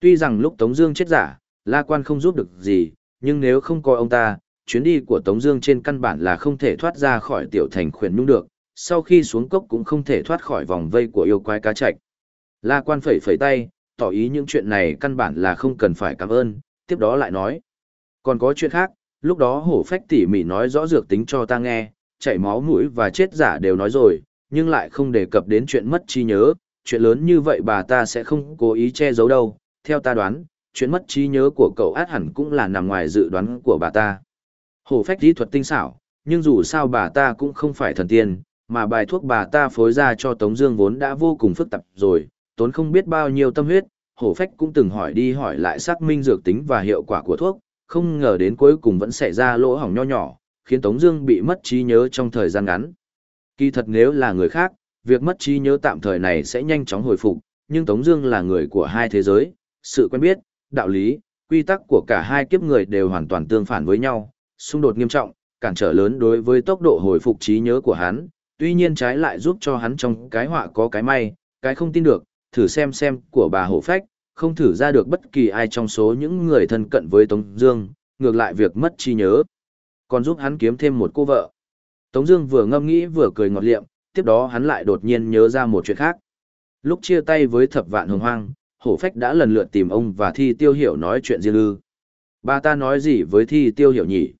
Tuy rằng lúc Tống Dương chết giả, La Quan không giúp được gì, nhưng nếu không có ông ta, chuyến đi của Tống Dương trên căn bản là không thể thoát ra khỏi tiểu thành khuyển nhung được. Sau khi xuống cốc cũng không thể thoát khỏi vòng vây của yêu quái cá trạch. La Quan phẩy phẩy tay, tỏ ý những chuyện này căn bản là không cần phải cảm ơn. Tiếp đó lại nói, còn có chuyện khác. Lúc đó hổ phách tỉ mỉ nói rõ dược tính cho ta nghe, chảy máu mũi và chết giả đều nói rồi, nhưng lại không đề cập đến chuyện mất trí nhớ. Chuyện lớn như vậy bà ta sẽ không cố ý che giấu đâu. Theo ta đoán, chuyện mất trí nhớ của cậu át hẳn cũng là nằm ngoài dự đoán của bà ta. Hổ phách kỹ thuật tinh xảo, nhưng dù sao bà ta cũng không phải thần tiên, mà bài thuốc bà ta phối ra cho Tống Dương vốn đã vô cùng phức tạp rồi, tốn không biết bao nhiêu tâm huyết. Hổ phách cũng từng hỏi đi hỏi lại xác minh dược tính và hiệu quả của thuốc, không ngờ đến cuối cùng vẫn xảy ra lỗ hỏng nho nhỏ, khiến Tống Dương bị mất trí nhớ trong thời gian ngắn. Kỳ thật nếu là người khác, việc mất trí nhớ tạm thời này sẽ nhanh chóng hồi phục, nhưng Tống Dương là người của hai thế giới, sự quen biết, đạo lý, quy tắc của cả hai kiếp người đều hoàn toàn tương phản với nhau, xung đột nghiêm trọng, cản trở lớn đối với tốc độ hồi phục trí nhớ của hắn, tuy nhiên trái lại giúp cho hắn trong cái họa có cái may, cái không tin được, thử xem xem của bà hổ phách, không thử ra được bất kỳ ai trong số những người thân cận với Tống Dương, ngược lại việc mất trí nhớ, còn giúp hắn kiếm thêm một cô vợ. Tống Dương vừa ngâm nghĩ vừa cười ngọt liệm, tiếp đó hắn lại đột nhiên nhớ ra một chuyện khác. Lúc chia tay với thập vạn hồng hoang, hổ phách đã lần lượt tìm ông và thi tiêu hiểu nói chuyện riêng ư. Ba ta nói gì với thi tiêu hiểu nhỉ?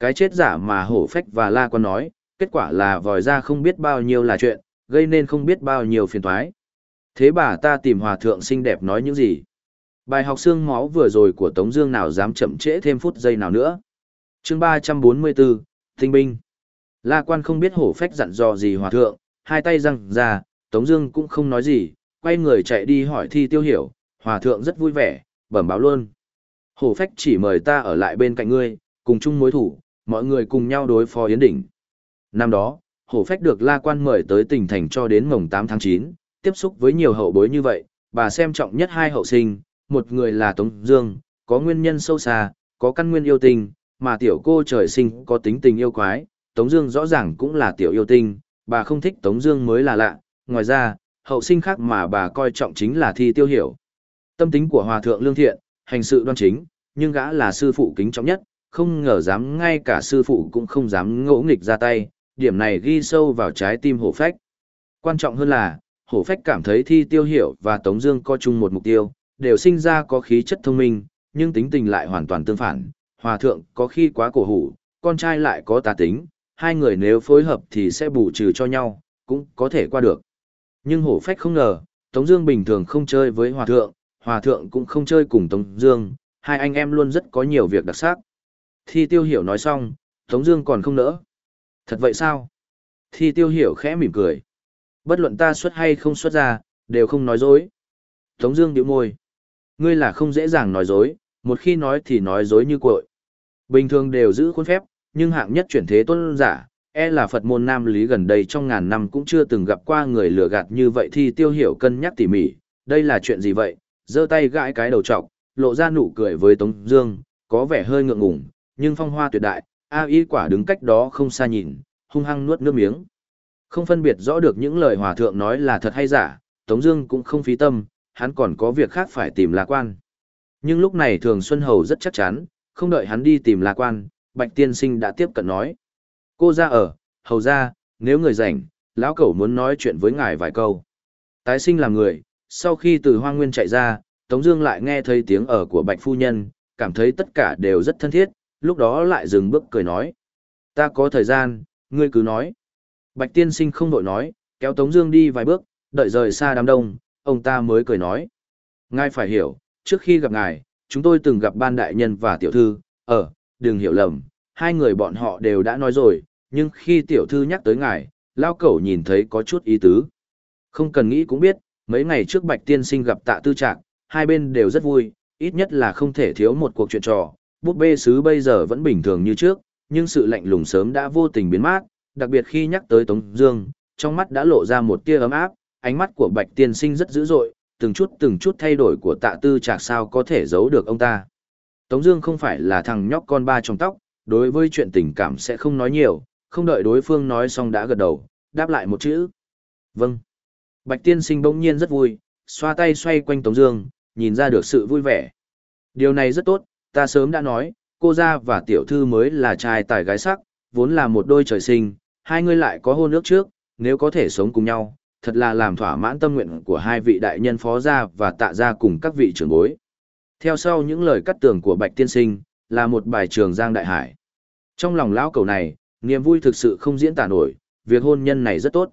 Cái chết giả mà hổ phách và la quan nói, kết quả là vòi ra không biết bao nhiêu là chuyện, gây nên không biết bao nhiêu phiền toái. Thế bà ta tìm hòa thượng xinh đẹp nói những gì? Bài học xương máu vừa rồi của Tống Dương nào dám chậm trễ thêm phút giây nào nữa? Chương 344, Tinh binh. La Quan không biết hổ phách dặn dò gì hòa thượng, hai tay răng ra, Tống Dương cũng không nói gì, quay người chạy đi hỏi thi tiêu hiểu, hòa thượng rất vui vẻ, bẩm báo luôn. Hổ phách chỉ mời ta ở lại bên cạnh ngươi, cùng chung mối thủ, mọi người cùng nhau đối phó Yến Đỉnh. Năm đó, hổ phách được La Quan mời tới tỉnh thành cho đến mồng 8 tháng 9, tiếp xúc với nhiều hậu bối như vậy, bà xem trọng nhất hai hậu sinh, một người là Tống Dương, có nguyên nhân sâu xa, có căn nguyên yêu tình, mà tiểu cô trời sinh có tính tình yêu quái, Tống Dương rõ ràng cũng là tiểu yêu tinh, bà không thích Tống Dương mới là lạ. Ngoài ra, hậu sinh khác mà bà coi trọng chính là thi tiêu hiểu. Tâm tính của hòa thượng lương thiện, hành sự đoan chính, nhưng gã là sư phụ kính trọng nhất, không ngờ dám ngay cả sư phụ cũng không dám ngỗ nghịch ra tay, điểm này ghi sâu vào trái tim hổ phách. Quan trọng hơn là, hổ phách cảm thấy thi tiêu hiểu và Tống Dương có chung một mục tiêu, đều sinh ra có khí chất thông minh, nhưng tính tình lại hoàn toàn tương phản. Hòa thượng có khi quá cổ hủ, con trai lại có tà tính, hai người nếu phối hợp thì sẽ bù trừ cho nhau, cũng có thể qua được. Nhưng hổ phách không ngờ, Tống Dương bình thường không chơi với hòa thượng, hòa thượng cũng không chơi cùng Tống Dương, hai anh em luôn rất có nhiều việc đặc sắc. Thi tiêu hiểu nói xong, Tống Dương còn không nỡ. Thật vậy sao? Thi tiêu hiểu khẽ mỉm cười. Bất luận ta xuất hay không xuất ra, đều không nói dối. Tống Dương nhíu môi. Ngươi là không dễ dàng nói dối, một khi nói thì nói dối như cội. Bình thường đều giữ khuôn phép, nhưng hạng nhất chuyển thế tôn giả, e là Phật môn Nam Lý gần đây trong ngàn năm cũng chưa từng gặp qua người lừa gạt như vậy thì tiêu hiểu cân nhắc tỉ mỉ, đây là chuyện gì vậy, giơ tay gãi cái đầu trọc, lộ ra nụ cười với Tống Dương, có vẻ hơi ngượng ngùng, nhưng phong hoa tuyệt đại, A Y quả đứng cách đó không xa nhìn, hung hăng nuốt nước miếng. Không phân biệt rõ được những lời hòa thượng nói là thật hay giả, Tống Dương cũng không phí tâm, hắn còn có việc khác phải tìm La Quan. Nhưng lúc này Thường Xuân Hầu rất chắc chắn, không đợi hắn đi tìm La Quan, Bạch Tiên Sinh đã tiếp cận nói: Cô ra ở, hầu ra, nếu người rảnh, lão cẩu muốn nói chuyện với ngài vài câu. Tái sinh làm người, sau khi từ hoang nguyên chạy ra, Tống Dương lại nghe thấy tiếng ở của Bạch Phu Nhân, cảm thấy tất cả đều rất thân thiết, lúc đó lại dừng bước cười nói. Ta có thời gian, ngươi cứ nói. Bạch Tiên Sinh không đội nói, kéo Tống Dương đi vài bước, đợi rời xa đám đông, ông ta mới cười nói. Ngài phải hiểu, trước khi gặp ngài, chúng tôi từng gặp ban đại nhân và tiểu thư, ở, ờ, đừng hiểu lầm, hai người bọn họ đều đã nói rồi, nhưng khi tiểu thư nhắc tới ngài, lao cẩu nhìn thấy có chút ý tứ. Không cần nghĩ cũng biết, mấy ngày trước Bạch Tiên Sinh gặp tạ tư Trạc, hai bên đều rất vui, ít nhất là không thể thiếu một cuộc chuyện trò. Búp bê sứ bây giờ vẫn bình thường như trước, nhưng sự lạnh lùng sớm đã vô tình biến mất, đặc biệt khi nhắc tới Tống Dương, trong mắt đã lộ ra một tia ấm áp, ánh mắt của Bạch Tiên Sinh rất dữ dội, từng chút từng chút thay đổi của Tạ Tư Trạc sao có thể giấu được ông ta. Tống Dương không phải là thằng nhóc con ba trong tóc, đối với chuyện tình cảm sẽ không nói nhiều, không đợi đối phương nói xong đã gật đầu, đáp lại một chữ. Vâng. Bạch tiên sinh bỗng nhiên rất vui, xoa tay xoay quanh Tống Dương, nhìn ra được sự vui vẻ. Điều này rất tốt, ta sớm đã nói, cô gia và tiểu thư mới là trai tài gái sắc, vốn là một đôi trời sinh, hai người lại có hôn ước trước, nếu có thể sống cùng nhau, thật là làm thỏa mãn tâm nguyện của hai vị đại nhân phó gia và tạ gia cùng các vị trưởng bối. Theo sau những lời cắt tường của Bạch tiên sinh, là một bài trường giang đại hải. Trong lòng lão cầu này, niềm vui thực sự không diễn tả nổi, việc hôn nhân này rất tốt.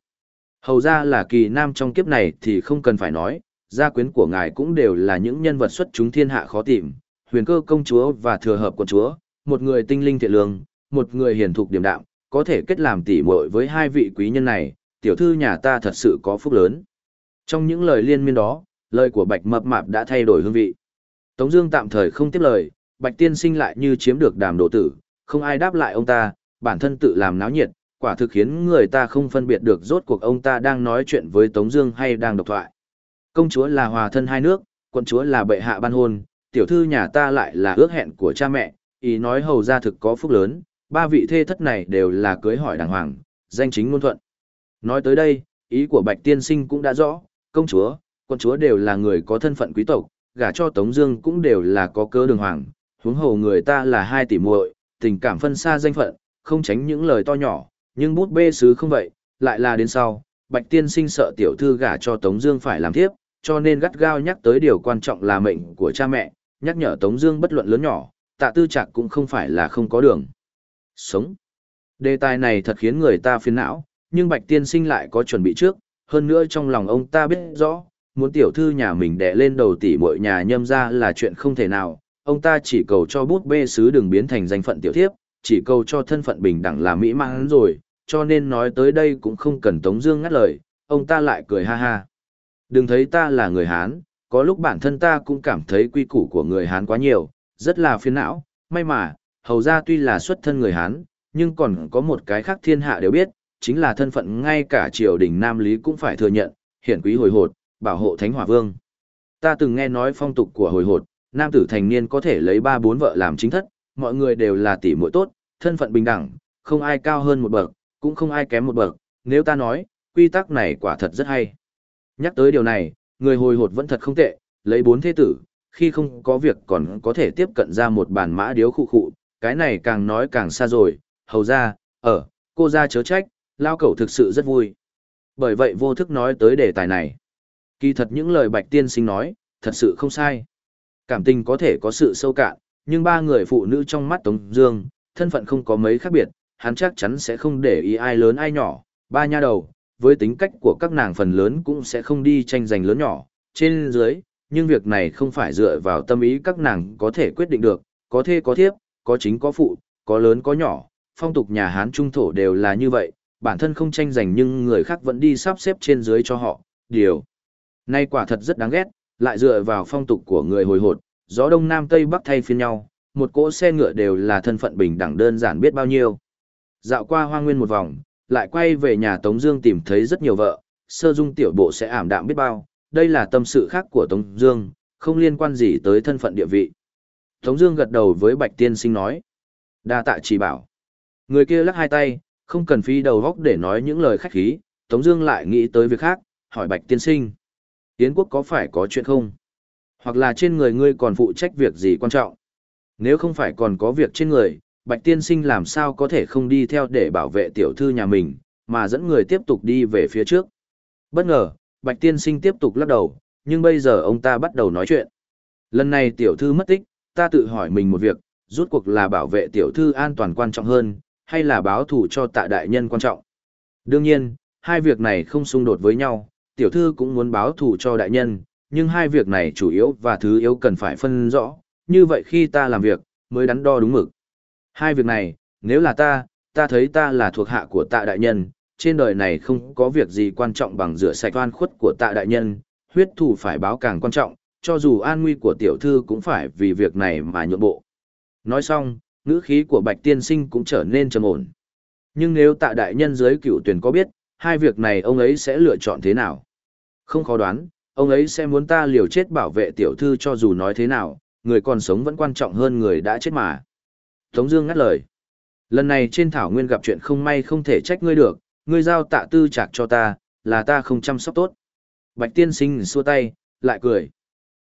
Hầu ra là kỳ nam trong kiếp này thì không cần phải nói, gia quyến của ngài cũng đều là những nhân vật xuất chúng thiên hạ khó tìm, huyền cơ công chúa và thừa hợp quận chúa, một người tinh linh thiện lương, một người hiền thục điểm đạm, có thể kết làm tỉ muội với hai vị quý nhân này, tiểu thư nhà ta thật sự có phúc lớn. Trong những lời liên miên đó, lời của Bạch Mập Mạp đã thay đổi hương vị. Tống Dương tạm thời không tiếp lời, Bạch Tiên Sinh lại như chiếm được đàm độ tử, không ai đáp lại ông ta, bản thân tự làm náo nhiệt, quả thực khiến người ta không phân biệt được rốt cuộc ông ta đang nói chuyện với Tống Dương hay đang độc thoại. Công chúa là hòa thân hai nước, quân chúa là bệ hạ ban hôn, tiểu thư nhà ta lại là ước hẹn của cha mẹ, ý nói hầu gia thực có phúc lớn, ba vị thê thất này đều là cưới hỏi đàng hoàng, danh chính ngôn thuận. Nói tới đây, ý của Bạch Tiên Sinh cũng đã rõ, công chúa, con chúa đều là người có thân phận quý tộc, gả cho Tống Dương cũng đều là có cơ đường hoàng, huống hồ người ta là hai tỷ muội, tình cảm phân xa danh phận, không tránh những lời to nhỏ, nhưng bút bê sứ không vậy, lại là đến sau, Bạch Tiên Sinh sợ tiểu thư gả cho Tống Dương phải làm tiếp, cho nên gắt gao nhắc tới điều quan trọng là mệnh của cha mẹ, nhắc nhở Tống Dương bất luận lớn nhỏ, Tạ Tư Trạc cũng không phải là không có đường sống. Đề tài này thật khiến người ta phiền não, nhưng Bạch Tiên Sinh lại có chuẩn bị trước, hơn nữa trong lòng ông ta biết rõ, muốn tiểu thư nhà mình đẻ lên đầu tỷ muội nhà nhâm ra là chuyện không thể nào, ông ta chỉ cầu cho bút bê sứ đừng biến thành danh phận tiểu thiếp, chỉ cầu cho thân phận bình đẳng là mỹ mãn rồi, cho nên nói tới đây cũng không cần Tống Dương ngắt lời, ông ta lại cười ha ha. Đừng thấy ta là người Hán, có lúc bản thân ta cũng cảm thấy quy củ của người Hán quá nhiều, rất là phiền não, may mà, hầu ra tuy là xuất thân người Hán, nhưng còn có một cái khác thiên hạ đều biết, chính là thân phận ngay cả triều đình Nam Lý cũng phải thừa nhận, hiển quý hồi hột, bảo hộ Thánh Hỏa Vương. Ta từng nghe nói phong tục của hồi hột, nam tử thành niên có thể lấy ba bốn vợ làm chính thất, mọi người đều là tỷ muội tốt, thân phận bình đẳng, không ai cao hơn một bậc, cũng không ai kém một bậc, nếu ta nói, quy tắc này quả thật rất hay. Nhắc tới điều này, người hồi hột vẫn thật không tệ, lấy bốn thế tử, khi không có việc còn có thể tiếp cận ra một bàn mã điếu khu khụ, cái này càng nói càng xa rồi, hầu ra, ở, cô ra chớ trách, lao cẩu thực sự rất vui. Bởi vậy vô thức nói tới đề tài này. Kỳ thật những lời bạch tiên sinh nói, thật sự không sai. Cảm tình có thể có sự sâu cạn, nhưng ba người phụ nữ trong mắt Tống Dương, thân phận không có mấy khác biệt, hắn chắc chắn sẽ không để ý ai lớn ai nhỏ, ba nha đầu, với tính cách của các nàng phần lớn cũng sẽ không đi tranh giành lớn nhỏ, trên dưới, nhưng việc này không phải dựa vào tâm ý các nàng có thể quyết định được, có thê có thiếp, có chính có phụ, có lớn có nhỏ, phong tục nhà Hán Trung Thổ đều là như vậy, bản thân không tranh giành nhưng người khác vẫn đi sắp xếp trên dưới cho họ, điều. Nay quả thật rất đáng ghét, lại dựa vào phong tục của người hồi hột, gió đông nam tây bắc thay phiên nhau, một cỗ xe ngựa đều là thân phận bình đẳng đơn giản biết bao nhiêu. Dạo qua hoa nguyên một vòng, lại quay về nhà Tống Dương tìm thấy rất nhiều vợ, sơ dung tiểu bộ sẽ ảm đạm biết bao, đây là tâm sự khác của Tống Dương, không liên quan gì tới thân phận địa vị. Tống Dương gật đầu với Bạch Tiên Sinh nói, đa tạ chỉ bảo. Người kia lắc hai tay, không cần phi đầu góc để nói những lời khách khí. Tống Dương lại nghĩ tới việc khác, hỏi Bạch Tiên Sinh, Yến quốc có phải có chuyện không? Hoặc là trên người ngươi còn phụ trách việc gì quan trọng? Nếu không phải còn có việc trên người, Bạch Tiên Sinh làm sao có thể không đi theo để bảo vệ tiểu thư nhà mình, mà dẫn người tiếp tục đi về phía trước. Bất ngờ, Bạch Tiên Sinh tiếp tục lắc đầu, nhưng bây giờ ông ta bắt đầu nói chuyện. Lần này tiểu thư mất tích, ta tự hỏi mình một việc, rút cuộc là bảo vệ tiểu thư an toàn quan trọng hơn, hay là báo thù cho tạ đại nhân quan trọng. Đương nhiên, hai việc này không xung đột với nhau, tiểu thư cũng muốn báo thù cho đại nhân, nhưng hai việc này chủ yếu và thứ yếu cần phải phân rõ, như vậy khi ta làm việc, mới đắn đo đúng mực. Hai việc này, nếu là ta, ta thấy ta là thuộc hạ của tạ đại nhân, trên đời này không có việc gì quan trọng bằng rửa sạch oan khuất của tạ đại nhân, huyết thủ phải báo càng quan trọng, cho dù an nguy của tiểu thư cũng phải vì việc này mà nhượng bộ. Nói xong, ngữ khí của Bạch Tiên Sinh cũng trở nên trầm ổn. Nhưng nếu tạ đại nhân dưới cựu tuyển có biết, hai việc này ông ấy sẽ lựa chọn thế nào? Không khó đoán, ông ấy sẽ muốn ta liều chết bảo vệ tiểu thư cho dù nói thế nào, người còn sống vẫn quan trọng hơn người đã chết mà. Tống Dương ngắt lời. Lần này trên thảo nguyên gặp chuyện không may không thể trách ngươi được, ngươi giao tạ tư trạc cho ta, là ta không chăm sóc tốt. Bạch tiên sinh xua tay, lại cười.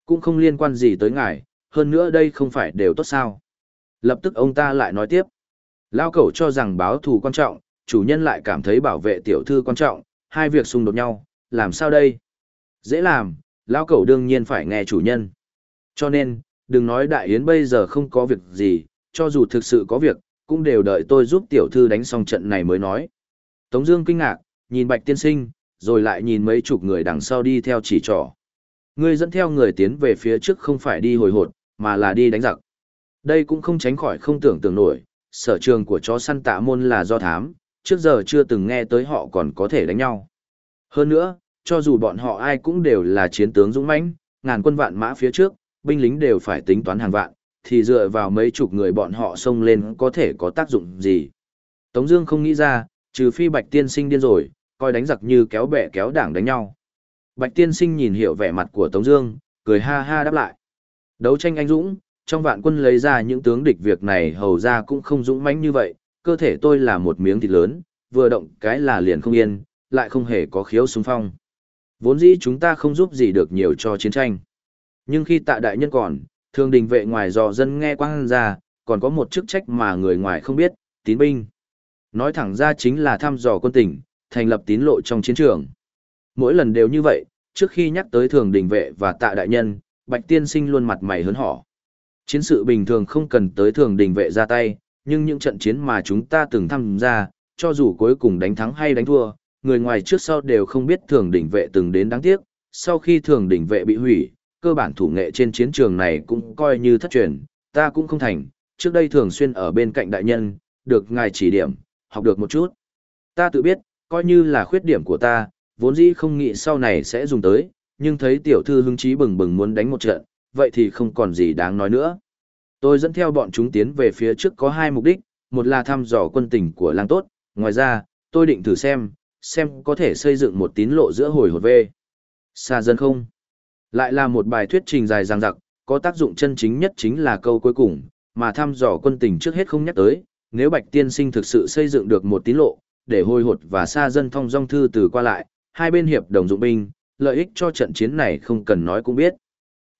Cũng không liên quan gì tới ngài, hơn nữa đây không phải đều tốt sao. Lập tức ông ta lại nói tiếp. Lao cẩu cho rằng báo thù quan trọng, chủ nhân lại cảm thấy bảo vệ tiểu thư quan trọng, hai việc xung đột nhau, làm sao đây? Dễ làm, Lao cẩu đương nhiên phải nghe chủ nhân. Cho nên, đừng nói đại yến bây giờ không có việc gì, cho dù thực sự có việc, cũng đều đợi tôi giúp tiểu thư đánh xong trận này mới nói. Tống Dương kinh ngạc, nhìn Bạch Tiên Sinh, rồi lại nhìn mấy chục người đằng sau đi theo chỉ trỏ. Ngươi dẫn theo người tiến về phía trước không phải đi hồi hột, mà là đi đánh giặc. Đây cũng không tránh khỏi không tưởng tượng nổi, sở trường của chó săn tạ môn là do thám, trước giờ chưa từng nghe tới họ còn có thể đánh nhau. Hơn nữa, cho dù bọn họ ai cũng đều là chiến tướng dũng mãnh, ngàn quân vạn mã phía trước, binh lính đều phải tính toán hàng vạn, thì dựa vào mấy chục người bọn họ xông lên có thể có tác dụng gì. Tống Dương không nghĩ ra, trừ phi Bạch Tiên Sinh điên rồi, coi đánh giặc như kéo bè kéo đảng đánh nhau. Bạch Tiên Sinh nhìn hiểu vẻ mặt của Tống Dương, cười ha ha đáp lại. Đấu tranh anh dũng, trong vạn quân lấy ra những tướng địch việc này hầu ra cũng không dũng mãnh như vậy. Cơ thể tôi là một miếng thịt lớn, vừa động cái là liền không yên, lại không hề có khiếu xung phong. Vốn dĩ chúng ta không giúp gì được nhiều cho chiến tranh. Nhưng khi tạ đại nhân còn, thường đình vệ ngoài dò dân nghe quang ra, còn có một chức trách mà người ngoài không biết, tín binh. Nói thẳng ra chính là thăm dò quân tình, thành lập tín lộ trong chiến trường. Mỗi lần đều như vậy, trước khi nhắc tới thường đình vệ và tạ đại nhân, Bạch Tiên Sinh luôn mặt mày hớn hỏ. Chiến sự bình thường không cần tới thường đình vệ ra tay, nhưng những trận chiến mà chúng ta từng tham gia, cho dù cuối cùng đánh thắng hay đánh thua, người ngoài trước sau đều không biết thường đình vệ từng đến đáng tiếc. Sau khi thường đình vệ bị hủy, cơ bản thủ nghệ trên chiến trường này cũng coi như thất truyền, ta cũng không thành, trước đây thường xuyên ở bên cạnh đại nhân, được ngài chỉ điểm, học được một chút. Ta tự biết, coi như là khuyết điểm của ta, vốn dĩ không nghĩ sau này sẽ dùng tới, nhưng thấy tiểu thư hứng chí bừng bừng muốn đánh một trận, vậy thì không còn gì đáng nói nữa. Tôi dẫn theo bọn chúng tiến về phía trước có hai mục đích, một là thăm dò quân tình của lang tốt, ngoài ra, tôi định thử xem, xem có thể xây dựng một tín lộ giữa hồi hột về. Xa dân không? Lại là một bài thuyết trình dài dằng dặc, có tác dụng chân chính nhất chính là câu cuối cùng, mà thăm dò quân tình trước hết không nhắc tới, nếu Bạch Tiên Sinh thực sự xây dựng được một tín lộ, để hồi hột và xa dân thông dong thư từ qua lại, hai bên hiệp đồng dụng binh, lợi ích cho trận chiến này không cần nói cũng biết.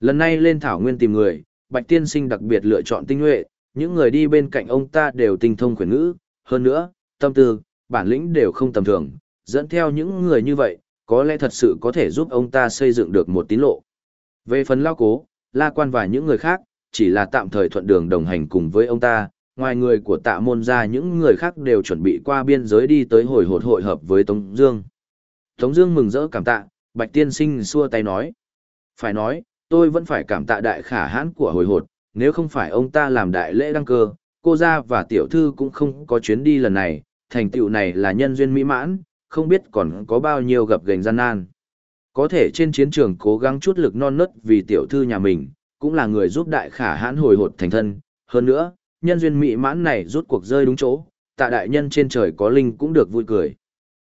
Lần này lên Thảo Nguyên tìm người, Bạch Tiên Sinh đặc biệt lựa chọn tinh nhuệ, những người đi bên cạnh ông ta đều tinh thông quyền ngữ, hơn nữa, tâm tư, bản lĩnh đều không tầm thường, dẫn theo những người như vậy, có lẽ thật sự có thể giúp ông ta xây dựng được một tín lộ. Về phần lao cố, la quan và những người khác, chỉ là tạm thời thuận đường đồng hành cùng với ông ta, ngoài người của tạ môn ra những người khác đều chuẩn bị qua biên giới đi tới hồi hột hội hợp với Tống Dương. Tống Dương mừng rỡ cảm tạ, Bạch Tiên Sinh xua tay nói, phải nói, tôi vẫn phải cảm tạ đại khả hãn của hồi hột, nếu không phải ông ta làm đại lễ đăng cơ, cô gia và tiểu thư cũng không có chuyến đi lần này, thành tựu này là nhân duyên mỹ mãn, không biết còn có bao nhiêu gặp gành gian nan. Có thể trên chiến trường cố gắng chút lực non nớt vì tiểu thư nhà mình, cũng là người giúp đại khả hãn hồi hột thành thân. Hơn nữa, nhân duyên mỹ mãn này rút cuộc rơi đúng chỗ, tạ đại nhân trên trời có linh cũng được vui cười.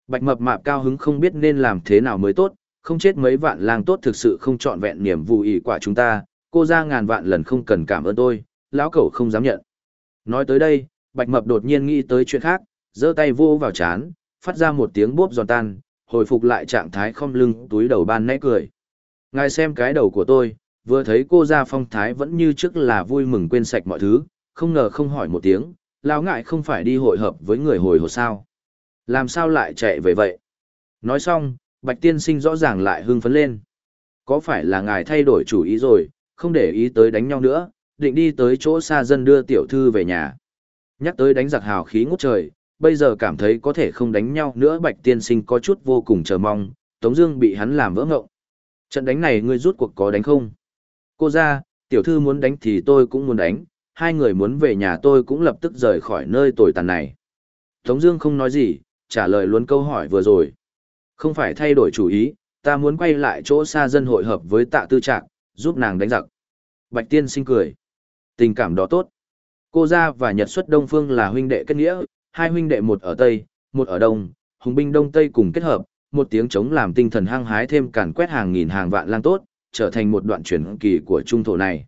Bạch mập mạp cao hứng không biết nên làm thế nào mới tốt, không chết mấy vạn lang tốt thực sự không chọn vẹn niềm vui ý quả chúng ta, cô ra ngàn vạn lần không cần cảm ơn tôi, lão cẩu không dám nhận. Nói tới đây, bạch mập đột nhiên nghĩ tới chuyện khác, giơ tay vô vào chán, phát ra một tiếng bốp giòn tan, hồi phục lại trạng thái không lưng túi đầu ban nãy cười. Ngài xem cái đầu của tôi, vừa thấy cô ra phong thái vẫn như trước là vui mừng quên sạch mọi thứ, không ngờ không hỏi một tiếng, lão ngại không phải đi hội hợp với người hồi hồ sao. Làm sao lại chạy về vậy? Nói xong, Bạch Tiên Sinh rõ ràng lại hưng phấn lên. Có phải là ngài thay đổi chủ ý rồi, không để ý tới đánh nhau nữa, định đi tới chỗ xa dân đưa tiểu thư về nhà. Nhắc tới đánh giặc hào khí ngút trời, bây giờ cảm thấy có thể không đánh nhau nữa Bạch Tiên Sinh có chút vô cùng chờ mong, Tống Dương bị hắn làm vỡ ngộng. Trận đánh này ngươi rút cuộc có đánh không? Cô ra, tiểu thư muốn đánh thì tôi cũng muốn đánh, hai người muốn về nhà tôi cũng lập tức rời khỏi nơi tồi tàn này. Tống Dương không nói gì, trả lời luôn câu hỏi vừa rồi. Không phải thay đổi chủ ý, ta muốn quay lại chỗ xa dân hội hợp với tạ tư trạng, giúp nàng đánh giặc. Bạch tiên sinh cười. Tình cảm đó tốt. Cô gia và Nhật xuất Đông Phương là huynh đệ kết nghĩa, hai huynh đệ một ở Tây, một ở Đông, hùng binh Đông Tây cùng kết hợp, một tiếng chống làm tinh thần hăng hái thêm càn quét hàng nghìn hàng vạn lang tốt, trở thành một đoạn truyền kỳ của trung thổ này.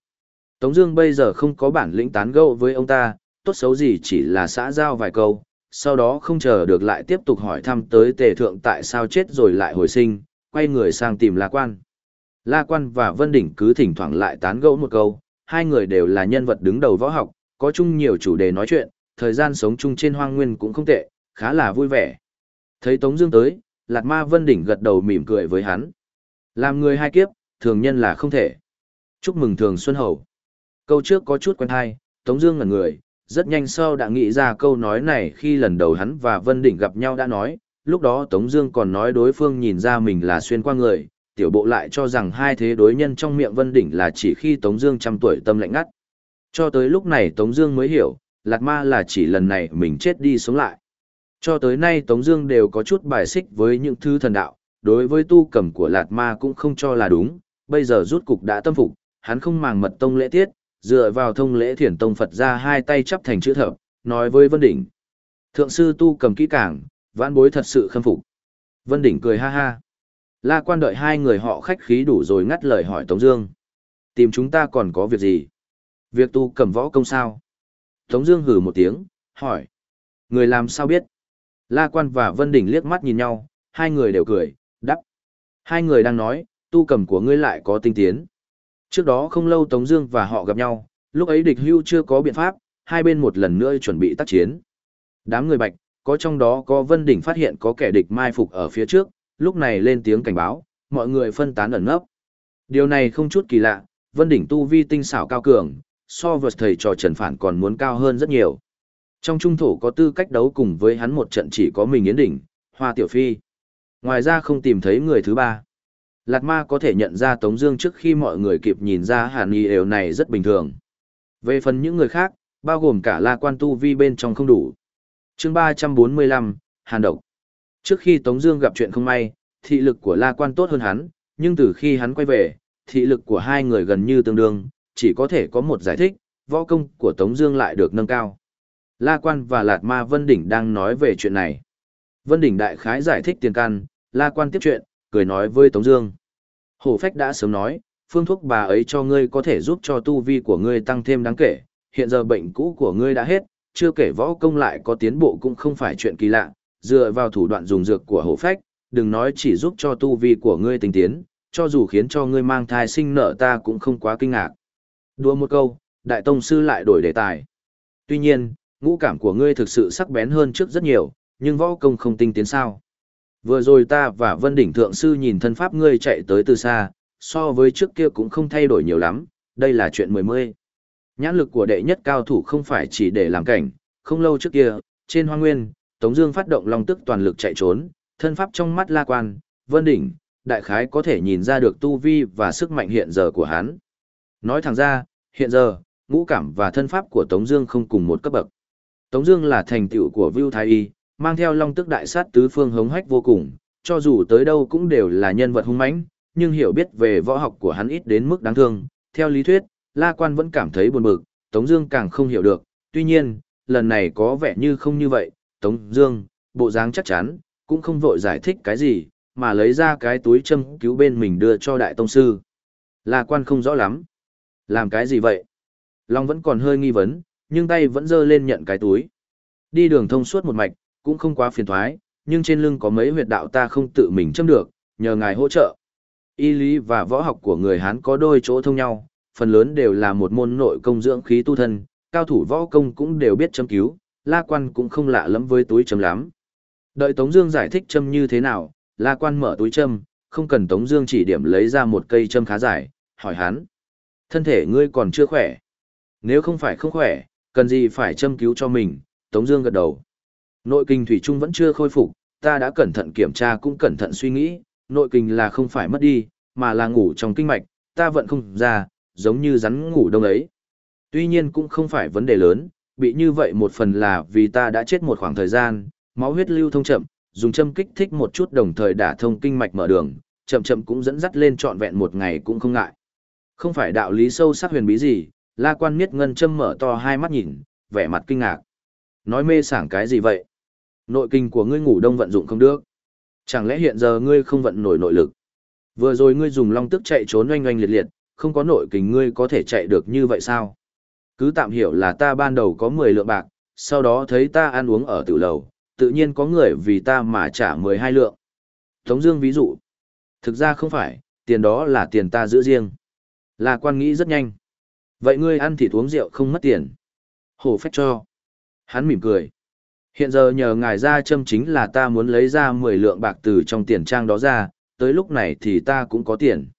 Tống Dương bây giờ không có bản lĩnh tán gẫu với ông ta, tốt xấu gì chỉ là xã giao vài câu, sau đó không chờ được lại tiếp tục hỏi thăm tới tề thượng tại sao chết rồi lại hồi sinh, quay người sang tìm La Quan. La Quan và Vân Đỉnh cứ thỉnh thoảng lại tán gẫu một câu, hai người đều là nhân vật đứng đầu võ học, có chung nhiều chủ đề nói chuyện, thời gian sống chung trên hoang nguyên cũng không tệ, khá là vui vẻ. Thấy Tống Dương tới, Lạt Ma Vân Đỉnh gật đầu mỉm cười với hắn. Làm người hai kiếp, thường nhân là không thể. Chúc mừng Thường Xuân Hầu. Câu trước có chút quen hay, Tống Dương ngẩn người, rất nhanh sau đã nghĩ ra câu nói này khi lần đầu hắn và Vân Đỉnh gặp nhau đã nói, lúc đó Tống Dương còn nói đối phương nhìn ra mình là xuyên qua người, tiểu bộ lại cho rằng hai thế đối nhân trong miệng Vân Đỉnh là chỉ khi Tống Dương trăm tuổi tâm lạnh ngắt. Cho tới lúc này Tống Dương mới hiểu, Lạt Ma là chỉ lần này mình chết đi sống lại. Cho tới nay Tống Dương đều có chút bài xích với những thứ thần đạo, đối với tu cầm của Lạt Ma cũng không cho là đúng. Bây giờ rút cục đã tâm phục, hắn không màng mật tông lễ tiết, dựa vào thông lễ thiền tông Phật ra hai tay chắp thành chữ thập, nói với Vân Đỉnh. Thượng sư tu cầm kỹ cảng, vãn bối thật sự khâm phục. Vân Đỉnh cười ha ha. La quan đợi hai người họ khách khí đủ rồi ngắt lời hỏi Tống Dương. Tìm chúng ta còn có việc gì? Việc tu cầm võ công sao? Tống Dương hừ một tiếng, hỏi. Người làm sao biết? La quan và Vân Đỉnh liếc mắt nhìn nhau, hai người đều cười, đáp. Hai người đang nói, tu cầm của ngươi lại có tinh tiến. Trước đó không lâu Tống Dương và họ gặp nhau, lúc ấy địch hưu chưa có biện pháp, hai bên một lần nữa chuẩn bị tác chiến. Đám người bạch, có trong đó có Vân Đỉnh phát hiện có kẻ địch mai phục ở phía trước, lúc này lên tiếng cảnh báo, mọi người phân tán ẩn nấp. Điều này không chút kỳ lạ, Vân Đỉnh tu vi tinh xảo cao cường, so với thầy trò Trần Phản còn muốn cao hơn rất nhiều. Trong trung thổ có tư cách đấu cùng với hắn một trận chỉ có mình Yến Đỉnh, Hoa Tiểu Phi. Ngoài ra không tìm thấy người thứ ba. Lạt ma có thể nhận ra Tống Dương trước khi mọi người kịp nhìn ra Hàn Y đều này rất bình thường. Về phần những người khác, bao gồm cả La Quan Tu Vi bên trong không đủ. Chương 345, Hàn Độc. Trước khi Tống Dương gặp chuyện không may, thị lực của La Quan tốt hơn hắn, nhưng từ khi hắn quay về, thị lực của hai người gần như tương đương, chỉ có thể có một giải thích, võ công của Tống Dương lại được nâng cao. La Quan và Lạt Ma Vân Đỉnh đang nói về chuyện này. Vân Đỉnh đại khái giải thích tiền căn, La Quan tiếp chuyện, cười nói với Tống Dương. Hổ Phách đã sớm nói, phương thuốc bà ấy cho ngươi có thể giúp cho tu vi của ngươi tăng thêm đáng kể. Hiện giờ bệnh cũ của ngươi đã hết, chưa kể võ công lại có tiến bộ cũng không phải chuyện kỳ lạ. Dựa vào thủ đoạn dùng dược của Hổ Phách, đừng nói chỉ giúp cho tu vi của ngươi tinh tiến, cho dù khiến cho ngươi mang thai sinh nở ta cũng không quá kinh ngạc. Đùa một câu, Đại Tông Sư lại đổi đề tài. Tuy nhiên, ngũ cảm của ngươi thực sự sắc bén hơn trước rất nhiều, nhưng võ công không tinh tiến sao. Vừa rồi ta và Vân Đỉnh Thượng Sư nhìn thân pháp ngươi chạy tới từ xa, so với trước kia cũng không thay đổi nhiều lắm, đây là chuyện mười mươi. Nhãn lực của đệ nhất cao thủ không phải chỉ để làm cảnh, không lâu trước kia, trên hoang nguyên, Tống Dương phát động long tức toàn lực chạy trốn, thân pháp trong mắt La Quan, Vân Đỉnh, đại khái có thể nhìn ra được tu vi và sức mạnh hiện giờ của hắn. Nói thẳng ra, hiện giờ, ngũ cảm và thân pháp của Tống Dương không cùng một cấp bậc. Tống Dương là thành tựu của Vưu Thái Y, mang theo long tức đại sát tứ phương hống hách vô cùng, cho dù tới đâu cũng đều là nhân vật hung mãnh, nhưng hiểu biết về võ học của hắn ít đến mức đáng thương. Theo lý thuyết, La Quan vẫn cảm thấy buồn bực, Tống Dương càng không hiểu được. Tuy nhiên, lần này có vẻ như không như vậy. Tống Dương, bộ dáng chắc chắn, cũng không vội giải thích cái gì, mà lấy ra cái túi châm cứu bên mình đưa cho đại tông sư. La Quan không rõ lắm, làm cái gì vậy? Long vẫn còn hơi nghi vấn, nhưng tay vẫn giơ lên nhận cái túi. Đi đường thông suốt một mạch, cũng không quá phiền thoái, nhưng trên lưng có mấy huyệt đạo ta không tự mình châm được, nhờ ngài hỗ trợ. Y lý và võ học của người Hán có đôi chỗ thông nhau, phần lớn đều là một môn nội công dưỡng khí tu thân, cao thủ võ công cũng đều biết châm cứu, La Quan cũng không lạ lắm với túi châm lắm. Đợi Tống Dương giải thích châm như thế nào, La Quan mở túi châm, không cần Tống Dương chỉ điểm lấy ra một cây châm khá dài, hỏi hắn: thân thể ngươi còn chưa khỏe? Nếu không phải không khỏe, cần gì phải châm cứu cho mình? Tống Dương gật đầu. Nội kinh thủy trung vẫn chưa khôi phục, ta đã cẩn thận kiểm tra cũng cẩn thận suy nghĩ, nội kinh là không phải mất đi, mà là ngủ trong kinh mạch, ta vẫn không ra, giống như rắn ngủ đông ấy. Tuy nhiên cũng không phải vấn đề lớn, bị như vậy một phần là vì ta đã chết một khoảng thời gian, máu huyết lưu thông chậm, dùng châm kích thích một chút đồng thời đả thông kinh mạch mở đường, chậm chậm cũng dẫn dắt lên trọn vẹn một ngày cũng không ngại. Không phải đạo lý sâu sắc huyền bí gì, La Quan Miết Ngân châm mở to hai mắt nhìn, vẻ mặt kinh ngạc. Nói mê sảng cái gì vậy? Nội kinh của ngươi ngủ đông vận dụng không được. Chẳng lẽ hiện giờ ngươi không vận nổi nội lực? Vừa rồi ngươi dùng long tức chạy trốn oanh oanh liệt liệt, không có nội kình ngươi có thể chạy được như vậy sao? Cứ tạm hiểu là ta ban đầu có 10 lượng bạc, sau đó thấy ta ăn uống ở tử lầu, tự nhiên có người vì ta mà trả 12 lượng. Tống Dương ví dụ. Thực ra không phải, tiền đó là tiền ta giữ riêng. Là quan nghĩ rất nhanh. Vậy ngươi ăn thịt uống rượu không mất tiền. Hổ phách cho. Hắn mỉm cười. Hiện giờ nhờ ngài ra châm chính là ta muốn lấy ra 10 lượng bạc từ trong tiền trang đó ra, tới lúc này thì ta cũng có tiền.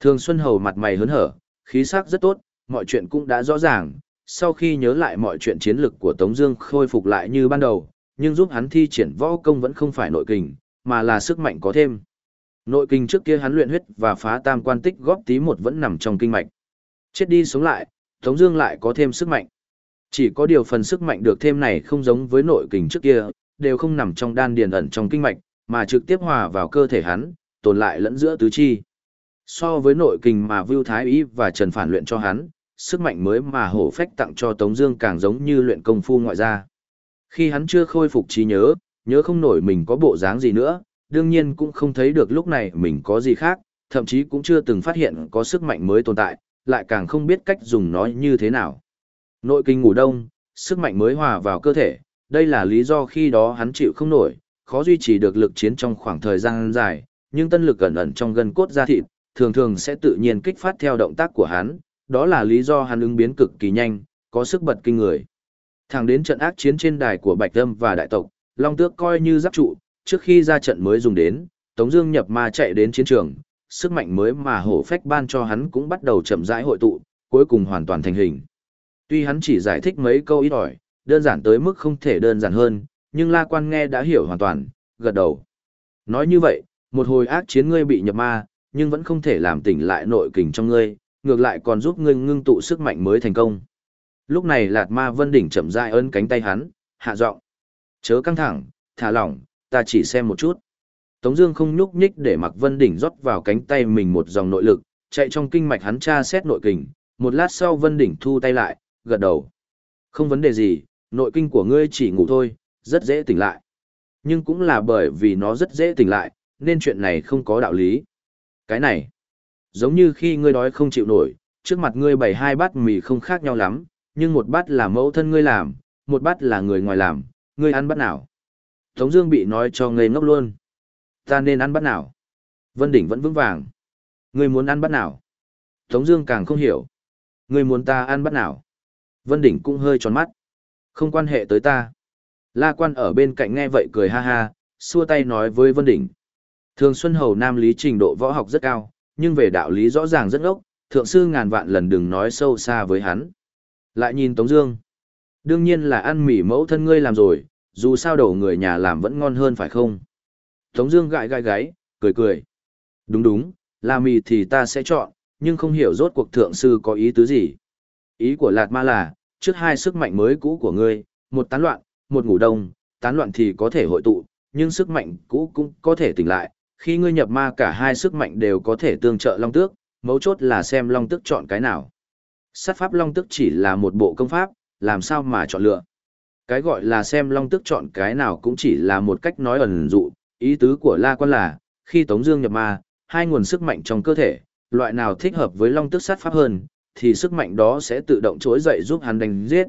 Thường Xuân Hầu mặt mày hớn hở, khí sắc rất tốt, mọi chuyện cũng đã rõ ràng. Sau khi nhớ lại mọi chuyện chiến lực của Tống Dương khôi phục lại như ban đầu, nhưng giúp hắn thi triển võ công vẫn không phải nội kình, mà là sức mạnh có thêm. Nội kinh trước kia hắn luyện huyết và phá tam quan tích góp tí một vẫn nằm trong kinh mạch. Chết đi sống lại, Tống Dương lại có thêm sức mạnh. Chỉ có điều phần sức mạnh được thêm này không giống với nội kình trước kia, đều không nằm trong đan điền ẩn trong kinh mạch, mà trực tiếp hòa vào cơ thể hắn, tồn lại lẫn giữa tứ chi. So với nội kình mà Vưu Thái Ý và Trần Phản luyện cho hắn, sức mạnh mới mà hổ phách tặng cho Tống Dương càng giống như luyện công phu ngoại gia. Khi hắn chưa khôi phục trí nhớ, nhớ không nổi mình có bộ dáng gì nữa, đương nhiên cũng không thấy được lúc này mình có gì khác, thậm chí cũng chưa từng phát hiện có sức mạnh mới tồn tại, lại càng không biết cách dùng nó như thế nào. Nội kinh ngủ đông, sức mạnh mới hòa vào cơ thể, đây là lý do khi đó hắn chịu không nổi, khó duy trì được lực chiến trong khoảng thời gian dài, nhưng tân lực ẩn ẩn trong gân cốt da thịt, thường thường sẽ tự nhiên kích phát theo động tác của hắn, đó là lý do hắn ứng biến cực kỳ nhanh, có sức bật kinh người. Thẳng đến trận ác chiến trên đài của Bạch Tâm và đại tộc, Long Tước coi như giáp trụ, trước khi ra trận mới dùng đến, Tống Dương nhập ma chạy đến chiến trường, sức mạnh mới mà hổ phách ban cho hắn cũng bắt đầu chậm rãi hội tụ, cuối cùng hoàn toàn thành hình. Tuy hắn chỉ giải thích mấy câu ít ỏi, đơn giản tới mức không thể đơn giản hơn, nhưng La Quan nghe đã hiểu hoàn toàn, gật đầu. Nói như vậy, một hồi ác chiến ngươi bị nhập ma, nhưng vẫn không thể làm tỉnh lại nội kình trong ngươi, ngược lại còn giúp ngươi ngưng tụ sức mạnh mới thành công. Lúc này Lạt Ma Vân Đỉnh chậm rãi ấn cánh tay hắn, hạ giọng, chớ căng thẳng, thả lỏng, ta chỉ xem một chút. Tống Dương không nhúc nhích để Mặc Vân Đỉnh rót vào cánh tay mình một dòng nội lực, chạy trong kinh mạch hắn tra xét nội kình. Một lát sau Vân Đỉnh thu tay lại, gật đầu. Không vấn đề gì, nội kinh của ngươi chỉ ngủ thôi, rất dễ tỉnh lại. Nhưng cũng là bởi vì nó rất dễ tỉnh lại, nên chuyện này không có đạo lý. Cái này, giống như khi ngươi đói không chịu nổi, trước mặt ngươi bày hai bát mì không khác nhau lắm, nhưng một bát là mẫu thân ngươi làm, một bát là người ngoài làm, ngươi ăn bát nào? Tống Dương bị nói cho ngây ngốc luôn. Ta nên ăn bát nào? Vân Đỉnh vẫn vững vàng. Ngươi muốn ăn bát nào? Tống Dương càng không hiểu. Ngươi muốn ta ăn bát nào? Vân Đỉnh cũng hơi tròn mắt. Không quan hệ tới ta. La Quan ở bên cạnh nghe vậy cười ha ha, xua tay nói với Vân Đỉnh. Thường Xuân Hầu Nam lý trình độ võ học rất cao, nhưng về đạo lý rõ ràng rất ngốc, thượng sư ngàn vạn lần đừng nói sâu xa với hắn. Lại nhìn Tống Dương, đương nhiên là ăn mì mẫu thân ngươi làm rồi, dù sao đầu người nhà làm vẫn ngon hơn phải không? Tống Dương gãi gãi gáy, cười cười. Đúng đúng, là mì thì ta sẽ chọn, nhưng không hiểu rốt cuộc thượng sư có ý tứ gì. Ý của Lạt Ma là, trước hai sức mạnh mới cũ của ngươi, một tán loạn, một ngủ đông, tán loạn thì có thể hội tụ, nhưng sức mạnh cũ cũng có thể tỉnh lại. Khi ngươi nhập ma cả hai sức mạnh đều có thể tương trợ Long Tước, mấu chốt là xem Long Tước chọn cái nào. Sát pháp Long Tước chỉ là một bộ công pháp, làm sao mà chọn lựa. Cái gọi là xem long Tước chọn cái nào cũng chỉ là một cách nói ẩn dụ, ý tứ của La Quan là, khi Tống Dương nhập ma, hai nguồn sức mạnh trong cơ thể, loại nào thích hợp với long Tước sát pháp hơn, thì sức mạnh đó sẽ tự động trỗi dậy giúp hắn đánh giết.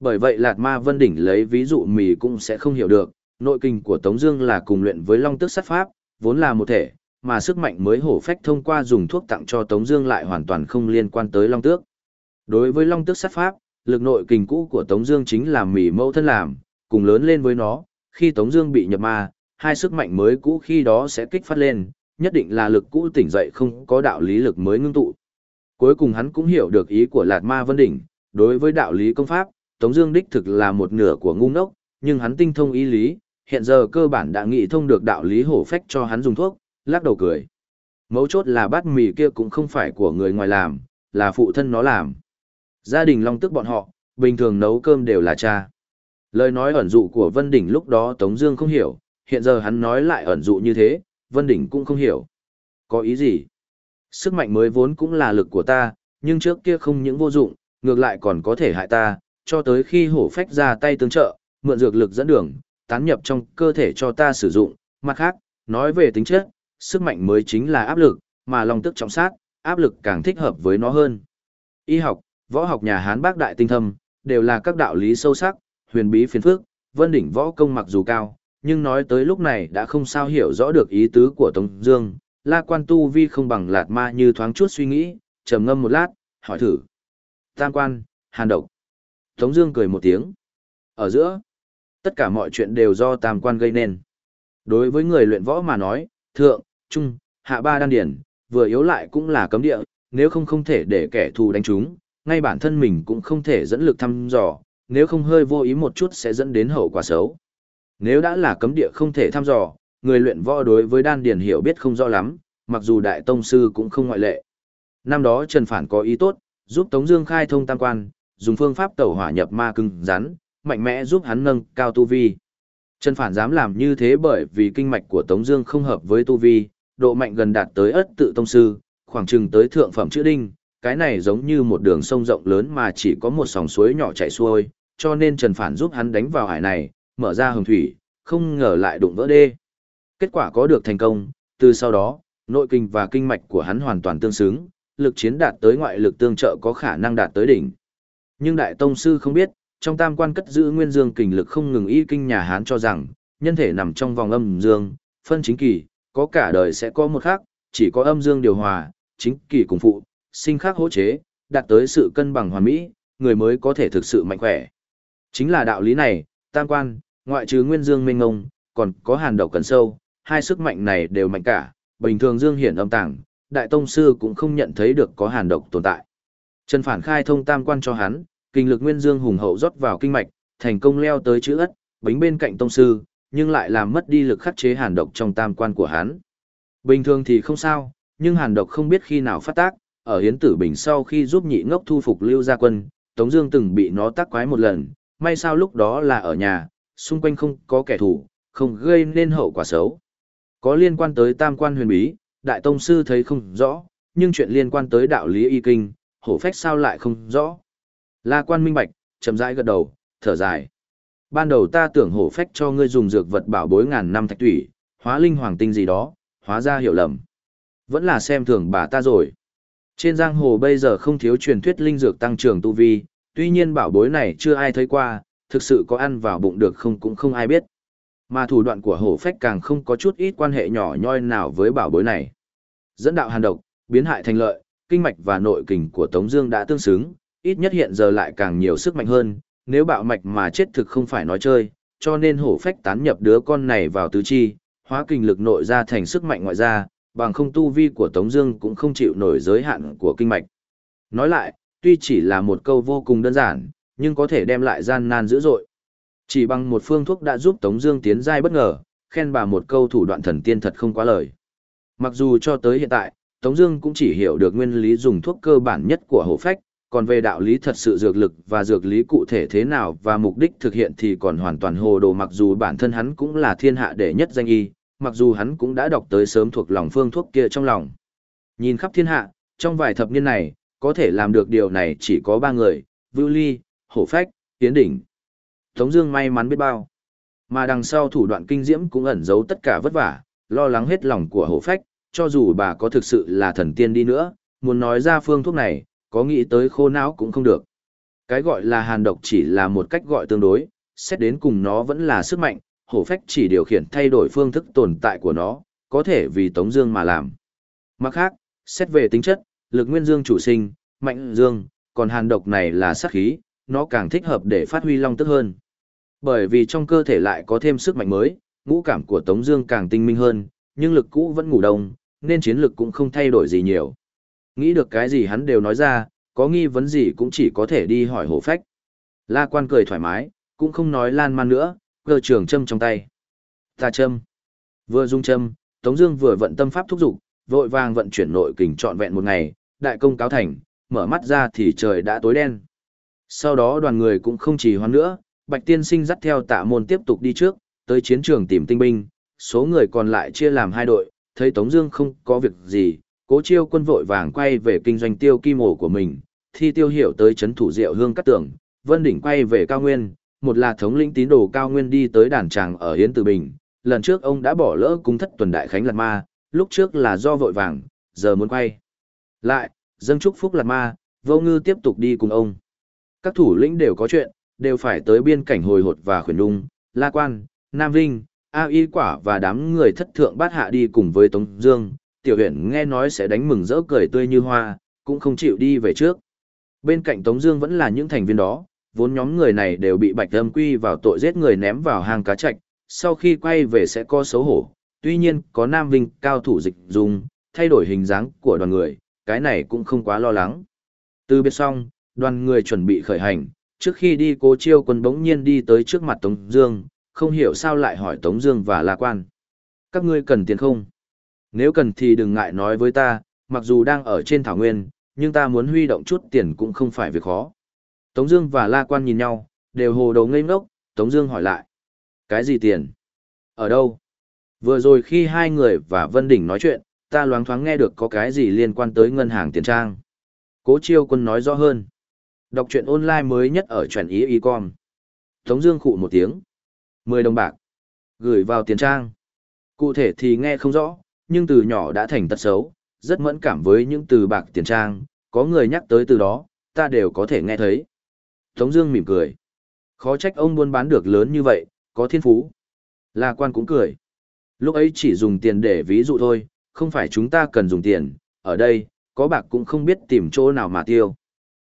Bởi vậy Lạt Ma Vân Đỉnh lấy ví dụ mì cũng sẽ không hiểu được, nội kinh của Tống Dương là cùng luyện với long tức sát pháp, vốn là một thể, mà sức mạnh mới hổ phách thông qua dùng thuốc tặng cho Tống Dương lại hoàn toàn không liên quan tới Long Tước. Đối với Long Tước sát pháp, lực nội kinh cũ của Tống Dương chính là mỉ mẫu thân làm, cùng lớn lên với nó. Khi Tống Dương bị nhập ma, hai sức mạnh mới cũ khi đó sẽ kích phát lên, nhất định là lực cũ tỉnh dậy không có đạo lý lực mới ngưng tụ. Cuối cùng hắn cũng hiểu được ý của Lạt Ma Vân Đỉnh, đối với đạo lý công pháp, Tống Dương đích thực là một nửa của ngu ngốc, nhưng hắn tinh thông ý lý, hiện giờ cơ bản đã nghĩ thông được đạo lý hổ phách cho hắn dùng thuốc, lắc đầu cười. Mấu chốt là bát mì kia cũng không phải của người ngoài làm, là phụ thân nó làm. Gia đình Long Tức bọn họ, bình thường nấu cơm đều là cha. Lời nói ẩn dụ của Vân Đỉnh lúc đó Tống Dương không hiểu, hiện giờ hắn nói lại ẩn dụ như thế, Vân Đỉnh cũng không hiểu. Có ý gì? Sức mạnh mới vốn cũng là lực của ta, nhưng trước kia không những vô dụng, ngược lại còn có thể hại ta, cho tới khi hổ phách ra tay tương trợ, mượn dược lực dẫn đường, tán nhập trong cơ thể cho ta sử dụng. Mặt khác, nói về tính chất, sức mạnh mới chính là áp lực, mà lòng tức trọng sát, áp lực càng thích hợp với nó hơn. Y học, võ học nhà Hán bác đại tinh thâm, đều là các đạo lý sâu sắc, huyền bí phiền phức, vân đỉnh võ công mặc dù cao, nhưng nói tới lúc này đã không sao hiểu rõ được ý tứ của Tống Dương. La quan tu vi không bằng lạt ma như thoáng chút suy nghĩ, trầm ngâm một lát, hỏi thử. Tam quan, hàn độc. Tống Dương cười một tiếng. Ở giữa, tất cả mọi chuyện đều do tam quan gây nên. Đối với người luyện võ mà nói, thượng, trung, hạ ba đan điển, vừa yếu lại cũng là cấm địa, nếu không không thể để kẻ thù đánh chúng, ngay bản thân mình cũng không thể dẫn lực thăm dò, nếu không hơi vô ý một chút sẽ dẫn đến hậu quả xấu. Nếu đã là cấm địa không thể thăm dò, người luyện võ đối với đan điển hiểu biết không rõ lắm, mặc dù đại tông sư cũng không ngoại lệ. Năm đó Trần Phản có ý tốt, giúp Tống Dương khai thông tam quan, dùng phương pháp tẩu hỏa nhập ma cứng rắn, mạnh mẽ giúp hắn nâng cao tu vi. Trần Phản dám làm như thế bởi vì kinh mạch của Tống Dương không hợp với tu vi, độ mạnh gần đạt tới ất tự tông sư, khoảng chừng tới thượng phẩm chữ đinh. Cái này giống như một đường sông rộng lớn mà chỉ có một sòng suối nhỏ chảy xuôi, cho nên Trần Phản giúp hắn đánh vào hải này, mở ra hồng thủy, không ngờ lại đụng vỡ đê. Kết quả có được thành công, từ sau đó, nội kinh và kinh mạch của hắn hoàn toàn tương xứng, lực chiến đạt tới ngoại lực tương trợ có khả năng đạt tới đỉnh. Nhưng Đại Tông Sư không biết, trong tam quan cất giữ nguyên dương kình lực không ngừng y kinh nhà Hán cho rằng, nhân thể nằm trong vòng âm dương, phân chính kỳ, có cả đời sẽ có một khác, chỉ có âm dương điều hòa, chính kỳ cùng phụ, sinh khác hỗ chế, đạt tới sự cân bằng hoàn mỹ, người mới có thể thực sự mạnh khỏe. Chính là đạo lý này, tam quan, ngoại trừ nguyên dương minh ngông, còn có hàn độc cẩn sâu, hai sức mạnh này đều mạnh cả, bình thường dương hiển âm tàng, đại tông sư cũng không nhận thấy được có hàn độc tồn tại. Trần Phản khai thông tam quan cho hắn, kinh lực nguyên dương hùng hậu rót vào kinh mạch, thành công leo tới chữ ất, bính bên cạnh tông sư, nhưng lại làm mất đi lực khắc chế hàn độc trong tam quan của hắn. Bình thường thì không sao, nhưng hàn độc không biết khi nào phát tác, ở hiến tử bình sau khi giúp nhị ngốc thu phục lưu gia quân, Tống Dương từng bị nó tác quái một lần, may sao lúc đó là ở nhà, xung quanh không có kẻ thù, không gây nên hậu quả xấu. Có liên quan tới tam quan huyền bí, đại tông sư thấy không rõ, nhưng chuyện liên quan tới đạo lý y kinh, hổ phách sao lại không rõ. La quan minh bạch, chậm rãi gật đầu, thở dài. Ban đầu ta tưởng hổ phách cho ngươi dùng dược vật bảo bối ngàn năm thạch thủy, hóa linh hoàng tinh gì đó, hóa ra hiểu lầm. Vẫn là xem thường bà ta rồi. Trên giang hồ bây giờ không thiếu truyền thuyết linh dược tăng trưởng tu vi, tuy nhiên bảo bối này chưa ai thấy qua, thực sự có ăn vào bụng được không cũng không ai biết. Mà thủ đoạn của hổ phách càng không có chút ít quan hệ nhỏ nhoi nào với bảo bối này. Dẫn đạo hàn độc, biến hại thành lợi, kinh mạch và nội kình của Tống Dương đã tương xứng, ít nhất hiện giờ lại càng nhiều sức mạnh hơn, nếu bạo mạch mà chết thực không phải nói chơi, cho nên hổ phách tán nhập đứa con này vào tứ chi, hóa kinh lực nội ra thành sức mạnh ngoại ra, bằng không tu vi của Tống Dương cũng không chịu nổi giới hạn của kinh mạch. Nói lại, tuy chỉ là một câu vô cùng đơn giản, nhưng có thể đem lại gian nan dữ dội. Chỉ bằng một phương thuốc đã giúp Tống Dương tiến giai bất ngờ, khen bà một câu thủ đoạn thần tiên thật không quá lời. Mặc dù cho tới hiện tại, Tống Dương cũng chỉ hiểu được nguyên lý dùng thuốc cơ bản nhất của hổ phách, còn về đạo lý thật sự dược lực và dược lý cụ thể thế nào và mục đích thực hiện thì còn hoàn toàn hồ đồ mặc dù bản thân hắn cũng là thiên hạ đệ nhất danh y, mặc dù hắn cũng đã đọc tới sớm thuộc lòng phương thuốc kia trong lòng. Nhìn khắp thiên hạ, trong vài thập niên này, có thể làm được điều này chỉ có ba người, Vưu Ly, Hổ Phách, Tiến Đỉnh. Tống Dương may mắn biết bao. Mà đằng sau thủ đoạn kinh diễm cũng ẩn giấu tất cả vất vả, lo lắng hết lòng của Hổ Phách, cho dù bà có thực sự là thần tiên đi nữa, muốn nói ra phương thuốc này, có nghĩ tới khô não cũng không được. Cái gọi là hàn độc chỉ là một cách gọi tương đối, xét đến cùng nó vẫn là sức mạnh, hổ phách chỉ điều khiển thay đổi phương thức tồn tại của nó, có thể vì Tống Dương mà làm. Mặt khác, xét về tính chất, lực nguyên dương chủ sinh, mạnh dương, còn hàn độc này là sát khí, nó càng thích hợp để phát huy long tức hơn. Bởi vì trong cơ thể lại có thêm sức mạnh mới, ngũ cảm của Tống Dương càng tinh minh hơn, nhưng lực cũ vẫn ngủ đông, nên chiến lực cũng không thay đổi gì nhiều. Nghĩ được cái gì hắn đều nói ra, có nghi vấn gì cũng chỉ có thể đi hỏi hổ phách. La quan cười thoải mái, cũng không nói lan man nữa, cơ trường châm trong tay. Ta châm. Vừa dung châm, Tống Dương vừa vận tâm pháp thúc giục, vội vàng vận chuyển nội kình trọn vẹn một ngày, đại công cáo thành, mở mắt ra thì trời đã tối đen. Sau đó đoàn người cũng không trì hoãn nữa, Bạch Tiên Sinh dắt theo Tạ Môn tiếp tục đi trước, tới chiến trường tìm tinh binh, số người còn lại chia làm hai đội, thấy Tống Dương không có việc gì, Cố Chiêu Quân vội vàng quay về kinh doanh tiêu kim ổ của mình, thi tiêu hiểu tới chấn thủ Diệu Hương cắt tưởng, Vân Đỉnh quay về Cao Nguyên, một là thống lĩnh tín đồ Cao Nguyên đi tới đàn tràng ở Hiến Từ Bình, lần trước ông đã bỏ lỡ cung thất tuần đại khánh lạt ma, lúc trước là do vội vàng, giờ muốn quay. Lại, dâng chúc phúc lạt ma, vô ngư tiếp tục đi cùng ông. Các thủ lĩnh đều có chuyện, đều phải tới biên cảnh hồi hột và khuyển đung, La Quan, Nam Vinh, A Y Quả và đám người thất thượng bát hạ đi cùng với Tống Dương. Tiểu huyện nghe nói sẽ đánh mừng rỡ cười tươi như hoa, cũng không chịu đi về trước. Bên cạnh Tống Dương vẫn là những thành viên đó, vốn nhóm người này đều bị Bạch Âm Quy vào tội giết người ném vào hang cá trạch, sau khi quay về sẽ có xấu hổ. Tuy nhiên, có Nam Vinh cao thủ dịch dùng, thay đổi hình dáng của đoàn người, cái này cũng không quá lo lắng. Từ biệt xong, đoàn người chuẩn bị khởi hành, trước khi đi cố chiêu quân bỗng nhiên đi tới trước mặt Tống Dương, không hiểu sao lại hỏi Tống Dương và La Quan. Các ngươi cần tiền không? Nếu cần thì đừng ngại nói với ta, mặc dù đang ở trên thảo nguyên, nhưng ta muốn huy động chút tiền cũng không phải việc khó. Tống Dương và La Quan nhìn nhau, đều hồ đầu ngây ngốc. Tống Dương hỏi lại, cái gì tiền? Ở đâu? Vừa rồi khi hai người và Vân Đỉnh nói chuyện, ta loáng thoáng nghe được có cái gì liên quan tới ngân hàng tiền trang. Cố Chiêu Quân nói rõ hơn. Đọc truyện online mới nhất ở truyện ý e-com. Tống Dương khụ một tiếng. Mười đồng bạc. Gửi vào tiền trang. Cụ thể thì nghe không rõ, nhưng từ nhỏ đã thành tật xấu, rất mẫn cảm với những từ bạc tiền trang, có người nhắc tới từ đó, ta đều có thể nghe thấy. Tống Dương mỉm cười. Khó trách ông buôn bán được lớn như vậy, có thiên phú. La Quan cũng cười. Lúc ấy chỉ dùng tiền để ví dụ thôi, không phải chúng ta cần dùng tiền, ở đây, có bạc cũng không biết tìm chỗ nào mà tiêu.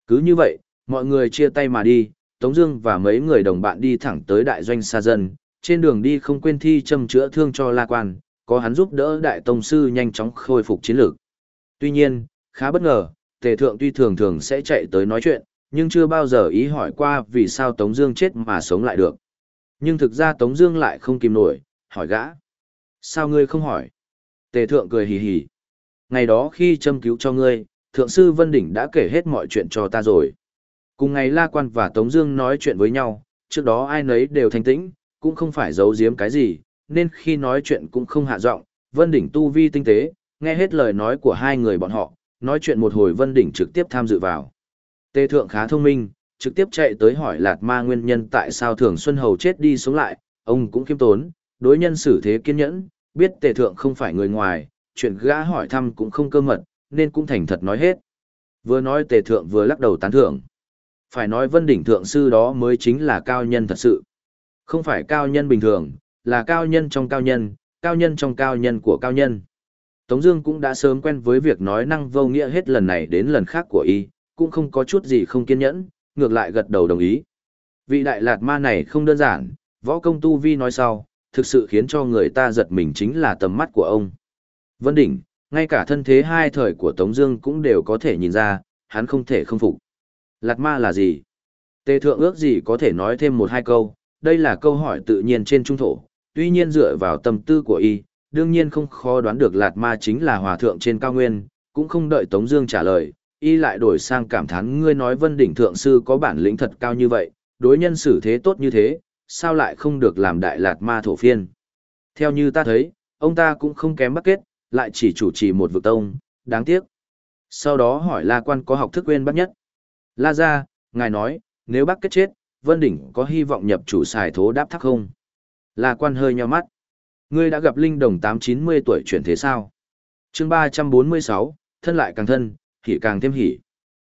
Cứ như vậy, mọi người chia tay mà đi, Tống Dương và mấy người đồng bạn đi thẳng tới đại doanh xa dân, trên đường đi không quên thi châm chữa thương cho La Quan, có hắn giúp đỡ đại tông sư nhanh chóng khôi phục chiến lược. Tuy nhiên, khá bất ngờ, Tề Thượng tuy thường thường sẽ chạy tới nói chuyện, nhưng chưa bao giờ ý hỏi qua vì sao Tống Dương chết mà sống lại được. Nhưng thực ra Tống Dương lại không kìm nổi, hỏi gã: Sao ngươi không hỏi? Tề Thượng cười hì hì. Ngày đó khi châm cứu cho ngươi, Thượng sư Vân Đỉnh đã kể hết mọi chuyện cho ta rồi. Cùng ngày La Quan và Tống Dương nói chuyện với nhau, trước đó ai nấy đều thanh tĩnh, cũng không phải giấu giếm cái gì, nên khi nói chuyện cũng không hạ giọng. Vân Đỉnh tu vi tinh tế, nghe hết lời nói của hai người bọn họ, nói chuyện một hồi Vân Đỉnh trực tiếp tham dự vào. Tề Thượng khá thông minh, trực tiếp chạy tới hỏi Lạt Ma nguyên nhân tại sao Thường Xuân Hầu chết đi sống lại, ông cũng kiêm tốn, đối nhân xử thế kiên nhẫn, biết Tề Thượng không phải người ngoài, chuyện gã hỏi thăm cũng không cơ mật, nên cũng thành thật nói hết. Vừa nói Tề Thượng vừa lắc đầu tán thưởng. Phải nói Vân Đỉnh Thượng Sư đó mới chính là cao nhân thật sự. Không phải cao nhân bình thường, là cao nhân trong cao nhân, cao nhân trong cao nhân của cao nhân. Tống Dương cũng đã sớm quen với việc nói năng vô nghĩa hết lần này đến lần khác của y, cũng không có chút gì không kiên nhẫn, ngược lại gật đầu đồng ý. Vị đại lạt ma này không đơn giản, võ công tu vi nói sau, thực sự khiến cho người ta giật mình chính là tầm mắt của ông. Vân Đỉnh, ngay cả thân thế hai thời của Tống Dương cũng đều có thể nhìn ra, hắn không thể không phục. Lạt ma là gì? Tề thượng ước gì có thể nói thêm một hai câu, đây là câu hỏi tự nhiên trên trung thổ, tuy nhiên dựa vào tâm tư của y, đương nhiên không khó đoán được Lạt ma chính là hòa thượng trên cao nguyên, cũng không đợi Tống Dương trả lời, y lại đổi sang cảm thán ngươi nói Vân Đỉnh thượng sư có bản lĩnh thật cao như vậy, đối nhân xử thế tốt như thế, sao lại không được làm đại Lạt ma thổ phiên? Theo như ta thấy, ông ta cũng không kém bắc kết, lại chỉ chủ trì một vực tông, đáng tiếc. Sau đó hỏi La Quan có học thức quên bắc nhất. La ra, ngài nói, nếu bác kết chết, Vân Đỉnh có hy vọng nhập chủ xài thố đáp thác không? La Quan hơi nheo mắt. Ngươi đã gặp Linh Đồng tám chín mươi tuổi chuyển thế sao? chương ba trăm bốn mươi sáu, thân lại càng thân, hỉ càng thêm hỉ.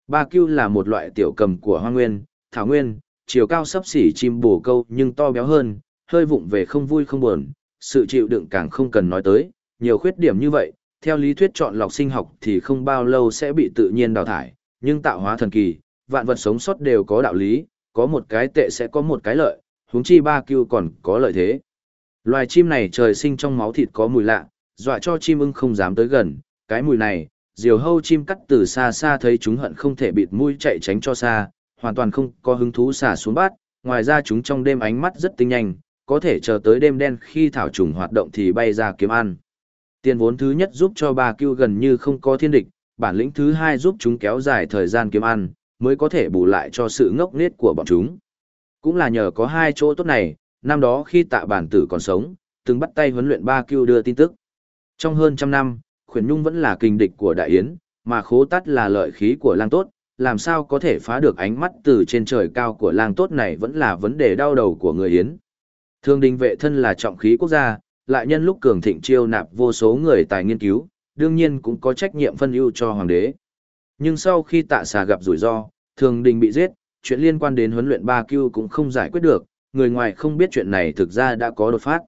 Ba Cưu là một loại tiểu cầm của Hoa Nguyên, Thảo Nguyên, chiều cao sấp xỉ chim bồ câu nhưng to béo hơn, hơi vụng về không vui không buồn, sự chịu đựng càng không cần nói tới, nhiều khuyết điểm như vậy, theo lý thuyết chọn lọc sinh học thì không bao lâu sẽ bị tự nhiên đào thải, nhưng tạo hóa thần kỳ, vạn vật sống sót đều có đạo lý, có một cái tệ sẽ có một cái lợi, huống chi ba cưu còn có lợi thế. Loài chim này trời sinh trong máu thịt có mùi lạ, dọa cho chim ưng không dám tới gần, cái mùi này, diều hâu chim cắt từ xa xa thấy chúng hận không thể bịt mũi chạy tránh cho xa, hoàn toàn không có hứng thú xả xuống bát, ngoài ra chúng trong đêm ánh mắt rất tinh nhanh, có thể chờ tới đêm đen khi thảo trùng hoạt động thì bay ra kiếm ăn. Tiền vốn thứ nhất giúp cho ba cưu gần như không có thiên địch, bản lĩnh thứ hai giúp chúng kéo dài thời gian kiếm ăn, mới có thể bù lại cho sự ngốc nghếch của bọn chúng. Cũng là nhờ có hai chỗ tốt này, năm đó khi tạ bản tử còn sống, từng bắt tay huấn luyện ba cưu đưa tin tức. Trong hơn trăm năm, khuyển nhung vẫn là kình địch của đại yến, mà khố tắt là lợi khí của lang tốt, làm sao có thể phá được ánh mắt từ trên trời cao của lang tốt này vẫn là vấn đề đau đầu của người yến. Thương đình vệ thân là trọng khí quốc gia, lại nhân lúc cường thịnh chiêu nạp vô số người tài nghiên cứu, đương nhiên cũng có trách nhiệm phân ưu cho hoàng đế. Nhưng sau khi tạ xà gặp rủi ro, thường đình bị giết, chuyện liên quan đến huấn luyện ba cưu cũng không giải quyết được, người ngoài không biết chuyện này thực ra đã có đột phát.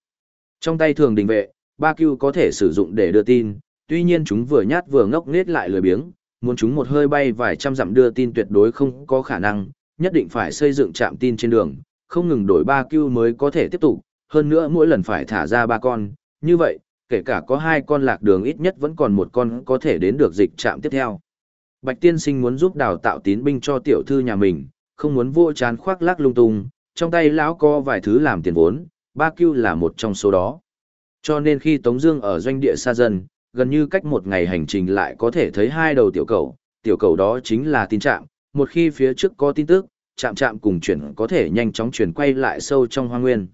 Trong tay thường đình vệ, ba cưu có thể sử dụng để đưa tin, tuy nhiên chúng vừa nhát vừa ngốc nghếch lại lười biếng, muốn chúng một hơi bay vài trăm dặm đưa tin tuyệt đối không có khả năng, nhất định phải xây dựng trạm tin trên đường, không ngừng đổi ba cưu mới có thể tiếp tục, hơn nữa mỗi lần phải thả ra ba con, như vậy, kể cả có hai con lạc đường ít nhất vẫn còn một con có thể đến được dịch trạm tiếp theo. Bạch tiên sinh muốn giúp đào tạo tín binh cho tiểu thư nhà mình, không muốn vô chán khoác lác lung tung, trong tay lão có vài thứ làm tiền vốn, ba cưu là một trong số đó. Cho nên khi Tống Dương ở doanh địa xa dân, gần như cách một ngày hành trình lại có thể thấy hai đầu tiểu cầu, tiểu cầu đó chính là tin trạm, một khi phía trước có tin tức, chạm chạm cùng chuyển có thể nhanh chóng chuyển quay lại sâu trong hoang nguyên.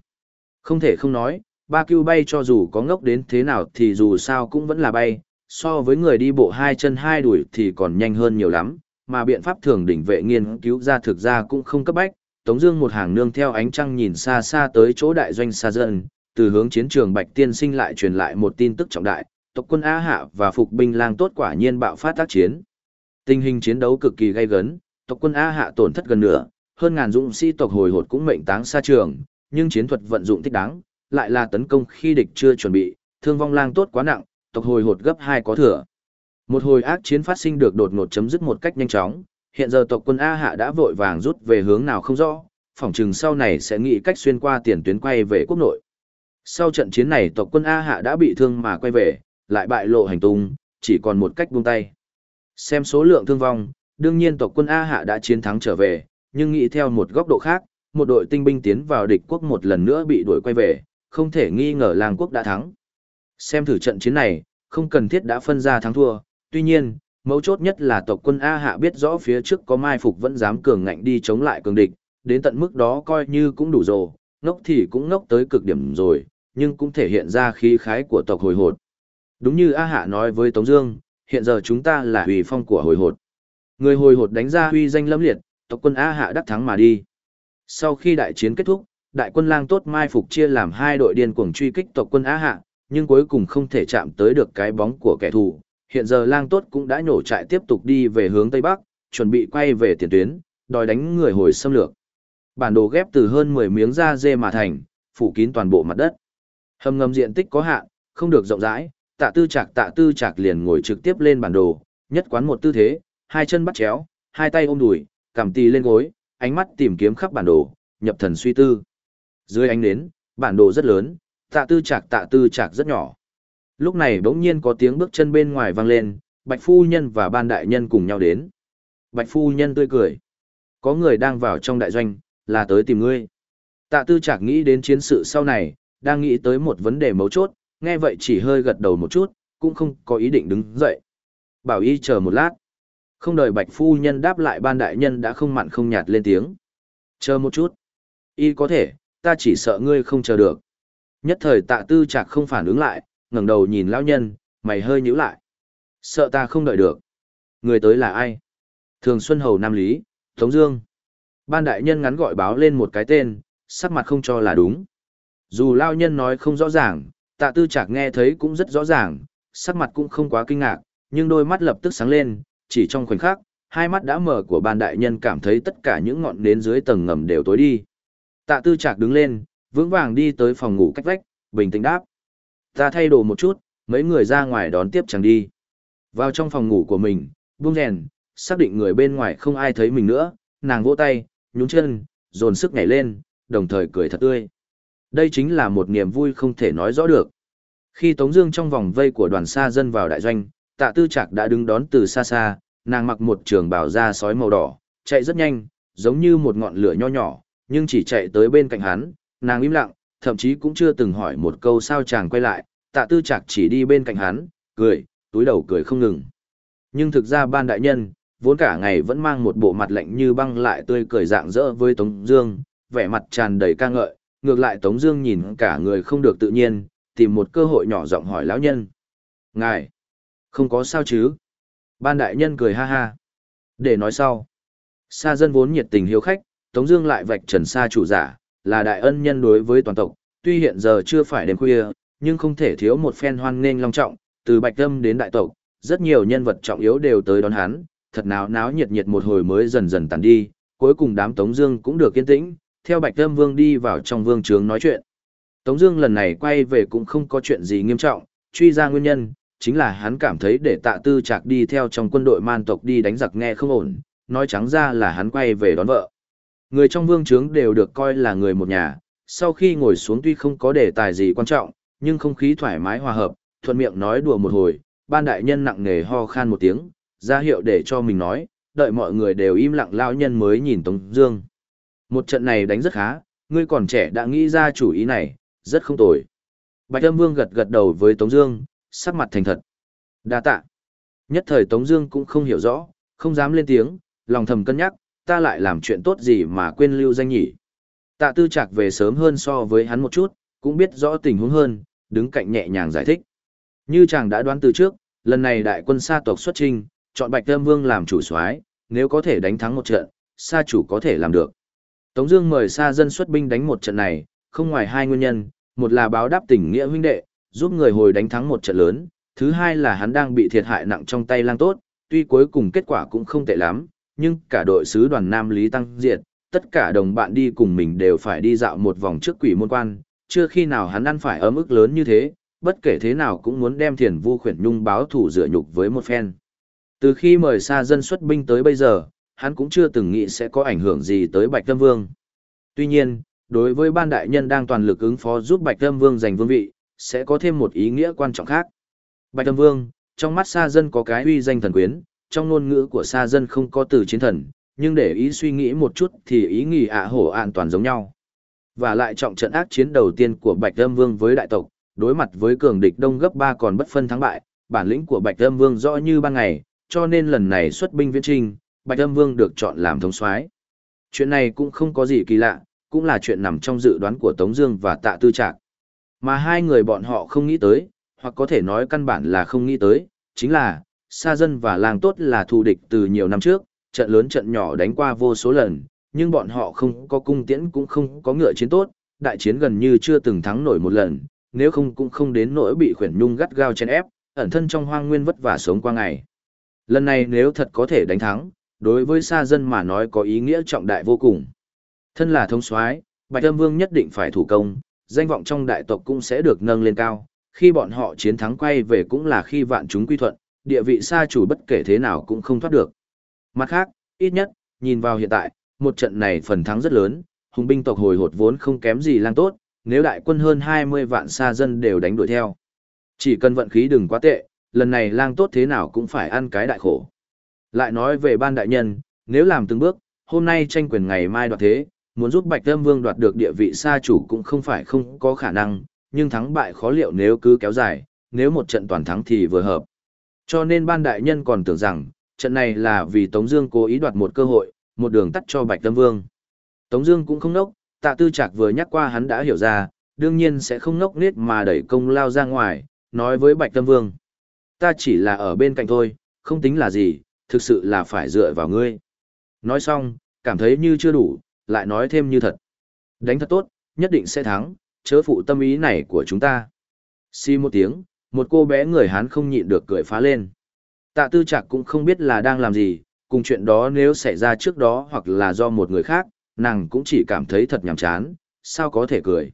Không thể không nói, ba cưu bay cho dù có ngốc đến thế nào thì dù sao cũng vẫn là bay, so với người đi bộ hai chân hai đuổi thì còn nhanh hơn nhiều lắm, mà biện pháp thường đỉnh vệ nghiên cứu ra thực ra cũng không cấp bách. Tống Dương một hàng nương theo ánh trăng nhìn xa xa tới chỗ đại doanh xa dân, từ hướng chiến trường Bạch Tiên Sinh lại truyền lại một tin tức trọng đại, tộc quân á Hạ và phục binh lang tốt quả nhiên bạo phát tác chiến. Tình hình chiến đấu cực kỳ gay gấn, tộc quân á Hạ tổn thất gần nửa, hơn ngàn dũng sĩ tộc hồi hột cũng mệnh táng xa trường, nhưng chiến thuật vận dụng thích đáng, lại là tấn công khi địch chưa chuẩn bị, thương vong lang tốt quá nặng, tộc hồi hột gấp hai có thừa. Một hồi ác chiến phát sinh được đột ngột chấm dứt một cách nhanh chóng, hiện giờ tộc quân A Hạ đã vội vàng rút về hướng nào không rõ, phỏng chừng sau này sẽ nghĩ cách xuyên qua tiền tuyến quay về quốc nội. Sau trận chiến này tộc quân A Hạ đã bị thương mà quay về, lại bại lộ hành tung, chỉ còn một cách buông tay. Xem số lượng thương vong, đương nhiên tộc quân A Hạ đã chiến thắng trở về, nhưng nghĩ theo một góc độ khác, một đội tinh binh tiến vào địch quốc một lần nữa bị đuổi quay về, không thể nghi ngờ làng quốc đã thắng. Xem thử trận chiến này, không cần thiết đã phân ra thắng thua, tuy nhiên, mấu chốt nhất là tộc quân A Hạ biết rõ phía trước có mai phục vẫn dám cường ngạnh đi chống lại cường địch, đến tận mức đó coi như cũng đủ rồi, ngốc thì cũng ngốc tới cực điểm rồi, nhưng cũng thể hiện ra khí khái của tộc hồi hột. Đúng như A Hạ nói với Tống Dương, hiện giờ chúng ta là hủy phong của hồi hột. Người hồi hột đánh ra huy danh lâm liệt, tộc quân A Hạ đắc thắng mà đi. Sau khi đại chiến kết thúc, đại quân lang tốt mai phục chia làm hai đội điên cuồng truy kích tộc quân Á Hạ, nhưng cuối cùng không thể chạm tới được cái bóng của kẻ thù. Hiện giờ lang tốt cũng đã nhổ trại tiếp tục đi về hướng Tây Bắc, chuẩn bị quay về tiền tuyến, đòi đánh người hồi xâm lược. Bản đồ ghép từ hơn 10 miếng da dê mà thành, phủ kín toàn bộ mặt đất. Hầm ngầm diện tích có hạn, không được rộng rãi, tạ tư Trạc tạ tư Trạc liền ngồi trực tiếp lên bản đồ, nhất quán một tư thế, hai chân bắt chéo, hai tay ôm đùi, cằm tì lên gối, ánh mắt tìm kiếm khắp bản đồ, nhập thần suy tư. Dưới ánh nến, bản đồ rất lớn, tạ tư Trạc tạ tư Trạc rất nhỏ. Lúc này bỗng nhiên có tiếng bước chân bên ngoài vang lên, Bạch Phu Nhân và ban đại nhân cùng nhau đến. Bạch Phu Nhân tươi cười. Có người đang vào trong đại doanh, là tới tìm ngươi. Tạ tư Trạc nghĩ đến chiến sự sau này, đang nghĩ tới một vấn đề mấu chốt, nghe vậy chỉ hơi gật đầu một chút, cũng không có ý định đứng dậy. Bảo y chờ một lát. Không đợi bạch phu nhân đáp lại ban đại nhân đã không mặn không nhạt lên tiếng. Chờ một chút. Y có thể, ta chỉ sợ ngươi không chờ được. Nhất thời tạ tư chạc không phản ứng lại, ngẩng đầu nhìn lão nhân, mày hơi nhíu lại. Sợ ta không đợi được. Người tới là ai? Thường Xuân Hầu Nam Lý, Tống Dương. Ban đại nhân ngắn gọi báo lên một cái tên, sắc mặt không cho là đúng. Dù Lão nhân nói không rõ ràng, tạ tư chạc nghe thấy cũng rất rõ ràng, sắc mặt cũng không quá kinh ngạc, nhưng đôi mắt lập tức sáng lên, chỉ trong khoảnh khắc, hai mắt đã mở của ban đại nhân cảm thấy tất cả những ngọn nến dưới tầng ngầm đều tối đi. Tạ tư chạc đứng lên, vững vàng đi tới phòng ngủ cách vách, bình tĩnh đáp. Ta thay đồ một chút, mấy người ra ngoài đón tiếp chẳng đi. Vào trong phòng ngủ của mình, buông rèn, xác định người bên ngoài không ai thấy mình nữa, nàng vỗ tay, nhún chân, dồn sức nhảy lên, đồng thời cười thật tươi. Đây chính là một niềm vui không thể nói rõ được. Khi Tống Dương trong vòng vây của đoàn xa dân vào đại doanh, Tạ Tư Trạc đã đứng đón từ xa xa, nàng mặc một trường bào da sói màu đỏ, chạy rất nhanh, giống như một ngọn lửa nho nhỏ, nhưng chỉ chạy tới bên cạnh hắn, nàng im lặng, thậm chí cũng chưa từng hỏi một câu sao chàng quay lại, Tạ Tư Trạc chỉ đi bên cạnh hắn, cười, túi đầu cười không ngừng. Nhưng thực ra ban đại nhân, vốn cả ngày vẫn mang một bộ mặt lạnh như băng lại tươi cười dạng dỡ với Tống Dương, vẻ mặt tràn đầy ca ngợi, ngược lại Tống Dương nhìn cả người không được tự nhiên, tìm một cơ hội nhỏ giọng hỏi lão nhân. Ngài, không có sao chứ? Ban đại nhân cười ha ha. Để nói sau. Sa dân vốn nhiệt tình hiếu khách, Tống Dương lại vạch trần sa chủ giả, là đại ân nhân đối với toàn tộc. Tuy hiện giờ chưa phải đêm khuya, nhưng không thể thiếu một phen hoan nghênh long trọng. Từ bạch tâm đến đại tộc, rất nhiều nhân vật trọng yếu đều tới đón hắn. Thật náo náo nhiệt nhiệt một hồi mới dần dần tàn đi. Cuối cùng đám Tống Dương cũng được yên tĩnh, theo bạch tâm vương đi vào trong vương trướng nói chuyện. Tống Dương lần này quay về cũng không có chuyện gì nghiêm trọng, truy ra nguyên nhân, chính là hắn cảm thấy để tạ tư trạc đi theo trong quân đội man tộc đi đánh giặc nghe không ổn, nói trắng ra là hắn quay về đón vợ. Người trong vương trướng đều được coi là người một nhà, sau khi ngồi xuống tuy không có đề tài gì quan trọng, nhưng không khí thoải mái hòa hợp, thuận miệng nói đùa một hồi, ban đại nhân nặng nề ho khan một tiếng, ra hiệu để cho mình nói, đợi mọi người đều im lặng lao nhân mới nhìn Tống Dương. Một trận này đánh rất khá, ngươi còn trẻ đã nghĩ ra chủ ý này, rất không tồi. Bạch Âm Vương gật gật đầu với Tống Dương, sắc mặt thành thật. Đa tạ. Nhất thời Tống Dương cũng không hiểu rõ, không dám lên tiếng, lòng thầm cân nhắc, ta lại làm chuyện tốt gì mà quên lưu danh nhỉ? Tạ Tư Trạc về sớm hơn so với hắn một chút, cũng biết rõ tình huống hơn, đứng cạnh nhẹ nhàng giải thích. Như chàng đã đoán từ trước, lần này đại quân Sa tộc xuất chinh, chọn Bạch Âm Vương làm chủ soái, nếu có thể đánh thắng một trận, Sa chủ có thể làm được. Tống Dương mời Sa dân xuất binh đánh một trận này, không ngoài hai nguyên nhân, một là báo đáp tình nghĩa huynh đệ, giúp người hồi đánh thắng một trận lớn, thứ hai là hắn đang bị thiệt hại nặng trong tay lang tốt, tuy cuối cùng kết quả cũng không tệ lắm, nhưng cả đội sứ đoàn Nam Lý Tăng Diệt, tất cả đồng bạn đi cùng mình đều phải đi dạo một vòng trước quỷ môn quan, chưa khi nào hắn ăn phải ấm ức lớn như thế, bất kể thế nào cũng muốn đem thiền vu khuyển nhung báo thủ rửa nhục với một phen. Từ khi mời xa dân xuất binh tới bây giờ, hắn cũng chưa từng nghĩ sẽ có ảnh hưởng gì tới Bạch Tâm Vương. Tuy nhiên, đối với ban đại nhân đang toàn lực ứng phó giúp Bạch Tâm Vương giành vương vị, sẽ có thêm một ý nghĩa quan trọng khác. Bạch Tâm Vương, trong mắt xa dân có cái uy danh thần quyến, trong ngôn ngữ của xa dân không có từ chiến thần, nhưng để ý suy nghĩ một chút thì ý nghĩ ạ à hổ an toàn giống nhau. Và lại trọng trận ác chiến đầu tiên của Bạch Tâm Vương với đại tộc, đối mặt với cường địch đông gấp 3 còn bất phân thắng bại, bản lĩnh của Bạch Tâm Vương rõ như ban ngày, cho nên lần này xuất binh viễn trinh, Bạch Tâm Vương được chọn làm thống soái. Chuyện này cũng không có gì kỳ lạ, cũng là chuyện nằm trong dự đoán của Tống Dương và Tạ Tư Trạc. Mà hai người bọn họ không nghĩ tới, hoặc có thể nói căn bản là không nghĩ tới, chính là, Sa Dân và làng Tốt là thù địch từ nhiều năm trước, trận lớn trận nhỏ đánh qua vô số lần, nhưng bọn họ không có cung tiễn cũng không có ngựa chiến tốt, đại chiến gần như chưa từng thắng nổi một lần, nếu không cũng không đến nỗi bị khuyển nhung gắt gao chen ép, ẩn thân trong hoang nguyên vất vả sống qua ngày. Lần này nếu thật có thể đánh thắng, đối với Sa Dân mà nói có ý nghĩa trọng đại vô cùng. Thân là thống soái, Bạch Âm Vương nhất định phải thủ công, danh vọng trong đại tộc cũng sẽ được nâng lên cao, khi bọn họ chiến thắng quay về cũng là khi vạn chúng quy thuận, địa vị xa chủ bất kể thế nào cũng không thoát được. Mặt khác, ít nhất, nhìn vào hiện tại, một trận này phần thắng rất lớn, hùng binh tộc hồi hột vốn không kém gì lang tốt, nếu đại quân hơn 20 vạn xa dân đều đánh đuổi theo. Chỉ cần vận khí đừng quá tệ, lần này lang tốt thế nào cũng phải ăn cái đại khổ. Lại nói về ban đại nhân, nếu làm từng bước, hôm nay tranh quyền ngày mai đoạt thế, muốn giúp Bạch Âm Vương đoạt được địa vị xa chủ cũng không phải không có khả năng, nhưng thắng bại khó liệu nếu cứ kéo dài, nếu một trận toàn thắng thì vừa hợp. Cho nên ban đại nhân còn tưởng rằng, trận này là vì Tống Dương cố ý đoạt một cơ hội, một đường tắt cho Bạch Tâm Vương. Tống Dương cũng không nốc, Tạ Tư Trạc vừa nhắc qua hắn đã hiểu ra, đương nhiên sẽ không nốc nết mà đẩy công lao ra ngoài, nói với Bạch Tâm Vương: Ta chỉ là ở bên cạnh thôi, không tính là gì, thực sự là phải dựa vào ngươi. Nói xong, cảm thấy như chưa đủ, lại nói thêm như thật. Đánh thật tốt, nhất định sẽ thắng, chớ phụ tâm ý này của chúng ta. Xi một tiếng, một cô bé người Hán không nhịn được cười phá lên. Tạ tư Trạc cũng không biết là đang làm gì, cùng chuyện đó nếu xảy ra trước đó hoặc là do một người khác, nàng cũng chỉ cảm thấy thật nhàm chán, sao có thể cười.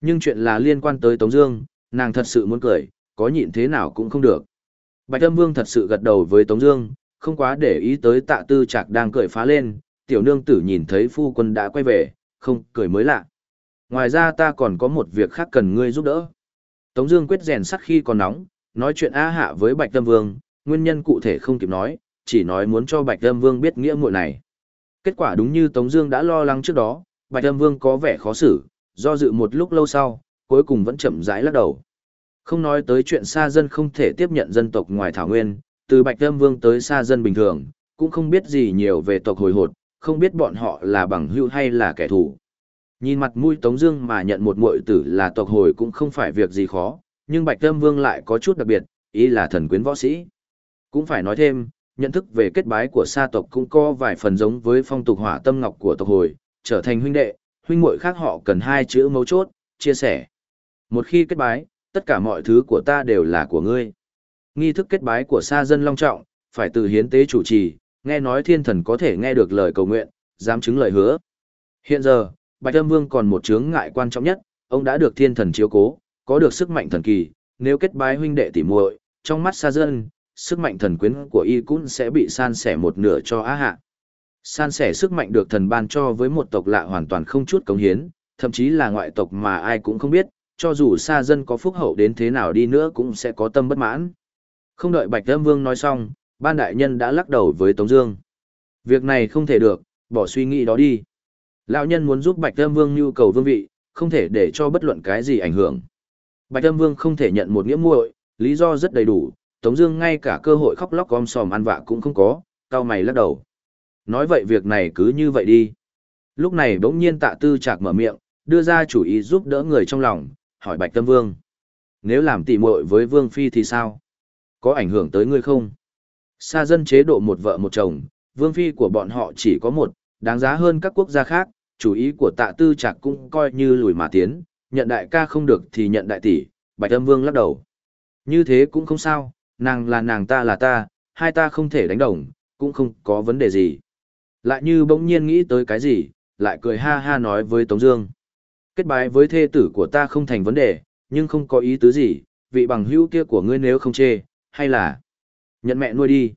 Nhưng chuyện là liên quan tới Tống Dương, nàng thật sự muốn cười, có nhịn thế nào cũng không được. Bạch Âm Vương thật sự gật đầu với Tống Dương, không quá để ý tới Tạ Tư Trạc đang cười phá lên. Tiểu nương tử nhìn thấy phu quân đã quay về, không cười mới lạ. Ngoài ra ta còn có một việc khác cần ngươi giúp đỡ. Tống Dương quyết rèn sắt khi còn nóng, nói chuyện a hạ với Bạch Tâm Vương, nguyên nhân cụ thể không kịp nói, chỉ nói muốn cho Bạch Tâm Vương biết nghĩa muội này. Kết quả đúng như Tống Dương đã lo lắng trước đó, Bạch Tâm Vương có vẻ khó xử, do dự một lúc lâu sau, cuối cùng vẫn chậm rãi lắc đầu. Không nói tới chuyện xa dân không thể tiếp nhận dân tộc ngoài Thảo Nguyên, từ Bạch Tâm Vương tới xa dân bình thường, cũng không biết gì nhiều về tộc hồi hột, không biết bọn họ là bằng hữu hay là kẻ thù. Nhìn mặt mũi Tống Dương mà nhận một muội tử là tộc hồi cũng không phải việc gì khó, nhưng Bạch Tâm Vương lại có chút đặc biệt, ý là thần quyến võ sĩ. Cũng phải nói thêm, nhận thức về kết bái của sa tộc cũng có vài phần giống với phong tục hỏa tâm ngọc của tộc hồi, trở thành huynh đệ, huynh muội khác họ cần hai chữ mấu chốt, chia sẻ. Một khi kết bái, tất cả mọi thứ của ta đều là của ngươi. Nghi thức kết bái của sa dân long trọng, phải từ hiến tế chủ trì, nghe nói thiên thần có thể nghe được lời cầu nguyện, dám chứng lời hứa. Hiện giờ, Bạch Âm Vương còn một chướng ngại quan trọng nhất, ông đã được thiên thần chiếu cố, có được sức mạnh thần kỳ, nếu kết bái huynh đệ tỉ muội, trong mắt sa dân, sức mạnh thần quyến của y cũng sẽ bị san sẻ một nửa cho á hạ. San sẻ sức mạnh được thần ban cho với một tộc lạ hoàn toàn không chút cống hiến, thậm chí là ngoại tộc mà ai cũng không biết, cho dù sa dân có phúc hậu đến thế nào đi nữa cũng sẽ có tâm bất mãn. Không đợi Bạch Âm Vương nói xong, ban đại nhân đã lắc đầu với Tống Dương. Việc này không thể được, bỏ suy nghĩ đó đi. Lão nhân muốn giúp Bạch Âm Vương nhu cầu vương vị, không thể để cho bất luận cái gì ảnh hưởng. Bạch Âm Vương không thể nhận một nghĩa muội, lý do rất đầy đủ, Tống Dương ngay cả cơ hội khóc lóc gom sòm ăn vạ cũng không có, cao mày lắc đầu. Nói vậy việc này cứ như vậy đi. Lúc này bỗng nhiên Tạ Tư Trạc mở miệng, đưa ra chủ ý giúp đỡ người trong lòng, hỏi Bạch Tâm Vương. Nếu làm tỷ muội với Vương Phi thì sao? Có ảnh hưởng tới ngươi không? Sa dân chế độ một vợ một chồng, Vương Phi của bọn họ chỉ có một, đáng giá hơn các quốc gia khác, chủ ý của tạ tư trạc cũng coi như lùi mà tiến, nhận đại ca không được thì nhận đại tỷ, Bạch Âm Vương lắc đầu. Như thế cũng không sao, nàng là nàng ta là ta, hai ta không thể đánh đồng, cũng không có vấn đề gì. Lại như bỗng nhiên nghĩ tới cái gì, lại cười ha ha nói với Tống Dương. Kết bái với thê tử của ta không thành vấn đề, nhưng không có ý tứ gì, vị bằng hữu kia của ngươi nếu không chê, hay là nhận mẹ nuôi đi.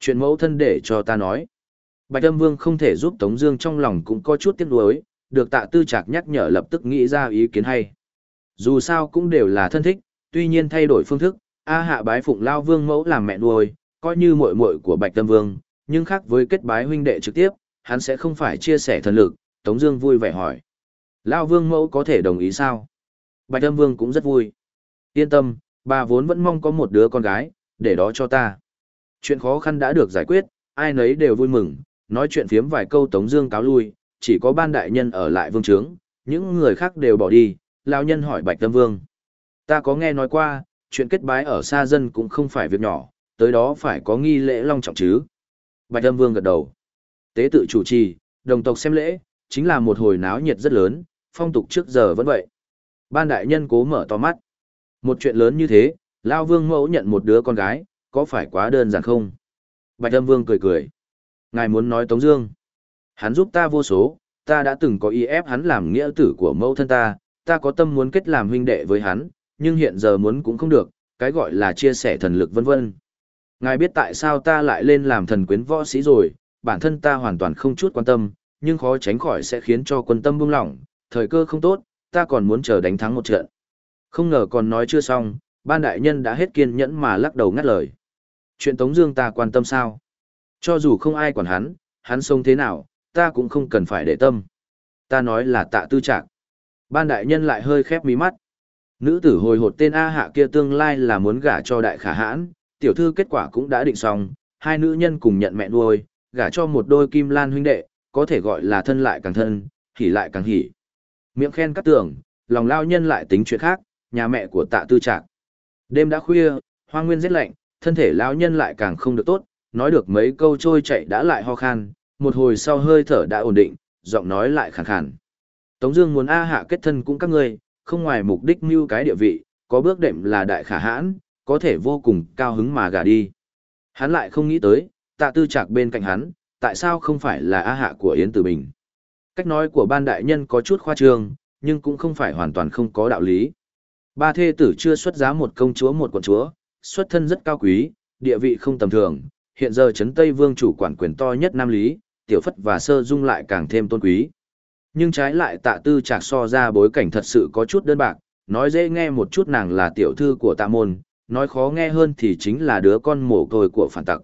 Chuyện mẫu thân để cho ta nói. Bạch Âm Vương không thể giúp Tống Dương trong lòng cũng có chút tiếc nuối, được Tạ Tư Trạc nhắc nhở lập tức nghĩ ra ý kiến hay. Dù sao cũng đều là thân thích, tuy nhiên thay đổi phương thức, A Hạ bái phụng Lao Vương mẫu làm mẹ nuôi, coi như muội muội của Bạch Âm Vương, nhưng khác với kết bái huynh đệ trực tiếp, hắn sẽ không phải chia sẻ thần lực. Tống Dương vui vẻ hỏi, Lao Vương mẫu có thể đồng ý sao? Bạch Âm Vương cũng rất vui. Yên tâm, bà vốn vẫn mong có một đứa con gái, để đó cho ta. Chuyện khó khăn đã được giải quyết, ai nấy đều vui mừng, nói chuyện phiếm vài câu Tống Dương cáo lui, chỉ có ban đại nhân ở lại vương trướng, những người khác đều bỏ đi. Lão nhân hỏi Bạch Tâm Vương, ta có nghe nói qua, chuyện kết bái ở xa dân cũng không phải việc nhỏ, tới đó phải có nghi lễ long trọng chứ. Bạch Tâm Vương gật đầu, tế tự chủ trì, đồng tộc xem lễ, chính là một hồi náo nhiệt rất lớn, phong tục trước giờ vẫn vậy. Ban đại nhân cố mở to mắt. Một chuyện lớn như thế, lão Vương mẫu nhận một đứa con gái, có phải quá đơn giản không? Bạch tâm Vương cười cười. Ngài muốn nói Tống Dương. Hắn giúp ta vô số, ta đã từng có ý ép hắn làm nghĩa tử của mẫu thân ta, ta có tâm muốn kết làm huynh đệ với hắn, nhưng hiện giờ muốn cũng không được, cái gọi là chia sẻ thần lực vân vân. Ngài biết tại sao ta lại lên làm thần quyến võ sĩ rồi, bản thân ta hoàn toàn không chút quan tâm, nhưng khó tránh khỏi sẽ khiến cho quân tâm buông lỏng, thời cơ không tốt, ta còn muốn chờ đánh thắng một trận. Không ngờ còn nói chưa xong, ban đại nhân đã hết kiên nhẫn mà lắc đầu ngắt lời. Chuyện Tống Dương ta quan tâm sao? Cho dù không ai quản hắn, hắn sống thế nào, ta cũng không cần phải để tâm. Ta nói là tạ tư Trạc, Ban đại nhân lại hơi khép mí mắt. Nữ tử hồi hột tên A Hạ kia tương lai là muốn gả cho đại khả hãn, tiểu thư kết quả cũng đã định xong, hai nữ nhân cùng nhận mẹ nuôi, gả cho một đôi kim lan huynh đệ, có thể gọi là thân lại càng thân, hỉ lại càng hỉ. Miệng khen cắt tưởng, lòng lao nhân lại tính chuyện khác, nhà mẹ của tạ tư trạc. Đêm đã khuya, hoa nguyên rét lạnh, thân thể lao nhân lại càng không được tốt, nói được mấy câu trôi chạy đã lại ho khan, một hồi sau hơi thở đã ổn định, giọng nói lại khàn khàn. Tống Dương muốn A hạ kết thân cũng các ngươi, không ngoài mục đích mưu cái địa vị, có bước đệm là đại khả hãn, có thể vô cùng cao hứng mà gả đi. Hắn lại không nghĩ tới, tạ tư trạc bên cạnh hắn, tại sao không phải là A hạ của Yến Tử Bình. Cách nói của ban đại nhân có chút khoa trương, nhưng cũng không phải hoàn toàn không có đạo lý. Ba thê tử chưa xuất giá một công chúa một quận chúa, xuất thân rất cao quý, địa vị không tầm thường, hiện giờ Trấn Tây Vương chủ quản quyền to nhất Nam Lý, tiểu phất và sơ dung lại càng thêm tôn quý. Nhưng trái lại tạ tư trạc so ra bối cảnh thật sự có chút đơn bạc, nói dễ nghe một chút nàng là tiểu thư của tạ môn, nói khó nghe hơn thì chính là đứa con mồ côi của phản tặc.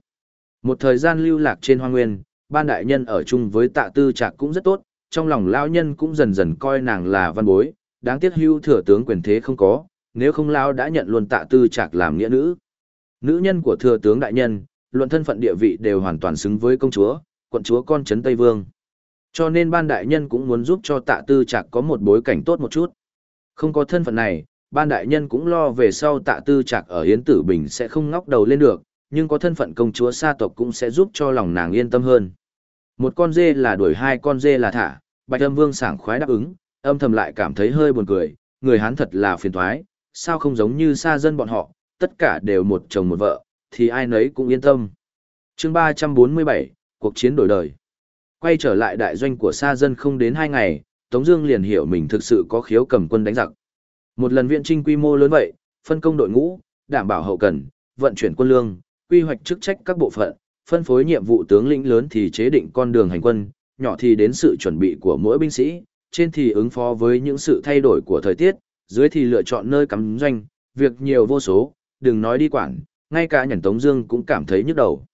Một thời gian lưu lạc trên hoang nguyên, ban đại nhân ở chung với tạ tư trạc cũng rất tốt, trong lòng lão nhân cũng dần dần coi nàng là văn bối, đáng tiếc hưu thừa tướng quyền thế không có, nếu không lão đã nhận luôn tạ tư trạc làm nghĩa nữ. Nữ nhân của thừa tướng đại nhân, luận thân phận địa vị đều hoàn toàn xứng với công chúa, quận chúa con trấn Tây Vương. Cho nên ban đại nhân cũng muốn giúp cho tạ tư trạc có một bối cảnh tốt một chút. Không có thân phận này, ban đại nhân cũng lo về sau tạ tư trạc ở Yến Tử Bình sẽ không ngóc đầu lên được, nhưng có thân phận công chúa sa tộc cũng sẽ giúp cho lòng nàng yên tâm hơn. Một con dê là đuổi hai con dê là thả, bạch âm vương sảng khoái đáp ứng, âm thầm lại cảm thấy hơi buồn cười, người Hán thật là phiền thoái, sao không giống như xa dân bọn họ, tất cả đều một chồng một vợ, thì ai nấy cũng yên tâm. chương 347, cuộc chiến đổi đời. Quay trở lại đại doanh của Sa dân không đến hai ngày, Tống Dương liền hiểu mình thực sự có khiếu cầm quân đánh giặc. Một lần viện trinh quy mô lớn vậy, phân công đội ngũ, đảm bảo hậu cần, vận chuyển quân lương, quy hoạch chức trách các bộ phận, phân phối nhiệm vụ tướng lĩnh lớn thì chế định con đường hành quân, nhỏ thì đến sự chuẩn bị của mỗi binh sĩ, trên thì ứng phó với những sự thay đổi của thời tiết, dưới thì lựa chọn nơi cắm doanh, việc nhiều vô số, đừng nói đi quản, ngay cả nhẫn Tống Dương cũng cảm thấy nhức đầu.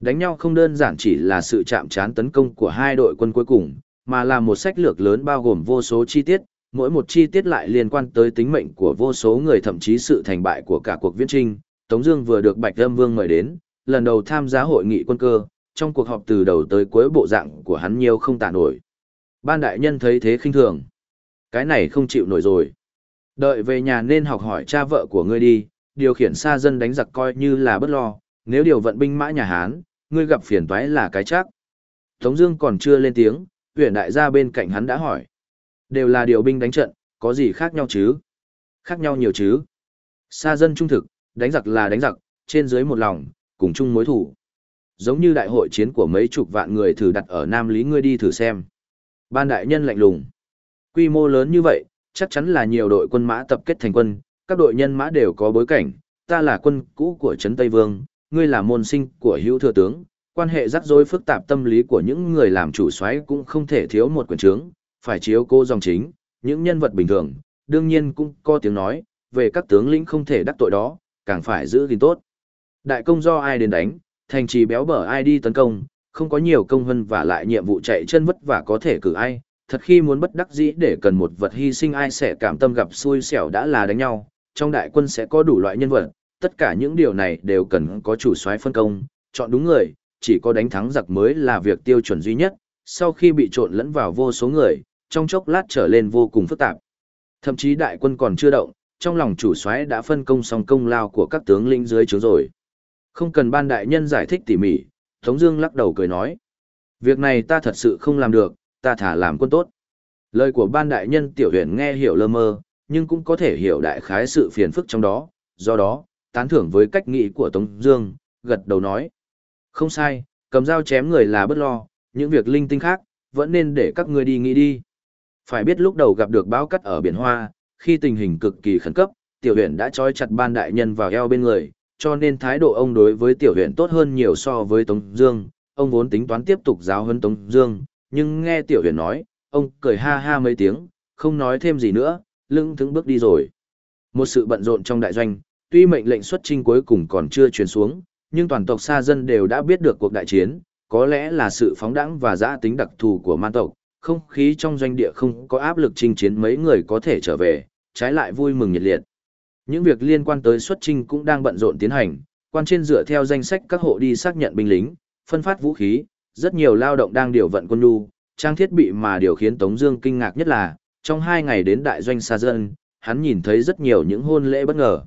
Đánh nhau không đơn giản chỉ là sự chạm trán tấn công của hai đội quân cuối cùng, mà là một sách lược lớn bao gồm vô số chi tiết, mỗi một chi tiết lại liên quan tới tính mệnh của vô số người thậm chí sự thành bại của cả cuộc viễn trinh. Tống Dương vừa được Bạch Lâm Vương mời đến, lần đầu tham gia hội nghị quân cơ, trong cuộc họp từ đầu tới cuối bộ dạng của hắn nhiều không tả nổi. Ban đại nhân thấy thế khinh thường, cái này không chịu nổi rồi. Đợi về nhà nên học hỏi cha vợ của ngươi đi, điều khiển xa dân đánh giặc coi như là bất lo, nếu điều vận binh mã nhà Hán, ngươi gặp phiền toái là cái chắc. Tống Dương còn chưa lên tiếng, huyện đại gia bên cạnh hắn đã hỏi. Đều là điều binh đánh trận, có gì khác nhau chứ? Khác nhau nhiều chứ? Xa dân trung thực, đánh giặc là đánh giặc, trên dưới một lòng, cùng chung mối thủ. Giống như đại hội chiến của mấy chục vạn người thử đặt ở Nam Lý ngươi đi thử xem. Ban đại nhân lạnh lùng. Quy mô lớn như vậy, chắc chắn là nhiều đội quân mã tập kết thành quân, các đội nhân mã đều có bối cảnh, ta là quân cũ của Trấn Tây Vương, ngươi là môn sinh của hữu thừa tướng, quan hệ rắc rối phức tạp tâm lý của những người làm chủ soái cũng không thể thiếu một quyền trướng, phải chiếu cô dòng chính, những nhân vật bình thường, đương nhiên cũng có tiếng nói, về các tướng lĩnh không thể đắc tội đó, càng phải giữ gìn tốt. Đại công do ai đến đánh, thành trì béo bở ai đi tấn công, không có nhiều công hơn và lại nhiệm vụ chạy chân vất vả có thể cử ai, thật khi muốn bất đắc dĩ để cần một vật hy sinh ai sẽ cảm tâm gặp xui xẻo đã là đánh nhau, trong đại quân sẽ có đủ loại nhân vật, tất cả những điều này đều cần có chủ soái phân công, chọn đúng người, chỉ có đánh thắng giặc mới là việc tiêu chuẩn duy nhất, sau khi bị trộn lẫn vào vô số người, trong chốc lát trở lên vô cùng phức tạp. Thậm chí đại quân còn chưa động, trong lòng chủ soái đã phân công xong công lao của các tướng lĩnh dưới trướng rồi. Không cần ban đại nhân giải thích tỉ mỉ, Tống Dương lắc đầu cười nói: việc này ta thật sự không làm được, ta thả làm quân tốt. Lời của ban đại nhân tiểu huyền nghe hiểu lơ mơ, nhưng cũng có thể hiểu đại khái sự phiền phức trong đó. Do đó, tán thưởng với cách nghĩ của Tống Dương, gật đầu nói: không sai, cầm dao chém người là bất lo, những việc linh tinh khác vẫn nên để các ngươi đi nghĩ đi. Phải biết lúc đầu gặp được bão cắt ở biển Hoa, khi tình hình cực kỳ khẩn cấp, tiểu Huyền đã trói chặt ban đại nhân vào eo bên người, cho nên thái độ ông đối với tiểu Huyền tốt hơn nhiều so với Tống Dương. Ông vốn tính toán tiếp tục giáo huấn Tống Dương, nhưng nghe tiểu Huyền nói, ông cười ha ha mấy tiếng, không nói thêm gì nữa, lưng thững bước đi rồi. Một sự bận rộn trong đại doanh, tuy mệnh lệnh xuất chinh cuối cùng còn chưa truyền xuống, nhưng toàn tộc xa dân đều đã biết được cuộc đại chiến, có lẽ là sự phóng đẳng và giã tính đặc thù của man tộc, không khí trong doanh địa không có áp lực chinh chiến mấy người có thể trở về, trái lại vui mừng nhiệt liệt. Những việc liên quan tới xuất chinh cũng đang bận rộn tiến hành, quan trên dựa theo danh sách các hộ đi xác nhận binh lính, phân phát vũ khí, rất nhiều lao động đang điều vận quân nhu, trang thiết bị mà điều khiến Tống Dương kinh ngạc nhất là, trong hai ngày đến đại doanh xa dân, hắn nhìn thấy rất nhiều những hôn lễ bất ngờ.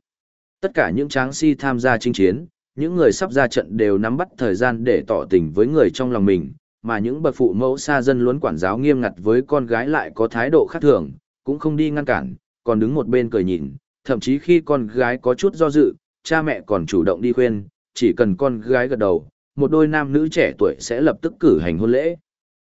Tất cả những tráng si tham gia chinh chiến, những người sắp ra trận đều nắm bắt thời gian để tỏ tình với người trong lòng mình, mà những bậc phụ mẫu xa dân luôn quản giáo nghiêm ngặt với con gái lại có thái độ khác thường, cũng không đi ngăn cản, còn đứng một bên cười nhìn, thậm chí khi con gái có chút do dự, cha mẹ còn chủ động đi khuyên, chỉ cần con gái gật đầu, một đôi nam nữ trẻ tuổi sẽ lập tức cử hành hôn lễ.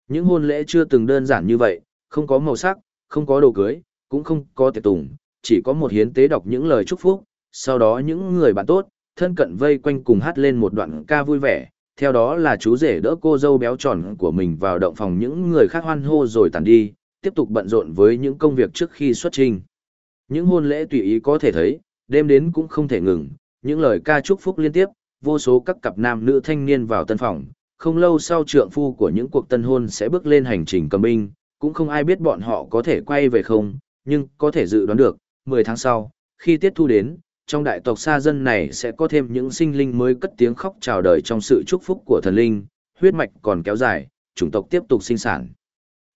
Những hôn lễ chưa từng đơn giản như vậy, không có màu sắc, không có đồ cưới, cũng không có tiệc tùng, chỉ có một hiến tế đọc những lời chúc phúc, sau đó những người bạn tốt, thân cận vây quanh cùng hát lên một đoạn ca vui vẻ, theo đó là chú rể đỡ cô dâu béo tròn của mình vào động phòng những người khác hoan hô rồi tàn đi, tiếp tục bận rộn với những công việc trước khi xuất trình. Những hôn lễ tùy ý có thể thấy, đêm đến cũng không thể ngừng, những lời ca chúc phúc liên tiếp, vô số các cặp nam nữ thanh niên vào tân phòng, không lâu sau trượng phu của những cuộc tân hôn sẽ bước lên hành trình cầm binh, cũng không ai biết bọn họ có thể quay về không, nhưng có thể dự đoán được, 10 tháng sau, khi tiết thu đến, trong đại tộc xa dân này sẽ có thêm những sinh linh mới cất tiếng khóc chào đời trong sự chúc phúc của thần linh, huyết mạch còn kéo dài, chủng tộc tiếp tục sinh sản.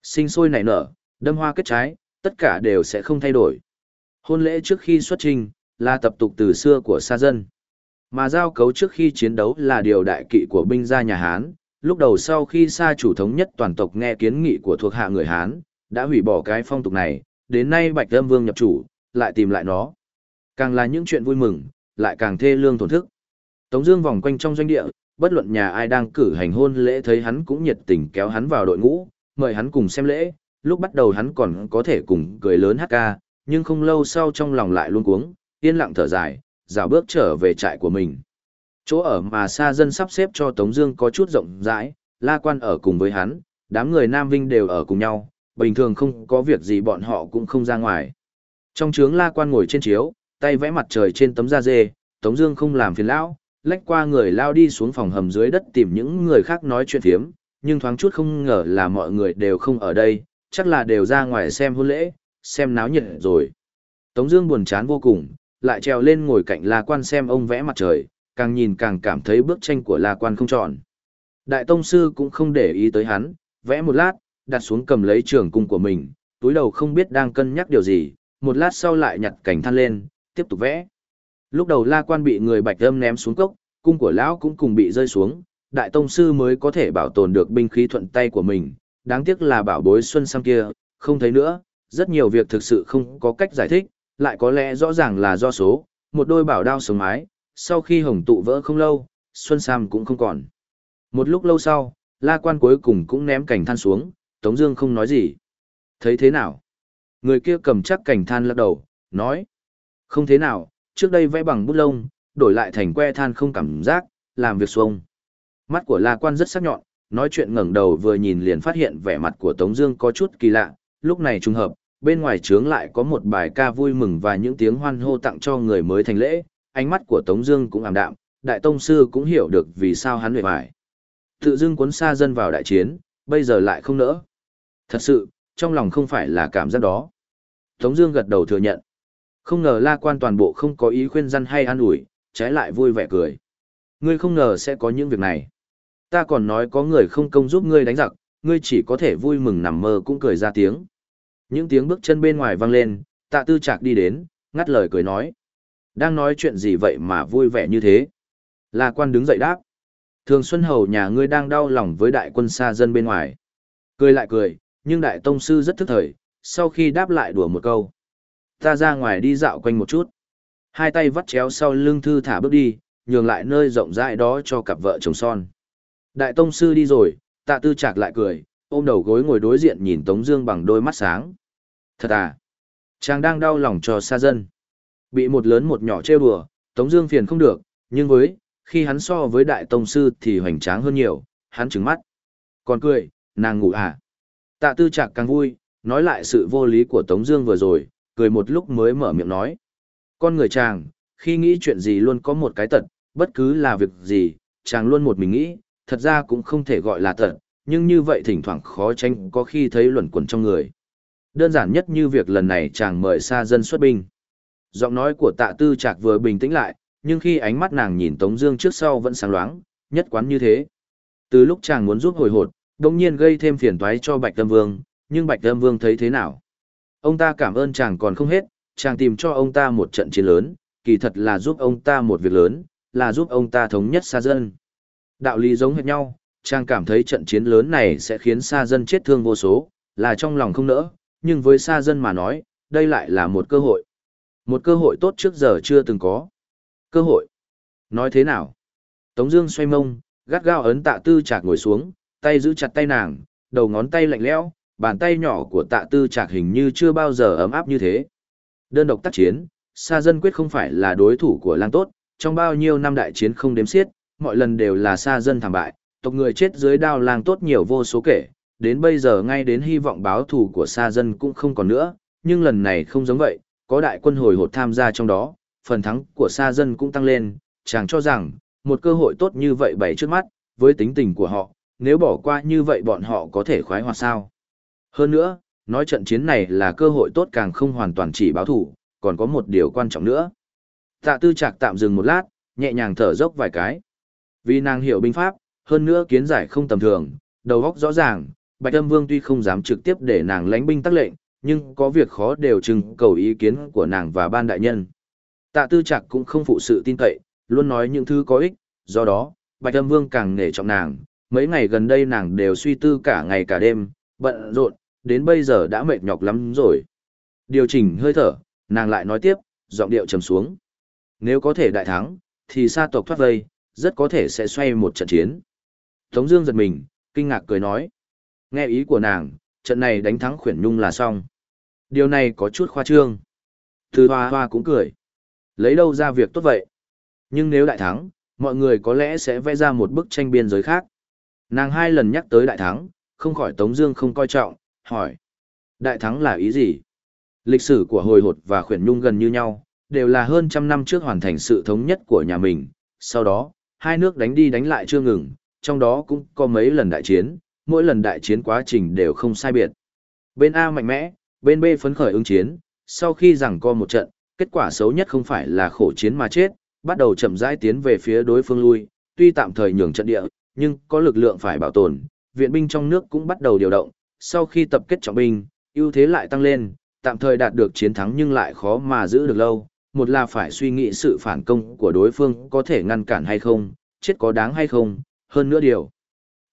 Sinh sôi nảy nở, đâm hoa kết trái, tất cả đều sẽ không thay đổi. Hôn lễ trước khi xuất trình, là tập tục từ xưa của xa dân. Mà giao cấu trước khi chiến đấu là điều đại kỵ của binh gia nhà Hán, lúc đầu sau khi xa chủ thống nhất toàn tộc nghe kiến nghị của thuộc hạ người Hán, đã hủy bỏ cái phong tục này, đến nay Bạch Âm Vương nhập chủ, lại tìm lại nó. Càng là những chuyện vui mừng, lại càng thê lương tổn thức. Tống Dương vòng quanh trong doanh địa, bất luận nhà ai đang cử hành hôn lễ thấy hắn cũng nhiệt tình kéo hắn vào đội ngũ, mời hắn cùng xem lễ. Lúc bắt đầu hắn còn có thể cùng cười lớn hát ca, nhưng không lâu sau trong lòng lại luôn cuống, yên lặng thở dài, dạo bước trở về trại của mình. Chỗ ở mà xa dân sắp xếp cho Tống Dương có chút rộng rãi, La Quan ở cùng với hắn, đám người Nam Vinh đều ở cùng nhau, bình thường không có việc gì bọn họ cũng không ra ngoài. Trong trướng La Quan ngồi trên chiếu, tay vẽ mặt trời trên tấm da dê, Tống Dương không làm phiền lão, lách qua người lao đi xuống phòng hầm dưới đất tìm những người khác nói chuyện phiếm, nhưng thoáng chút không ngờ là mọi người đều không ở đây, chắc là đều ra ngoài xem hôn lễ, xem náo nhiệt rồi. Tống Dương buồn chán vô cùng, lại trèo lên ngồi cạnh La Quan xem ông vẽ mặt trời, càng nhìn càng cảm thấy bức tranh của La Quan không tròn. Đại Tông Sư cũng không để ý tới hắn, vẽ một lát, đặt xuống cầm lấy trường cung của mình, túi đầu không biết đang cân nhắc điều gì, một lát sau lại nhặt cảnh than lên, tiếp tục vẽ. Lúc đầu La Quan bị người Bạch Âm ném xuống cốc, cung của lão cũng cùng bị rơi xuống, Đại Tông Sư mới có thể bảo tồn được binh khí thuận tay của mình, đáng tiếc là bảo bối Xuân sang kia, không thấy nữa, rất nhiều việc thực sự không có cách giải thích, lại có lẽ rõ ràng là do số, một đôi bảo đao sống mái, sau khi hồng tụ vỡ không lâu, Xuân Sam cũng không còn. Một lúc lâu sau, La Quan cuối cùng cũng ném cảnh than xuống, Tống Dương không nói gì. Thấy thế nào? Người kia cầm chắc cảnh than lắc đầu, nói. Không thế nào, trước đây vẽ bằng bút lông, đổi lại thành que than không cảm giác, làm việc xuông. Mắt của La Quan rất sắc nhọn, nói chuyện ngẩng đầu vừa nhìn liền phát hiện vẻ mặt của Tống Dương có chút kỳ lạ. Lúc này trùng hợp, bên ngoài trướng lại có một bài ca vui mừng và những tiếng hoan hô tặng cho người mới thành lễ. Ánh mắt của Tống Dương cũng ảm đạm, Đại Tông sư cũng hiểu được vì sao hắn lệ bài. Tự dưng cuốn xa dân vào đại chiến, bây giờ lại không nỡ. Thật sự, trong lòng không phải là cảm giác đó. Tống Dương gật đầu thừa nhận. Không ngờ La Quan toàn bộ không có ý khuyên răn hay an ủi, trái lại vui vẻ cười. Ngươi không ngờ sẽ có những việc này. Ta còn nói có người không công giúp ngươi đánh giặc, ngươi chỉ có thể vui mừng nằm mơ cũng cười ra tiếng. Những tiếng bước chân bên ngoài vang lên, tạ tư Trạc đi đến, ngắt lời cười nói. Đang nói chuyện gì vậy mà vui vẻ như thế? La Quan đứng dậy đáp. Thường Xuân Hầu nhà ngươi đang đau lòng với đại quân xa dân bên ngoài. Cười lại cười, nhưng đại tông sư rất thức thời, sau khi đáp lại đùa một câu. Ta ra ngoài đi dạo quanh một chút. Hai tay vắt chéo sau lưng thư thả bước đi, nhường lại nơi rộng rãi đó cho cặp vợ chồng son. Đại tông sư đi rồi, tạ tư chạc lại cười, ôm đầu gối ngồi đối diện nhìn Tống Dương bằng đôi mắt sáng. Thật à? Chàng đang đau lòng cho xa dân. Bị một lớn một nhỏ trêu đùa, Tống Dương phiền không được, nhưng với khi hắn so với đại tông sư thì hoành tráng hơn nhiều, hắn trừng mắt. Còn cười, nàng ngủ à? Tạ tư Trạc càng vui, nói lại sự vô lý của Tống Dương vừa rồi, cười một lúc mới mở miệng nói. Con người chàng, khi nghĩ chuyện gì luôn có một cái tật, bất cứ là việc gì, chàng luôn một mình nghĩ, thật ra cũng không thể gọi là tật, nhưng như vậy thỉnh thoảng khó tránh có khi thấy luẩn quẩn trong người. Đơn giản nhất như việc lần này chàng mời xa dân xuất binh. Giọng nói của tạ tư Trạc vừa bình tĩnh lại, nhưng khi ánh mắt nàng nhìn Tống Dương trước sau vẫn sáng loáng, nhất quán như thế. Từ lúc chàng muốn giúp hồi hột, đống nhiên gây thêm phiền toái cho Bạch Tâm Vương, nhưng Bạch Tâm Vương thấy thế nào? Ông ta cảm ơn chàng còn không hết, chàng tìm cho ông ta một trận chiến lớn, kỳ thật là giúp ông ta một việc lớn, là giúp ông ta thống nhất xa dân. Đạo lý giống hệt nhau, chàng cảm thấy trận chiến lớn này sẽ khiến xa dân chết thương vô số, là trong lòng không nỡ, nhưng với xa dân mà nói, đây lại là một cơ hội. Một cơ hội tốt trước giờ chưa từng có. Cơ hội. Nói thế nào? Tống Dương xoay mông, gắt gao ấn tạ tư Trạc ngồi xuống, tay giữ chặt tay nàng, đầu ngón tay lạnh lẽo, bàn tay nhỏ của tạ tư Trạc hình như chưa bao giờ ấm áp như thế. Đơn độc tác chiến, Sa dân quyết không phải là đối thủ của lang tốt, trong bao nhiêu năm đại chiến không đếm xiết, mọi lần đều là Sa dân thảm bại, tộc người chết dưới đao lang tốt nhiều vô số kể, đến bây giờ ngay đến hy vọng báo thù của Sa dân cũng không còn nữa, nhưng lần này không giống vậy, có đại quân hồi hột tham gia trong đó, phần thắng của Sa dân cũng tăng lên, chàng cho rằng, một cơ hội tốt như vậy bày trước mắt, với tính tình của họ, nếu bỏ qua như vậy bọn họ có thể khoái hoạt sao. Hơn nữa, nói trận chiến này là cơ hội tốt càng không hoàn toàn chỉ báo thủ, còn có một điều quan trọng nữa. Tạ tư trạc tạm dừng một lát, nhẹ nhàng thở dốc vài cái. Vì nàng hiểu binh pháp, hơn nữa kiến giải không tầm thường, đầu óc rõ ràng, Bạch Âm Vương tuy không dám trực tiếp để nàng lãnh binh tác lệnh, nhưng có việc khó đều trưng cầu ý kiến của nàng và ban đại nhân. Tạ tư trạc cũng không phụ sự tin cậy, luôn nói những thứ có ích, do đó, Bạch Âm Vương càng nể trọng nàng, mấy ngày gần đây nàng đều suy tư cả ngày cả đêm, bận rộn, đến bây giờ đã mệt nhọc lắm rồi. Điều chỉnh hơi thở, nàng lại nói tiếp, giọng điệu trầm xuống. Nếu có thể đại thắng, thì sa tộc thoát vây, rất có thể sẽ xoay một trận chiến. Tống Dương giật mình, kinh ngạc cười nói. Nghe ý của nàng, trận này đánh thắng khuyển nhung là xong. Điều này có chút khoa trương. Từ hoa hoa cũng cười. Lấy đâu ra việc tốt vậy? Nhưng nếu đại thắng, mọi người có lẽ sẽ vẽ ra một bức tranh biên giới khác. Nàng hai lần nhắc tới đại thắng, không khỏi Tống Dương không coi trọng, hỏi. Đại thắng là ý gì? Lịch sử của hồi hột và khuyển nhung gần như nhau, đều là hơn trăm năm trước hoàn thành sự thống nhất của nhà mình. Sau đó, hai nước đánh đi đánh lại chưa ngừng, trong đó cũng có mấy lần đại chiến, mỗi lần đại chiến quá trình đều không sai biệt. Bên A mạnh mẽ, bên B phấn khởi ứng chiến, sau khi rằng co một trận, kết quả xấu nhất không phải là khổ chiến mà chết, bắt đầu chậm rãi tiến về phía đối phương lui, tuy tạm thời nhường trận địa, nhưng có lực lượng phải bảo tồn, viện binh trong nước cũng bắt đầu điều động, sau khi tập kết trọng binh, ưu thế lại tăng lên, tạm thời đạt được chiến thắng nhưng lại khó mà giữ được lâu, một là phải suy nghĩ sự phản công của đối phương có thể ngăn cản hay không, chết có đáng hay không, hơn nữa điều.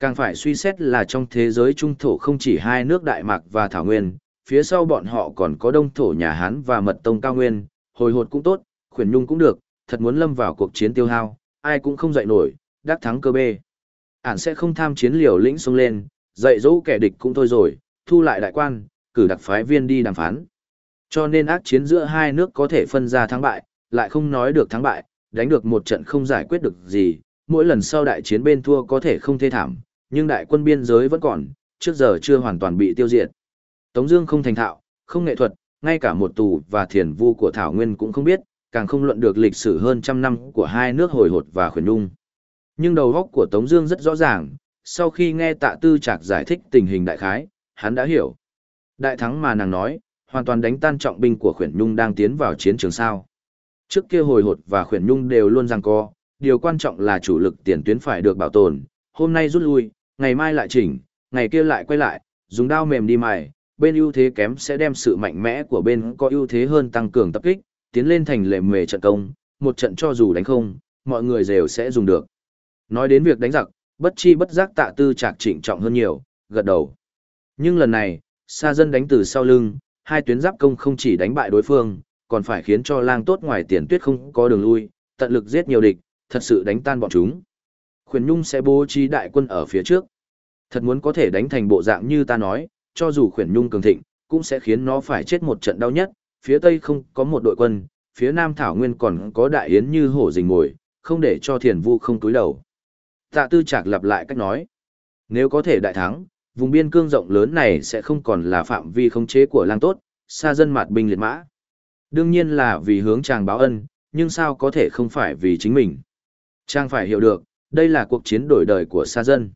Càng phải suy xét là trong thế giới trung thổ không chỉ hai nước Đại Mạc và Thảo Nguyên, phía sau bọn họ còn có đông thổ nhà Hán và mật tông cao nguyên, hồi hột cũng tốt, khuyển nhung cũng được, thật muốn lâm vào cuộc chiến tiêu hao, ai cũng không dậy nổi, đắc thắng cơ bê. Ản sẽ không tham chiến liều lĩnh xông lên, dạy dỗ kẻ địch cũng thôi rồi, thu lại đại quan, cử đặc phái viên đi đàm phán. Cho nên ác chiến giữa hai nước có thể phân ra thắng bại, lại không nói được thắng bại, đánh được một trận không giải quyết được gì, mỗi lần sau đại chiến bên thua có thể không thê thảm, nhưng đại quân biên giới vẫn còn, trước giờ chưa hoàn toàn bị tiêu diệt. Tống Dương không thành thạo, không nghệ thuật, ngay cả một tù và thiền vu của Thảo Nguyên cũng không biết, càng không luận được lịch sử hơn trăm năm của hai nước hồi hột và khuyển nhung. Nhưng đầu óc của Tống Dương rất rõ ràng, sau khi nghe Tạ Tư Trạc giải thích tình hình đại khái, hắn đã hiểu. Đại thắng mà nàng nói, hoàn toàn đánh tan trọng binh của khuyển nhung đang tiến vào chiến trường sao. Trước kia hồi hột và khuyển nhung đều luôn giằng co, điều quan trọng là chủ lực tiền tuyến phải được bảo tồn, hôm nay rút lui, ngày mai lại chỉnh, ngày kia lại quay lại, dùng đao mềm đi mài, bên ưu thế kém sẽ đem sự mạnh mẽ của bên có ưu thế hơn tăng cường tập kích, tiến lên thành lệ mề trận công, một trận cho dù đánh không, mọi người đều sẽ dùng được. Nói đến việc đánh giặc, bất chi bất giác tạ tư trạc trịnh trọng hơn nhiều, gật đầu. Nhưng lần này, xa dân đánh từ sau lưng, hai tuyến giáp công không chỉ đánh bại đối phương, còn phải khiến cho lang tốt ngoài tiền tuyết không có đường lui, tận lực giết nhiều địch, thật sự đánh tan bọn chúng. Khuyển Nhung sẽ bố trí đại quân ở phía trước. Thật muốn có thể đánh thành bộ dạng như ta nói, cho dù Khuyển Nhung cường thịnh, cũng sẽ khiến nó phải chết một trận đau nhất, phía Tây không có một đội quân, phía Nam Thảo Nguyên còn có đại yến như hổ rình ngồi, không để cho thiền vu không túi đầu. Tạ tư chạc lặp lại cách nói. Nếu có thể đại thắng, vùng biên cương rộng lớn này sẽ không còn là phạm vi khống chế của lang tốt, xa dân mạt binh liệt mã. Đương nhiên là vì hướng chàng báo ân, nhưng sao có thể không phải vì chính mình. Chàng phải hiểu được, đây là cuộc chiến đổi đời của xa dân.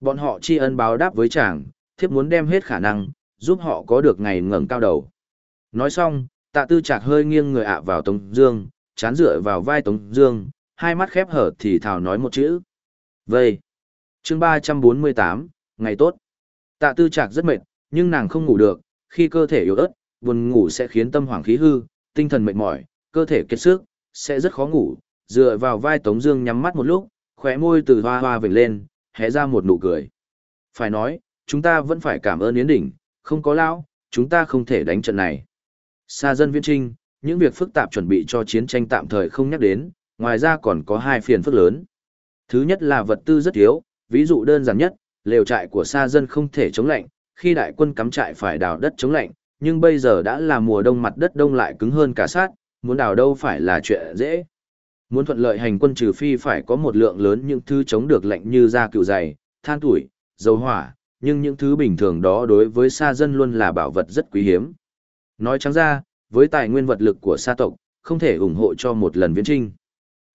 Bọn họ tri ân báo đáp với chàng, thiếp muốn đem hết khả năng, giúp họ có được ngày ngẩng cao đầu. Nói xong, tạ tư chạc hơi nghiêng người ạ vào Tống Dương, chán dựa vào vai Tống Dương, hai mắt khép hở thì thào nói một chữ. Vây. Chương 348, ngày tốt. Tạ tư trạc rất mệt, nhưng nàng không ngủ được, khi cơ thể yếu ớt, buồn ngủ sẽ khiến tâm hoàng khí hư, tinh thần mệt mỏi, cơ thể kiệt sức, sẽ rất khó ngủ. Dựa vào vai Tống Dương nhắm mắt một lúc, khóe môi từ hoa hoa vểnh lên, hé ra một nụ cười. Phải nói, chúng ta vẫn phải cảm ơn Yến Đỉnh, không có lão, chúng ta không thể đánh trận này. Sa dân viễn trinh, những việc phức tạp chuẩn bị cho chiến tranh tạm thời không nhắc đến, ngoài ra còn có hai phiền phức lớn. Thứ nhất là vật tư rất thiếu, ví dụ đơn giản nhất, lều trại của sa dân không thể chống lạnh, khi đại quân cắm trại phải đào đất chống lạnh, nhưng bây giờ đã là mùa đông mặt đất đông lại cứng hơn cả sát, muốn đào đâu phải là chuyện dễ. Muốn thuận lợi hành quân trừ phi phải có một lượng lớn những thứ chống được lạnh như da cựu dày, than tuổi, dầu hỏa, nhưng những thứ bình thường đó đối với sa dân luôn là bảo vật rất quý hiếm. Nói trắng ra, với tài nguyên vật lực của sa tộc, không thể ủng hộ cho một lần viễn trinh.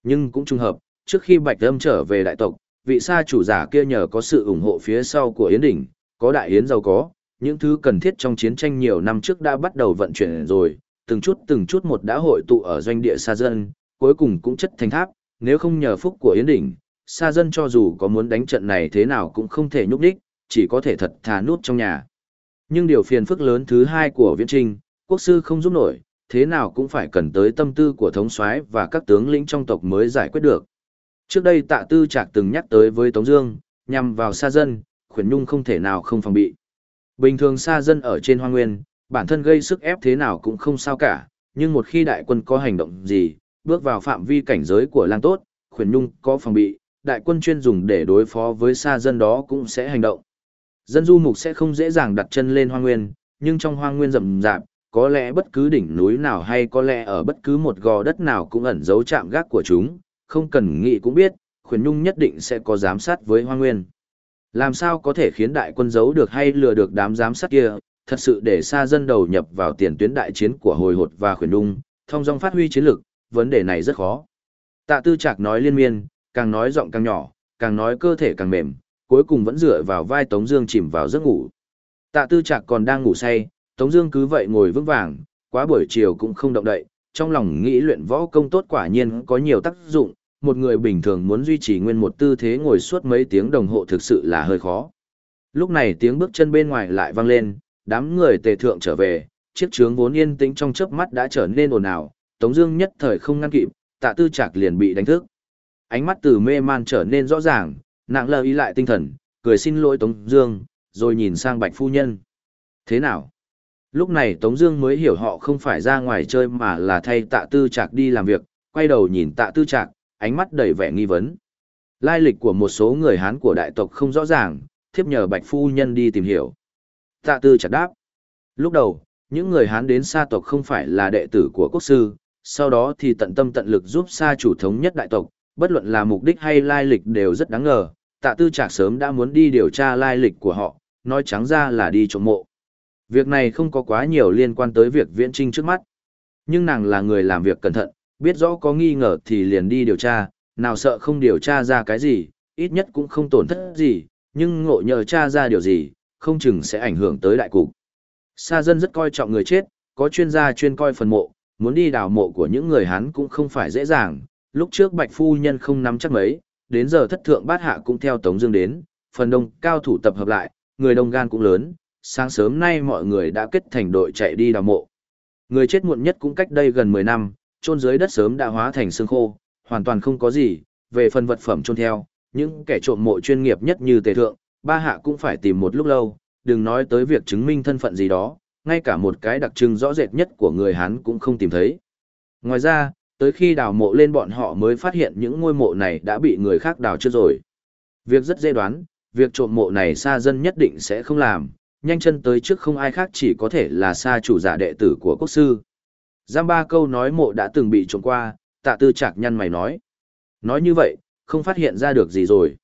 Nhưng cũng trùng hợp, trước khi Bạch Âm trở về đại tộc, vị sa chủ giả kia nhờ có sự ủng hộ phía sau của Yến Đỉnh, có đại yến giàu có, những thứ cần thiết trong chiến tranh nhiều năm trước đã bắt đầu vận chuyển rồi, từng chút từng chút một đã hội tụ ở doanh địa sa dân, cuối cùng cũng chất thành tháp, nếu không nhờ phúc của Yến Đỉnh, sa dân cho dù có muốn đánh trận này thế nào cũng không thể nhúc đích, chỉ có thể thật thà nút trong nhà. Nhưng điều phiền phức lớn thứ hai của Viễn Trinh, quốc sư không giúp nổi, thế nào cũng phải cần tới tâm tư của thống soái và các tướng lĩnh trong tộc mới giải quyết được. Trước đây tạ tư trạc từng nhắc tới với Tống Dương, nhằm vào xa dân, khuyển nhung không thể nào không phòng bị. Bình thường xa dân ở trên hoang nguyên, bản thân gây sức ép thế nào cũng không sao cả, nhưng một khi đại quân có hành động gì, bước vào phạm vi cảnh giới của lang tốt, khuyển nhung có phòng bị, đại quân chuyên dùng để đối phó với xa dân đó cũng sẽ hành động. Dân du mục sẽ không dễ dàng đặt chân lên hoang nguyên, nhưng trong hoang nguyên rậm rạp, có lẽ bất cứ đỉnh núi nào hay có lẽ ở bất cứ một gò đất nào cũng ẩn giấu chạm gác của chúng, không cần nghĩ cũng biết, khuyển nhung nhất định sẽ có giám sát với hoang nguyên. Làm sao có thể khiến đại quân giấu được hay lừa được đám giám sát kia, thật sự để xa dân đầu nhập vào tiền tuyến đại chiến của hồi hột và khuyển nhung, thông dong phát huy chiến lực, vấn đề này rất khó. Tạ tư trạc nói liên miên, càng nói giọng càng nhỏ, càng nói cơ thể càng mềm, cuối cùng vẫn dựa vào vai Tống Dương chìm vào giấc ngủ. Tạ tư trạc còn đang ngủ say, Tống Dương cứ vậy ngồi vững vàng, quá buổi chiều cũng không động đậy, trong lòng nghĩ luyện võ công tốt quả nhiên có nhiều tác dụng, một người bình thường muốn duy trì nguyên một tư thế ngồi suốt mấy tiếng đồng hồ thực sự là hơi khó. Lúc này tiếng bước chân bên ngoài lại vang lên, đám người tề thượng trở về, chiếc trướng vốn yên tĩnh trong chớp mắt đã trở nên ồn ào, Tống Dương nhất thời không ngăn kịp, Tạ Tư Trạc liền bị đánh thức. Ánh mắt từ mê man trở nên rõ ràng, nặng lờ ý lại tinh thần, cười xin lỗi Tống Dương, rồi nhìn sang Bạch Phu Nhân. Thế nào? Lúc này Tống Dương mới hiểu họ không phải ra ngoài chơi mà là thay Tạ Tư Trạc đi làm việc, quay đầu nhìn Tạ Tư Trạc, ánh mắt đầy vẻ nghi vấn. Lai lịch của một số người Hán của đại tộc không rõ ràng, thiếp nhờ Bạch Phu Nhân đi tìm hiểu. Tạ Tư Trạc đáp. Lúc đầu, những người Hán đến Sa tộc không phải là đệ tử của quốc sư, sau đó thì tận tâm tận lực giúp Sa chủ thống nhất đại tộc, bất luận là mục đích hay lai lịch đều rất đáng ngờ. Tạ Tư Trạc sớm đã muốn đi điều tra lai lịch của họ, nói trắng ra là đi trộm mộ. Việc này không có quá nhiều liên quan tới việc viễn trinh trước mắt. Nhưng nàng là người làm việc cẩn thận, biết rõ có nghi ngờ thì liền đi điều tra, nào sợ không điều tra ra cái gì, ít nhất cũng không tổn thất gì, nhưng ngộ nhờ tra ra điều gì, không chừng sẽ ảnh hưởng tới đại cục. Sa dân rất coi trọng người chết, có chuyên gia chuyên coi phần mộ, muốn đi đào mộ của những người Hán cũng không phải dễ dàng, lúc trước Bạch Phu Nhân không nắm chắc mấy, đến giờ thất thượng bát hạ cũng theo Tống Dương đến, phần đông cao thủ tập hợp lại, người đông gan cũng lớn, sáng sớm nay mọi người đã kết thành đội chạy đi đào mộ. Người chết muộn nhất cũng cách đây gần 10 năm, chôn dưới đất sớm đã hóa thành xương khô, hoàn toàn không có gì, về phần vật phẩm chôn theo, những kẻ trộm mộ chuyên nghiệp nhất như tề thượng, ba hạ cũng phải tìm một lúc lâu, đừng nói tới việc chứng minh thân phận gì đó, ngay cả một cái đặc trưng rõ rệt nhất của người Hán cũng không tìm thấy. Ngoài ra, tới khi đào mộ lên bọn họ mới phát hiện những ngôi mộ này đã bị người khác đào trước rồi. Việc rất dễ đoán, việc trộm mộ này xa dân nhất định sẽ không làm, nhanh chân tới trước không ai khác chỉ có thể là xa chủ giả đệ tử của quốc sư. Giam ba câu nói mộ đã từng bị trộm qua, tạ tư chạc nhăn mày nói. Nói như vậy, không phát hiện ra được gì rồi.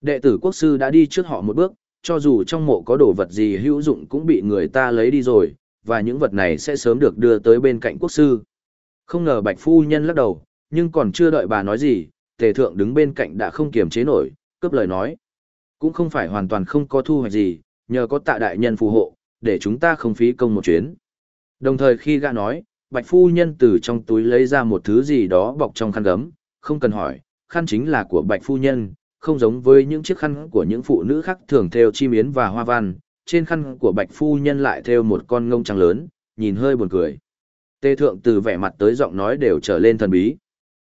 Đệ tử quốc sư đã đi trước họ một bước, cho dù trong mộ có đồ vật gì hữu dụng cũng bị người ta lấy đi rồi, và những vật này sẽ sớm được đưa tới bên cạnh quốc sư. Không ngờ bạch phu nhân lắc đầu, nhưng còn chưa đợi bà nói gì, tề thượng đứng bên cạnh đã không kiềm chế nổi, cướp lời nói. Cũng không phải hoàn toàn không có thu hoạch gì, nhờ có tạ đại nhân phù hộ, để chúng ta không phí công một chuyến. Đồng thời khi gã nói, bạch phu nhân từ trong túi lấy ra một thứ gì đó bọc trong khăn gấm, không cần hỏi, khăn chính là của bạch phu nhân, không giống với những chiếc khăn của những phụ nữ khác thường theo chim yến và hoa văn, trên khăn của bạch phu nhân lại theo một con ngông trắng lớn, nhìn hơi buồn cười. Tê thượng từ vẻ mặt tới giọng nói đều trở lên thần bí.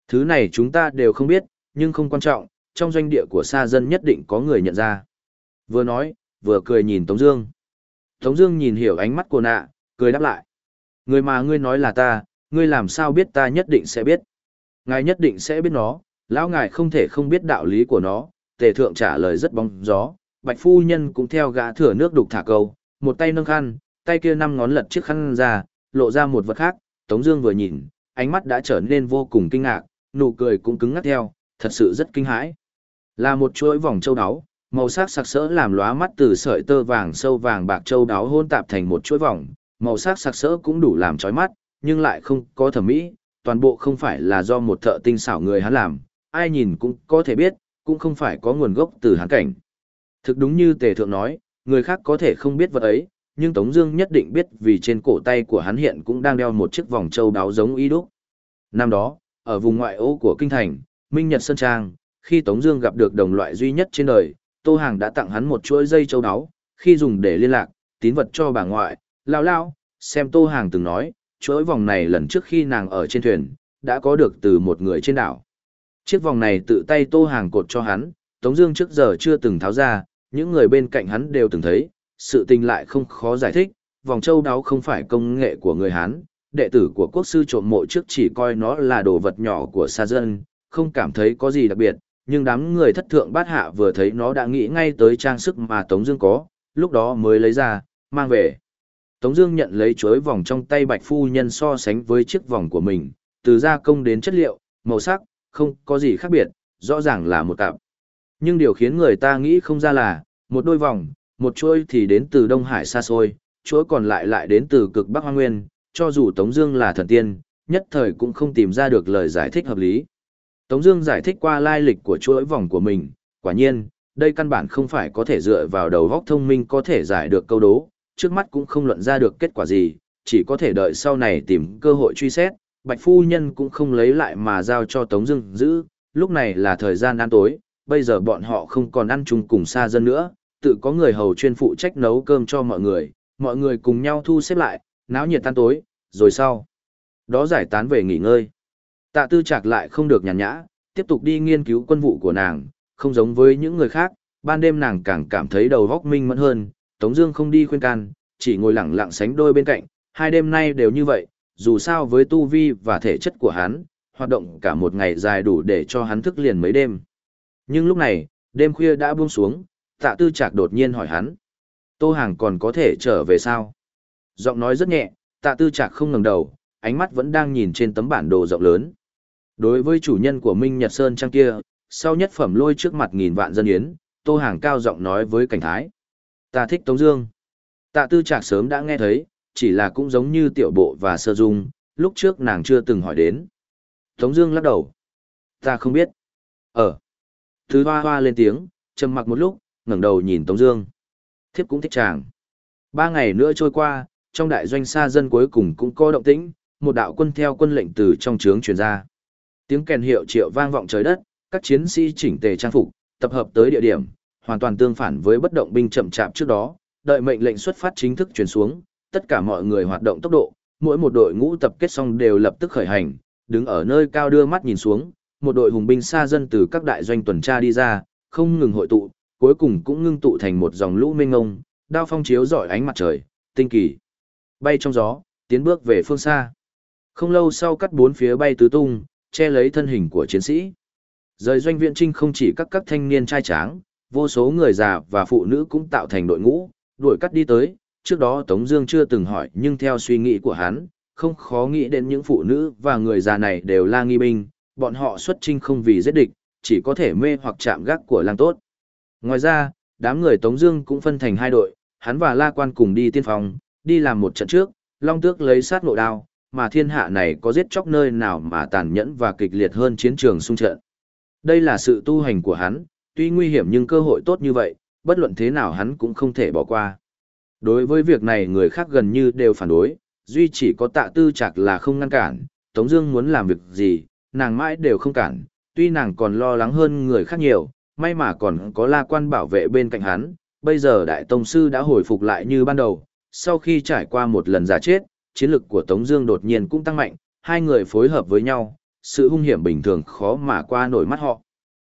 Thứ này chúng ta đều không biết, nhưng không quan trọng, trong doanh địa của xa dân nhất định có người nhận ra. Vừa nói, vừa cười nhìn Tống Dương. Tống Dương nhìn hiểu ánh mắt của nạ, cười đáp lại. Người mà ngươi nói là ta, ngươi làm sao biết ta nhất định sẽ biết? Ngài nhất định sẽ biết nó, lão ngài không thể không biết đạo lý của nó. Tề thượng trả lời rất bóng gió, bạch phu nhân cũng theo gã thừa nước đục thả câu, một tay nâng khăn, tay kia năm ngón lật chiếc khăn ra, lộ ra một vật khác, Tống Dương vừa nhìn, ánh mắt đã trở nên vô cùng kinh ngạc, nụ cười cũng cứng ngắc theo, thật sự rất kinh hãi. Là một chuỗi vòng châu đáo, màu sắc sặc sỡ làm lóa mắt từ sợi tơ vàng sâu vàng bạc châu đáo hôn tạp thành một chuỗi vòng, màu sắc sặc sỡ cũng đủ làm chói mắt, nhưng lại không có thẩm mỹ, toàn bộ không phải là do một thợ tinh xảo người hắn làm, ai nhìn cũng có thể biết, cũng không phải có nguồn gốc từ hắn cảnh. Thực đúng như Tề Thượng nói, người khác có thể không biết vật ấy, nhưng Tống Dương nhất định biết vì trên cổ tay của hắn hiện cũng đang đeo một chiếc vòng châu đáo giống y đúc. Năm đó, ở vùng ngoại ô của kinh thành, Minh Nhật Sơn Trang, khi Tống Dương gặp được đồng loại duy nhất trên đời, Tô Hàng đã tặng hắn một chuỗi dây châu đáo, khi dùng để liên lạc, tín vật cho bà ngoại. Lao lao, xem Tô Hàng từng nói, chuỗi vòng này lần trước khi nàng ở trên thuyền, đã có được từ một người trên đảo. Chiếc vòng này tự tay Tô Hàng cột cho hắn, Tống Dương trước giờ chưa từng tháo ra, những người bên cạnh hắn đều từng thấy, sự tình lại không khó giải thích. Vòng châu đáo không phải công nghệ của người Hán, đệ tử của quốc sư trộm mộ trước chỉ coi nó là đồ vật nhỏ của xa dân, không cảm thấy có gì đặc biệt, nhưng đám người thất thượng bát hạ vừa thấy nó đã nghĩ ngay tới trang sức mà Tống Dương có, lúc đó mới lấy ra, mang về. Tống Dương nhận lấy chuối vòng trong tay Bạch Phu Nhân so sánh với chiếc vòng của mình, từ gia công đến chất liệu, màu sắc, không có gì khác biệt, rõ ràng là một cặp. Nhưng điều khiến người ta nghĩ không ra là, một đôi vòng, một chuỗi thì đến từ Đông Hải xa xôi, chuỗi còn lại lại đến từ cực Bắc Hoang Nguyên, cho dù Tống Dương là thần tiên, nhất thời cũng không tìm ra được lời giải thích hợp lý. Tống Dương giải thích qua lai lịch của chuỗi vòng của mình, quả nhiên, đây căn bản không phải có thể dựa vào đầu óc thông minh có thể giải được câu đố, trước mắt cũng không luận ra được kết quả gì, chỉ có thể đợi sau này tìm cơ hội truy xét. Bạch phu nhân cũng không lấy lại mà giao cho Tống Dương giữ, lúc này là thời gian ăn tối, bây giờ bọn họ không còn ăn chung cùng xa dân nữa, tự có người hầu chuyên phụ trách nấu cơm cho mọi người, mọi người cùng nhau thu xếp lại, náo nhiệt tan tối, rồi sau đó giải tán về nghỉ ngơi. Tạ tư Trạc lại không được nhàn nhã, tiếp tục đi nghiên cứu quân vụ của nàng, không giống với những người khác, ban đêm nàng càng cảm thấy đầu óc minh mẫn hơn, Tống Dương không đi khuyên can, chỉ ngồi lặng lặng sánh đôi bên cạnh, hai đêm nay đều như vậy, dù sao với tu vi và thể chất của hắn, hoạt động cả một ngày dài đủ để cho hắn thức liền mấy đêm. Nhưng lúc này, đêm khuya đã buông xuống, tạ tư Trạc đột nhiên hỏi hắn. Tô Hàng còn có thể trở về sao? Giọng nói rất nhẹ, tạ tư Trạc không ngẩng đầu, ánh mắt vẫn đang nhìn trên tấm bản đồ rộng lớn. Đối với chủ nhân của Minh Nhật Sơn trang kia, sau nhất phẩm lôi trước mặt nghìn vạn dân yến, Tô Hàng cao giọng nói với cảnh thái. Ta thích Tống Dương. Tạ tư trạc sớm đã nghe thấy, chỉ là cũng giống như tiểu bộ và sơ dung, lúc trước nàng chưa từng hỏi đến. Tống Dương lắc đầu. Ta không biết. Ở. Thứ hoa hoa lên tiếng, trầm mặc một lúc, ngẩng đầu nhìn Tống Dương. Thiếp cũng thích chàng. Ba ngày nữa trôi qua, trong đại doanh xa dân cuối cùng cũng có động tĩnh, một đạo quân theo quân lệnh từ trong trướng truyền ra. Tiếng kèn hiệu triệu vang vọng trời đất, các chiến sĩ chỉnh tề trang phục, tập hợp tới địa điểm, hoàn toàn tương phản với bất động binh chậm chạp trước đó, đợi mệnh lệnh xuất phát chính thức truyền xuống, tất cả mọi người hoạt động tốc độ, mỗi một đội ngũ tập kết xong đều lập tức khởi hành, đứng ở nơi cao đưa mắt nhìn xuống, một đội hùng binh xa dân từ các đại doanh tuần tra đi ra, không ngừng hội tụ, cuối cùng cũng ngưng tụ thành một dòng lũ mênh ngông, đao phong chiếu rọi ánh mặt trời, tinh kỳ. Bay trong gió, tiến bước về phương xa. Không lâu sau cắt bốn phía bay tứ tung, che lấy thân hình của chiến sĩ. Rời doanh viện trinh không chỉ các các thanh niên trai tráng, vô số người già và phụ nữ cũng tạo thành đội ngũ, đuổi cắt đi tới, trước đó Tống Dương chưa từng hỏi nhưng theo suy nghĩ của hắn, không khó nghĩ đến những phụ nữ và người già này đều là nghi binh, bọn họ xuất trinh không vì giết địch, chỉ có thể mê hoặc chạm gác của lang tốt. Ngoài ra, đám người Tống Dương cũng phân thành hai đội, hắn và La Quan cùng đi tiên phòng, đi làm một trận trước, Long Tước lấy sát nộ đao, mà thiên hạ này có giết chóc nơi nào mà tàn nhẫn và kịch liệt hơn chiến trường xung trận. Đây là sự tu hành của hắn, tuy nguy hiểm nhưng cơ hội tốt như vậy, bất luận thế nào hắn cũng không thể bỏ qua. Đối với việc này người khác gần như đều phản đối, duy chỉ có tạ tư chạc là không ngăn cản, Tống Dương muốn làm việc gì, nàng mãi đều không cản, tuy nàng còn lo lắng hơn người khác nhiều, may mà còn có la quan bảo vệ bên cạnh hắn, bây giờ đại tông sư đã hồi phục lại như ban đầu, sau khi trải qua một lần giả chết, chiến lực của Tống Dương đột nhiên cũng tăng mạnh, hai người phối hợp với nhau, sự hung hiểm bình thường khó mà qua nổi mắt họ.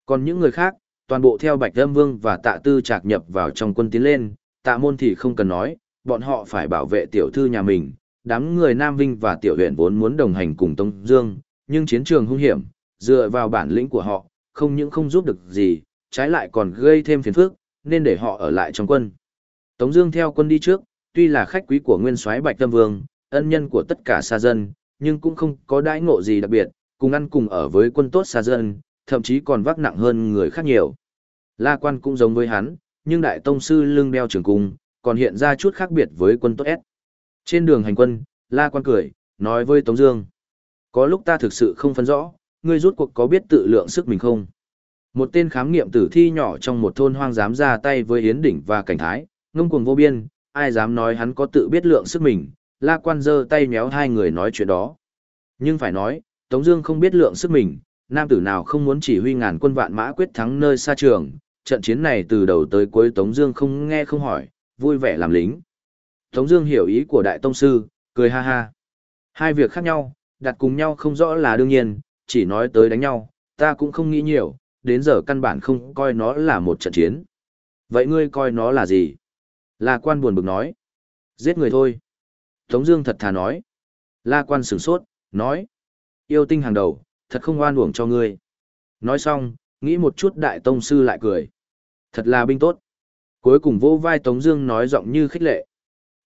Còn những người khác, toàn bộ theo Bạch Lâm Vương và Tạ Tư trạc nhập vào trong quân tiến lên, Tạ Môn thì không cần nói, bọn họ phải bảo vệ tiểu thư nhà mình. Đám người Nam Vinh và Tiểu Huyền vốn muốn đồng hành cùng Tống Dương, nhưng chiến trường hung hiểm, dựa vào bản lĩnh của họ, không những không giúp được gì, trái lại còn gây thêm phiền phức, nên để họ ở lại trong quân. Tống Dương theo quân đi trước, tuy là khách quý của nguyên soái Bạch Tâm Vương, ân nhân của tất cả xa dân, nhưng cũng không có đãi ngộ gì đặc biệt, cùng ăn cùng ở với quân tốt xa dân, thậm chí còn vác nặng hơn người khác nhiều. La quan cũng giống với hắn, nhưng đại tông sư lưng đeo trường cung, còn hiện ra chút khác biệt với quân tốt S. Trên đường hành quân, La quan cười, nói với Tống Dương. Có lúc ta thực sự không phân rõ, ngươi rút cuộc có biết tự lượng sức mình không? Một tên khám nghiệm tử thi nhỏ trong một thôn hoang dám ra tay với Yến Đỉnh và Cảnh Thái, ngông cuồng vô biên, ai dám nói hắn có tự biết lượng sức mình, la quan giơ tay méo hai người nói chuyện đó. Nhưng phải nói, Tống Dương không biết lượng sức mình, nam tử nào không muốn chỉ huy ngàn quân vạn mã quyết thắng nơi xa trường, trận chiến này từ đầu tới cuối Tống Dương không nghe không hỏi, vui vẻ làm lính. Tống Dương hiểu ý của đại tông sư, cười ha ha. Hai việc khác nhau, đặt cùng nhau không rõ là đương nhiên, chỉ nói tới đánh nhau, ta cũng không nghĩ nhiều, đến giờ căn bản không coi nó là một trận chiến. Vậy ngươi coi nó là gì? La quan buồn bực nói. Giết người thôi. Tống Dương thật thà nói. La quan sửng sốt, nói. Yêu tinh hàng đầu, thật không oan uổng cho ngươi. Nói xong, nghĩ một chút đại tông sư lại cười. Thật là binh tốt. Cuối cùng vô vai Tống Dương nói giọng như khích lệ.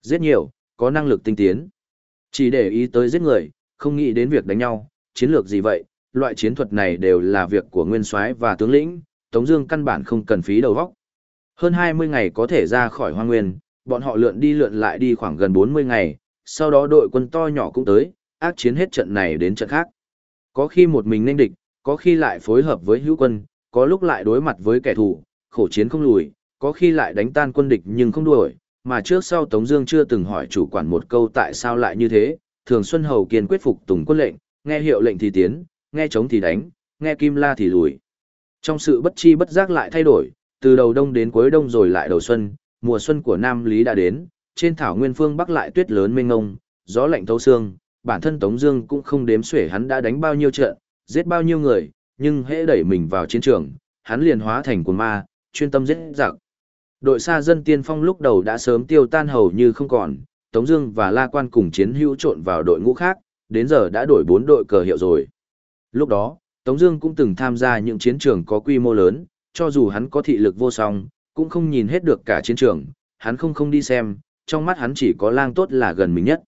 Giết nhiều, có năng lực tinh tiến. Chỉ để ý tới giết người, không nghĩ đến việc đánh nhau, chiến lược gì vậy, loại chiến thuật này đều là việc của nguyên soái và tướng lĩnh, Tống Dương căn bản không cần phí đầu óc. Hơn 20 ngày có thể ra khỏi Hoa Nguyên, bọn họ lượn đi lượn lại đi khoảng gần 40 ngày, sau đó đội quân to nhỏ cũng tới, ác chiến hết trận này đến trận khác. Có khi một mình nên địch, có khi lại phối hợp với hữu quân, có lúc lại đối mặt với kẻ thù, khổ chiến không lùi, có khi lại đánh tan quân địch nhưng không đuổi, mà trước sau Tống Dương chưa từng hỏi chủ quản một câu tại sao lại như thế, thường Xuân Hầu kiên quyết phục tùng quân lệnh, nghe hiệu lệnh thì tiến, nghe chống thì đánh, nghe kim la thì lùi. Trong sự bất chi bất giác lại thay đổi, từ đầu đông đến cuối đông rồi lại đầu xuân, mùa xuân của Nam Lý đã đến, trên thảo nguyên phương bắc lại tuyết lớn mênh ngông, gió lạnh thấu xương, bản thân Tống Dương cũng không đếm xuể hắn đã đánh bao nhiêu trận, giết bao nhiêu người, nhưng hễ đẩy mình vào chiến trường, hắn liền hóa thành cuồng ma, chuyên tâm giết giặc. Đội xa dân tiên phong lúc đầu đã sớm tiêu tan hầu như không còn, Tống Dương và La Quan cùng chiến hữu trộn vào đội ngũ khác, đến giờ đã đổi bốn đội cờ hiệu rồi. Lúc đó, Tống Dương cũng từng tham gia những chiến trường có quy mô lớn, cho dù hắn có thị lực vô song, cũng không nhìn hết được cả chiến trường, hắn không không đi xem, trong mắt hắn chỉ có lang tốt là gần mình nhất.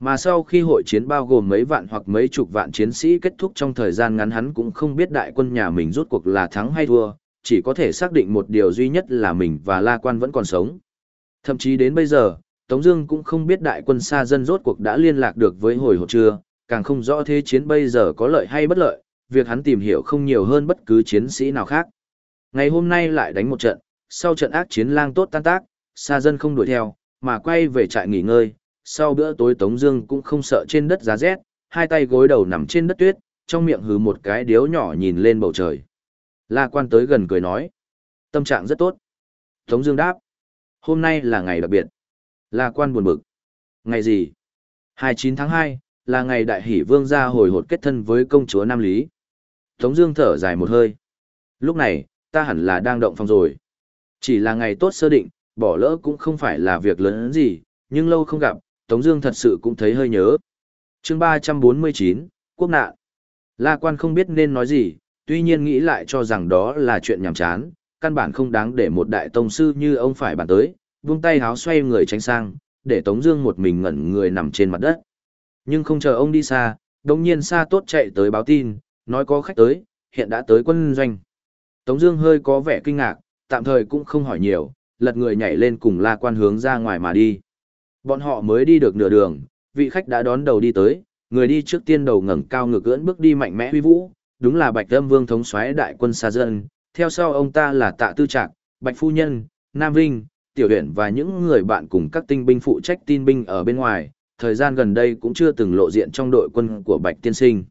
Mà sau khi hội chiến bao gồm mấy vạn hoặc mấy chục vạn chiến sĩ kết thúc trong thời gian ngắn hắn cũng không biết đại quân nhà mình rút cuộc là thắng hay thua, chỉ có thể xác định một điều duy nhất là mình và La Quan vẫn còn sống. Thậm chí đến bây giờ, Tống Dương cũng không biết đại quân xa dân rốt cuộc đã liên lạc được với hồi hộp chưa, càng không rõ thế chiến bây giờ có lợi hay bất lợi, việc hắn tìm hiểu không nhiều hơn bất cứ chiến sĩ nào khác. Ngày hôm nay lại đánh một trận, sau trận ác chiến lang tốt tan tác, xa dân không đuổi theo, mà quay về trại nghỉ ngơi, sau bữa tối Tống Dương cũng không sợ trên đất giá rét, hai tay gối đầu nằm trên đất tuyết, trong miệng hừ một cái điếu nhỏ nhìn lên bầu trời. La Quan tới gần cười nói, tâm trạng rất tốt. Tống Dương đáp, hôm nay là ngày đặc biệt. La Quan buồn bực, ngày gì? 29 tháng 2, là ngày đại hỷ vương gia hồi hột kết thân với công chúa Nam Lý. Tống Dương thở dài một hơi. Lúc này, ta hẳn là đang động phòng rồi. Chỉ là ngày tốt sơ định, bỏ lỡ cũng không phải là việc lớn gì, nhưng lâu không gặp, Tống Dương thật sự cũng thấy hơi nhớ. Chương 349, Quốc nạn. La Quan không biết nên nói gì, tuy nhiên nghĩ lại cho rằng đó là chuyện nhảm chán, căn bản không đáng để một đại tông sư như ông phải bàn tới, vung tay háo xoay người tránh sang, để Tống Dương một mình ngẩn người nằm trên mặt đất. Nhưng không chờ ông đi xa, đồng nhiên xa tốt chạy tới báo tin, nói có khách tới, hiện đã tới quân doanh. Tống Dương hơi có vẻ kinh ngạc, tạm thời cũng không hỏi nhiều, lật người nhảy lên cùng La Quan hướng ra ngoài mà đi. Bọn họ mới đi được nửa đường, vị khách đã đón đầu đi tới, người đi trước tiên đầu ngẩng cao ngược ưỡn bước đi mạnh mẽ huy vũ, đúng là Bạch Âm Vương thống soái đại quân xa dân. Theo sau ông ta là Tạ Tư Trạc, Bạch Phu Nhân, Nam Vinh, Tiểu Uyển và những người bạn cùng các tinh binh phụ trách tin binh ở bên ngoài, thời gian gần đây cũng chưa từng lộ diện trong đội quân của Bạch Tiên Sinh.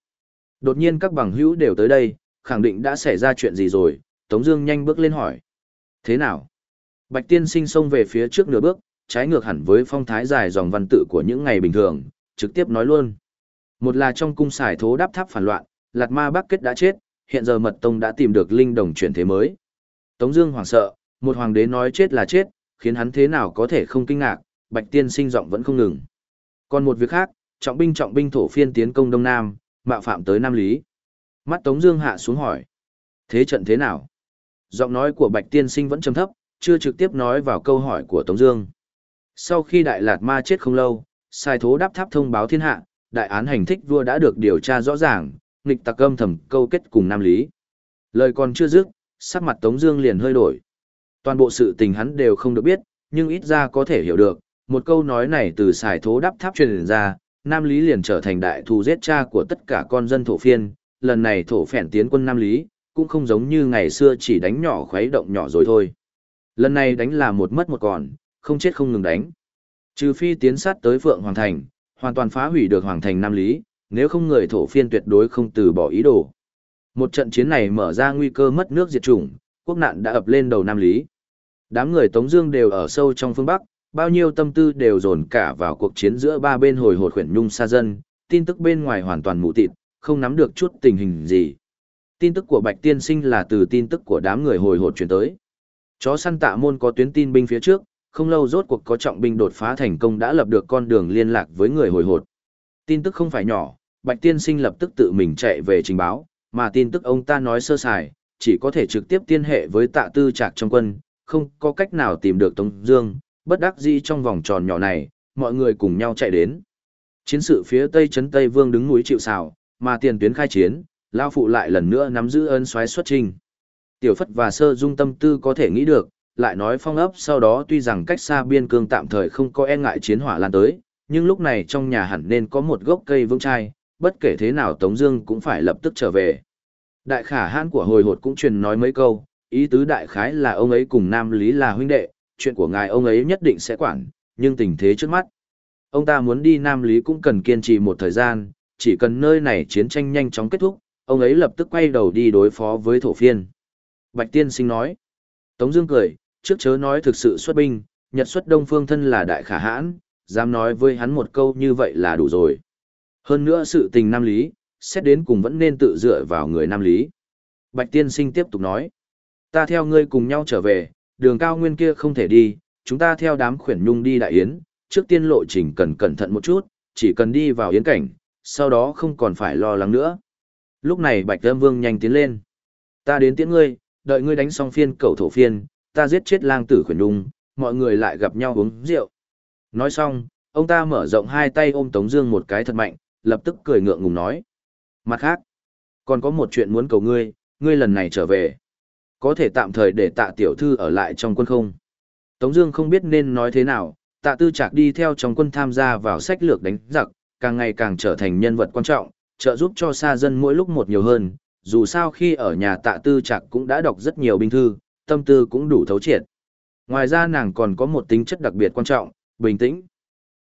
Đột nhiên các bằng hữu đều tới đây, khẳng định đã xảy ra chuyện gì rồi, Tống Dương nhanh bước lên hỏi. Thế nào? Bạch Tiên Sinh xông về phía trước nửa bước, trái ngược hẳn với phong thái dài dòng văn tự của những ngày bình thường, trực tiếp nói luôn. Một là trong cung xài thố đáp tháp phản loạn, Lạt Ma Bắc Kết đã chết, hiện giờ Mật Tông đã tìm được linh đồng chuyển thế mới. Tống Dương hoảng sợ, một hoàng đế nói chết là chết, khiến hắn thế nào có thể không kinh ngạc, Bạch Tiên Sinh giọng vẫn không ngừng. Còn một việc khác, trọng binh trọng binh thổ phiên tiến công Đông Nam, mạo phạm tới Nam Lý. Mắt Tống Dương hạ xuống hỏi. Thế trận thế nào? Giọng nói của Bạch Tiên Sinh vẫn trầm thấp, chưa trực tiếp nói vào câu hỏi của Tống Dương. Sau khi Đại Lạt Ma chết không lâu, sai thố đáp tháp thông báo thiên hạ, đại án hành thích vua đã được điều tra rõ ràng, nghịch tặc âm thầm câu kết cùng Nam Lý. Lời còn chưa dứt, sắc mặt Tống Dương liền hơi đổi. Toàn bộ sự tình hắn đều không được biết, nhưng ít ra có thể hiểu được. Một câu nói này từ xài thố đắp tháp truyền ra, Nam Lý liền trở thành đại thù giết cha của tất cả con dân thổ phiên. Lần này thổ phèn tiến quân Nam Lý, cũng không giống như ngày xưa chỉ đánh nhỏ khuấy động nhỏ rồi thôi. Lần này đánh là một mất một còn, không chết không ngừng đánh. Trừ phi tiến sát tới Phượng Hoàng Thành, hoàn toàn phá hủy được Hoàng Thành Nam Lý, nếu không người thổ phiên tuyệt đối không từ bỏ ý đồ. Một trận chiến này mở ra nguy cơ mất nước diệt chủng, quốc nạn đã ập lên đầu Nam Lý. Đám người Tống Dương đều ở sâu trong phương Bắc, bao nhiêu tâm tư đều dồn cả vào cuộc chiến giữa ba bên hồi hột khuyển nhung xa dân, tin tức bên ngoài hoàn toàn mù tịt, không nắm được chút tình hình gì. Tin tức của Bạch Tiên Sinh là từ tin tức của đám người hồi hột truyền tới. Chó săn tạ môn có tuyến tin binh phía trước, không lâu rốt cuộc có trọng binh đột phá thành công đã lập được con đường liên lạc với người hồi hột. Tin tức không phải nhỏ, Bạch Tiên Sinh lập tức tự mình chạy về trình báo, mà tin tức ông ta nói sơ sài, chỉ có thể trực tiếp liên hệ với tạ tư trạc trong quân, không có cách nào tìm được Tống Dương, bất đắc dĩ trong vòng tròn nhỏ này, mọi người cùng nhau chạy đến. Chiến sự phía tây trấn Tây Vương đứng núi chịu sào, mà tiền tuyến khai chiến, Lao Phụ lại lần nữa nắm giữ ơn xoáy xuất trình. Tiểu Phất và Sơ Dung tâm tư có thể nghĩ được, lại nói phong ấp sau đó tuy rằng cách xa biên cương tạm thời không có e ngại chiến hỏa lan tới, nhưng lúc này trong nhà hẳn nên có một gốc cây vững chai, bất kể thế nào Tống Dương cũng phải lập tức trở về. Đại khả hãn của hồi hột cũng truyền nói mấy câu, ý tứ đại khái là ông ấy cùng Nam Lý là huynh đệ, chuyện của ngài ông ấy nhất định sẽ quản, nhưng tình thế trước mắt. Ông ta muốn đi Nam Lý cũng cần kiên trì một thời gian, chỉ cần nơi này chiến tranh nhanh chóng kết thúc, ông ấy lập tức quay đầu đi đối phó với thổ phiên. Bạch Tiên Sinh nói. Tống Dương cười, trước chớ nói thực sự xuất binh, Nhật xuất Đông Phương thân là đại khả hãn, dám nói với hắn một câu như vậy là đủ rồi. Hơn nữa sự tình Nam Lý, xét đến cùng vẫn nên tự dựa vào người Nam Lý. Bạch Tiên Sinh tiếp tục nói, ta theo ngươi cùng nhau trở về, đường cao nguyên kia không thể đi, chúng ta theo đám khuyển nhung đi đại yến, trước tiên lộ trình cần cẩn thận một chút, chỉ cần đi vào yến cảnh, sau đó không còn phải lo lắng nữa. Lúc này Bạch Âm Vương nhanh tiến lên. Ta đến tiễn ngươi, đợi ngươi đánh xong phiên cầu thổ phiên, ta giết chết lang tử khuyển nhung, mọi người lại gặp nhau uống rượu. Nói xong, ông ta mở rộng hai tay ôm Tống Dương một cái thật mạnh, lập tức cười ngượng ngùng nói. Mặt khác, còn có một chuyện muốn cầu ngươi, ngươi lần này trở về. Có thể tạm thời để tạ tiểu thư ở lại trong quân không? Tống Dương không biết nên nói thế nào, tạ tư trạc đi theo trong quân tham gia vào sách lược đánh giặc, càng ngày càng trở thành nhân vật quan trọng, trợ giúp cho xa dân mỗi lúc một nhiều hơn. Dù sao khi ở nhà tạ tư trạc cũng đã đọc rất nhiều binh thư, tâm tư cũng đủ thấu triệt. Ngoài ra nàng còn có một tính chất đặc biệt quan trọng, bình tĩnh.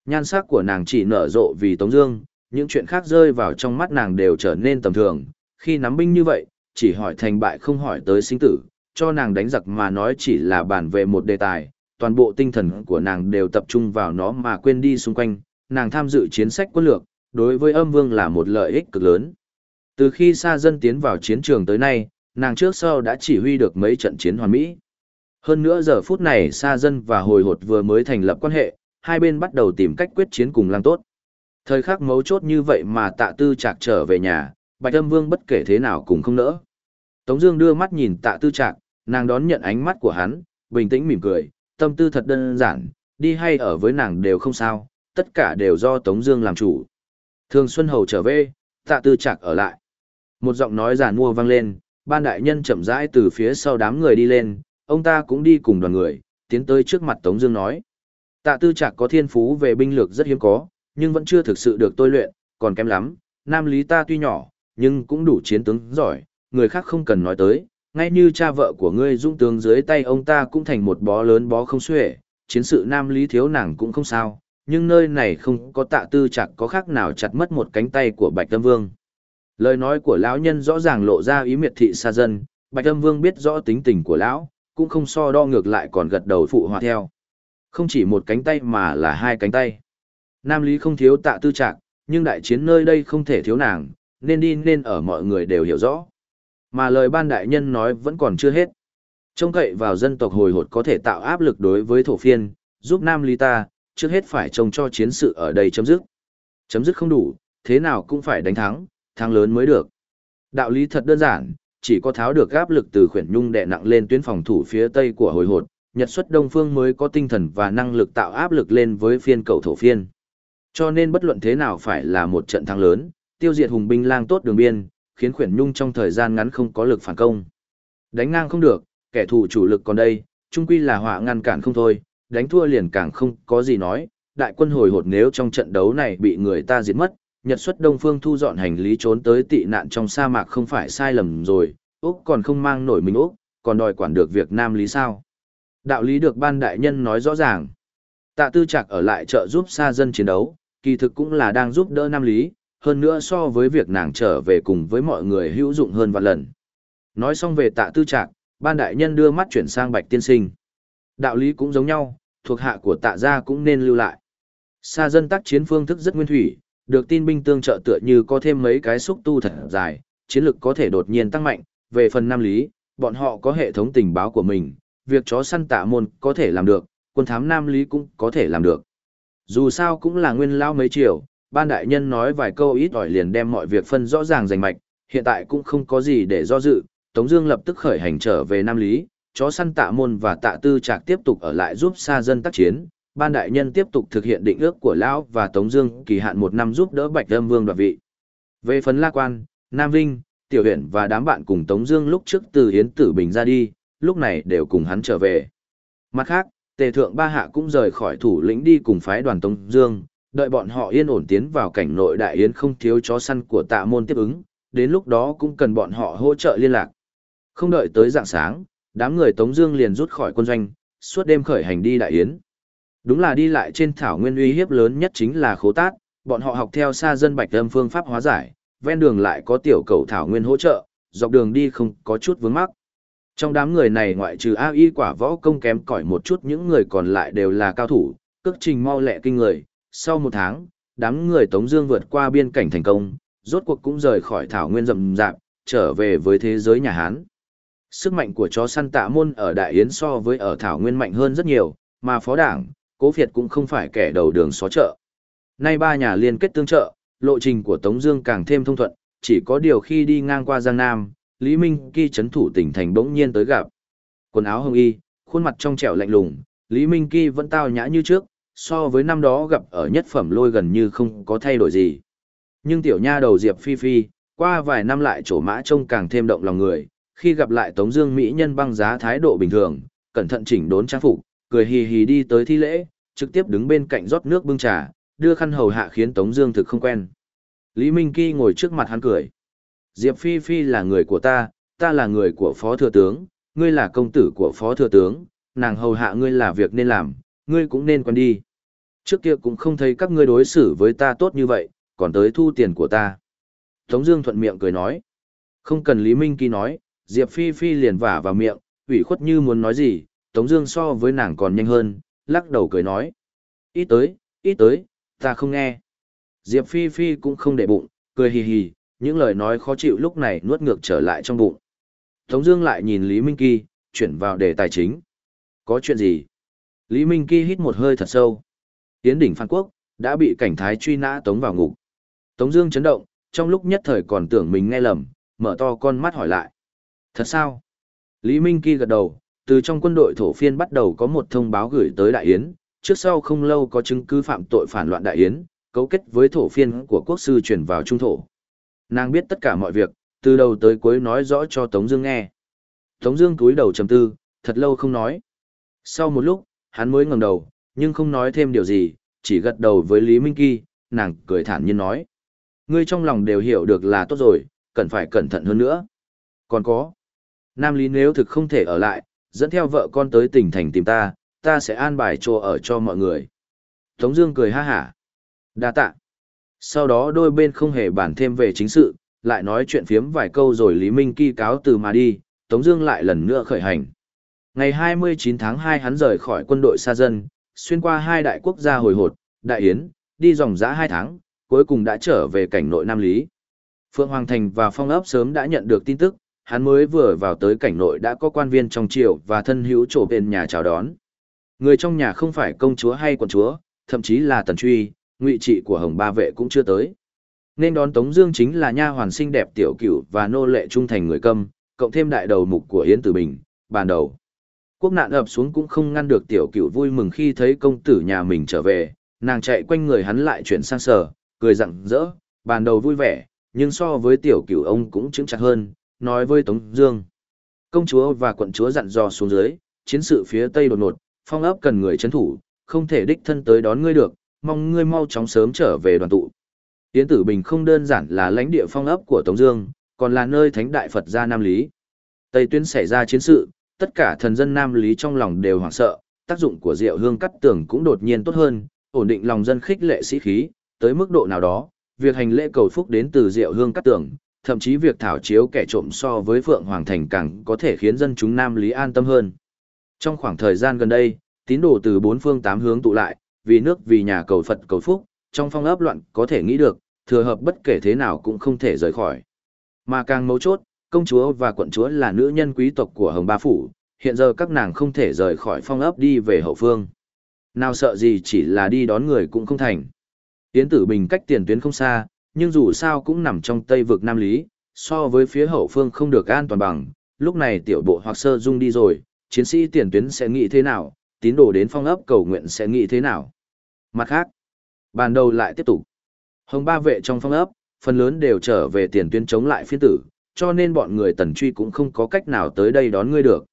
Nhan sắc của nàng chỉ nở rộ vì Tống Dương, những chuyện khác rơi vào trong mắt nàng đều trở nên tầm thường. Khi nắm binh như vậy, chỉ hỏi thành bại không hỏi tới sinh tử, cho nàng đánh giặc mà nói chỉ là bàn về một đề tài, toàn bộ tinh thần của nàng đều tập trung vào nó mà quên đi xung quanh, nàng tham dự chiến sách quân lược, đối với âm vương là một lợi ích cực lớn. Từ khi xa dân tiến vào chiến trường tới nay, nàng trước sau đã chỉ huy được mấy trận chiến hoàn mỹ. Hơn nữa giờ phút này xa dân và hồi hột vừa mới thành lập quan hệ, hai bên bắt đầu tìm cách quyết chiến cùng lang tốt. Thời khắc mấu chốt như vậy mà tạ tư chạc trở về nhà, bạch âm vương bất kể thế nào cũng không nỡ. Tống Dương đưa mắt nhìn tạ tư trạc, nàng đón nhận ánh mắt của hắn, bình tĩnh mỉm cười, tâm tư thật đơn giản, đi hay ở với nàng đều không sao, tất cả đều do Tống Dương làm chủ. Thường Xuân Hầu trở về, tạ tư trạc ở lại. Một giọng nói giàn mua vang lên, ban đại nhân chậm rãi từ phía sau đám người đi lên, ông ta cũng đi cùng đoàn người, tiến tới trước mặt Tống Dương nói: Tạ tư trạc có thiên phú về binh lược rất hiếm có, nhưng vẫn chưa thực sự được tôi luyện, còn kém lắm. Nam Lý ta tuy nhỏ, nhưng cũng đủ chiến tướng giỏi, người khác không cần nói tới, ngay như cha vợ của ngươi dung tướng dưới tay ông ta cũng thành một bó lớn bó không xuể, chiến sự nam lý thiếu nàng cũng không sao, nhưng nơi này không có tạ tư chặt có khác nào chặt mất một cánh tay của Bạch Tâm Vương. Lời nói của lão nhân rõ ràng lộ ra ý miệt thị xa dân, Bạch Tâm Vương biết rõ tính tình của lão, cũng không so đo ngược lại còn gật đầu phụ hòa theo. Không chỉ một cánh tay mà là hai cánh tay. Nam Lý không thiếu tạ tư trạc, nhưng đại chiến nơi đây không thể thiếu nàng, nên đi nên ở mọi người đều hiểu rõ. Mà lời ban đại nhân nói vẫn còn chưa hết. Trông cậy vào dân tộc hồi hột có thể tạo áp lực đối với thổ phiên, giúp Nam Ly ta, trước hết phải trông cho chiến sự ở đây chấm dứt. Chấm dứt không đủ, thế nào cũng phải đánh thắng, thắng lớn mới được. Đạo lý thật đơn giản, chỉ có tháo được áp lực từ khuyển nhung đè nặng lên tuyến phòng thủ phía tây của hồi hột, Nhật xuất Đông Phương mới có tinh thần và năng lực tạo áp lực lên với phiên cầu thổ phiên. Cho nên bất luận thế nào phải là một trận thắng lớn, tiêu diệt hùng binh lang tốt đường biên, khiến khuyển nhung trong thời gian ngắn không có lực phản công. Đánh ngang không được, kẻ thù chủ lực còn đây, chung quy là họa ngăn cản không thôi, đánh thua liền càng không có gì nói, đại quân hồi hột nếu trong trận đấu này bị người ta diệt mất, Nhật xuất Đông Phương thu dọn hành lý trốn tới tị nạn trong sa mạc không phải sai lầm rồi, Úc còn không mang nổi mình Úc, còn đòi quản được việc Nam Lý sao. Đạo lý được ban đại nhân nói rõ ràng. Tạ tư Trạc ở lại trợ giúp xa dân chiến đấu, kỳ thực cũng là đang giúp đỡ Nam Lý, hơn nữa so với việc nàng trở về cùng với mọi người hữu dụng hơn vạn lần. Nói xong về tạ tư Trạc, ban đại nhân đưa mắt chuyển sang bạch tiên sinh. Đạo lý cũng giống nhau, thuộc hạ của tạ gia cũng nên lưu lại. Xa dân tác chiến phương thức rất nguyên thủy, được tin binh tương trợ tựa như có thêm mấy cái xúc tu thật dài, chiến lực có thể đột nhiên tăng mạnh. Về phần Nam Lý, bọn họ có hệ thống tình báo của mình, việc chó săn tạ môn có thể làm được, quân thám Nam Lý cũng có thể làm được. Dù sao cũng là nguyên lao mấy chiều, ban đại nhân nói vài câu ít ỏi liền đem mọi việc phân rõ ràng rành mạch, hiện tại cũng không có gì để do dự, Tống Dương lập tức khởi hành trở về Nam Lý, chó săn tạ môn và tạ tư trạc tiếp tục ở lại giúp xa dân tác chiến. Ban đại nhân tiếp tục thực hiện định ước của lão và Tống Dương kỳ hạn một năm giúp đỡ Bạch Lâm Vương đoạt vị. Về phần La Quan, Nam Vinh, Tiểu Huyền và đám bạn cùng Tống Dương lúc trước từ Yến Tử Bình ra đi, lúc này đều cùng hắn trở về. Mặt khác, Tề Thượng Ba Hạ cũng rời khỏi thủ lĩnh đi cùng phái đoàn Tống Dương, đợi bọn họ yên ổn tiến vào cảnh nội đại yến không thiếu chó săn của Tạ Môn tiếp ứng, đến lúc đó cũng cần bọn họ hỗ trợ liên lạc. Không đợi tới dạng sáng, đám người Tống Dương liền rút khỏi quân doanh, suốt đêm khởi hành đi đại yến. Đúng là đi lại trên thảo nguyên uy hiếp lớn nhất chính là khố tát, bọn họ học theo xa dân bạch âm phương pháp hóa giải, ven đường lại có tiểu cầu thảo nguyên hỗ trợ, dọc đường đi không có chút vướng mắc. Trong đám người này ngoại trừ A Y quả võ công kém cỏi một chút những người còn lại đều là cao thủ, cước trình mau lẹ kinh người. Sau một tháng, đám người Tống Dương vượt qua biên cảnh thành công, rốt cuộc cũng rời khỏi thảo nguyên rậm rạp, trở về với thế giới nhà Hán. Sức mạnh của chó săn tạ môn ở Đại Yến so với ở Thảo Nguyên mạnh hơn rất nhiều, mà phó đảng, cố Việt cũng không phải kẻ đầu đường xó chợ. Nay ba nhà liên kết tương trợ, lộ trình của Tống Dương càng thêm thông thuận, chỉ có điều khi đi ngang qua Giang Nam, Lý Minh Khi chấn thủ tỉnh thành bỗng nhiên tới gặp. Quần áo hồng y, khuôn mặt trong trẻo lạnh lùng, Lý Minh Khi vẫn tao nhã như trước, so với năm đó gặp ở nhất phẩm lôi gần như không có thay đổi gì. Nhưng tiểu nha đầu Diệp Phi Phi, qua vài năm lại trổ mã trông càng thêm động lòng người, khi gặp lại Tống Dương Mỹ nhân băng giá thái độ bình thường, cẩn thận chỉnh đốn trang phục, cười hì hì đi tới thi lễ, trực tiếp đứng bên cạnh rót nước bưng trà, đưa khăn hầu hạ khiến Tống Dương thực không quen. Lý Minh Kỳ ngồi trước mặt hắn cười. Diệp Phi Phi là người của ta, ta là người của Phó Thừa Tướng, ngươi là công tử của Phó Thừa Tướng, nàng hầu hạ ngươi là việc nên làm, ngươi cũng nên quen đi. Trước kia cũng không thấy các ngươi đối xử với ta tốt như vậy, còn tới thu tiền của ta. Tống Dương thuận miệng cười nói, không cần Lý Minh Kỳ nói, Diệp Phi Phi liền vả vào miệng, ủy khuất như muốn nói gì, Tống Dương so với nàng còn nhanh hơn, lắc đầu cười nói. Ít tới, ít tới, ta không nghe. Diệp Phi Phi cũng không để bụng, cười hì hì, những lời nói khó chịu lúc này nuốt ngược trở lại trong bụng. Tống Dương lại nhìn Lý Minh Kỳ, chuyển vào đề tài chính. Có chuyện gì? Lý Minh Kỳ hít một hơi thật sâu. Tiến đỉnh Phan Quốc đã bị cảnh thái truy nã tống vào ngục. Tống Dương chấn động, trong lúc nhất thời còn tưởng mình nghe lầm, mở to con mắt hỏi lại. Thật sao? Lý Minh Kỳ gật đầu, từ trong quân đội thổ phiên bắt đầu có một thông báo gửi tới Đại Yến, trước sau không lâu có chứng cứ phạm tội phản loạn Đại Yến, cấu kết với thổ phiên của quốc sư chuyển vào trung thổ. Nàng biết tất cả mọi việc, từ đầu tới cuối nói rõ cho Tống Dương nghe. Tống Dương cúi đầu trầm tư, thật lâu không nói. Sau một lúc, hắn mới ngẩng đầu, nhưng không nói thêm điều gì, chỉ gật đầu với Lý Minh Kỳ, nàng cười thản nhiên nói: ngươi trong lòng đều hiểu được là tốt rồi, cần phải cẩn thận hơn nữa. Còn có, Nam Lý nếu thực không thể ở lại, dẫn theo vợ con tới tỉnh thành tìm ta, ta sẽ an bài chỗ ở cho mọi người. Tống Dương cười ha hả. Đa tạ. Sau đó đôi bên không hề bàn thêm về chính sự, lại nói chuyện phiếm vài câu rồi Lý Minh Kỳ cáo từ mà đi, Tống Dương lại lần nữa khởi hành. Ngày 29 tháng 2 hắn rời khỏi quân đội xa dân, xuyên qua hai đại quốc gia hồi hột, Đại Yến, đi dòng dã hai tháng, cuối cùng đã trở về cảnh nội Nam Lý. Phượng Hoàng Thành và Phong ấp sớm đã nhận được tin tức, hắn mới vừa vào tới cảnh nội đã có quan viên trong triều và thân hữu chỗ bên nhà chào đón. Người trong nhà không phải công chúa hay quận chúa, thậm chí là tần truy, ngụy trị của hồng ba vệ cũng chưa tới. Nên đón Tống Dương chính là nha hoàn xinh đẹp tiểu cửu và nô lệ trung thành người câm, cộng thêm đại đầu mục của Yến Tử Bình, bàn đầu. Quốc nạn ập xuống cũng không ngăn được tiểu cửu vui mừng khi thấy công tử nhà mình trở về, nàng chạy quanh người hắn lại chuyển sang sở, cười rặng rỡ, bàn đầu vui vẻ, nhưng so với tiểu cửu ông cũng chứng chặt hơn, nói với Tống Dương. Công chúa và quận chúa dặn dò xuống dưới, chiến sự phía tây đột ngột, phong ấp cần người chấn thủ, không thể đích thân tới đón ngươi được, mong ngươi mau chóng sớm trở về đoàn tụ. Yến Tử Bình không đơn giản là lãnh địa phong ấp của Tống Dương, còn là nơi thánh đại Phật gia Nam Lý. Tây Tuyến xảy ra chiến sự, tất cả thần dân Nam Lý trong lòng đều hoảng sợ, tác dụng của rượu Hương cắt tường cũng đột nhiên tốt hơn, ổn định lòng dân khích lệ sĩ khí, tới mức độ nào đó, việc hành lễ cầu phúc đến từ rượu Hương cắt tường, thậm chí việc thảo chiếu kẻ trộm so với Phượng Hoàng Thành càng có thể khiến dân chúng Nam Lý an tâm hơn. Trong khoảng thời gian gần đây, tín đồ từ bốn phương tám hướng tụ lại, vì nước vì nhà cầu Phật cầu phúc, trong phong ấp loạn có thể nghĩ được, thừa hợp bất kể thế nào cũng không thể rời khỏi. Mà càng mấu chốt, công chúa và quận chúa là nữ nhân quý tộc của Hồng Ba Phủ, hiện giờ các nàng không thể rời khỏi phong ấp đi về hậu phương. Nào sợ gì chỉ là đi đón người cũng không thành. Yến tử bình cách tiền tuyến không xa, nhưng dù sao cũng nằm trong tây vực Nam Lý, so với phía hậu phương không được an toàn bằng, lúc này tiểu bộ hoặc sơ dung đi rồi, chiến sĩ tiền tuyến sẽ nghĩ thế nào, tín đồ đến phong ấp cầu nguyện sẽ nghĩ thế nào. Mặt khác, bàn đầu lại tiếp tục. Hồng ba vệ trong phong ấp, phần lớn đều trở về tiền tuyến chống lại phiên tử, cho nên bọn người tần truy cũng không có cách nào tới đây đón ngươi được.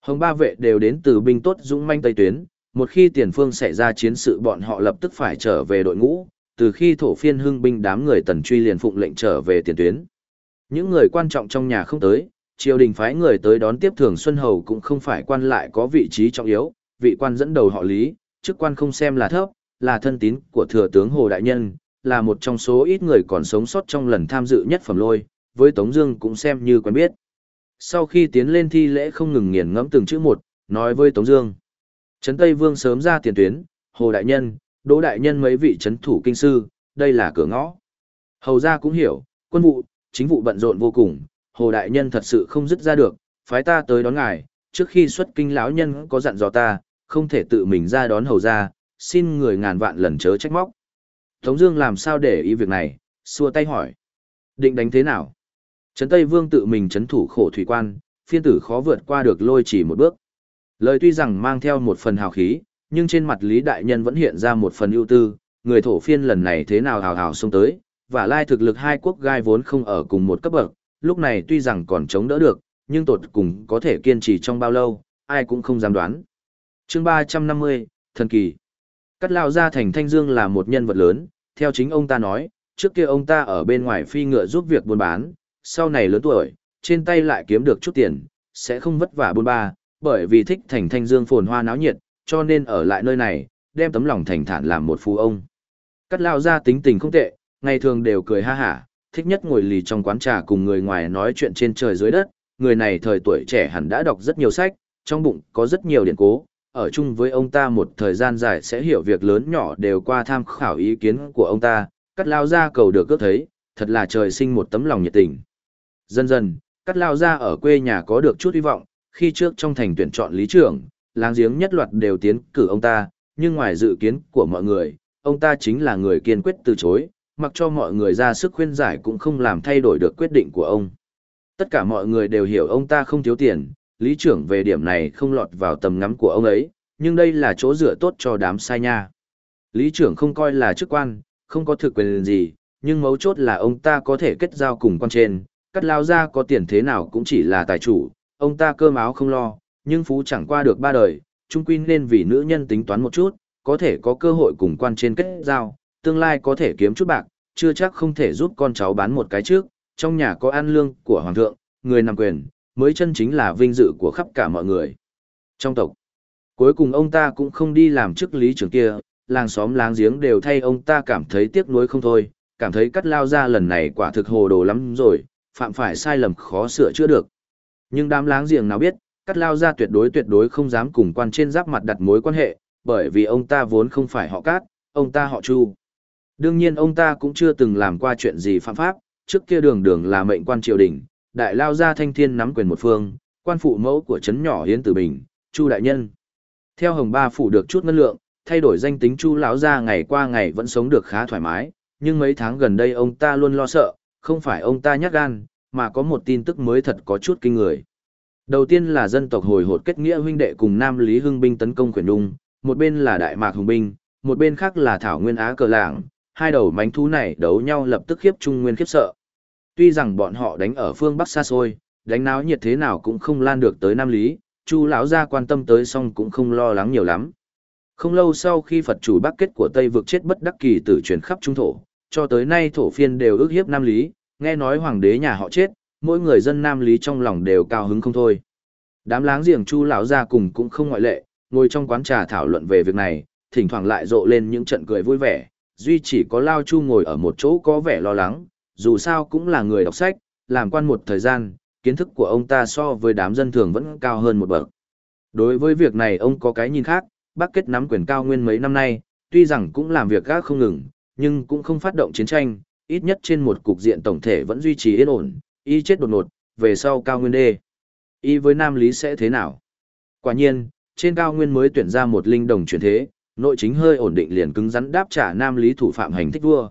Hồng ba vệ đều đến từ binh tốt dũng manh tây tuyến, một khi tiền phương xảy ra chiến sự bọn họ lập tức phải trở về đội ngũ, từ khi thổ phiên hưng binh đám người tần truy liền phụng lệnh trở về tiền tuyến. Những người quan trọng trong nhà không tới, triều đình phái người tới đón tiếp thường Xuân Hầu cũng không phải quan lại có vị trí trọng yếu, vị quan dẫn đầu họ Lý, chức quan không xem là thấp, là thân tín của thừa tướng Hồ Đại Nhân, là một trong số ít người còn sống sót trong lần tham dự nhất phẩm lôi, với Tống Dương cũng xem như quen biết. Sau khi tiến lên thi lễ không ngừng nghiền ngẫm từng chữ một, nói với Tống Dương, Trấn Tây Vương sớm ra tiền tuyến, Hồ Đại Nhân, Đỗ Đại Nhân mấy vị trấn thủ kinh sư, đây là cửa ngõ. Hầu gia cũng hiểu, quân vụ, chính vụ bận rộn vô cùng, Hồ Đại Nhân thật sự không dứt ra được, phái ta tới đón ngài. Trước khi xuất kinh lão nhân có dặn dò ta, không thể tự mình ra đón hầu gia, xin người ngàn vạn lần chớ trách móc. Tống Dương làm sao để ý việc này, xua tay hỏi, định đánh thế nào? Trấn Tây Vương tự mình trấn thủ khổ thủy quan, phiên tử khó vượt qua được lôi chỉ một bước. Lời tuy rằng mang theo một phần hào khí, nhưng trên mặt Lý Đại Nhân vẫn hiện ra một phần ưu tư, người thổ phiên lần này thế nào hào hào xông tới, và lai thực lực hai quốc gai vốn không ở cùng một cấp bậc, lúc này tuy rằng còn chống đỡ được, nhưng tột cùng có thể kiên trì trong bao lâu, ai cũng không dám đoán. Chương 350, Thần Kỳ Cắt lao ra thành Thanh Dương là một nhân vật lớn, theo chính ông ta nói, trước kia ông ta ở bên ngoài phi ngựa giúp việc buôn bán, sau này lớn tuổi, trên tay lại kiếm được chút tiền, sẽ không vất vả buôn ba, bởi vì thích thành Thanh Dương phồn hoa náo nhiệt, cho nên ở lại nơi này, đem tấm lòng thành thản làm một phú ông. Cắt lao ra tính tình không tệ, ngày thường đều cười ha hả, thích nhất ngồi lì trong quán trà cùng người ngoài nói chuyện trên trời dưới đất, người này thời tuổi trẻ hẳn đã đọc rất nhiều sách, trong bụng có rất nhiều điển cố, ở chung với ông ta một thời gian dài sẽ hiểu việc lớn nhỏ đều qua tham khảo ý kiến của ông ta, cắt lao ra cầu được cước thấy, thật là trời sinh một tấm lòng nhiệt tình. Dần dần, cắt lao ra ở quê nhà có được chút hy vọng, khi trước trong thành tuyển chọn lý trưởng, láng giếng nhất loạt đều tiến cử ông ta, nhưng ngoài dự kiến của mọi người, ông ta chính là người kiên quyết từ chối, mặc cho mọi người ra sức khuyên giải cũng không làm thay đổi được quyết định của ông. Tất cả mọi người đều hiểu ông ta không thiếu tiền, lý trưởng về điểm này không lọt vào tầm ngắm của ông ấy, nhưng đây là chỗ dựa tốt cho đám sai nha. Lý trưởng không coi là chức quan, không có thực quyền gì, nhưng mấu chốt là ông ta có thể kết giao cùng quan trên, cắt lao ra có tiền thế nào cũng chỉ là tài chủ, ông ta cơm áo không lo, nhưng phú chẳng qua được ba đời, trung quy nên vì nữ nhân tính toán một chút, có thể có cơ hội cùng quan trên kết giao, tương lai có thể kiếm chút bạc, chưa chắc không thể giúp con cháu bán một cái trước, trong nhà có ăn lương của hoàng thượng, người nằm quyền, mới chân chính là vinh dự của khắp cả mọi người. Trong tộc, cuối cùng ông ta cũng không đi làm chức lý trưởng kia, làng xóm láng giếng đều thay ông ta cảm thấy tiếc nuối không thôi, cảm thấy cắt lao ra lần này quả thực hồ đồ lắm rồi, phạm phải sai lầm khó sửa chữa được. Nhưng đám láng giềng nào biết, cắt lao ra tuyệt đối tuyệt đối không dám cùng quan trên giáp mặt đặt mối quan hệ, bởi vì ông ta vốn không phải họ cát, ông ta họ chu. Đương nhiên ông ta cũng chưa từng làm qua chuyện gì phạm pháp, trước kia đường đường là mệnh quan triều đình, đại lao ra thanh thiên nắm quyền một phương, quan phụ mẫu của trấn nhỏ Hiến Tử Bình, Chu đại nhân. Theo Hồng Ba phủ được chút ngân lượng, thay đổi danh tính Chu lão gia ngày qua ngày vẫn sống được khá thoải mái, nhưng mấy tháng gần đây ông ta luôn lo sợ, không phải ông ta nhát gan, mà có một tin tức mới thật có chút kinh người. Đầu tiên là dân tộc hồi hột kết nghĩa huynh đệ cùng Nam Lý Hưng binh tấn công Quyền Đung, một bên là Đại Mạc Hùng binh, một bên khác là Thảo Nguyên Á Cờ Lạng, hai đầu mánh thú này đấu nhau lập tức khiếp Trung Nguyên khiếp sợ. Tuy rằng bọn họ đánh ở phương Bắc xa xôi, đánh náo nhiệt thế nào cũng không lan được tới Nam Lý, Chu lão gia quan tâm tới xong cũng không lo lắng nhiều lắm. Không lâu sau khi Phật chủ Bắc kết của Tây vực chết bất đắc kỳ tử truyền khắp trung thổ, cho tới nay thổ phiên đều ước hiếp Nam Lý, nghe nói hoàng đế nhà họ chết, mỗi người dân Nam Lý trong lòng đều cao hứng không thôi. Đám láng giềng Chu lão gia cùng cũng không ngoại lệ, ngồi trong quán trà thảo luận về việc này, thỉnh thoảng lại rộ lên những trận cười vui vẻ, duy chỉ có Lao Chu ngồi ở một chỗ có vẻ lo lắng, dù sao cũng là người đọc sách, làm quan một thời gian, kiến thức của ông ta so với đám dân thường vẫn cao hơn một bậc. Đối với việc này ông có cái nhìn khác, bác kết nắm quyền cao nguyên mấy năm nay, tuy rằng cũng làm việc gác không ngừng, nhưng cũng không phát động chiến tranh, ít nhất trên một cục diện tổng thể vẫn duy trì yên ổn, y chết đột ngột, về sau cao nguyên đê. Y với Nam Lý sẽ thế nào? Quả nhiên, trên cao nguyên mới tuyển ra một linh đồng chuyển thế, nội chính hơi ổn định liền cứng rắn đáp trả Nam Lý thủ phạm hành thích vua.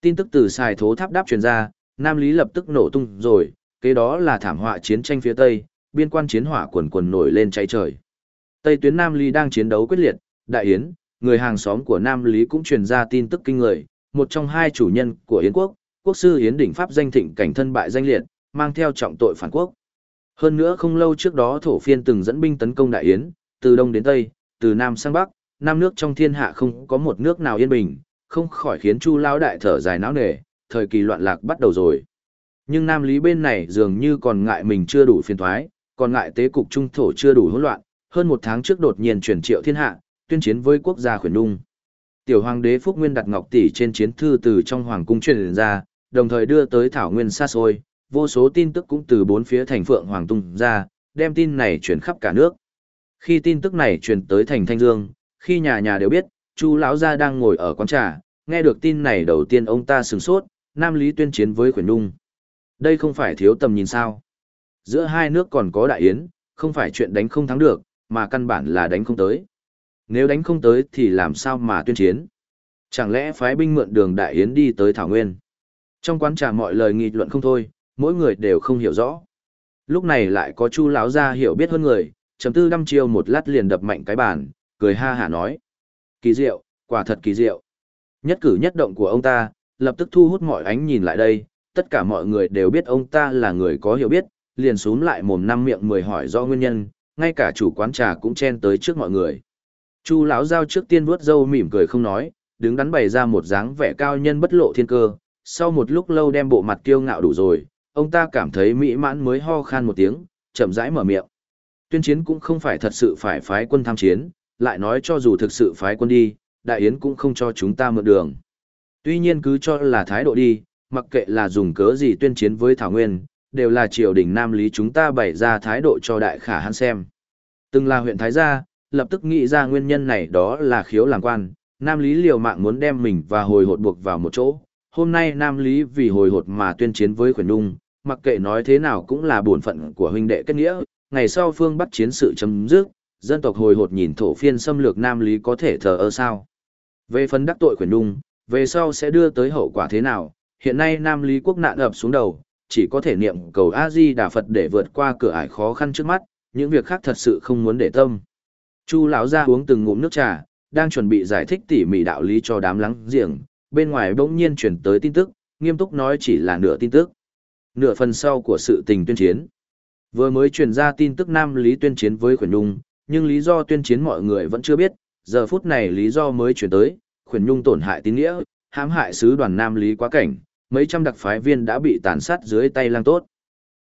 Tin tức từ xài thố tháp đáp truyền ra, Nam Lý lập tức nổ tung rồi, kế đó là thảm họa chiến tranh phía Tây, biên quan chiến hỏa quần quần nổi lên cháy trời. Tây tuyến Nam Lý đang chiến đấu quyết liệt, Đại Yến, người hàng xóm của Nam Lý cũng truyền ra tin tức kinh người, một trong hai chủ nhân của Yến quốc, quốc sư Yến đỉnh pháp danh thịnh cảnh thân bại danh liệt, mang theo trọng tội phản quốc. Hơn nữa không lâu trước đó thổ phiên từng dẫn binh tấn công Đại Yến, từ Đông đến Tây, từ Nam sang Bắc, năm nước trong thiên hạ không có một nước nào yên bình, không khỏi khiến Chu Lão đại thở dài não nề, thời kỳ loạn lạc bắt đầu rồi. Nhưng Nam Lý bên này dường như còn ngại mình chưa đủ phiền thoái, còn ngại tế cục trung thổ chưa đủ hỗn loạn, hơn một tháng trước đột nhiên chuyển triệu thiên hạ, tuyên chiến với quốc gia khuyển đung. Tiểu hoàng đế Phúc Nguyên đặt ngọc tỷ trên chiến thư từ trong hoàng cung truyền ra, đồng thời đưa tới thảo nguyên xa xôi, vô số tin tức cũng từ bốn phía thành phượng hoàng tung ra, đem tin này truyền khắp cả nước. Khi tin tức này truyền tới thành Thanh Dương, khi nhà nhà đều biết, Chu lão gia đang ngồi ở quán trà, nghe được tin này đầu tiên ông ta sửng sốt, Nam Lý tuyên chiến với Khuyển Nung. Đây không phải thiếu tầm nhìn sao. Giữa hai nước còn có đại yến, không phải chuyện đánh không thắng được, mà căn bản là đánh không tới. Nếu đánh không tới thì làm sao mà tuyên chiến? Chẳng lẽ phái binh mượn đường đại yến đi tới Thảo Nguyên? Trong quán trà mọi lời nghị luận không thôi, mỗi người đều không hiểu rõ. Lúc này lại có Chu lão gia hiểu biết hơn người, trầm tư đăm chiêu một lát liền đập mạnh cái bàn, cười ha hả nói. Kỳ diệu, quả thật kỳ diệu. Nhất cử nhất động của ông ta, lập tức thu hút mọi ánh nhìn lại đây, tất cả mọi người đều biết ông ta là người có hiểu biết, liền xuống lại mồm năm miệng mười hỏi do nguyên nhân, ngay cả chủ quán trà cũng chen tới trước mọi người. Chu lão giao trước tiên vuốt râu mỉm cười không nói, đứng đắn bày ra một dáng vẻ cao nhân bất lộ thiên cơ, sau một lúc lâu đem bộ mặt kiêu ngạo đủ rồi, ông ta cảm thấy mỹ mãn mới ho khan một tiếng, chậm rãi mở miệng. Tuyên chiến cũng không phải thật sự phải phái quân tham chiến, lại nói cho dù thực sự phái quân đi, đại yến cũng không cho chúng ta mượn đường. Tuy nhiên cứ cho là thái độ đi, mặc kệ là dùng cớ gì tuyên chiến với Thảo Nguyên, đều là triều đình Nam Lý chúng ta bày ra thái độ cho đại khả Hãn xem. Từng là huyện Thái Gia, lập tức nghĩ ra nguyên nhân này đó là khiếu làm quan, Nam Lý liều mạng muốn đem mình và hồi hột buộc vào một chỗ. Hôm nay Nam Lý vì hồi hột mà tuyên chiến với Khuyển Nhung mặc kệ nói thế nào cũng là bổn phận của huynh đệ kết nghĩa, ngày sau phương bắt chiến sự chấm dứt, dân tộc hồi hột nhìn thổ phiên xâm lược Nam Lý có thể thờ ơ sao. Về phần đắc tội Khuyển Nhung về sau sẽ đưa tới hậu quả thế nào, hiện nay Nam Lý quốc nạn ập xuống đầu, chỉ có thể niệm cầu A-di Đà Phật để vượt qua cửa ải khó khăn trước mắt, những việc khác thật sự không muốn để tâm. Chu lão ra uống từng ngụm nước trà, đang chuẩn bị giải thích tỉ mỉ đạo lý cho đám lắng giềng, bên ngoài bỗng nhiên chuyển tới tin tức, nghiêm túc nói chỉ là nửa tin tức. Nửa phần sau của sự tình tuyên chiến. Vừa mới truyền ra tin tức Nam Lý tuyên chiến với Khuyển Nhung, nhưng lý do tuyên chiến mọi người vẫn chưa biết, giờ phút này lý do mới chuyển tới, Khuyển Nhung tổn hại tín nghĩa, hãm hại sứ đoàn Nam Lý quá cảnh, mấy trăm đặc phái viên đã bị tàn sát dưới tay lang tốt.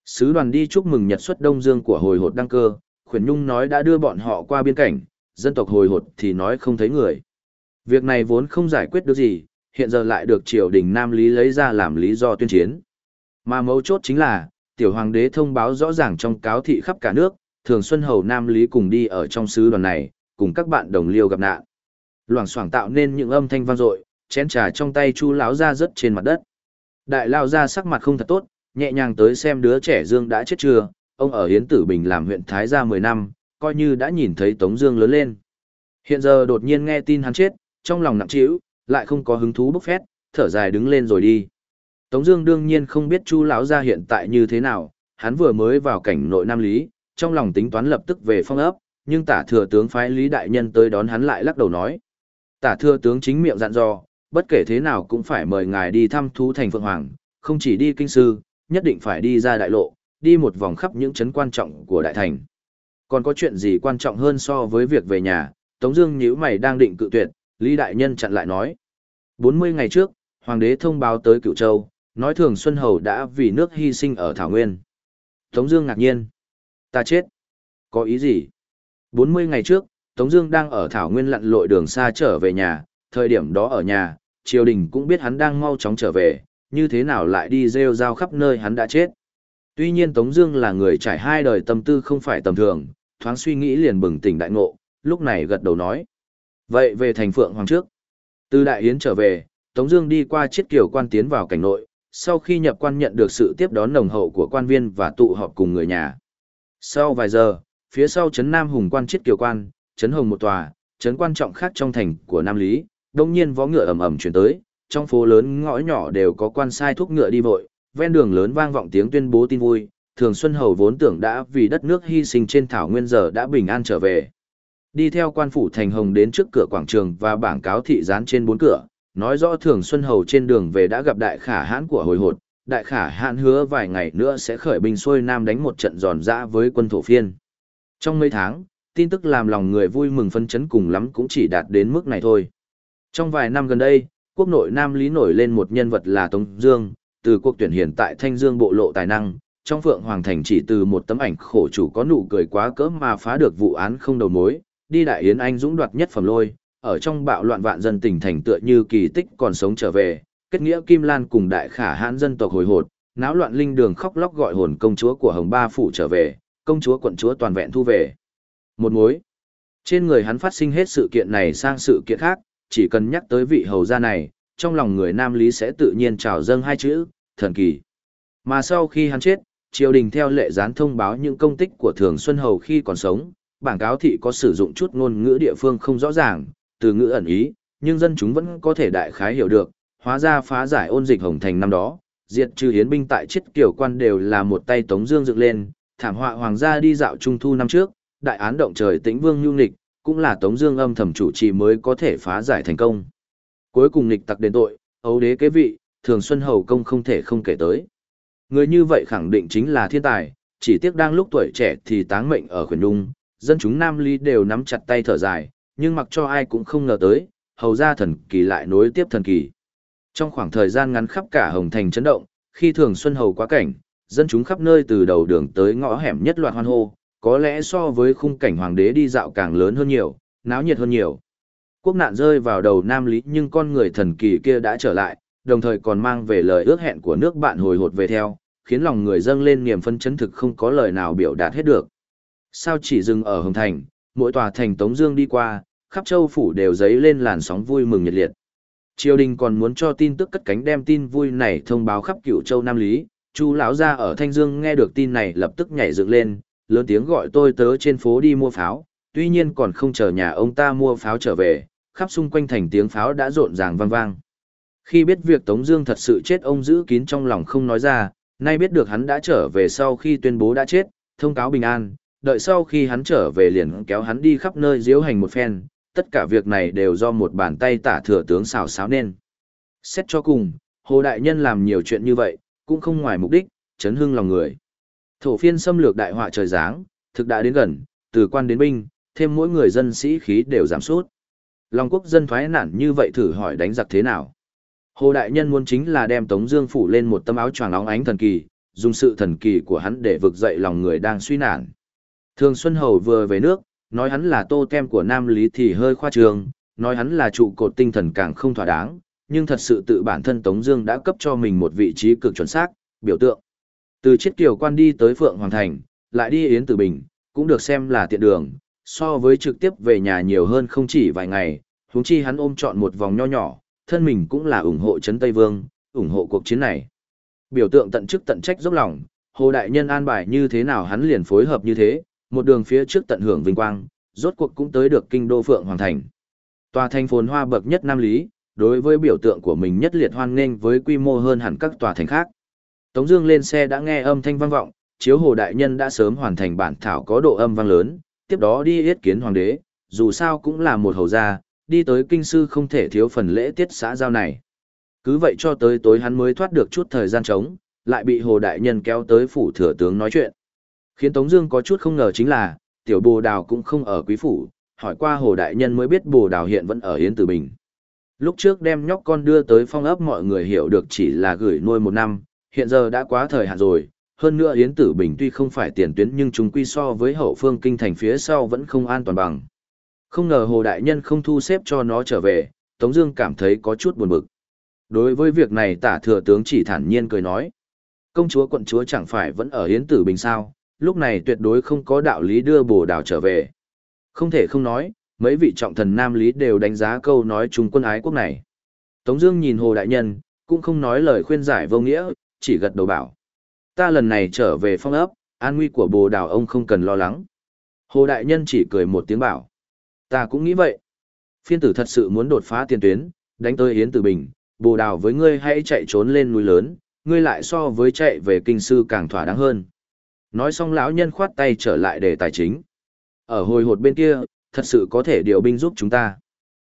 Sứ đoàn đi chúc mừng nhật xuất Đông Dương của hồi hột đăng cơ, Khuyển Nhung nói đã đưa bọn họ qua biên cảnh, dân tộc hồi hột thì nói không thấy người. Việc này vốn không giải quyết được gì, hiện giờ lại được triều đình Nam Lý lấy ra làm lý do tuyên chiến. Mà mấu chốt chính là, tiểu hoàng đế thông báo rõ ràng trong cáo thị khắp cả nước, thường xuân hầu Nam Lý cùng đi ở trong sứ đoàn này, cùng các bạn đồng liêu gặp nạn. Loảng xoảng tạo nên những âm thanh vang dội, chén trà trong tay chu lão ra rớt trên mặt đất. Đại lao ra sắc mặt không thật tốt, nhẹ nhàng tới xem đứa trẻ Dương đã chết chưa, ông ở Hiến Tử Bình làm huyện Thái gia 10 năm, coi như đã nhìn thấy Tống Dương lớn lên. Hiện giờ đột nhiên nghe tin hắn chết, trong lòng nặng trĩu, lại không có hứng thú bốc phét, thở dài đứng lên rồi đi. Tống Dương đương nhiên không biết Chu lão gia hiện tại như thế nào, hắn vừa mới vào cảnh nội Nam Lý, trong lòng tính toán lập tức về phong ấp, nhưng tả thừa tướng phái Lý Đại Nhân tới đón hắn lại lắc đầu nói. Tả thừa tướng chính miệng dặn dò, bất kể thế nào cũng phải mời ngài đi thăm thú thành Phượng Hoàng, không chỉ đi kinh sư, nhất định phải đi ra đại lộ, đi một vòng khắp những chấn quan trọng của đại thành. Còn có chuyện gì quan trọng hơn so với việc về nhà, Tống Dương nhíu mày đang định cự tuyệt, Lý Đại Nhân chặn lại nói. 40 ngày trước, Hoàng đế thông báo tới Cựu Châu, nói Thường Xuân Hầu đã vì nước hy sinh ở Thảo Nguyên. Tống Dương ngạc nhiên, ta chết, có ý gì? 40 ngày trước, Tống Dương đang ở Thảo Nguyên lặn lội đường xa trở về nhà, thời điểm đó ở nhà, triều đình cũng biết hắn đang mau chóng trở về, như thế nào lại đi rêu rao khắp nơi hắn đã chết. Tuy nhiên Tống Dương là người trải hai đời tâm tư không phải tầm thường, thoáng suy nghĩ liền bừng tỉnh đại ngộ, lúc này gật đầu nói: vậy về thành Phượng Hoàng trước. Từ Đại Yến trở về, Tống Dương đi qua chiết kiều quan tiến vào cảnh nội, sau khi nhập quan nhận được sự tiếp đón nồng hậu của quan viên và tụ họp cùng người nhà. Sau vài giờ, phía sau trấn Nam Hùng quan chiết kiều quan, trấn Hồng một tòa, trấn quan trọng khác trong thành của Nam Lý, đông nhiên vó ngựa ầm ầm truyền tới, trong phố lớn ngõ nhỏ đều có quan sai thúc ngựa đi vội, ven đường lớn vang vọng tiếng tuyên bố tin vui. Thường Xuân Hầu vốn tưởng đã vì đất nước hy sinh trên thảo nguyên giờ đã bình an trở về. Đi theo quan phủ thành hồng đến trước cửa quảng trường và bảng cáo thị dán trên bốn cửa, nói rõ Thường Xuân Hầu trên đường về đã gặp đại khả hãn của hồi hột, đại khả hãn hứa vài ngày nữa sẽ khởi binh xuôi nam đánh một trận giòn giã với quân thổ phiên. Trong mấy tháng, tin tức làm lòng người vui mừng phấn chấn cùng lắm cũng chỉ đạt đến mức này thôi. Trong vài năm gần đây, quốc nội Nam Lý nổi lên một nhân vật là Tống Dương, từ cuộc tuyển hiện tại Thanh Dương bộ lộ tài năng, trong Phượng Hoàng Thành chỉ từ một tấm ảnh khổ chủ có nụ cười quá cỡ mà phá được vụ án không đầu mối, đi đại yến anh dũng đoạt nhất phẩm lôi, ở trong bạo loạn vạn dân tỉnh thành tựa như kỳ tích còn sống trở về, kết nghĩa Kim Lan cùng đại khả hãn dân tộc hồi hột, náo loạn linh đường khóc lóc gọi hồn công chúa của Hồng Ba phủ trở về, công chúa quận chúa toàn vẹn thu về. Một mối. Trên người hắn phát sinh hết sự kiện này sang sự kiện khác, chỉ cần nhắc tới vị hầu gia này, trong lòng người Nam Lý sẽ tự nhiên trào dâng hai chữ, thần kỳ. Mà sau khi hắn chết, triều đình theo lệ gián thông báo những công tích của Thường Xuân Hầu khi còn sống, bảng cáo thị có sử dụng chút ngôn ngữ địa phương không rõ ràng, từ ngữ ẩn ý, nhưng dân chúng vẫn có thể đại khái hiểu được, hóa ra phá giải ôn dịch hồng thành năm đó, diệt trừ hiến binh tại chiết kiểu quan đều là một tay Tống Dương dựng lên, thảm họa hoàng gia đi dạo trung thu năm trước, đại án động trời tĩnh vương nhu nghịch, cũng là Tống Dương âm thầm chủ trì mới có thể phá giải thành công. Cuối cùng nghịch tặc đến tội, ấu đế kế vị, thường xuân hầu công không thể không kể tới. Người như vậy khẳng định chính là thiên tài, chỉ tiếc đang lúc tuổi trẻ thì táng mệnh ở khuyển đung, dân chúng Nam Ly đều nắm chặt tay thở dài, nhưng mặc cho ai cũng không ngờ tới, hầu ra thần kỳ lại nối tiếp thần kỳ. Trong khoảng thời gian ngắn khắp cả Hồng Thành chấn động, khi thường xuân hầu quá cảnh, dân chúng khắp nơi từ đầu đường tới ngõ hẻm nhất loạt hoan hô, có lẽ so với khung cảnh hoàng đế đi dạo càng lớn hơn nhiều, náo nhiệt hơn nhiều. Quốc nạn rơi vào đầu Nam Lý nhưng con người thần kỳ kia đã trở lại, đồng thời còn mang về lời ước hẹn của nước bạn hồi hột về theo, khiến lòng người dâng lên niềm phân chấn thực không có lời nào biểu đạt hết được. Sao chỉ dừng ở Hồng Thành, mỗi tòa thành Tống Dương đi qua, khắp châu phủ đều dấy lên làn sóng vui mừng nhiệt liệt. Triều đình còn muốn cho tin tức cất cánh đem tin vui này thông báo khắp cựu châu Nam Lý. Chu lão gia ở Thanh Dương nghe được tin này lập tức nhảy dựng lên, lớn tiếng gọi tôi tớ trên phố đi mua pháo. Tuy nhiên còn không chờ nhà ông ta mua pháo trở về, khắp xung quanh thành tiếng pháo đã rộn ràng vang vang. Khi biết việc Tống Dương thật sự chết ông giữ kín trong lòng không nói ra, nay biết được hắn đã trở về sau khi tuyên bố đã chết, thông cáo bình an, đợi sau khi hắn trở về liền kéo hắn đi khắp nơi diễu hành một phen, tất cả việc này đều do một bàn tay tả thừa tướng xào xáo nên. Xét cho cùng, Hồ Đại Nhân làm nhiều chuyện như vậy, cũng không ngoài mục đích, chấn hưng lòng người. Thổ phiên xâm lược đại họa trời giáng, thực đã đến gần, từ quan đến binh, thêm mỗi người dân sĩ khí đều giảm sút. Long quốc dân thoái nản như vậy thử hỏi đánh giặc thế nào. Hồ Đại Nhân muốn chính là đem Tống Dương phủ lên một tấm áo choàng óng ánh thần kỳ, dùng sự thần kỳ của hắn để vực dậy lòng người đang suy nản. Thường Xuân Hầu vừa về nước, nói hắn là tô tem của Nam Lý thì hơi khoa trương, nói hắn là trụ cột tinh thần càng không thỏa đáng, nhưng thật sự tự bản thân Tống Dương đã cấp cho mình một vị trí cực chuẩn xác, biểu tượng. Từ chiết kiều quan đi tới Phượng Hoàng Thành, lại đi Yến Tử Bình, cũng được xem là tiện đường, so với trực tiếp về nhà nhiều hơn không chỉ vài ngày, huống chi hắn ôm chọn một vòng nho nhỏ, thân mình cũng là ủng hộ Trấn Tây Vương, ủng hộ cuộc chiến này. Biểu tượng tận chức tận trách dốc lòng, Hồ Đại Nhân an bài như thế nào hắn liền phối hợp như thế, một đường phía trước tận hưởng vinh quang, rốt cuộc cũng tới được kinh đô Phượng Hoàng Thành. Tòa thành phồn hoa bậc nhất Nam Lý, đối với biểu tượng của mình nhất liệt hoan nghênh với quy mô hơn hẳn các tòa thành khác. Tống Dương lên xe đã nghe âm thanh vang vọng, chiếu hồ đại nhân đã sớm hoàn thành bản thảo có độ âm vang lớn, tiếp đó đi yết kiến hoàng đế, dù sao cũng là một hầu gia, đi tới kinh sư không thể thiếu phần lễ tiết xã giao này. Cứ vậy cho tới tối hắn mới thoát được chút thời gian trống, lại bị hồ đại nhân kéo tới phủ thừa tướng nói chuyện. Khiến Tống Dương có chút không ngờ chính là, tiểu bồ đào cũng không ở quý phủ, hỏi qua hồ đại nhân mới biết bồ đào hiện vẫn ở Yến Tử Bình. Lúc trước đem nhóc con đưa tới phong ấp mọi người hiểu được chỉ là gửi nuôi một năm, hiện giờ đã quá thời hạn rồi. Hơn nữa Yến Tử Bình tuy không phải tiền tuyến nhưng chúng quy so với hậu phương kinh thành phía sau vẫn không an toàn bằng. Không ngờ Hồ Đại Nhân không thu xếp cho nó trở về, Tống Dương cảm thấy có chút buồn bực. Đối với việc này tả thừa tướng chỉ thản nhiên cười nói. Công chúa quận chúa chẳng phải vẫn ở Yến Tử Bình sao, lúc này tuyệt đối không có đạo lý đưa bồ đào trở về. Không thể không nói, mấy vị trọng thần nam lý đều đánh giá câu nói chung quân ái quốc này. Tống Dương nhìn Hồ Đại Nhân, cũng không nói lời khuyên giải vô nghĩa, chỉ gật đầu bảo. Ta lần này trở về phong ấp, an nguy của bồ đào ông không cần lo lắng. Hồ Đại Nhân chỉ cười một tiếng bảo. Ta cũng nghĩ vậy. Phiên tử thật sự muốn đột phá tiền tuyến, đánh tới Yến Tử Bình, bồ đào với ngươi hãy chạy trốn lên núi lớn, ngươi lại so với chạy về kinh sư càng thỏa đáng hơn. Nói xong lão nhân khoát tay trở lại đề tài chính. Ở hồi hột bên kia, thật sự có thể điều binh giúp chúng ta.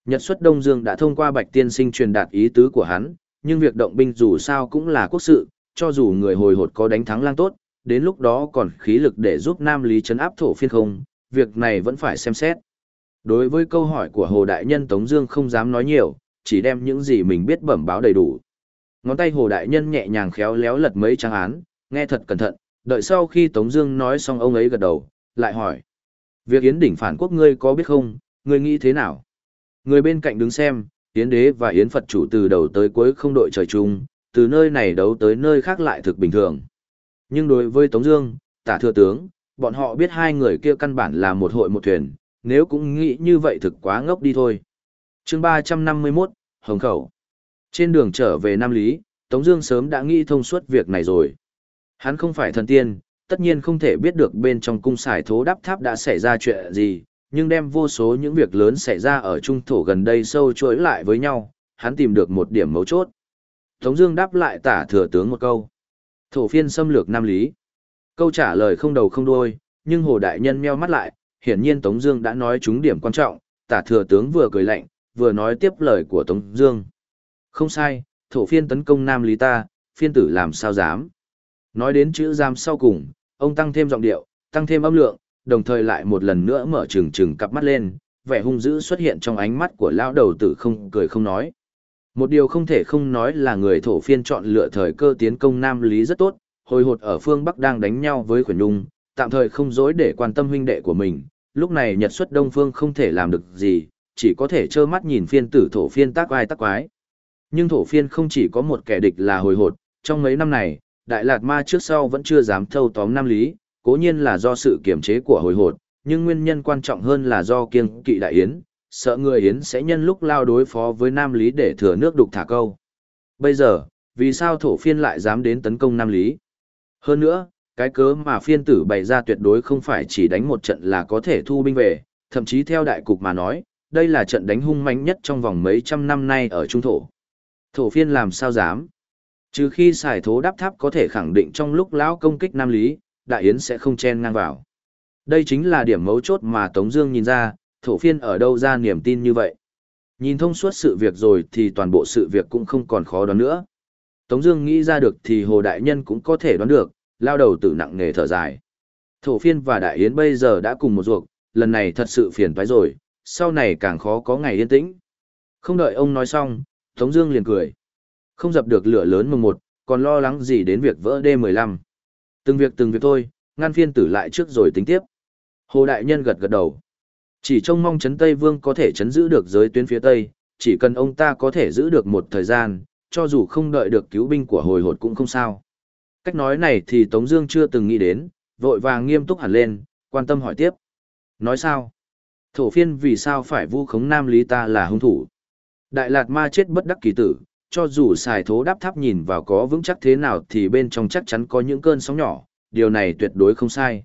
Nhật xuất Đông Dương đã thông qua Bạch Tiên Sinh truyền đạt ý tứ của hắn, nhưng việc động binh dù sao cũng là quốc sự, cho dù người hồi hột có đánh thắng lang tốt, đến lúc đó còn khí lực để giúp Nam Lý chấn áp thổ phiên không, việc này vẫn phải xem xét. Đối với câu hỏi của Hồ Đại Nhân Tống Dương không dám nói nhiều, chỉ đem những gì mình biết bẩm báo đầy đủ. Ngón tay Hồ Đại Nhân nhẹ nhàng khéo léo lật mấy trang án, nghe thật cẩn thận, đợi sau khi Tống Dương nói xong ông ấy gật đầu, lại hỏi: Việc Yến đỉnh phản quốc ngươi có biết không, ngươi nghĩ thế nào? Người bên cạnh đứng xem, Yến đế và Yến Phật chủ từ đầu tới cuối không đội trời chung, từ nơi này đấu tới nơi khác lại thực bình thường. Nhưng đối với Tống Dương, tả thừa tướng, bọn họ biết hai người kia căn bản là một hội một thuyền, nếu cũng nghĩ như vậy thực quá ngốc đi thôi. Chương 351, Hồng Khẩu. Trên đường trở về Nam Lý, Tống Dương sớm đã nghĩ thông suốt việc này rồi. Hắn không phải thần tiên, tất nhiên không thể biết được bên trong cung xài thố đắp tháp đã xảy ra chuyện gì, nhưng đem vô số những việc lớn xảy ra ở trung thổ gần đây sâu chuỗi lại với nhau, hắn tìm được một điểm mấu chốt. Tống Dương đáp lại tả thừa tướng một câu. Thổ phiên xâm lược Nam Lý. Câu trả lời không đầu không đuôi, nhưng Hồ Đại Nhân meo mắt lại, hiển nhiên Tống Dương đã nói trúng điểm quan trọng. Tả thừa tướng vừa cười lạnh, vừa nói tiếp lời của Tống Dương. Không sai, thổ phiên tấn công Nam Lý ta, phiên tử làm sao dám? Nói đến chữ giam sau cùng, ông tăng thêm giọng điệu, tăng thêm âm lượng, đồng thời lại một lần nữa mở trừng trừng cặp mắt lên, vẻ hung dữ xuất hiện trong ánh mắt của lão đầu tử không cười không nói. Một điều không thể không nói là người thổ phiên chọn lựa thời cơ tiến công Nam Lý rất tốt, hồi hột ở phương Bắc đang đánh nhau với khuyển nhung, tạm thời không dối để quan tâm huynh đệ của mình, lúc này Nhật xuất Đông Phương không thể làm được gì, chỉ có thể trơ mắt nhìn phiên tử thổ phiên tác ai tác quái. Nhưng thổ phiên không chỉ có một kẻ địch là hồi hột, trong mấy năm này, Đại Lạt Ma trước sau vẫn chưa dám thâu tóm Nam Lý, cố nhiên là do sự kiểm chế của hồi hột, nhưng nguyên nhân quan trọng hơn là do kiêng kỵ đại yến, sợ người yến sẽ nhân lúc lao đối phó với Nam Lý để thừa nước đục thả câu. Bây giờ, vì sao thổ phiên lại dám đến tấn công Nam Lý? Hơn nữa, cái cớ mà phiên tử bày ra tuyệt đối không phải chỉ đánh một trận là có thể thu binh về, thậm chí theo đại cục mà nói, đây là trận đánh hung mãnh nhất trong vòng mấy trăm năm nay ở Trung Thổ. Thổ phiên làm sao dám? Trừ khi xài thố đáp tháp có thể khẳng định trong lúc lão công kích Nam Lý, Đại Yến sẽ không chen ngang vào. Đây chính là điểm mấu chốt mà Tống Dương nhìn ra, thổ phiên ở đâu ra niềm tin như vậy. Nhìn thông suốt sự việc rồi thì toàn bộ sự việc cũng không còn khó đoán nữa. Tống Dương nghĩ ra được thì Hồ Đại Nhân cũng có thể đoán được, lao đầu tử nặng nề thở dài. Thổ phiên và Đại Yến bây giờ đã cùng một ruột, lần này thật sự phiền toái rồi, sau này càng khó có ngày yên tĩnh. Không đợi ông nói xong, Tống Dương liền cười. Không dập được lửa lớn mùng một, còn lo lắng gì đến việc vỡ D15. Từng việc từng việc thôi, ngăn phiên tử lại trước rồi tính tiếp. Hồ Đại Nhân gật gật đầu. Chỉ trông mong chấn Tây Vương có thể chấn giữ được giới tuyến phía Tây, chỉ cần ông ta có thể giữ được một thời gian, cho dù không đợi được cứu binh của hồi hột cũng không sao. Cách nói này thì Tống Dương chưa từng nghĩ đến, vội vàng nghiêm túc hẳn lên, quan tâm hỏi tiếp. Nói sao? Thổ phiên vì sao phải vu khống Nam Lý ta là hung thủ? Đại Lạt Ma chết bất đắc kỳ tử, cho dù xài thố đáp tháp nhìn vào có vững chắc thế nào thì bên trong chắc chắn có những cơn sóng nhỏ, điều này tuyệt đối không sai.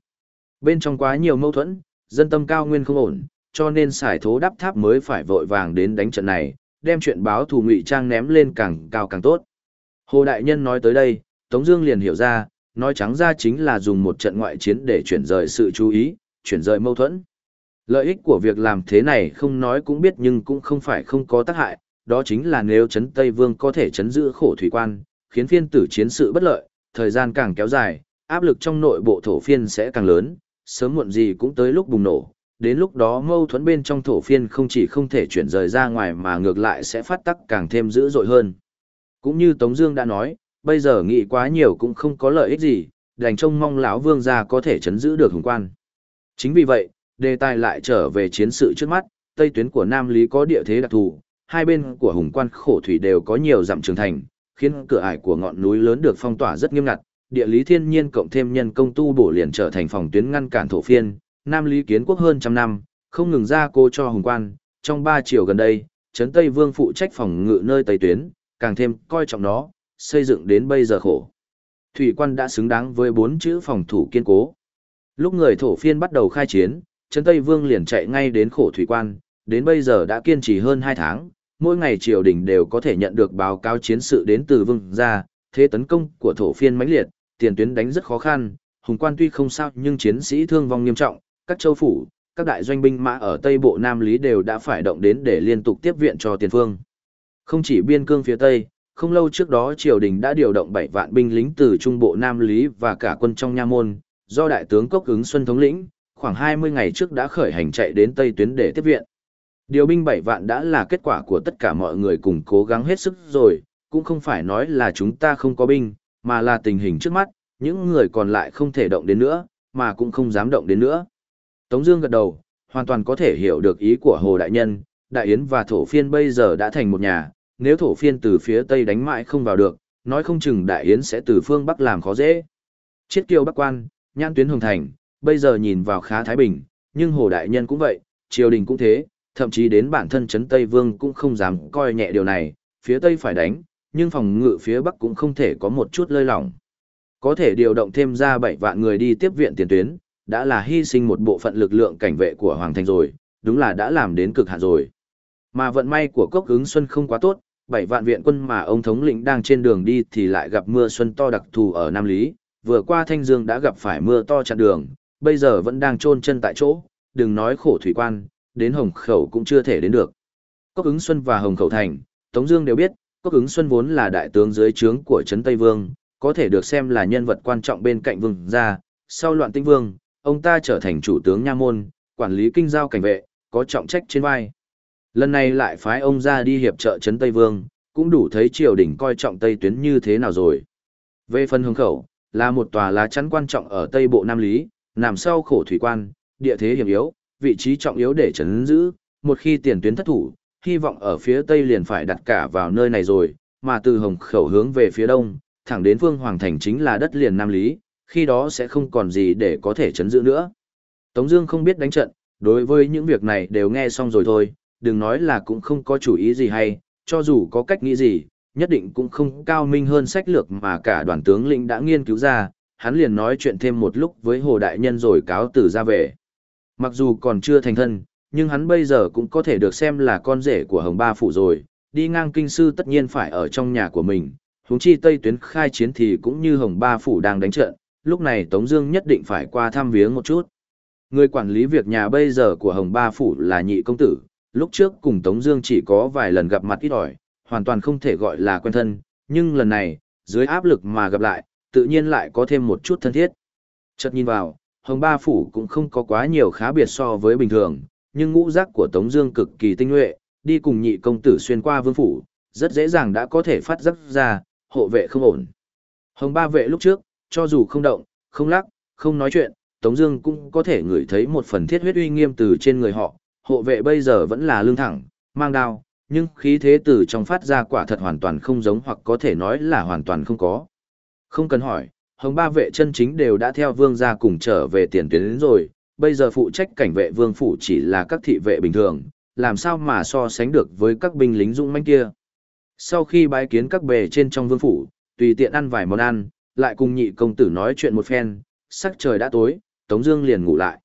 Bên trong quá nhiều mâu thuẫn, dân tâm cao nguyên không ổn, cho nên xài thố đáp tháp mới phải vội vàng đến đánh trận này, đem chuyện báo thù ngụy trang ném lên càng cao càng tốt. Hồ Đại Nhân nói tới đây, Tống Dương liền hiểu ra, nói trắng ra chính là dùng một trận ngoại chiến để chuyển rời sự chú ý, chuyển rời mâu thuẫn. Lợi ích của việc làm thế này không nói cũng biết nhưng cũng không phải không có tác hại, đó chính là nếu Trấn Tây Vương có thể chấn giữ khổ thủy quan, khiến phiên tử chiến sự bất lợi, thời gian càng kéo dài, áp lực trong nội bộ thổ phiên sẽ càng lớn, sớm muộn gì cũng tới lúc bùng nổ. Đến lúc đó mâu thuẫn bên trong thổ phiên không chỉ không thể chuyển rời ra ngoài mà ngược lại sẽ phát tắc càng thêm dữ dội hơn. Cũng như Tống Dương đã nói, bây giờ nghĩ quá nhiều cũng không có lợi ích gì, đành trông mong lão vương gia có thể chấn giữ được hùng quan. Chính vì vậy, đề tài lại trở về chiến sự trước mắt, tây tuyến của Nam Lý có địa thế đặc thù, hai bên của hùng quan khổ thủy đều có nhiều dặm trường thành, khiến cửa ải của ngọn núi lớn được phong tỏa rất nghiêm ngặt, địa lý thiên nhiên cộng thêm nhân công tu bổ liền trở thành phòng tuyến ngăn cản thổ phiên, Nam Lý kiến quốc hơn trăm năm, không ngừng ra cô cho hùng quan, trong ba chiều gần đây, Trấn Tây Vương phụ trách phòng ngự nơi Tây tuyến, càng thêm coi trọng nó, xây dựng đến bây giờ khổ. Thủy quan đã xứng đáng với bốn chữ phòng thủ kiên cố. Lúc người thổ phiên bắt đầu khai chiến, Trấn Tây Vương liền chạy ngay đến khổ thủy quan, đến bây giờ đã kiên trì hơn 2 tháng, mỗi ngày triều đình đều có thể nhận được báo cáo chiến sự đến từ vương gia, thế tấn công của thổ phiên mãnh liệt, tiền tuyến đánh rất khó khăn, hùng quan tuy không sao nhưng chiến sĩ thương vong nghiêm trọng, các châu phủ, các đại doanh binh mã ở Tây Bộ Nam Lý đều đã phải động đến để liên tục tiếp viện cho tiền phương. Không chỉ biên cương phía Tây, không lâu trước đó triều đình đã điều động 7 vạn binh lính từ Trung Bộ Nam Lý và cả quân trong Nha Môn, do đại tướng Cốc ứng Xuân thống lĩnh, khoảng 20 ngày trước đã khởi hành chạy đến Tây Tuyến để tiếp viện. Điều binh 7 vạn đã là kết quả của tất cả mọi người cùng cố gắng hết sức rồi, cũng không phải nói là chúng ta không có binh, mà là tình hình trước mắt, những người còn lại không thể động đến nữa, mà cũng không dám động đến nữa. Tống Dương gật đầu, hoàn toàn có thể hiểu được ý của Hồ Đại Nhân, Đại Yến và Thổ Phiên bây giờ đã thành một nhà, nếu Thổ Phiên từ phía Tây đánh mãi không vào được, nói không chừng Đại Yến sẽ từ phương Bắc làm khó dễ. Chiết Kiêu Bắc Quan, Nhan Tuyến Hồng Thành, bây giờ nhìn vào khá thái bình, nhưng Hồ Đại Nhân cũng vậy, triều đình cũng thế, thậm chí đến bản thân Trấn Tây Vương cũng không dám coi nhẹ điều này, phía Tây phải đánh, nhưng phòng ngự phía Bắc cũng không thể có một chút lơi lỏng. Có thể điều động thêm ra 7 vạn người đi tiếp viện tiền tuyến, đã là hy sinh một bộ phận lực lượng cảnh vệ của Hoàng Thành rồi, đúng là đã làm đến cực hạn rồi. Mà vận may của Cốc ứng Xuân không quá tốt, Bảy vạn viện quân mà ông thống lĩnh đang trên đường đi thì lại gặp mưa xuân to đặc thù ở Nam Lý, vừa qua Thanh Dương đã gặp phải mưa to chặn đường, bây giờ vẫn đang chôn chân tại chỗ, đừng nói khổ thủy quan, đến Hồng Khẩu cũng chưa thể đến được. Cốc ứng Xuân và Hồng Khẩu Thành, Tống Dương đều biết, Cốc ứng Xuân vốn là đại tướng dưới trướng của Trấn Tây Vương, có thể được xem là nhân vật quan trọng bên cạnh vương gia. Sau loạn tinh vương, ông ta trở thành chủ tướng nha môn, quản lý kinh giao cảnh vệ, có trọng trách trên vai. Lần này lại phái ông ra đi hiệp trợ Trấn Tây Vương, cũng đủ thấy triều đình coi trọng Tây tuyến như thế nào rồi. Về phần Hồng Khẩu, là một tòa lá chắn quan trọng ở Tây Bộ Nam Lý, nằm sau khổ thủy quan, địa thế hiểm yếu, vị trí trọng yếu để chấn giữ, một khi tiền tuyến thất thủ, hy vọng ở phía tây liền phải đặt cả vào nơi này rồi, mà từ hồng khẩu hướng về phía đông, thẳng đến phương hoàng thành chính là đất liền Nam Lý, khi đó sẽ không còn gì để có thể chấn giữ nữa. Tống Dương không biết đánh trận, đối với những việc này đều nghe xong rồi thôi, đừng nói là cũng không có chủ ý gì hay, cho dù có cách nghĩ gì, nhất định cũng không cao minh hơn sách lược mà cả đoàn tướng lĩnh đã nghiên cứu ra. Hắn liền nói chuyện thêm một lúc với Hồ Đại Nhân rồi cáo từ ra về. Mặc dù còn chưa thành thân, nhưng hắn bây giờ cũng có thể được xem là con rể của Hồng Ba Phụ rồi, đi ngang kinh sư tất nhiên phải ở trong nhà của mình, huống chi Tây Tuyến khai chiến thì cũng như Hồng Ba Phụ đang đánh trận, lúc này Tống Dương nhất định phải qua thăm viếng một chút. Người quản lý việc nhà bây giờ của Hồng Ba phủ là nhị công tử, lúc trước cùng Tống Dương chỉ có vài lần gặp mặt ít ỏi, hoàn toàn không thể gọi là quen thân, nhưng lần này, dưới áp lực mà gặp lại, tự nhiên lại có thêm một chút thân thiết. Chợt nhìn vào, Hồng Ba Phủ cũng không có quá nhiều khá biệt so với bình thường, nhưng ngũ giác của Tống Dương cực kỳ tinh nhuệ, đi cùng nhị công tử xuyên qua vương phủ, rất dễ dàng đã có thể phát giác ra, hộ vệ không ổn. Hồng Ba vệ lúc trước, cho dù không động, không lắc, không nói chuyện, Tống Dương cũng có thể ngửi thấy một phần thiết huyết uy nghiêm từ trên người họ. Hộ vệ bây giờ vẫn là lương thẳng, mang đao, nhưng khí thế từ trong phát ra quả thật hoàn toàn không giống hoặc có thể nói là hoàn toàn không có. Không cần hỏi, hồng ba vệ chân chính đều đã theo vương gia cùng trở về tiền tuyến đến rồi, bây giờ phụ trách cảnh vệ vương phủ chỉ là các thị vệ bình thường, làm sao mà so sánh được với các binh lính dũng manh kia. Sau khi bái kiến các bề trên trong vương phủ, tùy tiện ăn vài món ăn, lại cùng nhị công tử nói chuyện một phen, sắc trời đã tối, Tống Dương liền ngủ lại.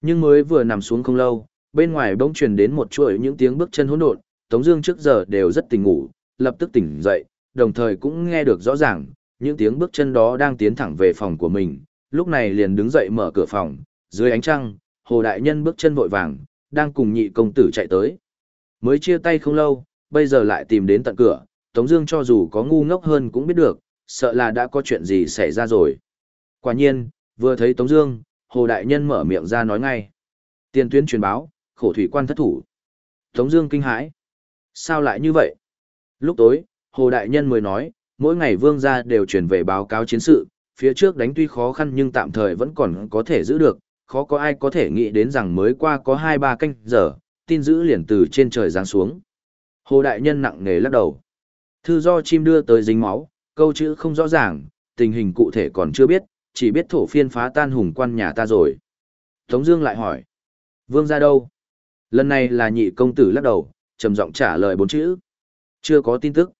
Nhưng mới vừa nằm xuống không lâu, bên ngoài bỗng truyền đến một chuỗi những tiếng bước chân hỗn độn, Tống Dương trước giờ đều rất tỉnh ngủ, lập tức tỉnh dậy, đồng thời cũng nghe được rõ ràng, những tiếng bước chân đó đang tiến thẳng về phòng của mình, lúc này liền đứng dậy mở cửa phòng, dưới ánh trăng, Hồ Đại Nhân bước chân vội vàng, đang cùng nhị công tử chạy tới. Mới chia tay không lâu, bây giờ lại tìm đến tận cửa, Tống Dương cho dù có ngu ngốc hơn cũng biết được, sợ là đã có chuyện gì xảy ra rồi. Quả nhiên, vừa thấy Tống Dương, Hồ Đại Nhân mở miệng ra nói ngay. Tiền tuyến truyền báo, khổ thủy quan thất thủ. Tống Dương kinh hãi, sao lại như vậy? Lúc tối, Hồ Đại Nhân mới nói, mỗi ngày Vương gia đều truyền về báo cáo chiến sự, phía trước đánh tuy khó khăn nhưng tạm thời vẫn còn có thể giữ được, khó có ai có thể nghĩ đến rằng mới qua có hai ba canh giờ, tin dữ liền từ trên trời giáng xuống. Hồ Đại Nhân nặng nề lắc đầu. Thư do chim đưa tới dính máu, câu chữ không rõ ràng, tình hình cụ thể còn chưa biết, chỉ biết thổ phiên phá tan hùng quan nhà ta rồi. Tống Dương lại hỏi, Vương gia đâu? Lần này là nhị công tử lắc đầu, trầm giọng trả lời bốn chữ. Chưa có tin tức.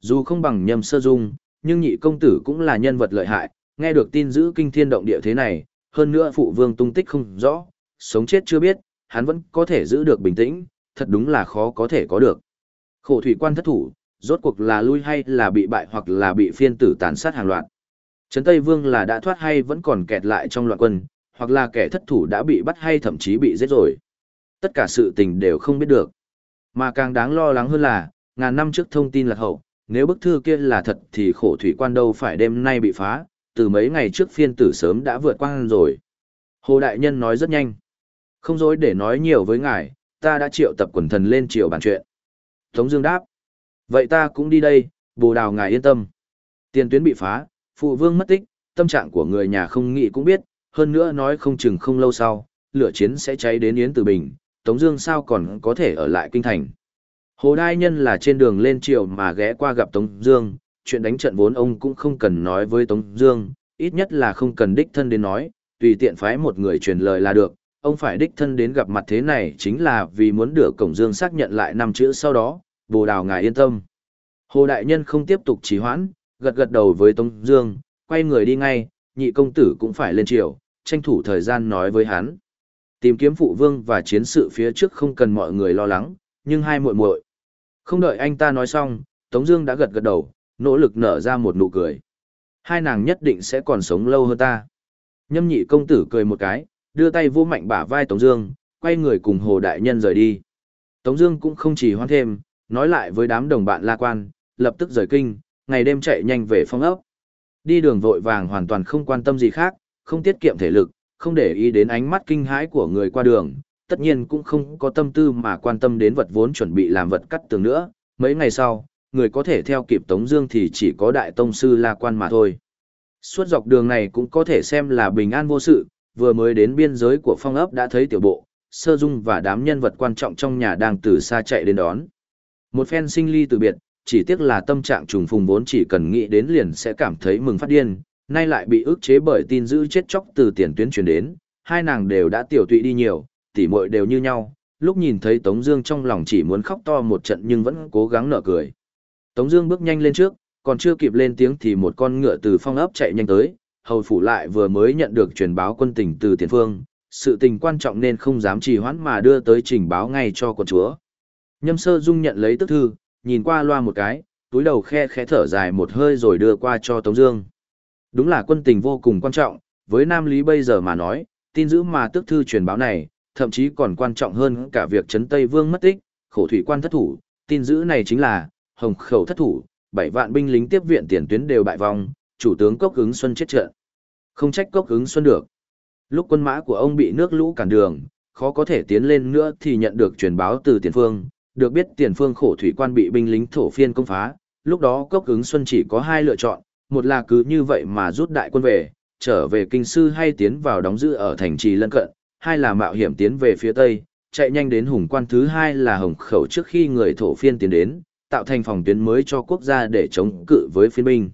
Dù không bằng nhầm sơ dung, nhưng nhị công tử cũng là nhân vật lợi hại, nghe được tin giữ kinh thiên động địa thế này, hơn nữa phụ vương tung tích không rõ, sống chết chưa biết, hắn vẫn có thể giữ được bình tĩnh, thật đúng là khó có thể có được. Khổ thủy quan thất thủ, rốt cuộc là lui hay là bị bại hoặc là bị phiên tử tàn sát hàng loạt. Trấn Tây Vương là đã thoát hay vẫn còn kẹt lại trong loạn quân, hoặc là kẻ thất thủ đã bị bắt hay thậm chí bị giết rồi. Tất cả sự tình đều không biết được. Mà càng đáng lo lắng hơn là, ngàn năm trước thông tin lạc hậu, nếu bức thư kia là thật thì khổ thủy quan đâu phải đêm nay bị phá, từ mấy ngày trước phiên tử sớm đã vượt qua rồi. Hồ Đại Nhân nói rất nhanh. Không dối để nói nhiều với ngài, ta đã triệu tập quần thần lên triều bàn chuyện. Tống Dương đáp. Vậy ta cũng đi đây, bồ đào ngài yên tâm. Tiền tuyến bị phá, phụ vương mất tích, tâm trạng của người nhà không nghĩ cũng biết, hơn nữa nói không chừng không lâu sau, lửa chiến sẽ cháy đến Yến Tử Bình, Tống Dương sao còn có thể ở lại kinh thành. Hồ Đai Nhân là trên đường lên triều mà ghé qua gặp Tống Dương, chuyện đánh trận vốn ông cũng không cần nói với Tống Dương, ít nhất là không cần đích thân đến nói, tùy tiện phái một người truyền lời là được. Ông phải đích thân đến gặp mặt thế này chính là vì muốn được Cổng Dương xác nhận lại năm chữ sau đó, bồ đào ngài yên tâm. Hồ Đại Nhân không tiếp tục trì hoãn, gật gật đầu với Tống Dương, quay người đi ngay, nhị công tử cũng phải lên triều, tranh thủ thời gian nói với hắn. Tìm kiếm phụ vương và chiến sự phía trước không cần mọi người lo lắng, nhưng hai muội muội. Không đợi anh ta nói xong, Tống Dương đã gật gật đầu, nỗ lực nở ra một nụ cười. Hai nàng nhất định sẽ còn sống lâu hơn ta. Nhâm nhị công tử cười một cái, đưa tay vô mạnh bả vai Tống Dương, quay người cùng Hồ Đại Nhân rời đi. Tống Dương cũng không chỉ hoan thêm, nói lại với đám đồng bạn La Quan, lập tức rời kinh, ngày đêm chạy nhanh về phong ốc. Đi đường vội vàng hoàn toàn không quan tâm gì khác, không tiết kiệm thể lực, không để ý đến ánh mắt kinh hãi của người qua đường, tất nhiên cũng không có tâm tư mà quan tâm đến vật vốn chuẩn bị làm vật cắt tường nữa. Mấy ngày sau, người có thể theo kịp Tống Dương thì chỉ có Đại Tông Sư La Quan mà thôi. Suốt dọc đường này cũng có thể xem là bình an vô sự, vừa mới đến biên giới của phong ấp đã thấy tiểu bộ, sơ dung và đám nhân vật quan trọng trong nhà đang từ xa chạy đến đón. Một phen sinh ly từ biệt, chỉ tiếc là tâm trạng trùng phùng vốn chỉ cần nghĩ đến liền sẽ cảm thấy mừng phát điên, nay lại bị ức chế bởi tin dữ chết chóc từ tiền tuyến truyền đến, hai nàng đều đã tiểu tụy đi nhiều, tỉ muội đều như nhau, lúc nhìn thấy Tống Dương trong lòng chỉ muốn khóc to một trận nhưng vẫn cố gắng nở cười. Tống Dương bước nhanh lên trước, còn chưa kịp lên tiếng thì một con ngựa từ phong ấp chạy nhanh tới, hầu phủ lại vừa mới nhận được truyền báo quân tình từ tiền phương, sự tình quan trọng nên không dám trì hoãn mà đưa tới trình báo ngay cho quân chúa. Nhâm Sơ Dung nhận lấy tức thư, nhìn qua loa một cái, túi đầu khe khẽ thở dài một hơi rồi đưa qua cho Tống Dương. Đúng là quân tình vô cùng quan trọng, với Nam Lý bây giờ mà nói, tin giữ mà tức thư truyền báo này, thậm chí còn quan trọng hơn cả việc Trấn Tây Vương mất tích, khổ thủy quan thất thủ, tin giữ này chính là Hồng Khẩu thất thủ, bảy vạn binh lính tiếp viện tiền tuyến đều bại vong, chủ tướng Cốc Ứng Xuân chết trận. Không trách Cốc Ứng Xuân được. Lúc quân mã của ông bị nước lũ cản đường, khó có thể tiến lên nữa thì nhận được truyền báo từ tiền phương, được biết tiền phương khổ thủy quan bị binh lính thổ phiên công phá, lúc đó Cốc Ứng Xuân chỉ có hai lựa chọn, một là cứ như vậy mà rút đại quân về, trở về kinh sư hay tiến vào đóng giữ ở thành trì lân cận, hai là mạo hiểm tiến về phía tây, chạy nhanh đến hùng quan thứ hai là hồng khẩu trước khi người thổ phiên tiến đến, tạo thành phòng tuyến mới cho quốc gia để chống cự với phiên binh.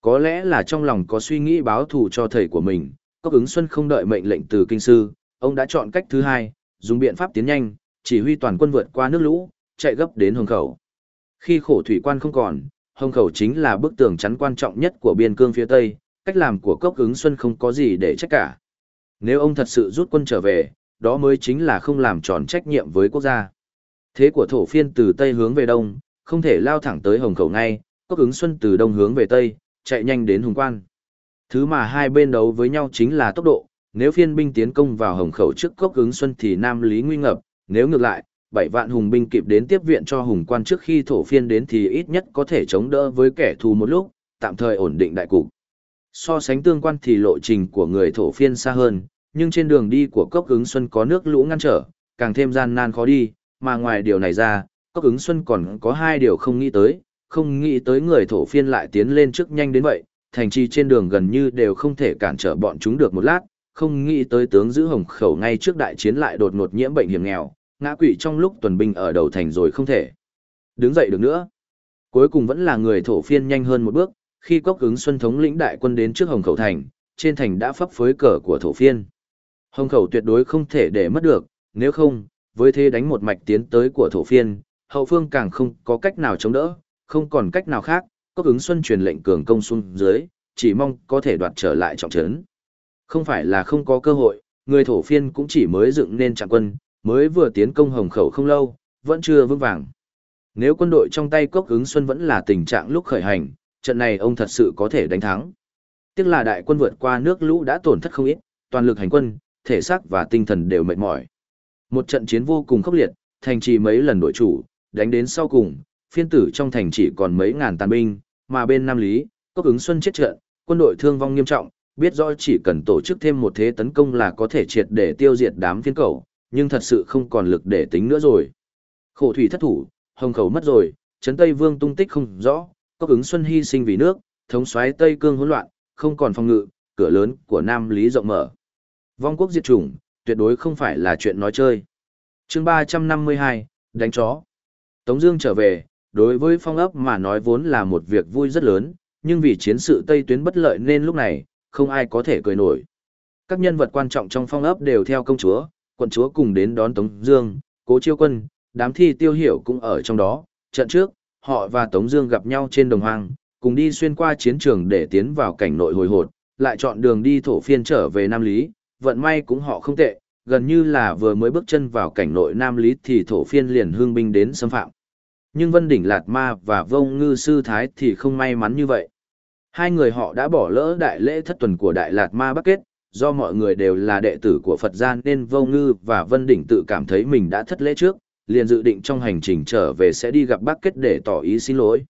Có lẽ là trong lòng có suy nghĩ báo thù cho thầy của mình, Cốc ứng Xuân không đợi mệnh lệnh từ kinh sư, ông đã chọn cách thứ hai, dùng biện pháp tiến nhanh, chỉ huy toàn quân vượt qua nước lũ, chạy gấp đến hồng khẩu. Khi khổ thủy quan không còn, hồng khẩu chính là bức tường chắn quan trọng nhất của biên cương phía tây, cách làm của Cốc ứng Xuân không có gì để trách cả. Nếu ông thật sự rút quân trở về, đó mới chính là không làm tròn trách nhiệm với quốc gia. Thế của thổ phiên từ tây hướng về đông, không thể lao thẳng tới hồng khẩu ngay, Cốc ứng Xuân từ đông hướng về tây, chạy nhanh đến hùng quan. Thứ mà hai bên đấu với nhau chính là tốc độ, nếu phiên binh tiến công vào hồng khẩu trước cốc ứng xuân thì Nam Lý nguy ngập, nếu ngược lại, bảy vạn hùng binh kịp đến tiếp viện cho hùng quan trước khi thổ phiên đến thì ít nhất có thể chống đỡ với kẻ thù một lúc, tạm thời ổn định đại cục. So sánh tương quan thì lộ trình của người thổ phiên xa hơn, nhưng trên đường đi của cốc ứng xuân có nước lũ ngăn trở, càng thêm gian nan khó đi, mà ngoài điều này ra, cốc ứng xuân còn có hai điều không nghĩ tới, không nghĩ tới người thổ phiên lại tiến lên trước nhanh đến vậy, thành trì trên đường gần như đều không thể cản trở bọn chúng được một lát, không nghĩ tới tướng giữ hồng khẩu ngay trước đại chiến lại đột ngột nhiễm bệnh hiểm nghèo, ngã quỵ trong lúc tuần binh ở đầu thành rồi không thể đứng dậy được nữa. Cuối cùng vẫn là người thổ phiên nhanh hơn một bước, khi cốc ứng xuân thống lĩnh đại quân đến trước hồng khẩu thành, trên thành đã phấp phới cờ của thổ phiên. Hồng khẩu tuyệt đối không thể để mất được, nếu không, với thế đánh một mạch tiến tới của thổ phiên, hậu phương càng không có cách nào chống đỡ, không còn cách nào khác, cốc ứng xuân truyền lệnh cường công xuống dưới, chỉ mong có thể đoạt trở lại trọng trấn. Không phải là không có cơ hội, người thổ phiên cũng chỉ mới dựng nên trạng quân, mới vừa tiến công hồng khẩu không lâu, vẫn chưa vững vàng. Nếu quân đội trong tay cốc ứng xuân vẫn là tình trạng lúc khởi hành, trận này ông thật sự có thể đánh thắng. Tiếc là đại quân vượt qua nước lũ đã tổn thất không ít, toàn lực hành quân, thể xác và tinh thần đều mệt mỏi. Một trận chiến vô cùng khốc liệt, thành trì mấy lần đổi chủ, đánh đến sau cùng, phiên tử trong thành chỉ còn mấy ngàn tàn binh, mà bên Nam Lý, cốc ứng xuân chết trận, quân đội thương vong nghiêm trọng, biết rõ chỉ cần tổ chức thêm một thế tấn công là có thể triệt để tiêu diệt đám phiên cầu, nhưng thật sự không còn lực để tính nữa rồi. Khổ thủy thất thủ, hồng khẩu mất rồi, trấn Tây Vương tung tích không rõ, có ứng xuân hy sinh vì nước, thống soái Tây Cương hỗn loạn, không còn phòng ngự, cửa lớn của Nam Lý rộng mở. Vong quốc diệt chủng, tuyệt đối không phải là chuyện nói chơi. chương 352, đánh chó. Tống Dương trở về, đối với phong ấp mà nói vốn là một việc vui rất lớn, nhưng vì chiến sự Tây tuyến bất lợi nên lúc này, không ai có thể cười nổi. Các nhân vật quan trọng trong phong ấp đều theo công chúa, quận chúa cùng đến đón Tống Dương, Cố Chiêu Quân, đám thi tiêu hiểu cũng ở trong đó. Trận trước, họ và Tống Dương gặp nhau trên đồng hoang, cùng đi xuyên qua chiến trường để tiến vào cảnh nội hồi hột, lại chọn đường đi thổ phiên trở về Nam Lý. Vận may cũng họ không tệ, gần như là vừa mới bước chân vào cảnh nội Nam Lý thì thổ phiên liền hương binh đến xâm phạm. Nhưng Vân Đỉnh Lạt Ma và Vông Ngư Sư Thái thì không may mắn như vậy. Hai người họ đã bỏ lỡ đại lễ thất tuần của Đại Lạt Ma Bắc Kết, do mọi người đều là đệ tử của Phật gia nên Vô Ngư và Vân Đỉnh tự cảm thấy mình đã thất lễ trước, liền dự định trong hành trình trở về sẽ đi gặp Bắc Kết để tỏ ý xin lỗi.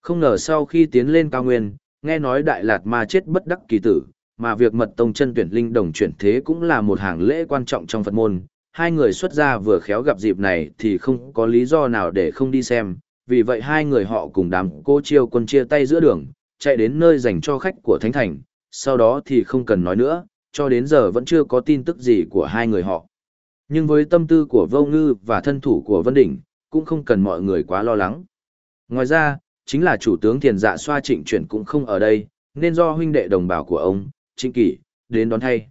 Không ngờ sau khi tiến lên cao nguyên, nghe nói Đại Lạt Ma chết bất đắc kỳ tử, mà việc mật tông chân tuyển linh đồng chuyển thế cũng là một hàng lễ quan trọng trong Phật môn. Hai người xuất gia vừa khéo gặp dịp này thì không có lý do nào để không đi xem, vì vậy hai người họ cùng đám cô chiêu quân chia tay giữa đường, chạy đến nơi dành cho khách của Thánh Thành, sau đó thì không cần nói nữa, cho đến giờ vẫn chưa có tin tức gì của hai người họ. Nhưng với tâm tư của Vô Ngư và thân thủ của Vân Đỉnh, cũng không cần mọi người quá lo lắng. Ngoài ra, chính là chủ tướng thiền dạ xoa trịnh chuyển cũng không ở đây, nên do huynh đệ đồng bào của ông, trịnh kỷ, đến đón thay.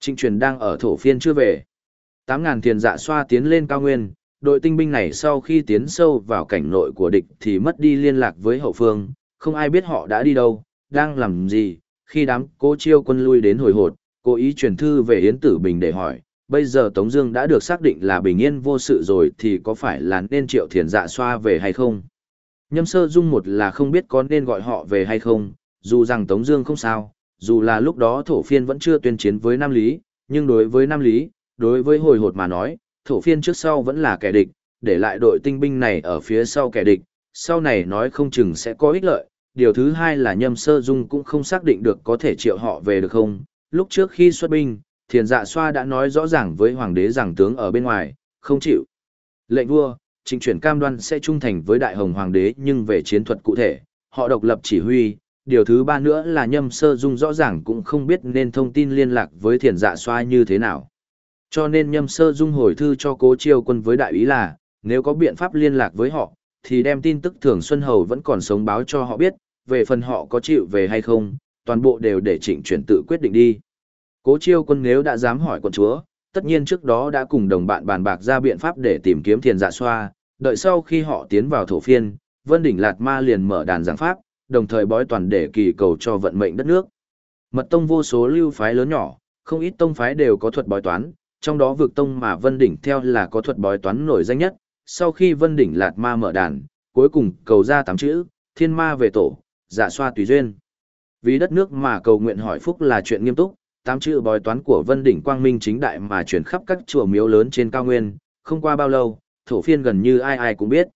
Trịnh chuyển đang ở thổ phiên chưa về. 8.000 thiền dạ xoa tiến lên cao nguyên, đội tinh binh này sau khi tiến sâu vào cảnh nội của địch thì mất đi liên lạc với hậu phương, không ai biết họ đã đi đâu, đang làm gì, khi đám cố chiêu quân lui đến hồi hột, cố ý truyền thư về Yến Tử Bình để hỏi, bây giờ Tống Dương đã được xác định là bình yên vô sự rồi thì có phải là nên triệu thiền dạ xoa về hay không? Nhâm sơ dung một là không biết có nên gọi họ về hay không, dù rằng Tống Dương không sao, dù là lúc đó thổ phiên vẫn chưa tuyên chiến với Nam Lý, nhưng đối với Nam Lý, đối với hồi hột mà nói, thổ phiên trước sau vẫn là kẻ địch, để lại đội tinh binh này ở phía sau kẻ địch, sau này nói không chừng sẽ có ích lợi. Điều thứ hai là nhâm sơ dung cũng không xác định được có thể triệu họ về được không, lúc trước khi xuất binh, thiền dạ xoa đã nói rõ ràng với hoàng đế rằng tướng ở bên ngoài, không chịu. Lệnh vua, trịnh chuyển cam đoan sẽ trung thành với đại hồng hoàng đế nhưng về chiến thuật cụ thể, họ độc lập chỉ huy. Điều thứ ba nữa là nhâm sơ dung rõ ràng cũng không biết nên thông tin liên lạc với thiền dạ xoa như thế nào. Cho nên nhâm sơ dung hồi thư cho cố chiêu quân với đại ý là, nếu có biện pháp liên lạc với họ, thì đem tin tức thường Xuân Hầu vẫn còn sống báo cho họ biết, về phần họ có chịu về hay không, toàn bộ đều để trịnh chuyển tự quyết định đi. Cố chiêu quân nếu đã dám hỏi quận chúa, tất nhiên trước đó đã cùng đồng bạn bàn bạc ra biện pháp để tìm kiếm thiền dạ xoa, đợi sau khi họ tiến vào thổ phiên, Vân Đỉnh Lạt Ma liền mở đàn giảng pháp, đồng thời bói toàn để kỳ cầu cho vận mệnh đất nước. Mật tông vô số lưu phái lớn nhỏ, không ít tông phái đều có thuật bói toán, trong đó vực tông mà Vân Đỉnh theo là có thuật bói toán nổi danh nhất. Sau khi Vân Đỉnh Lạt Ma mở đàn, cuối cùng cầu ra tám chữ, thiên ma về tổ, giả xoa tùy duyên. Vì đất nước mà cầu nguyện hỏi phúc là chuyện nghiêm túc, tám chữ bói toán của Vân Đỉnh Quang Minh chính đại mà truyền khắp các chùa miếu lớn trên cao nguyên, không qua bao lâu, thổ phiên gần như ai ai cũng biết.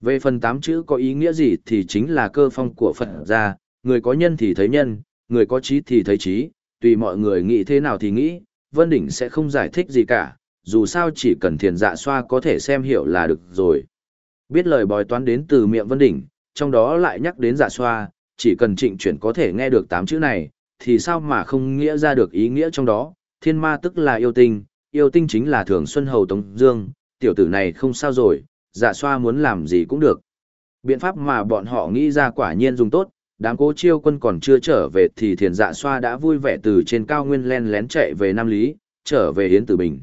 Về phần tám chữ có ý nghĩa gì thì chính là cơ phong của Phật gia, người có nhân thì thấy nhân, người có trí thì thấy trí, tùy mọi người nghĩ thế nào thì nghĩ, Vân Đỉnh sẽ không giải thích gì cả, dù sao chỉ cần thiền dạ xoa có thể xem hiểu là được rồi. Biết lời bói toán đến từ miệng Vân Đỉnh, trong đó lại nhắc đến dạ xoa, chỉ cần trịnh chuyển có thể nghe được tám chữ này, thì sao mà không nghĩa ra được ý nghĩa trong đó, thiên ma tức là yêu tinh, yêu tinh chính là thường xuân hầu tống dương, tiểu tử này không sao rồi, dạ xoa muốn làm gì cũng được. Biện pháp mà bọn họ nghĩ ra quả nhiên dùng tốt, đám cố chiêu quân còn chưa trở về thì thiền dạ xoa đã vui vẻ từ trên cao nguyên len lén chạy về Nam Lý, trở về hiến Tử Bình.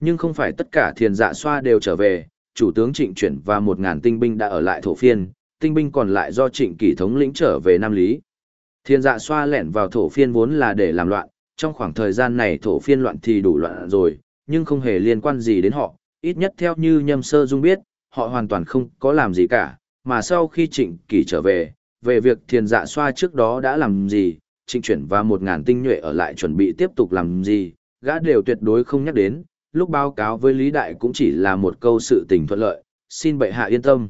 Nhưng không phải tất cả thiền dạ xoa đều trở về, chủ tướng trịnh chuyển và một ngàn tinh binh đã ở lại thổ phiên, tinh binh còn lại do trịnh kỷ thống lĩnh trở về Nam Lý. Thiên dạ xoa lẻn vào thổ phiên vốn là để làm loạn, trong khoảng thời gian này thổ phiên loạn thì đủ loạn rồi, nhưng không hề liên quan gì đến họ, ít nhất theo như nhâm sơ dung biết, họ hoàn toàn không có làm gì cả, mà sau khi trịnh kỷ trở về, về việc thiền dạ xoa trước đó đã làm gì, trịnh chuyển và một ngàn tinh nhuệ ở lại chuẩn bị tiếp tục làm gì, gã đều tuyệt đối không nhắc đến, lúc báo cáo với Lý Đại cũng chỉ là một câu sự tình thuận lợi, xin bệ hạ yên tâm.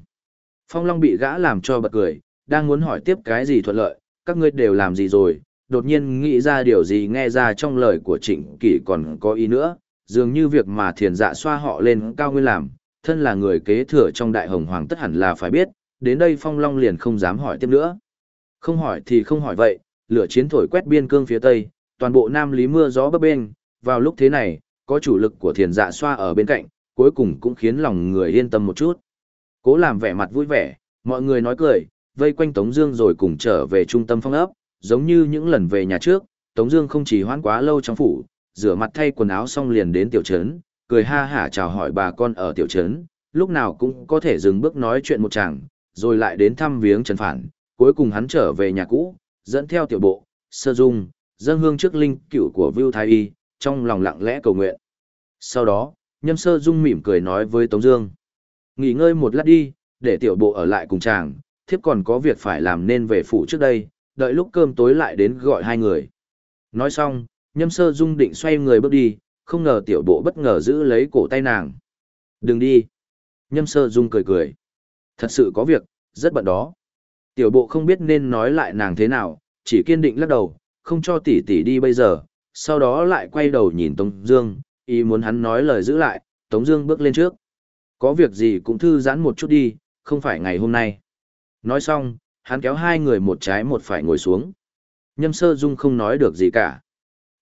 Phong Long bị gã làm cho bật cười, đang muốn hỏi tiếp cái gì thuận lợi, các ngươi đều làm gì rồi, đột nhiên nghĩ ra điều gì nghe ra trong lời của trịnh kỷ còn có ý nữa, dường như việc mà thiền dạ xoa họ lên cao nguyên làm, thân là người kế thừa trong đại hồng hoàng tất hẳn là phải biết, đến đây Phong Long liền không dám hỏi tiếp nữa. Không hỏi thì không hỏi vậy, lửa chiến thổi quét biên cương phía tây, toàn bộ Nam Lý mưa gió bấp bênh, vào lúc thế này, có chủ lực của thiền dạ xoa ở bên cạnh, cuối cùng cũng khiến lòng người yên tâm một chút. Cố làm vẻ mặt vui vẻ, mọi người nói cười, vây quanh Tống Dương rồi cùng trở về trung tâm phong ấp, giống như những lần về nhà trước, Tống Dương không chỉ hoãn quá lâu trong phủ, rửa mặt thay quần áo xong liền đến tiểu trấn, cười ha hả chào hỏi bà con ở tiểu trấn, lúc nào cũng có thể dừng bước nói chuyện một chàng, rồi lại đến thăm viếng Trần Phản, cuối cùng hắn trở về nhà cũ, dẫn theo tiểu bộ, sơ dung, dân hương trước linh cựu của Vưu Thái Y, trong lòng lặng lẽ cầu nguyện. Sau đó, nhâm sơ dung mỉm cười nói với Tống Dương, nghỉ ngơi một lát đi, để tiểu bộ ở lại cùng chàng, thiếp còn có việc phải làm nên về phủ trước đây, đợi lúc cơm tối lại đến gọi hai người. Nói xong, nhâm sơ dung định xoay người bước đi, không ngờ tiểu bộ bất ngờ giữ lấy cổ tay nàng. Đừng đi. Nhâm sơ dung cười cười. Thật sự có việc, rất bận đó. Tiểu bộ không biết nên nói lại nàng thế nào, chỉ kiên định lắc đầu, không cho tỷ tỷ đi bây giờ, sau đó lại quay đầu nhìn Tống Dương, ý muốn hắn nói lời giữ lại, Tống Dương bước lên trước. Có việc gì cũng thư giãn một chút đi, không phải ngày hôm nay. Nói xong, hắn kéo hai người một trái một phải ngồi xuống. Nhâm sơ dung không nói được gì cả.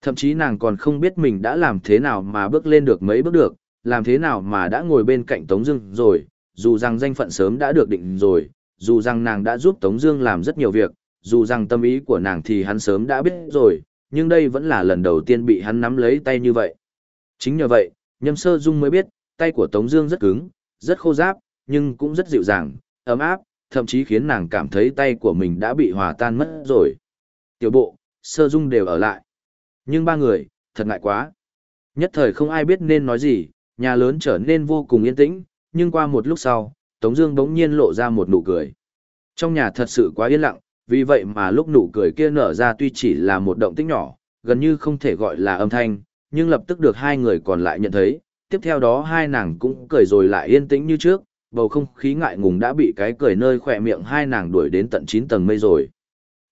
Thậm chí nàng còn không biết mình đã làm thế nào mà bước lên được mấy bước được, làm thế nào mà đã ngồi bên cạnh Tống Dương rồi, dù rằng danh phận sớm đã được định rồi, dù rằng nàng đã giúp Tống Dương làm rất nhiều việc, dù rằng tâm ý của nàng thì hắn sớm đã biết rồi, nhưng đây vẫn là lần đầu tiên bị hắn nắm lấy tay như vậy. Chính nhờ vậy, Nhâm Sơ Dung mới biết, tay của Tống Dương rất cứng, rất khô ráp, nhưng cũng rất dịu dàng, ấm áp, thậm chí khiến nàng cảm thấy tay của mình đã bị hòa tan mất rồi. Tiểu Bộ, Sơ Dung đều ở lại, nhưng ba người, thật ngại quá. Nhất thời không ai biết nên nói gì, nhà lớn trở nên vô cùng yên tĩnh, nhưng qua một lúc sau, Tống Dương bỗng nhiên lộ ra một nụ cười. Trong nhà thật sự quá yên lặng, vì vậy mà lúc nụ cười kia nở ra tuy chỉ là một động tĩnh nhỏ, gần như không thể gọi là âm thanh, nhưng lập tức được hai người còn lại nhận thấy. Tiếp theo đó hai nàng cũng cười rồi lại yên tĩnh như trước, bầu không khí ngại ngùng đã bị cái cười nơi khỏe miệng hai nàng đuổi đến tận 9 tầng mây rồi.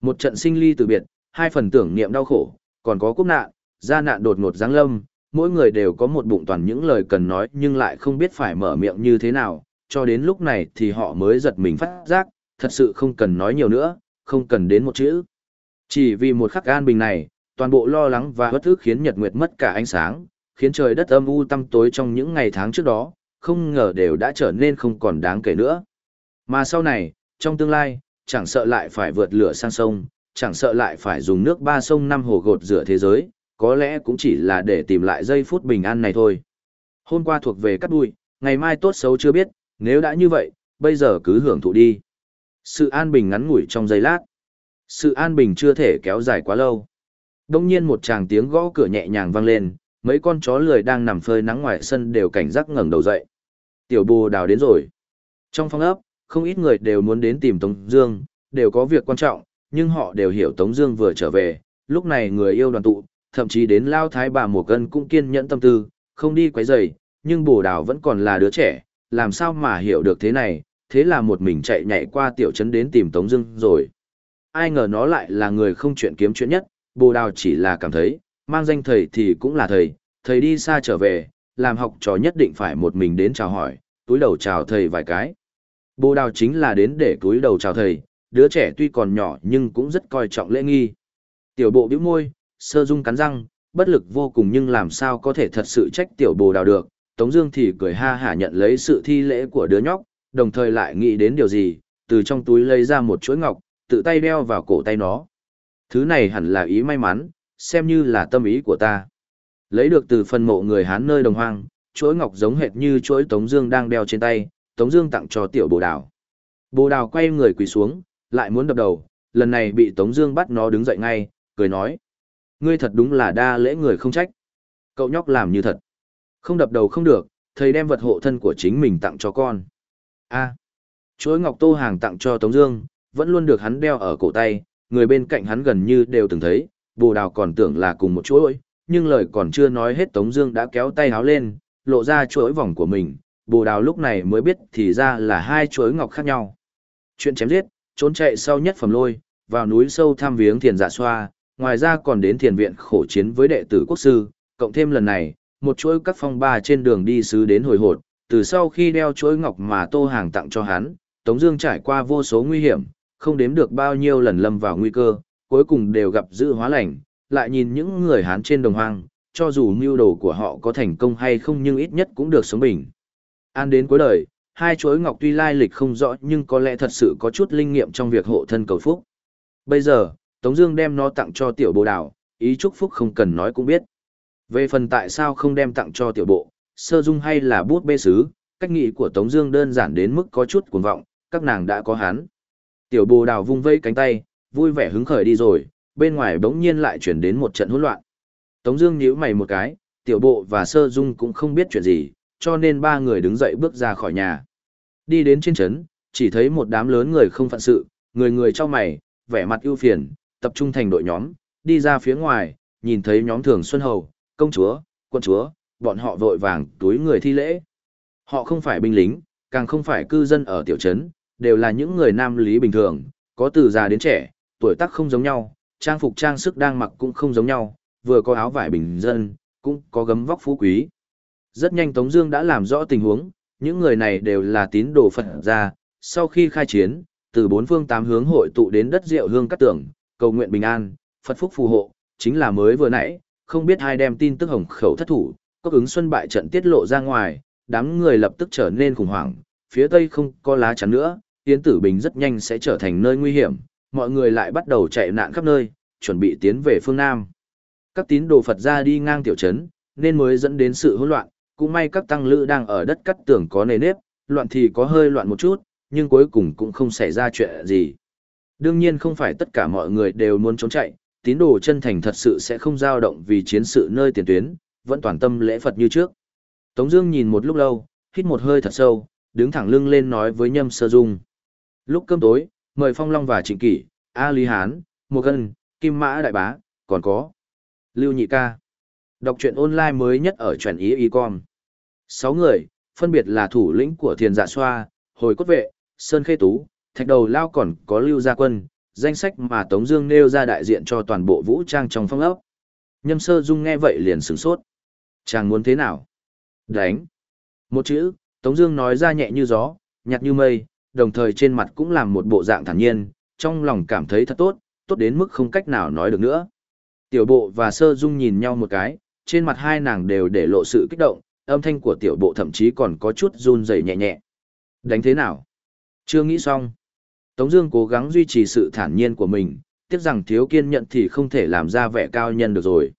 Một trận sinh ly từ biệt, hai phần tưởng niệm đau khổ, còn có quốc nạn, gia nạn đột ngột giáng lâm, mỗi người đều có một bụng toàn những lời cần nói nhưng lại không biết phải mở miệng như thế nào, cho đến lúc này thì họ mới giật mình phát giác, thật sự không cần nói nhiều nữa, không cần đến một chữ. Chỉ vì một khắc an bình này, toàn bộ lo lắng và bất ức khiến nhật nguyệt mất cả ánh sáng, khiến trời đất âm u tăm tối trong những ngày tháng trước đó, không ngờ đều đã trở nên không còn đáng kể nữa. Mà sau này, trong tương lai, chẳng sợ lại phải vượt lửa sang sông, chẳng sợ lại phải dùng nước ba sông năm hồ gột rửa thế giới, có lẽ cũng chỉ là để tìm lại giây phút bình an này thôi. Hôm qua thuộc về cắt đuôi, ngày mai tốt xấu chưa biết, nếu đã như vậy, bây giờ cứ hưởng thụ đi. Sự an bình ngắn ngủi trong giây lát. Sự an bình chưa thể kéo dài quá lâu. Đông nhiên một tràng tiếng gõ cửa nhẹ nhàng vang lên, mấy con chó lười đang nằm phơi nắng ngoài sân đều cảnh giác ngẩng đầu dậy. Tiểu bồ đào đến rồi. Trong phòng ấp, không ít người đều muốn đến tìm Tống Dương, đều có việc quan trọng, nhưng họ đều hiểu Tống Dương vừa trở về, lúc này người yêu đoàn tụ, thậm chí đến Lao Thái bà mùa cân cũng kiên nhẫn tâm tư, không đi quấy rầy, nhưng bồ đào vẫn còn là đứa trẻ, làm sao mà hiểu được thế này, thế là một mình chạy nhảy qua tiểu trấn đến tìm Tống Dương rồi. Ai ngờ nó lại là người không chuyện kiếm chuyện nhất, bồ đào chỉ là cảm thấy, mang danh thầy thì cũng là thầy, thầy đi xa trở về, làm học trò nhất định phải một mình đến chào hỏi, túi đầu chào thầy vài cái. Bồ đào chính là đến để túi đầu chào thầy, đứa trẻ tuy còn nhỏ nhưng cũng rất coi trọng lễ nghi. Tiểu bộ bĩu môi, sơ dung cắn răng, bất lực vô cùng nhưng làm sao có thể thật sự trách tiểu bồ đào được. Tống Dương thì cười ha hả nhận lấy sự thi lễ của đứa nhóc, đồng thời lại nghĩ đến điều gì, từ trong túi lấy ra một chuỗi ngọc, tự tay đeo vào cổ tay nó. Thứ này hẳn là ý may mắn, xem như là tâm ý của ta. Lấy được từ phần mộ người Hán nơi đồng hoang, chuỗi ngọc giống hệt như chuỗi Tống Dương đang đeo trên tay, Tống Dương tặng cho tiểu bồ đào. Bồ đào quay người quỳ xuống, lại muốn đập đầu, lần này bị Tống Dương bắt nó đứng dậy ngay, cười nói: ngươi thật đúng là đa lễ người không trách. Cậu nhóc làm như thật, không đập đầu không được, thầy đem vật hộ thân của chính mình tặng cho con. A, chuỗi ngọc tô hàng tặng cho Tống Dương, vẫn luôn được hắn đeo ở cổ tay, người bên cạnh hắn gần như đều từng thấy, bồ đào còn tưởng là cùng một chuỗi, nhưng lời còn chưa nói hết Tống Dương đã kéo tay háo lên, lộ ra chuỗi vòng của mình. Bồ đào lúc này mới biết thì ra là hai chuỗi ngọc khác nhau. Chuyện chém giết, trốn chạy sau nhất phẩm lôi, vào núi sâu thăm viếng thiền dạ xoa, ngoài ra còn đến thiền viện khổ chiến với đệ tử quốc sư, cộng thêm lần này, một chuỗi các phong ba trên đường đi sứ đến hồi hột, từ sau khi đeo chuỗi ngọc mà Tô Hàng tặng cho hắn, Tống Dương trải qua vô số nguy hiểm, không đếm được bao nhiêu lần lâm vào nguy cơ, cuối cùng đều gặp dự hóa lành, lại nhìn những người Hán trên đồng hoang, cho dù mưu đồ của họ có thành công hay không nhưng ít nhất cũng được sống bình. An đến cuối đời, hai chuỗi ngọc tuy lai lịch không rõ nhưng có lẽ thật sự có chút linh nghiệm trong việc hộ thân cầu phúc. Bây giờ, Tống Dương đem nó tặng cho tiểu bộ đào, ý chúc phúc không cần nói cũng biết. Về phần tại sao không đem tặng cho tiểu bộ, sơ dung hay là bút bê sứ, cách nghĩ của Tống Dương đơn giản đến mức có chút cuồng vọng, các nàng đã có hắn. Tiểu bồ đào vung vây cánh tay, vui vẻ hứng khởi đi rồi, bên ngoài bỗng nhiên lại chuyển đến một trận hỗn loạn. Tống Dương nhíu mày một cái, tiểu bộ và sơ dung cũng không biết chuyện gì, cho nên ba người đứng dậy bước ra khỏi nhà. Đi đến trên trấn, chỉ thấy một đám lớn người không phận sự, người người cho mày, vẻ mặt ưu phiền, tập trung thành đội nhóm, đi ra phía ngoài, nhìn thấy nhóm thường Xuân Hầu, công chúa, quân chúa, bọn họ vội vàng túi người thi lễ. Họ không phải binh lính, càng không phải cư dân ở tiểu trấn, đều là những người nam lý bình thường, có từ già đến trẻ, tuổi tác không giống nhau, trang phục trang sức đang mặc cũng không giống nhau, vừa có áo vải bình dân, cũng có gấm vóc phú quý. Rất nhanh Tống Dương đã làm rõ tình huống, những người này đều là tín đồ Phật gia. Sau khi khai chiến, từ bốn phương tám hướng hội tụ đến đất Diệu Hương Cát Tưởng, cầu nguyện bình an, Phật phúc phù hộ, chính là mới vừa nãy, không biết hai đem tin tức hồng khẩu thất thủ, có ứng xuân bại trận tiết lộ ra ngoài, đám người lập tức trở nên khủng hoảng, phía tây không có lá chắn nữa, Yến Tử Bình rất nhanh sẽ trở thành nơi nguy hiểm, mọi người lại bắt đầu chạy nạn khắp nơi, chuẩn bị tiến về phương Nam. Các tín đồ Phật ra đi ngang tiểu trấn, nên mới dẫn đến sự hỗn loạn, cũng may các tăng lữ đang ở đất cắt tường có nề nếp, loạn thì có hơi loạn một chút, nhưng cuối cùng cũng không xảy ra chuyện gì. Đương nhiên không phải tất cả mọi người đều muốn trốn chạy, tín đồ chân thành thật sự sẽ không dao động vì chiến sự nơi tiền tuyến, vẫn toàn tâm lễ Phật như trước. Tống Dương nhìn một lúc lâu, hít một hơi thật sâu, đứng thẳng lưng lên nói với Nhâm Sơ Dung. Lúc cơm tối, mời Phong Long và Trịnh Kỷ, A Lý Hán, Mộ Gân, Kim Mã Đại Bá, còn có Lưu Nhị Ca. Đọc truyện online mới nhất ở truyện ý e-com. Sáu người, phân biệt là thủ lĩnh của Thiền Dạ Xoa, Hồi Cốt Vệ, Sơn Khê Tú, Thạch Đầu Lao còn có Lưu Gia Quân, danh sách mà Tống Dương nêu ra đại diện cho toàn bộ vũ trang trong phong ốc. Nhâm Sơ Dung nghe vậy liền sửng sốt. Chàng muốn thế nào? Đánh. Một chữ, Tống Dương nói ra nhẹ như gió, nhạt như mây, đồng thời trên mặt cũng làm một bộ dạng thản nhiên, trong lòng cảm thấy thật tốt, tốt đến mức không cách nào nói được nữa. Tiểu Bộ và Sơ Dung nhìn nhau một cái, trên mặt hai nàng đều để lộ sự kích động, âm thanh của Tiểu Bộ thậm chí còn có chút run rẩy nhẹ nhẹ. Đánh thế nào? Chưa nghĩ xong. Tống Dương cố gắng duy trì sự thản nhiên của mình, tiếc rằng thiếu kiên nhẫn thì không thể làm ra vẻ cao nhân được rồi.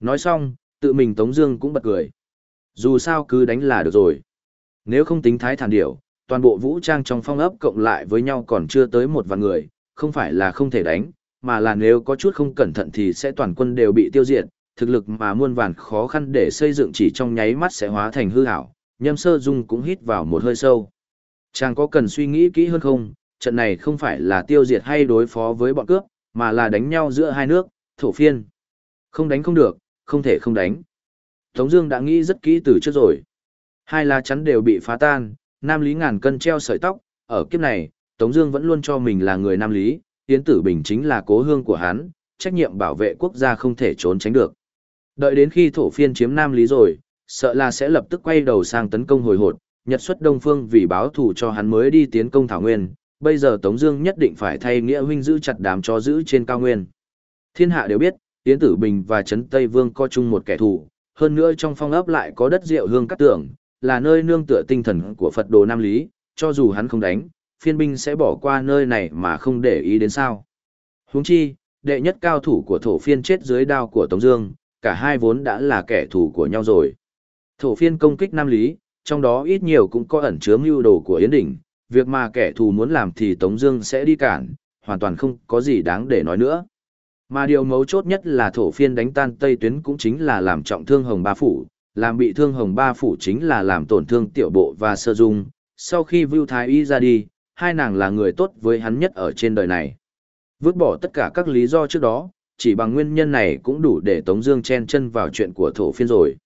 Nói xong, tự mình Tống Dương cũng bật cười. Dù sao cứ đánh là được rồi. Nếu không tính thái thản điểu, toàn bộ vũ trang trong phong ấp cộng lại với nhau còn chưa tới một vạn người, không phải là không thể đánh, mà là nếu có chút không cẩn thận thì sẽ toàn quân đều bị tiêu diệt, thực lực mà muôn vàn khó khăn để xây dựng chỉ trong nháy mắt sẽ hóa thành hư ảo. Nhâm Sơ Dung cũng hít vào một hơi sâu. Chàng có cần suy nghĩ kỹ hơn không, trận này không phải là tiêu diệt hay đối phó với bọn cướp, mà là đánh nhau giữa hai nước, thổ phiên. Không đánh không được, không thể không đánh. Tống Dương đã nghĩ rất kỹ từ trước rồi. Hai lá chắn đều bị phá tan, Nam Lý ngàn cân treo sợi tóc. Ở kiếp này, Tống Dương vẫn luôn cho mình là người Nam Lý, Yến Tử Bình chính là cố hương của hắn, trách nhiệm bảo vệ quốc gia không thể trốn tránh được. Đợi đến khi thổ phiên chiếm Nam Lý rồi, sợ là sẽ lập tức quay đầu sang tấn công hồi hột. Nhật xuất Đông Phương vì báo thù cho hắn mới đi tiến công Thảo Nguyên. Bây giờ Tống Dương nhất định phải thay nghĩa huynh giữ chặt đám cho giữ trên cao nguyên. Thiên hạ đều biết, Yến Tử Bình và Trấn Tây Vương có chung một kẻ thù, hơn nữa trong phong ấp lại có đất rượu hương cát tưởng, là nơi nương tựa tinh thần của Phật đồ Nam Lý, cho dù hắn không đánh, phiên binh sẽ bỏ qua nơi này mà không để ý đến sao. Huống chi, đệ nhất cao thủ của thổ phiên chết dưới đao của Tống Dương, cả hai vốn đã là kẻ thù của nhau rồi. Thổ phiên công kích Nam Lý, trong đó ít nhiều cũng có ẩn chứa mưu đồ của Yến Đỉnh, việc mà kẻ thù muốn làm thì Tống Dương sẽ đi cản, hoàn toàn không có gì đáng để nói nữa. Mà điều mấu chốt nhất là thổ phiên đánh tan Tây Tuyến cũng chính là làm trọng thương Hồng Ba Phủ, làm bị thương Hồng Ba Phủ chính là làm tổn thương Tiểu Bộ và Sơ Dung. Sau khi Vưu Thái Y ra đi, hai nàng là người tốt với hắn nhất ở trên đời này. Vứt bỏ tất cả các lý do trước đó, chỉ bằng nguyên nhân này cũng đủ để Tống Dương chen chân vào chuyện của thổ phiên rồi.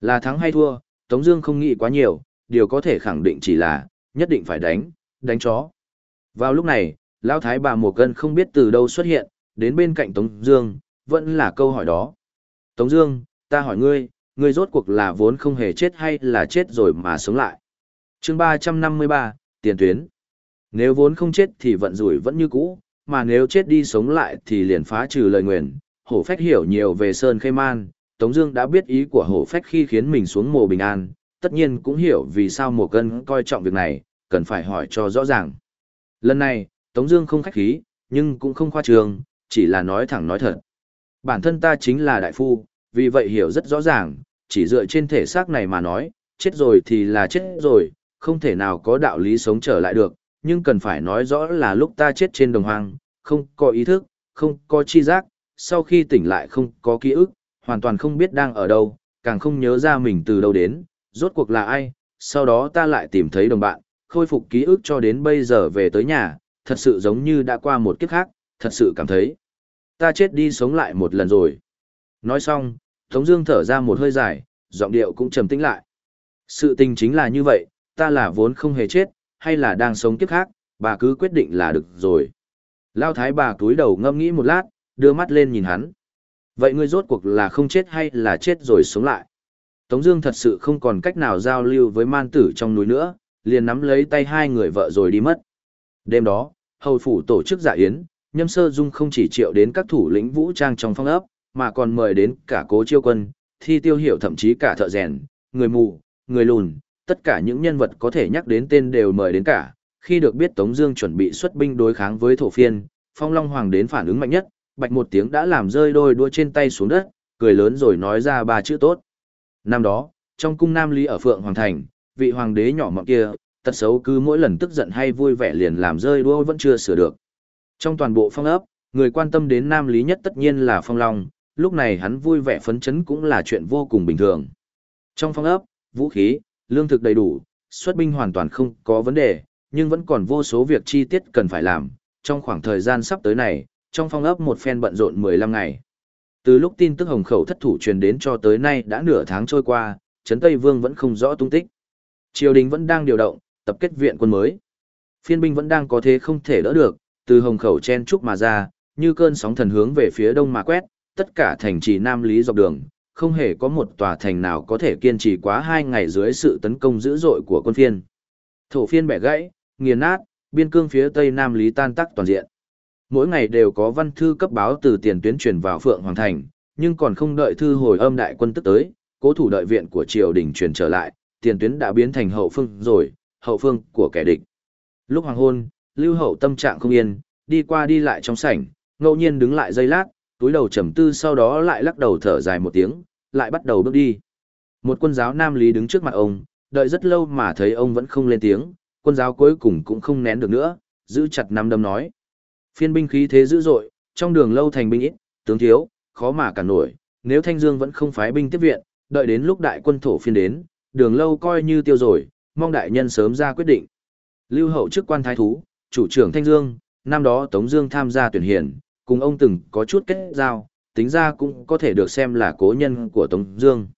Là thắng hay thua, Tống Dương không nghĩ quá nhiều, điều có thể khẳng định chỉ là nhất định phải đánh, đánh chó. Vào lúc này, Lão Thái bà Mùa Cân không biết từ đâu xuất hiện, đến bên cạnh Tống Dương, vẫn là câu hỏi đó. Tống Dương, ta hỏi ngươi, ngươi rốt cuộc là vốn không hề chết hay là chết rồi mà sống lại? Chương 353, tiền tuyến. Nếu vốn không chết thì vận rủi vẫn như cũ, mà nếu chết đi sống lại thì liền phá trừ lời nguyền. Hổ phách hiểu nhiều về Sơn Khê Man, Tống Dương đã biết ý của hổ phách khi khiến mình xuống mồ bình an, tất nhiên cũng hiểu vì sao mồ cân coi trọng việc này, cần phải hỏi cho rõ ràng. Lần này, Tống Dương không khách khí, nhưng cũng không khoa trương, chỉ là nói thẳng nói thật. Bản thân ta chính là đại phu, vì vậy hiểu rất rõ ràng, chỉ dựa trên thể xác này mà nói, chết rồi thì là chết rồi, không thể nào có đạo lý sống trở lại được, nhưng cần phải nói rõ là lúc ta chết trên đồng hoang, không có ý thức, không có chi giác, sau khi tỉnh lại không có ký ức, hoàn toàn không biết đang ở đâu, càng không nhớ ra mình từ đâu đến, rốt cuộc là ai, sau đó ta lại tìm thấy đồng bạn, khôi phục ký ức cho đến bây giờ về tới nhà, thật sự giống như đã qua một kiếp khác, thật sự cảm thấy ta chết đi sống lại một lần rồi. Nói xong, Tống Dương thở ra một hơi dài, giọng điệu cũng trầm tĩnh lại. Sự tình chính là như vậy, ta là vốn không hề chết, hay là đang sống kiếp khác, bà cứ quyết định là được rồi. Lão thái bà cúi đầu ngâm nghĩ một lát, đưa mắt lên nhìn hắn. Vậy ngươi rốt cuộc là không chết hay là chết rồi sống lại? Tống Dương thật sự không còn cách nào giao lưu với man tử trong núi nữa, liền nắm lấy tay hai người vợ rồi đi mất. Đêm đó, hầu phủ tổ chức dạ yến, Nhâm Sơ Dung không chỉ triệu đến các thủ lĩnh vũ trang trong phong ấp, mà còn mời đến cả cố chiêu quân, thi tiêu hiểu thậm chí cả thợ rèn, người mù, người lùn, tất cả những nhân vật có thể nhắc đến tên đều mời đến cả. Khi được biết Tống Dương chuẩn bị xuất binh đối kháng với thổ phiên, Phong Long Hoàng đến phản ứng mạnh nhất, bạch một tiếng đã làm rơi đôi đua trên tay xuống đất, cười lớn rồi nói ra ba chữ tốt. Năm đó, trong cung Nam Lý ở Phượng Hoàng Thành, vị hoàng đế nhỏ mọn kia, tật xấu cứ mỗi lần tức giận hay vui vẻ liền làm rơi đua vẫn chưa sửa được. Trong toàn bộ phong ấp, người quan tâm đến Nam Lý nhất tất nhiên là Phong Long, lúc này hắn vui vẻ phấn chấn cũng là chuyện vô cùng bình thường. Trong phong ấp, vũ khí, lương thực đầy đủ, xuất binh hoàn toàn không có vấn đề, nhưng vẫn còn vô số việc chi tiết cần phải làm. Trong khoảng thời gian sắp tới này, trong phong ấp một phen bận rộn 15 ngày. Từ lúc tin tức hồng khẩu thất thủ truyền đến cho tới nay đã nửa tháng trôi qua, Trấn Tây Vương vẫn không rõ tung tích. Triều đình vẫn đang điều động, tập kết viện quân mới. Phiên binh vẫn đang có thế không thể đỡ được, từ hồng khẩu chen trúc mà ra, như cơn sóng thần hướng về phía đông mà quét, tất cả thành trì Nam Lý dọc đường, không hề có một tòa thành nào có thể kiên trì quá hai ngày dưới sự tấn công dữ dội của quân phiên. Thổ phiên bẻ gãy, nghiền nát, biên cương phía tây Nam Lý tan tác toàn diện. Mỗi ngày đều có văn thư cấp báo từ tiền tuyến truyền vào Phượng Hoàng Thành, nhưng còn không đợi thư hồi âm đại quân tức tới, cố thủ đợi viện của triều đình truyền trở lại, tiền tuyến đã biến thành hậu phương rồi, hậu phương của kẻ địch. Lúc hoàng hôn, Lưu Hậu tâm trạng không yên, đi qua đi lại trong sảnh, ngẫu nhiên đứng lại giây lát, túi đầu trầm tư sau đó lại lắc đầu thở dài một tiếng, lại bắt đầu bước đi. Một quân giáo nam lý đứng trước mặt ông, đợi rất lâu mà thấy ông vẫn không lên tiếng, quân giáo cuối cùng cũng không nén được nữa, giữ chặt nắm đấm nói. Phiên binh khí thế dữ dội, trong đường lâu thành binh ít, tướng thiếu, khó mà cản nổi, nếu Thanh Dương vẫn không phái binh tiếp viện, đợi đến lúc đại quân thổ phiên đến, đường lâu coi như tiêu rồi, mong đại nhân sớm ra quyết định. Lưu hậu chức quan thái thú, chủ trưởng Thanh Dương, năm đó Tống Dương tham gia tuyển hiền, cùng ông từng có chút kết giao, tính ra cũng có thể được xem là cố nhân của Tống Dương.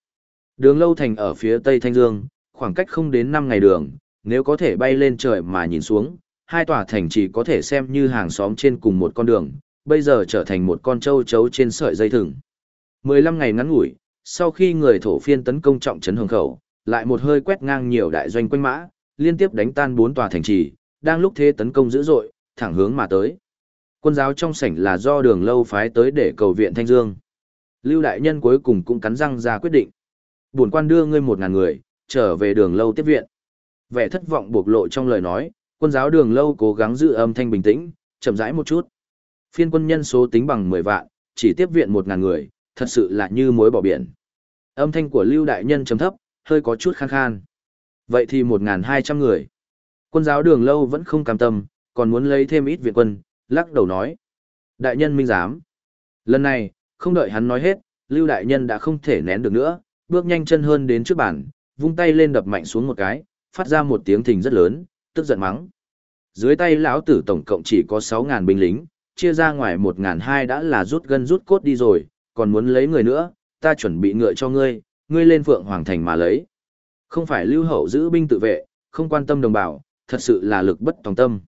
Đường Lâu Thành ở phía tây Thanh Dương, khoảng cách không đến 5 ngày đường, nếu có thể bay lên trời mà nhìn xuống, hai tòa thành chỉ có thể xem như hàng xóm trên cùng một con đường, bây giờ trở thành một con trâu chấu trên sợi dây thừng. 15 ngày ngắn ngủi, sau khi người thổ phiên tấn công trọng trấn hồng khẩu, lại một hơi quét ngang nhiều đại doanh quanh mã, liên tiếp đánh tan bốn tòa thành trì, đang lúc thế tấn công dữ dội, thẳng hướng mà tới. Quân giáo trong sảnh là do đường lâu phái tới để cầu viện Thanh Dương. Lưu đại nhân cuối cùng cũng cắn răng ra quyết định. Buồn quan đưa ngươi một ngàn người, trở về đường lâu tiếp viện. Vẻ thất vọng bộc lộ trong lời nói, quân giáo đường lâu cố gắng giữ âm thanh bình tĩnh, chậm rãi một chút. Phiên quân nhân số tính bằng 10 vạn, chỉ tiếp viện một ngàn người, thật sự là như muối bỏ biển. Âm thanh của Lưu đại nhân trầm thấp, hơi có chút khàn khan. Vậy thì 1.200 người. Quân giáo đường lâu vẫn không cam tâm, còn muốn lấy thêm ít viện quân, lắc đầu nói. Đại nhân minh giám. Lần này, không đợi hắn nói hết, Lưu Đại Nhân đã không thể nén được nữa, bước nhanh chân hơn đến trước bàn, vung tay lên đập mạnh xuống một cái, phát ra một tiếng thình rất lớn, tức giận mắng. Dưới tay lão tử tổng cộng chỉ có 6.000 binh lính, chia ra ngoài 1.200 đã là rút gân rút cốt đi rồi, còn muốn lấy người nữa, ta chuẩn bị ngựa cho ngươi, ngươi lên Phượng Hoàng Thành mà lấy. Không phải lưu hậu giữ binh tự vệ, không quan tâm đồng bào, thật sự là lực bất tòng tâm.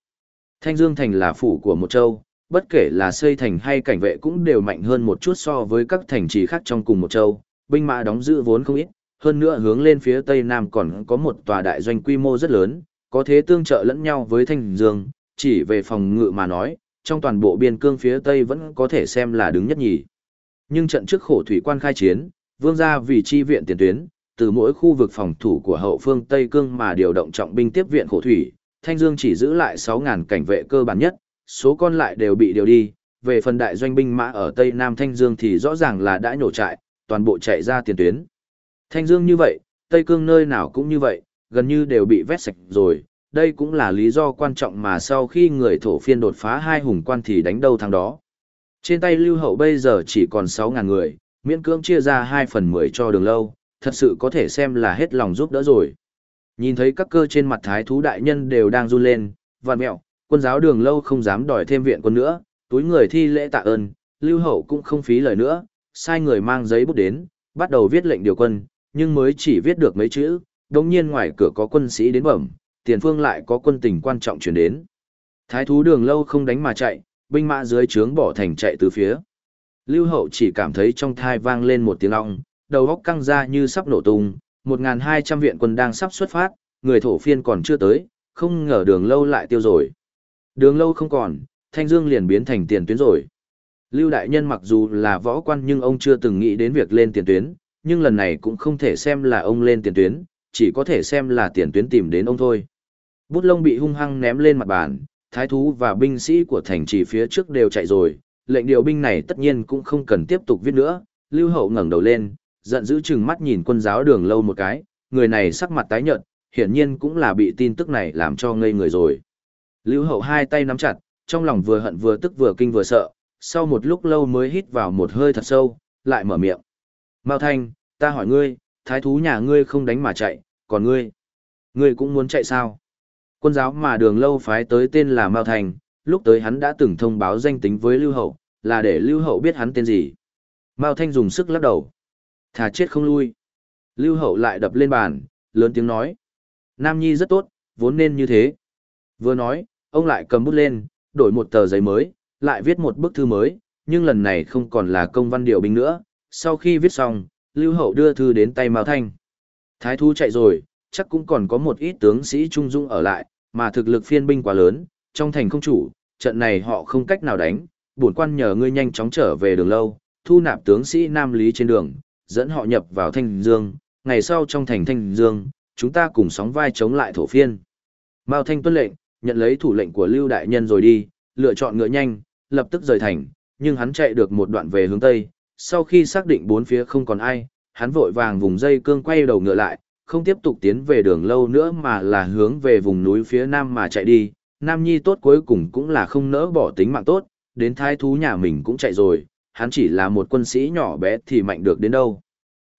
Thanh Dương Thành là phủ của một châu, bất kể là xây thành hay cảnh vệ cũng đều mạnh hơn một chút so với các thành trì khác trong cùng một châu, binh mã đóng giữ vốn không ít, hơn nữa hướng lên phía tây nam còn có một tòa đại doanh quy mô rất lớn, có thế tương trợ lẫn nhau với Thanh Dương, chỉ về phòng ngự mà nói, trong toàn bộ biên cương phía tây vẫn có thể xem là đứng nhất nhì. Nhưng trận trước khổ thủy quan khai chiến, vương gia vì chi viện tiền tuyến, từ mỗi khu vực phòng thủ của hậu phương Tây Cương mà điều động trọng binh tiếp viện khổ thủy, Thanh Dương chỉ giữ lại 6.000 cảnh vệ cơ bản nhất, số còn lại đều bị điều đi, về phần đại doanh binh mã ở Tây Nam Thanh Dương thì rõ ràng là đã nhổ trại, toàn bộ chạy ra tiền tuyến. Thanh Dương như vậy, Tây Cương nơi nào cũng như vậy, gần như đều bị vét sạch rồi, đây cũng là lý do quan trọng mà sau khi người thổ phiên đột phá hai hùng quan thì đánh đâu thằng đó. Trên tay Lưu Hậu bây giờ chỉ còn 6.000 người, miễn cưỡng chia ra 2 phần 10 cho đường lâu, thật sự có thể xem là hết lòng giúp đỡ rồi. Nhìn thấy các cơ trên mặt thái thú đại nhân đều đang run lên, vạn mẹo, quân giáo đường lâu không dám đòi thêm viện quân nữa, túi người thi lễ tạ ơn, lưu hậu cũng không phí lời nữa, sai người mang giấy bút đến, bắt đầu viết lệnh điều quân, nhưng mới chỉ viết được mấy chữ, đồng nhiên ngoài cửa có quân sĩ đến bẩm, tiền phương lại có quân tình quan trọng chuyển đến. Thái thú đường lâu không đánh mà chạy, binh mã dưới trướng bỏ thành chạy từ phía. Lưu hậu chỉ cảm thấy trong thai vang lên một tiếng ong, đầu góc căng ra như sắp nổ tung, 1.200 viện quân đang sắp xuất phát, người thổ phiên còn chưa tới, không ngờ đường lâu lại tiêu rồi. Đường lâu không còn, Thanh Dương liền biến thành tiền tuyến rồi. Lưu Đại Nhân mặc dù là võ quan nhưng ông chưa từng nghĩ đến việc lên tiền tuyến, nhưng lần này cũng không thể xem là ông lên tiền tuyến, chỉ có thể xem là tiền tuyến tìm đến ông thôi. Bút lông bị hung hăng ném lên mặt bàn, thái thú và binh sĩ của thành trì phía trước đều chạy rồi, lệnh điều binh này tất nhiên cũng không cần tiếp tục viết nữa. Lưu Hậu ngẩng đầu lên, giận dữ chừng mắt nhìn quân giáo đường lâu một cái, người này sắc mặt tái nhợt, hiển nhiên cũng là bị tin tức này làm cho ngây người rồi. Lưu hậu hai tay nắm chặt, trong lòng vừa hận vừa tức vừa kinh vừa sợ, sau một lúc lâu mới hít vào một hơi thật sâu, lại mở miệng. Mao Thanh, ta hỏi ngươi, thái thú nhà ngươi không đánh mà chạy, còn ngươi, ngươi cũng muốn chạy sao? Quân giáo mà đường lâu phái tới tên là Mao Thanh, lúc tới hắn đã từng thông báo danh tính với Lưu Hậu, là để Lưu Hậu biết hắn tên gì. Mao Thanh dùng sức lắc đầu. Thà chết không lui. Lưu Hậu lại đập lên bàn, lớn tiếng nói. Nam Nhi rất tốt, vốn nên như thế. Vừa nói, ông lại cầm bút lên, đổi một tờ giấy mới, lại viết một bức thư mới, nhưng lần này không còn là công văn điều binh nữa. Sau khi viết xong, Lưu Hậu đưa thư đến tay Mao Thanh. Thái thú chạy rồi, chắc cũng còn có một ít tướng sĩ trung dung ở lại, mà thực lực phiên binh quá lớn, trong thành không chủ, trận này họ không cách nào đánh, bổn quan nhờ ngươi nhanh chóng trở về đường lâu, thu nạp tướng sĩ Nam Lý trên đường, dẫn họ nhập vào Thanh Dương, ngày sau trong thành Thanh Dương, chúng ta cùng sóng vai chống lại thổ phiên. Mao Thanh tuân lệnh, nhận lấy thủ lệnh của Lưu Đại Nhân rồi đi, lựa chọn ngựa nhanh, lập tức rời thành, nhưng hắn chạy được một đoạn về hướng Tây, sau khi xác định bốn phía không còn ai, hắn vội vàng vùng dây cương quay đầu ngựa lại, không tiếp tục tiến về đường lâu nữa mà là hướng về vùng núi phía Nam mà chạy đi. Nam Nhi tốt cuối cùng cũng là không nỡ bỏ tính mạng tốt, đến thái thú nhà mình cũng chạy rồi, hắn chỉ là một quân sĩ nhỏ bé thì mạnh được đến đâu.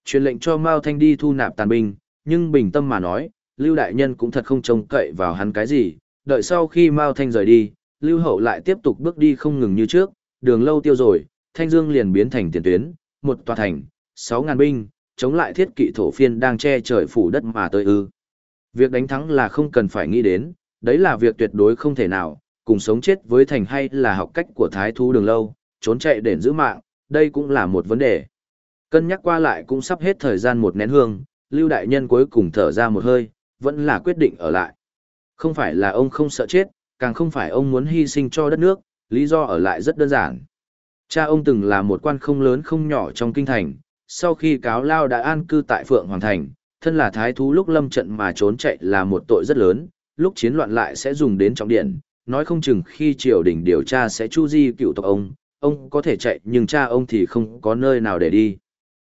Truyền lệnh cho Mao Thanh đi thu nạp tàn binh, nhưng bình tâm mà nói, Lưu Đại Nhân cũng thật không trông cậy vào hắn cái gì, đợi sau khi Mao Thanh rời đi, Lưu Hậu lại tiếp tục bước đi không ngừng như trước, đường lâu tiêu rồi, Thanh Dương liền biến thành tiền tuyến, một tòa thành, 6.000 binh, chống lại thiết kỵ thổ phiên đang che trời phủ đất mà tới ư. Việc đánh thắng là không cần phải nghĩ đến, đấy là việc tuyệt đối không thể nào, cùng sống chết với thành hay là học cách của thái thú đường lâu, trốn chạy để giữ mạng, đây cũng là một vấn đề. Cân nhắc qua lại cũng sắp hết thời gian một nén hương, Lưu Đại Nhân cuối cùng thở ra một hơi, vẫn là quyết định ở lại. Không phải là ông không sợ chết, càng không phải ông muốn hy sinh cho đất nước, lý do ở lại rất đơn giản. Cha ông từng là một quan không lớn không nhỏ trong kinh thành, sau khi cáo lao đã an cư tại Phượng Hoàng Thành, thân là thái thú lúc lâm trận mà trốn chạy là một tội rất lớn, lúc chiến loạn lại sẽ dùng đến trọng điện, nói không chừng khi triều đình điều tra sẽ chu di cựu tộc ông, ông có thể chạy nhưng cha ông thì không có nơi nào để đi.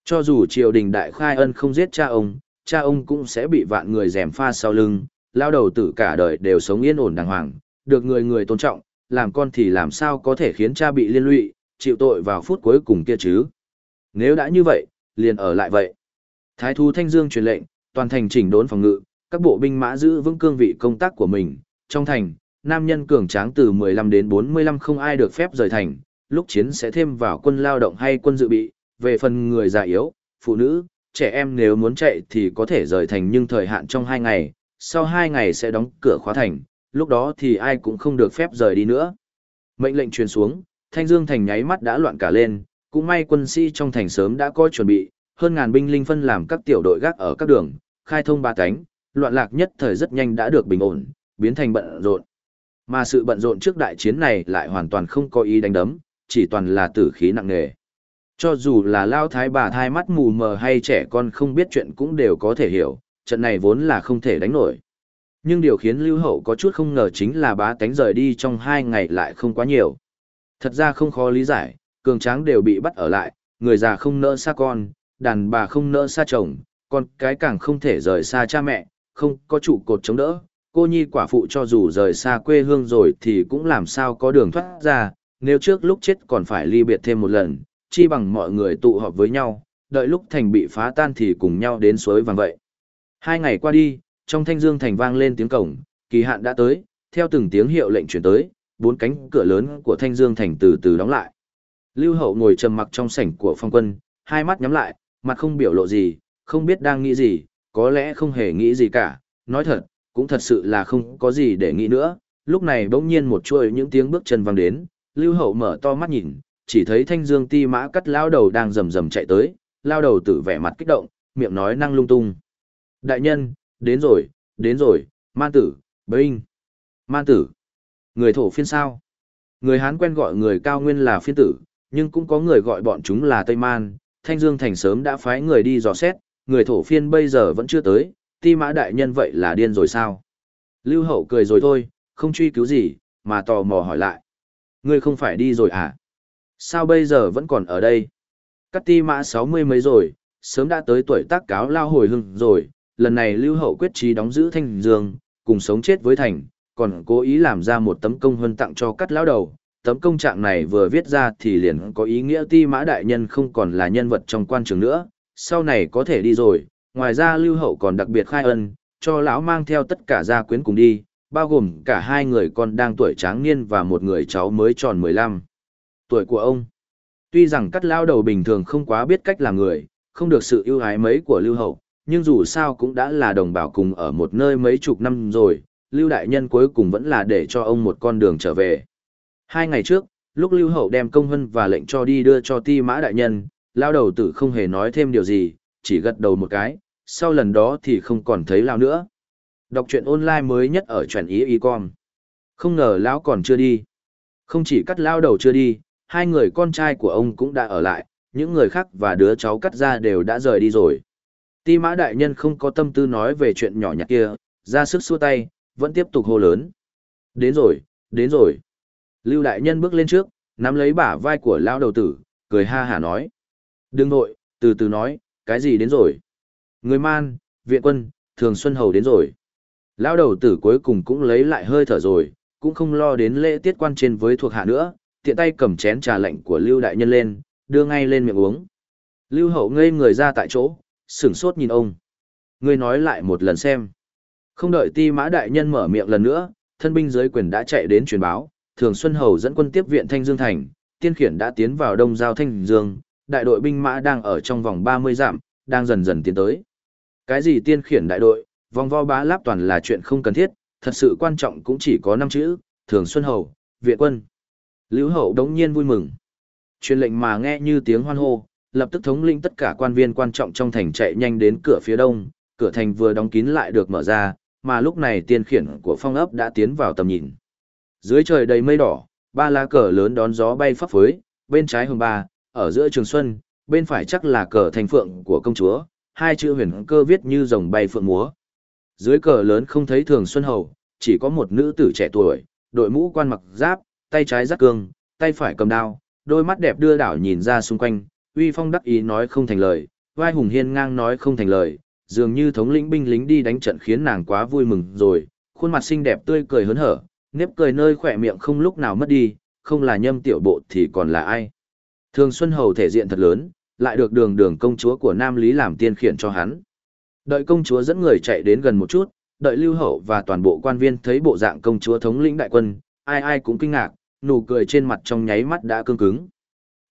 Cho dù triều đình đại khai ân không giết cha ông, cha ông cũng sẽ bị vạn người dèm pha sau lưng, lao đầu tử cả đời đều sống yên ổn đàng hoàng, được người người tôn trọng, làm con thì làm sao có thể khiến cha bị liên lụy, chịu tội vào phút cuối cùng kia chứ. Nếu đã như vậy, liền ở lại vậy. Thái thú Thanh Dương truyền lệnh, toàn thành chỉnh đốn phòng ngự, các bộ binh mã giữ vững cương vị công tác của mình. Trong thành, nam nhân cường tráng từ 15 đến 45 không ai được phép rời thành, lúc chiến sẽ thêm vào quân lao động hay quân dự bị, về phần người già yếu, phụ nữ, trẻ em nếu muốn chạy thì có thể rời thành nhưng thời hạn trong 2 ngày, sau 2 ngày sẽ đóng cửa khóa thành, lúc đó thì ai cũng không được phép rời đi nữa. Mệnh lệnh truyền xuống, Thanh Dương thành nháy mắt đã loạn cả lên, cũng may quân sĩ trong thành sớm đã có chuẩn bị, hơn ngàn binh linh phân làm các tiểu đội gác ở các đường, khai thông ba cánh, loạn lạc nhất thời rất nhanh đã được bình ổn, biến thành bận rộn. Mà sự bận rộn trước đại chiến này lại hoàn toàn không có ý đánh đấm, chỉ toàn là tử khí nặng nề. Cho dù là lao thái bà thai mắt mù mờ hay trẻ con không biết chuyện cũng đều có thể hiểu, trận này vốn là không thể đánh nổi. Nhưng điều khiến Lưu Hậu có chút không ngờ chính là bá tánh rời đi trong hai ngày lại không quá nhiều. Thật ra không khó lý giải, cường tráng đều bị bắt ở lại, người già không nỡ xa con, đàn bà không nỡ xa chồng, con cái càng không thể rời xa cha mẹ, không có trụ cột chống đỡ. Cô nhi quả phụ cho dù rời xa quê hương rồi thì cũng làm sao có đường thoát ra, nếu trước lúc chết còn phải ly biệt thêm một lần, chi bằng mọi người tụ họp với nhau, đợi lúc thành bị phá tan thì cùng nhau đến suối vàng vậy. Hai ngày qua đi, trong thanh dương thành vang lên tiếng cổng, kỳ hạn đã tới, theo từng tiếng hiệu lệnh chuyển tới, bốn cánh cửa lớn của thanh dương thành từ từ đóng lại. Lưu Hậu ngồi trầm mặc trong sảnh của phong quân, hai mắt nhắm lại, mặt không biểu lộ gì, không biết đang nghĩ gì, có lẽ không hề nghĩ gì cả, nói thật, cũng thật sự là không có gì để nghĩ nữa. Lúc này bỗng nhiên một chuỗi những tiếng bước chân vang đến, Lưu Hậu mở to mắt nhìn, chỉ thấy thanh dương ti mã cắt lao đầu đang rầm rầm chạy tới, lao đầu tử vẻ mặt kích động, miệng nói năng lung tung. Đại nhân, đến rồi, đến rồi, man tử, binh. Man tử, người thổ phiên sao? Người Hán quen gọi người cao nguyên là phiên tử, nhưng cũng có người gọi bọn chúng là Tây Man. Thanh Dương Thành sớm đã phái người đi dò xét, người thổ phiên bây giờ vẫn chưa tới, ti mã đại nhân vậy là điên rồi sao? Lưu Hậu cười rồi thôi, không truy cứu gì, mà tò mò hỏi lại. Ngươi không phải đi rồi à? Sao bây giờ vẫn còn ở đây? Cắt ti mã sáu mươi mấy rồi, sớm đã tới tuổi tác cáo lao hồi hưng rồi, lần này Lưu Hậu quyết trí đóng giữ Thanh Dương, cùng sống chết với Thành, còn cố ý làm ra một tấm công huân tặng cho cắt lão đầu. Tấm công trạng này vừa viết ra thì liền có ý nghĩa ti mã đại nhân không còn là nhân vật trong quan trường nữa, sau này có thể đi rồi. Ngoài ra Lưu Hậu còn đặc biệt khai ân, cho lão mang theo tất cả gia quyến cùng đi, bao gồm cả hai người con đang tuổi tráng niên và một người cháu mới tròn 15 tuổi của ông. Tuy rằng cắt lao đầu bình thường không quá biết cách làm người, không được sự ưu ái mấy của Lưu Hậu, nhưng dù sao cũng đã là đồng bào cùng ở một nơi mấy chục năm rồi, Lưu Đại Nhân cuối cùng vẫn là để cho ông một con đường trở về. Hai ngày trước, lúc Lưu Hậu đem công hân và lệnh cho đi đưa cho Ti Mã Đại Nhân, lao đầu tử không hề nói thêm điều gì, chỉ gật đầu một cái, sau lần đó thì không còn thấy lao nữa. Đọc truyện online mới nhất ở truyện ý y con. Không ngờ lão còn chưa đi. Không chỉ cắt lao đầu chưa đi, hai người con trai của ông cũng đã ở lại, những người khác và đứa cháu cắt ra đều đã rời đi rồi. Ti mã đại nhân không có tâm tư nói về chuyện nhỏ nhặt kia, ra sức xua tay, vẫn tiếp tục hô lớn. Đến rồi, đến rồi. Lưu đại nhân bước lên trước, nắm lấy bả vai của lao đầu tử, cười ha hả nói. Đừng nội, từ từ nói, cái gì đến rồi? Người man, viện quân, thường xuân hầu đến rồi. Lao đầu tử cuối cùng cũng lấy lại hơi thở rồi, cũng không lo đến lễ tiết quan trên với thuộc hạ nữa, tiện tay cầm chén trà lạnh của Lưu Đại Nhân lên, đưa ngay lên miệng uống. Lưu Hậu ngây người ra tại chỗ, sửng sốt nhìn ông. Ngươi nói lại một lần xem. Không đợi ti mã đại nhân mở miệng lần nữa, thân binh giới quyền đã chạy đến truyền báo, Thường Xuân Hầu dẫn quân tiếp viện Thanh Dương thành, tiên khiển đã tiến vào Đông giao Thanh Dương, đại đội binh mã đang ở trong vòng 30 dặm, đang dần dần tiến tới. Cái gì tiên khiển đại đội, vòng vo bá láp toàn là chuyện không cần thiết, thật sự quan trọng cũng chỉ có năm chữ, Thường Xuân Hầu, viện quân. Lưu Hậu đống nhiên vui mừng. Truyền lệnh mà nghe như tiếng hoan hô, lập tức thống lĩnh tất cả quan viên quan trọng trong thành chạy nhanh đến cửa phía đông, cửa thành vừa đóng kín lại được mở ra, mà lúc này tiên khiển của phong ấp đã tiến vào tầm nhìn. Dưới trời đầy mây đỏ, ba lá cờ lớn đón gió bay phấp phới, bên trái hồng ba, ở giữa trường xuân, bên phải chắc là cờ thành phượng của công chúa, hai chữ huyền cơ viết như rồng bay phượng múa. Dưới cờ lớn không thấy thường xuân hầu, chỉ có một nữ tử trẻ tuổi, đội mũ quan mặc giáp, tay trái giắt cương, tay phải cầm đao, đôi mắt đẹp đưa đảo nhìn ra xung quanh, uy phong đắc ý nói không thành lời, vai hùng hiên ngang nói không thành lời, dường như thống lĩnh binh lính đi đánh trận khiến nàng quá vui mừng rồi, khuôn mặt xinh đẹp tươi cười hớn hở, nếp cười nơi khỏe miệng không lúc nào mất đi, không là nhâm tiểu bộ thì còn là ai. Thường Xuân Hầu thể diện thật lớn, lại được đường đường công chúa của Nam Lý làm tiên khiển cho hắn. Đợi công chúa dẫn người chạy đến gần một chút, đợi lưu hậu và toàn bộ quan viên thấy bộ dạng công chúa thống lĩnh đại quân, ai ai cũng kinh ngạc, nụ cười trên mặt trong nháy mắt đã cương cứng.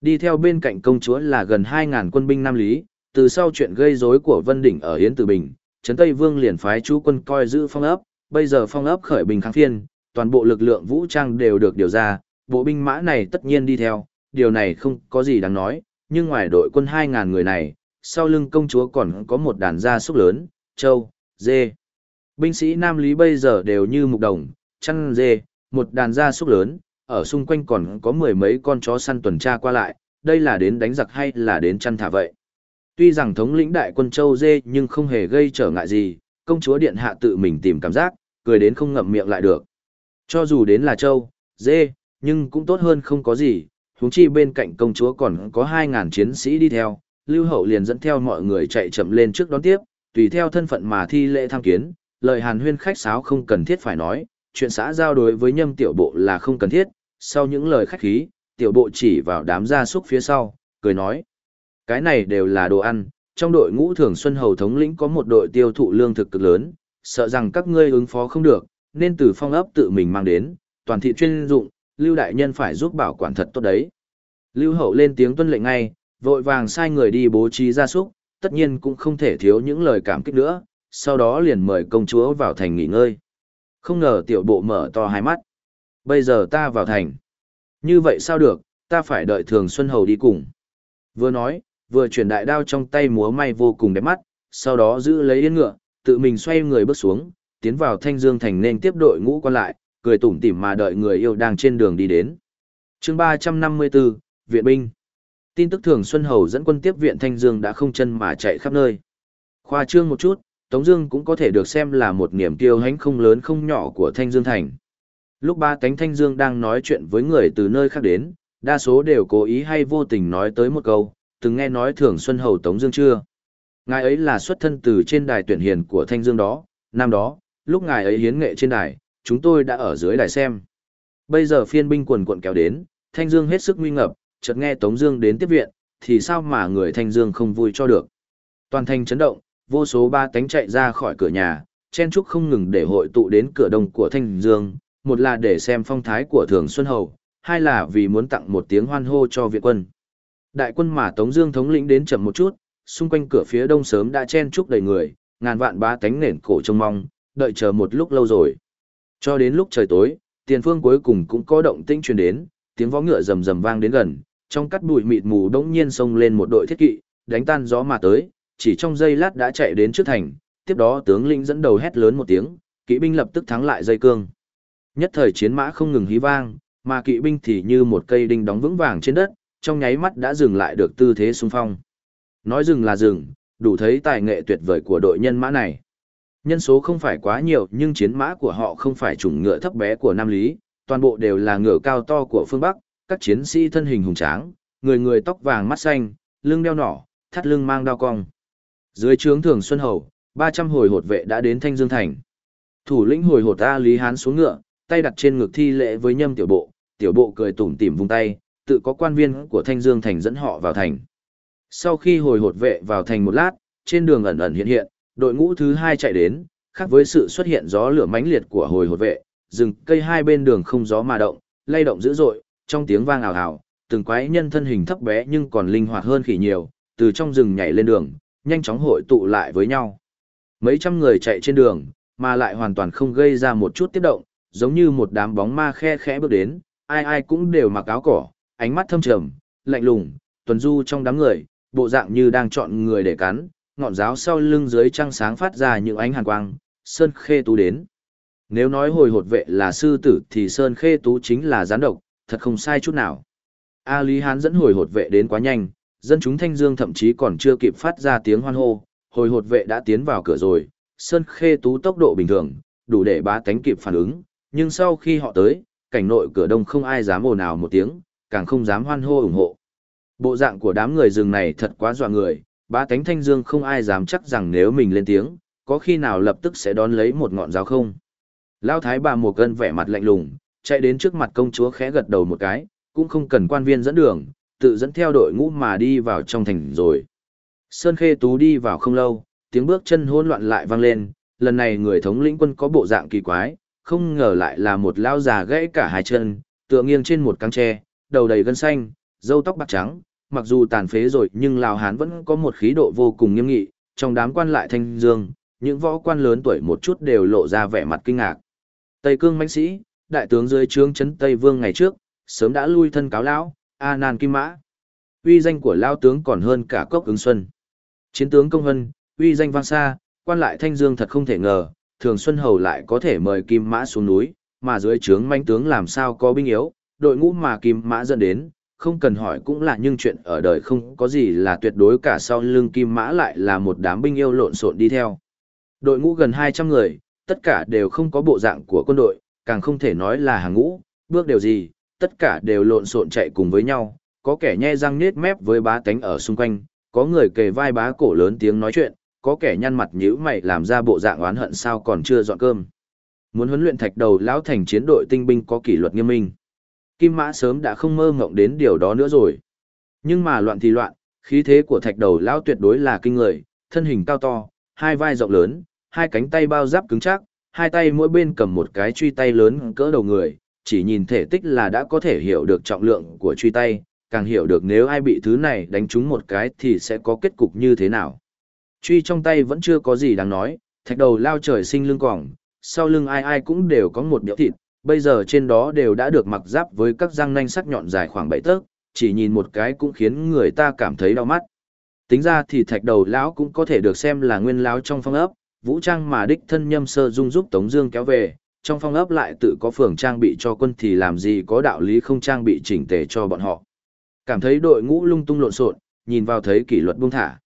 Đi theo bên cạnh công chúa là gần 2.000 quân binh Nam Lý, từ sau chuyện gây rối của Vân Đỉnh ở Hiến Tử Bình, Trấn Tây Vương liền phái chú quân coi giữ phong ấp, bây giờ phong ấp khởi bình kháng phiên, toàn bộ lực lượng vũ trang đều được điều ra, bộ binh mã này tất nhiên đi theo, điều này không có gì đáng nói, nhưng ngoài đội quân 2.000 người này, sau lưng công chúa còn có một đàn gia súc lớn, trâu, dê. Binh sĩ Nam Lý bây giờ đều như mục đồng, chăn dê, một đàn gia súc lớn, ở xung quanh còn có mười mấy con chó săn tuần tra qua lại, đây là đến đánh giặc hay là đến chăn thả vậy. Tuy rằng thống lĩnh đại quân châu dê nhưng không hề gây trở ngại gì, công chúa điện hạ tự mình tìm cảm giác, cười đến không ngậm miệng lại được. Cho dù đến là châu, dê, nhưng cũng tốt hơn không có gì, huống chi bên cạnh công chúa còn có 2.000 chiến sĩ đi theo, Lưu Hậu liền dẫn theo mọi người chạy chậm lên trước đón tiếp, tùy theo thân phận mà thi lễ tham kiến, lời hàn huyên khách sáo không cần thiết phải nói, chuyện xã giao đối với nhâm tiểu bộ là không cần thiết, sau những lời khách khí, tiểu bộ chỉ vào đám gia súc phía sau, cười nói. Cái này đều là đồ ăn, trong đội ngũ thường xuân hầu thống lĩnh có một đội tiêu thụ lương thực cực lớn, sợ rằng các ngươi ứng phó không được, nên từ phong ấp tự mình mang đến, toàn thị chuyên dụng, Lưu Đại Nhân phải giúp bảo quản thật tốt đấy. Lưu Hậu lên tiếng tuân lệnh ngay, vội vàng sai người đi bố trí gia súc, tất nhiên cũng không thể thiếu những lời cảm kích nữa, sau đó liền mời công chúa vào thành nghỉ ngơi. Không ngờ tiểu bộ mở to hai mắt. Bây giờ ta vào thành. Như vậy sao được, ta phải đợi Thường Xuân Hầu đi cùng. Vừa nói, vừa chuyển đại đao trong tay múa may vô cùng đẹp mắt, sau đó giữ lấy yên ngựa, tự mình xoay người bước xuống, tiến vào Thanh Dương thành nên tiếp đội ngũ quan lại, cười tủm tỉm mà đợi người yêu đang trên đường đi đến. Chương 354, Viện binh. Tin tức Thường Xuân Hầu dẫn quân tiếp viện Thanh Dương đã không chân mà chạy khắp nơi. Khoa trương một chút, Tống Dương cũng có thể được xem là một niềm kiêu hãnh không lớn không nhỏ của Thanh Dương thành. Lúc ba cánh Thanh Dương đang nói chuyện với người từ nơi khác đến, đa số đều cố ý hay vô tình nói tới một câu, từng nghe nói Thường Xuân Hầu Tống Dương chưa? Ngài ấy là xuất thân từ trên đài tuyển hiền của Thanh Dương đó, năm đó, lúc ngài ấy hiến nghệ trên đài, chúng tôi đã ở dưới đài xem. Bây giờ phiên binh quần quận kéo đến, Thanh Dương hết sức nguy ngập, chợt nghe Tống Dương đến tiếp viện, thì sao mà người Thanh Dương không vui cho được? Toàn thành chấn động, vô số ba tánh chạy ra khỏi cửa nhà, chen chúc không ngừng để hội tụ đến cửa đông của Thanh Dương, một là để xem phong thái của Thường Xuân Hầu, hai là vì muốn tặng một tiếng hoan hô cho viện quân. Đại quân mà Tống Dương thống lĩnh đến chậm một chút, xung quanh cửa phía đông sớm đã chen chúc đầy người, ngàn vạn ba tánh nền cổ trông mong, đợi chờ một lúc lâu rồi. Cho đến lúc trời tối, tiền phương cuối cùng cũng có động tĩnh truyền đến, tiếng vó ngựa rầm rầm vang đến gần, trong cắt bụi mịt mù đống nhiên xông lên một đội thiết kỵ, đánh tan gió mà tới, chỉ trong giây lát đã chạy đến trước thành, tiếp đó tướng lĩnh dẫn đầu hét lớn một tiếng, kỵ binh lập tức thắng lại dây cương. Nhất thời chiến mã không ngừng hí vang, mà kỵ binh thì như một cây đinh đóng vững vàng trên đất, trong nháy mắt đã dừng lại được tư thế xung phong. Nói dừng là dừng, đủ thấy tài nghệ tuyệt vời của đội nhân mã này. Nhân số không phải quá nhiều nhưng chiến mã của họ không phải chủng ngựa thấp bé của Nam Lý, toàn bộ đều là ngựa cao to của phương Bắc, các chiến sĩ thân hình hùng tráng, người người tóc vàng mắt xanh, lưng đeo nỏ, thắt lưng mang đao cong. Dưới trướng thường Xuân Hầu, 300 hồi hột vệ đã đến Thanh Dương Thành. Thủ lĩnh hồi hột A Lý Hán xuống ngựa, tay đặt trên ngực thi lễ với nhâm tiểu bộ, tiểu bộ cười tủm tỉm vung tay, tự có quan viên của Thanh Dương Thành dẫn họ vào thành. Sau khi hồi hột vệ vào thành một lát, trên đường ẩn ẩn hiện hiện, đội ngũ thứ hai chạy đến, khác với sự xuất hiện gió lửa mãnh liệt của hồi hột vệ, rừng cây hai bên đường không gió mà động, lay động dữ dội, trong tiếng vang ảo ảo, từng quái nhân thân hình thấp bé nhưng còn linh hoạt hơn khỉ nhiều, từ trong rừng nhảy lên đường, nhanh chóng hội tụ lại với nhau. Mấy trăm người chạy trên đường, mà lại hoàn toàn không gây ra một chút tiết động, giống như một đám bóng ma khe khẽ bước đến, ai ai cũng đều mặc áo cỏ, ánh mắt thâm trầm, lạnh lùng, tuần du trong đám người, bộ dạng như đang chọn người để cắn, ngọn giáo sau lưng dưới trăng sáng phát ra những ánh hàn quang, Sơn Khê Tú đến. Nếu nói hồi hột vệ là sư tử thì Sơn Khê Tú chính là gián độc, thật không sai chút nào. A Lý Hán dẫn hồi hột vệ đến quá nhanh, dân chúng Thanh Dương thậm chí còn chưa kịp phát ra tiếng hoan hô, hồi hột vệ đã tiến vào cửa rồi, Sơn Khê Tú tốc độ bình thường, đủ để bá tánh kịp phản ứng, nhưng sau khi họ tới, cảnh nội cửa đông không ai dám ồn ào một tiếng, càng không dám hoan hô ủng hộ. Bộ dạng của đám người rừng này thật quá dọa người, bá tánh Thanh Dương không ai dám chắc rằng nếu mình lên tiếng, có khi nào lập tức sẽ đón lấy một ngọn giáo không. Lão Thái bà một cân vẻ mặt lạnh lùng, chạy đến trước mặt công chúa khẽ gật đầu một cái, cũng không cần quan viên dẫn đường, tự dẫn theo đội ngũ mà đi vào trong thành rồi. Sơn Khê Tú đi vào không lâu, tiếng bước chân hỗn loạn lại vang lên, lần này người thống lĩnh quân có bộ dạng kỳ quái, không ngờ lại là một lão già gãy cả hai chân, tựa nghiêng trên một căng tre, đầu đầy gân xanh, râu tóc bạc trắng, mặc dù tàn phế rồi nhưng Lào Hán vẫn có một khí độ vô cùng nghiêm nghị, trong đám quan lại thanh dương, những võ quan lớn tuổi một chút đều lộ ra vẻ mặt kinh ngạc. Tây cương mãnh sĩ, đại tướng dưới trướng trấn Tây Vương ngày trước, sớm đã lui thân cáo lão, A Nan Kim Mã. Uy danh của lão tướng còn hơn cả cốc ứng xuân. Chiến tướng công hân, uy danh vang xa, quan lại thanh dương thật không thể ngờ, thường xuân hầu lại có thể mời Kim Mã xuống núi, mà dưới trướng mãnh tướng làm sao có binh yếu, đội ngũ mà Kim Mã dẫn đến, không cần hỏi cũng là nhưng chuyện ở đời không có gì là tuyệt đối cả sau lưng Kim Mã lại là một đám binh yêu lộn xộn đi theo. Đội ngũ gần 200 người, tất cả đều không có bộ dạng của quân đội, càng không thể nói là hàng ngũ, bước đều gì, tất cả đều lộn xộn chạy cùng với nhau, có kẻ nhe răng nết mép với bá tánh ở xung quanh, có người kề vai bá cổ lớn tiếng nói chuyện, có kẻ nhăn mặt nhíu mày làm ra bộ dạng oán hận sao còn chưa dọn cơm. Muốn huấn luyện thạch đầu lão thành chiến đội tinh binh có kỷ luật nghiêm minh. Kim Mã sớm đã không mơ ngộng đến điều đó nữa rồi. Nhưng mà loạn thì loạn, khí thế của thạch đầu lão tuyệt đối là kinh người, thân hình cao to, hai vai rộng lớn, hai cánh tay bao giáp cứng chắc, hai tay mỗi bên cầm một cái truy tay lớn cỡ đầu người, chỉ nhìn thể tích là đã có thể hiểu được trọng lượng của truy tay, càng hiểu được nếu ai bị thứ này đánh trúng một cái thì sẽ có kết cục như thế nào. Truy trong tay vẫn chưa có gì đáng nói, thạch đầu lao trời sinh lưng quỏng, sau lưng ai ai cũng đều có một biểu thịt, bây giờ trên đó đều đã được mặc giáp với các răng nanh sắc nhọn dài khoảng 7 tấc, chỉ nhìn một cái cũng khiến người ta cảm thấy đau mắt. Tính ra thì thạch đầu lão cũng có thể được xem là nguyên lão trong phong ấp, vũ trang mà đích thân nhâm sơ dung giúp Tống Dương kéo về, trong phong ấp lại tự có phường trang bị cho quân thì làm gì có đạo lý không trang bị chỉnh tề cho bọn họ. Cảm thấy đội ngũ lung tung lộn xộn, nhìn vào thấy kỷ luật buông thả.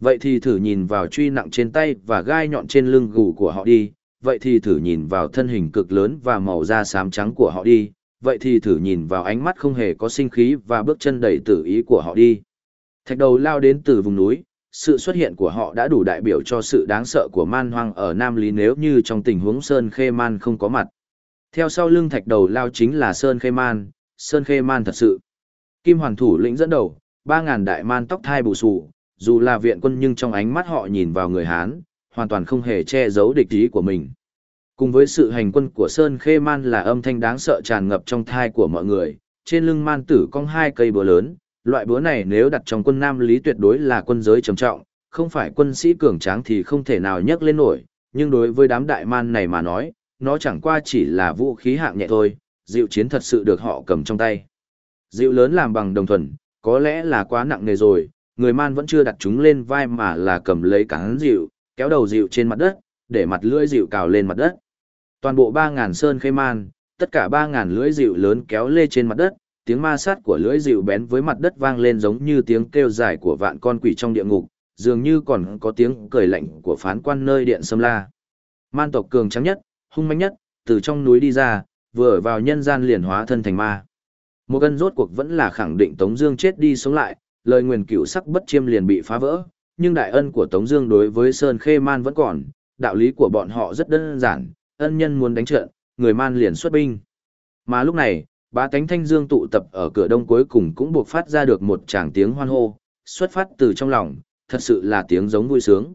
Vậy thì thử nhìn vào truy nặng trên tay và gai nhọn trên lưng gù của họ đi, vậy thì thử nhìn vào thân hình cực lớn và màu da xám trắng của họ đi, vậy thì thử nhìn vào ánh mắt không hề có sinh khí và bước chân đầy tử ý của họ đi. Thạch đầu lao đến từ vùng núi, sự xuất hiện của họ đã đủ đại biểu cho sự đáng sợ của man hoang ở Nam Lý nếu như trong tình huống Sơn Khê Man không có mặt. Theo sau lưng thạch đầu lao chính là Sơn Khê Man, Sơn Khê Man thật sự. Kim Hoàn thủ lĩnh dẫn đầu, 3.000 đại man tóc thai bù sù, dù là viện quân nhưng trong ánh mắt họ nhìn vào người Hán, hoàn toàn không hề che giấu địch ý của mình. Cùng với sự hành quân của Sơn Khê Man là âm thanh đáng sợ tràn ngập trong thai của mọi người, trên lưng man tử cong hai cây búa lớn, loại búa này nếu đặt trong quân Nam Lý tuyệt đối là quân giới trầm trọng, không phải quân sĩ cường tráng thì không thể nào nhấc lên nổi, nhưng đối với đám đại man này mà nói, nó chẳng qua chỉ là vũ khí hạng nhẹ thôi, dịu chiến thật sự được họ cầm trong tay. Dịu lớn làm bằng đồng thuần, có lẽ là quá nặng nề rồi, người man vẫn chưa đặt chúng lên vai mà là cầm lấy cán dịu, kéo đầu dịu trên mặt đất, để mặt lưỡi dịu cào lên mặt đất. Toàn bộ 3.000 sơn khê man, tất cả 3.000 lưỡi dịu lớn kéo lê trên mặt đất, tiếng ma sát của lưỡi dịu bén với mặt đất vang lên giống như tiếng kêu dài của vạn con quỷ trong địa ngục, dường như còn có tiếng cười lạnh của phán quan nơi điện sâm la. Man tộc cường trắng nhất, hung manh nhất, từ trong núi đi ra, vừa vào nhân gian liền hóa thân thành ma. Một cân rốt cuộc vẫn là khẳng định Tống Dương chết đi sống lại, lời nguyền cửu sắc bất chiêm liền bị phá vỡ, nhưng đại ân của Tống Dương đối với Sơn Khê Man vẫn còn, đạo lý của bọn họ rất đơn giản, ân nhân muốn đánh trận, người Man liền xuất binh. Mà lúc này, ba cánh thanh dương tụ tập ở cửa đông cuối cùng cũng buộc phát ra được một tràng tiếng hoan hô, xuất phát từ trong lòng, thật sự là tiếng giống vui sướng.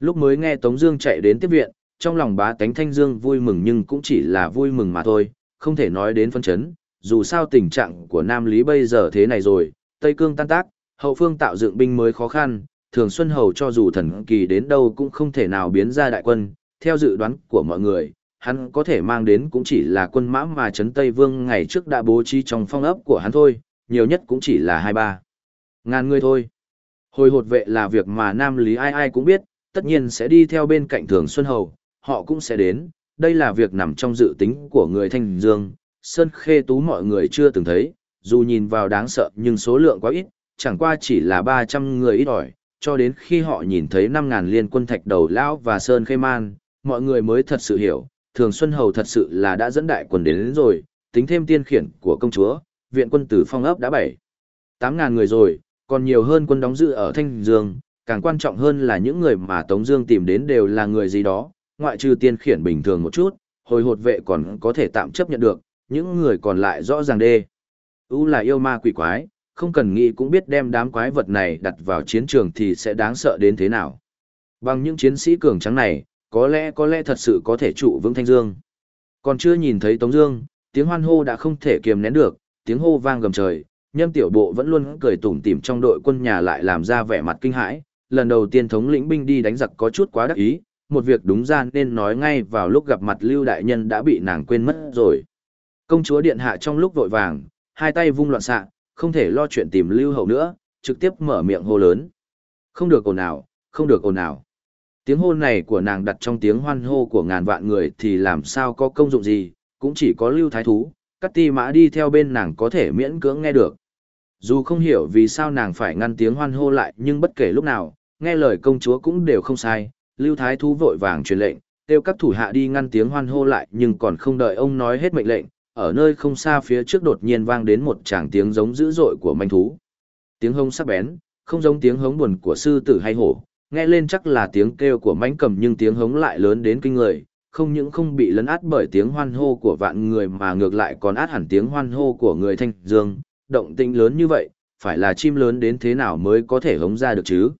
Lúc mới nghe Tống Dương chạy đến tiếp viện, trong lòng bá tánh thanh dương vui mừng nhưng cũng chỉ là vui mừng mà thôi, không thể nói đến phân chấn, dù sao tình trạng của Nam Lý bây giờ thế này rồi, Tây Cương tan tác, hậu phương tạo dựng binh mới khó khăn, thường Xuân Hầu cho dù thần kỳ đến đâu cũng không thể nào biến ra đại quân, theo dự đoán của mọi người, hắn có thể mang đến cũng chỉ là quân mã mà Trấn Tây Vương ngày trước đã bố trí trong phong ấp của hắn thôi, nhiều nhất cũng chỉ là hai ba ngàn người thôi. Hồi hột vệ là việc mà Nam Lý ai ai cũng biết, tất nhiên sẽ đi theo bên cạnh Thường Xuân Hầu, họ cũng sẽ đến, đây là việc nằm trong dự tính của người Thanh Dương, Sơn Khê Tú mọi người chưa từng thấy, dù nhìn vào đáng sợ nhưng số lượng quá ít, chẳng qua chỉ là 300 người ít ỏi, cho đến khi họ nhìn thấy 5.000 liên quân thạch đầu lão và Sơn Khê Man, mọi người mới thật sự hiểu, Thường Xuân Hầu thật sự là đã dẫn đại quân đến, đến rồi, tính thêm tiên khiển của công chúa, viện quân tử phong ấp đã 7. 8.000 người rồi, còn nhiều hơn quân đóng giữ ở Thanh Dương, càng quan trọng hơn là những người mà Tống Dương tìm đến đều là người gì đó, ngoại trừ tiên khiển bình thường một chút, hồi hột vệ còn có thể tạm chấp nhận được, những người còn lại rõ ràng đê. ưu là yêu ma quỷ quái, không cần nghĩ cũng biết đem đám quái vật này đặt vào chiến trường thì sẽ đáng sợ đến thế nào. Bằng những chiến sĩ cường trắng này, có lẽ có lẽ thật sự có thể trụ vững Thanh Dương. Còn chưa nhìn thấy Tống Dương, tiếng hoan hô đã không thể kiềm nén được, tiếng hô vang gầm trời. Nhâm tiểu bộ vẫn luôn cười tủm tỉm trong đội quân nhà lại làm ra vẻ mặt kinh hãi. Lần đầu tiên thống lĩnh binh đi đánh giặc có chút quá đắc ý, một việc đúng ra nên nói ngay vào lúc gặp mặt Lưu Đại Nhân đã bị nàng quên mất rồi. Công chúa điện hạ trong lúc vội vàng, hai tay vung loạn xạ, không thể lo chuyện tìm Lưu Hậu nữa, trực tiếp mở miệng hô lớn. Không được ồn ào, không được ồn ào. Tiếng hô này của nàng đặt trong tiếng hoan hô của ngàn vạn người thì làm sao có công dụng gì, cũng chỉ có Lưu Thái Thú, cắt ti mã đi theo bên nàng có thể miễn cưỡng nghe được. Dù không hiểu vì sao nàng phải ngăn tiếng hoan hô lại nhưng bất kể lúc nào, nghe lời công chúa cũng đều không sai, Lưu Thái Thú vội vàng truyền lệnh, kêu các thủ hạ đi ngăn tiếng hoan hô lại nhưng còn không đợi ông nói hết mệnh lệnh, ở nơi không xa phía trước đột nhiên vang đến một tràng tiếng giống dữ dội của manh thú. Tiếng hống sắc bén, không giống tiếng hống buồn của sư tử hay hổ, nghe lên chắc là tiếng kêu của mánh cầm nhưng tiếng hống lại lớn đến kinh người, không những không bị lấn át bởi tiếng hoan hô của vạn người mà ngược lại còn át hẳn tiếng hoan hô của người thanh dương, động tĩnh lớn như vậy, phải là chim lớn đến thế nào mới có thể hống ra được chứ.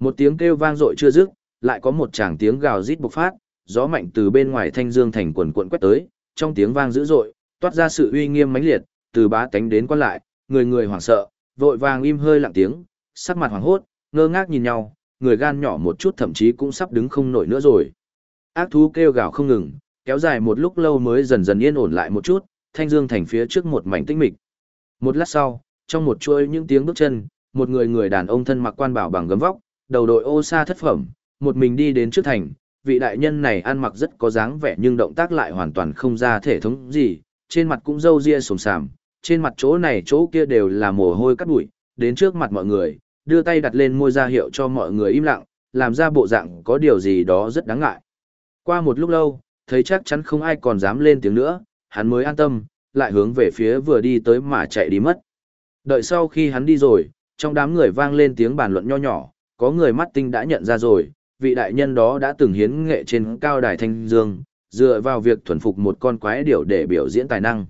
Một tiếng kêu vang dội chưa dứt, lại có một tràng tiếng gào rít bộc phát, gió mạnh từ bên ngoài thanh dương thành quần cuộn quét tới, trong tiếng vang dữ dội, toát ra sự uy nghiêm mãnh liệt, từ bá tánh đến quan lại, người người hoảng sợ, vội vàng im hơi lặng tiếng, sắc mặt hoảng hốt, ngơ ngác nhìn nhau, người gan nhỏ một chút thậm chí cũng sắp đứng không nổi nữa rồi. Ác thú kêu gào không ngừng, kéo dài một lúc lâu mới dần dần yên ổn lại một chút, thanh dương thành phía trước một mảnh tĩnh mịch. Một lát sau, trong một chuỗi những tiếng bước chân, một người người đàn ông thân mặc quan bảo bằng gấm vóc, đầu đội ô sa thất phẩm, một mình đi đến trước thành, vị đại nhân này ăn mặc rất có dáng vẻ nhưng động tác lại hoàn toàn không ra thể thống gì, trên mặt cũng râu ria sồm sàm, trên mặt chỗ này chỗ kia đều là mồ hôi cắt bụi, đến trước mặt mọi người, đưa tay đặt lên môi ra hiệu cho mọi người im lặng, làm ra bộ dạng có điều gì đó rất đáng ngại. Qua một lúc lâu, thấy chắc chắn không ai còn dám lên tiếng nữa, hắn mới an tâm, lại hướng về phía vừa đi tới mà chạy đi mất. Đợi sau khi hắn đi rồi, trong đám người vang lên tiếng bàn luận nho nhỏ, có người mắt tinh đã nhận ra rồi, vị đại nhân đó đã từng hiến nghệ trên cao đài thanh dương, dựa vào việc thuần phục một con quái điểu để biểu diễn tài năng.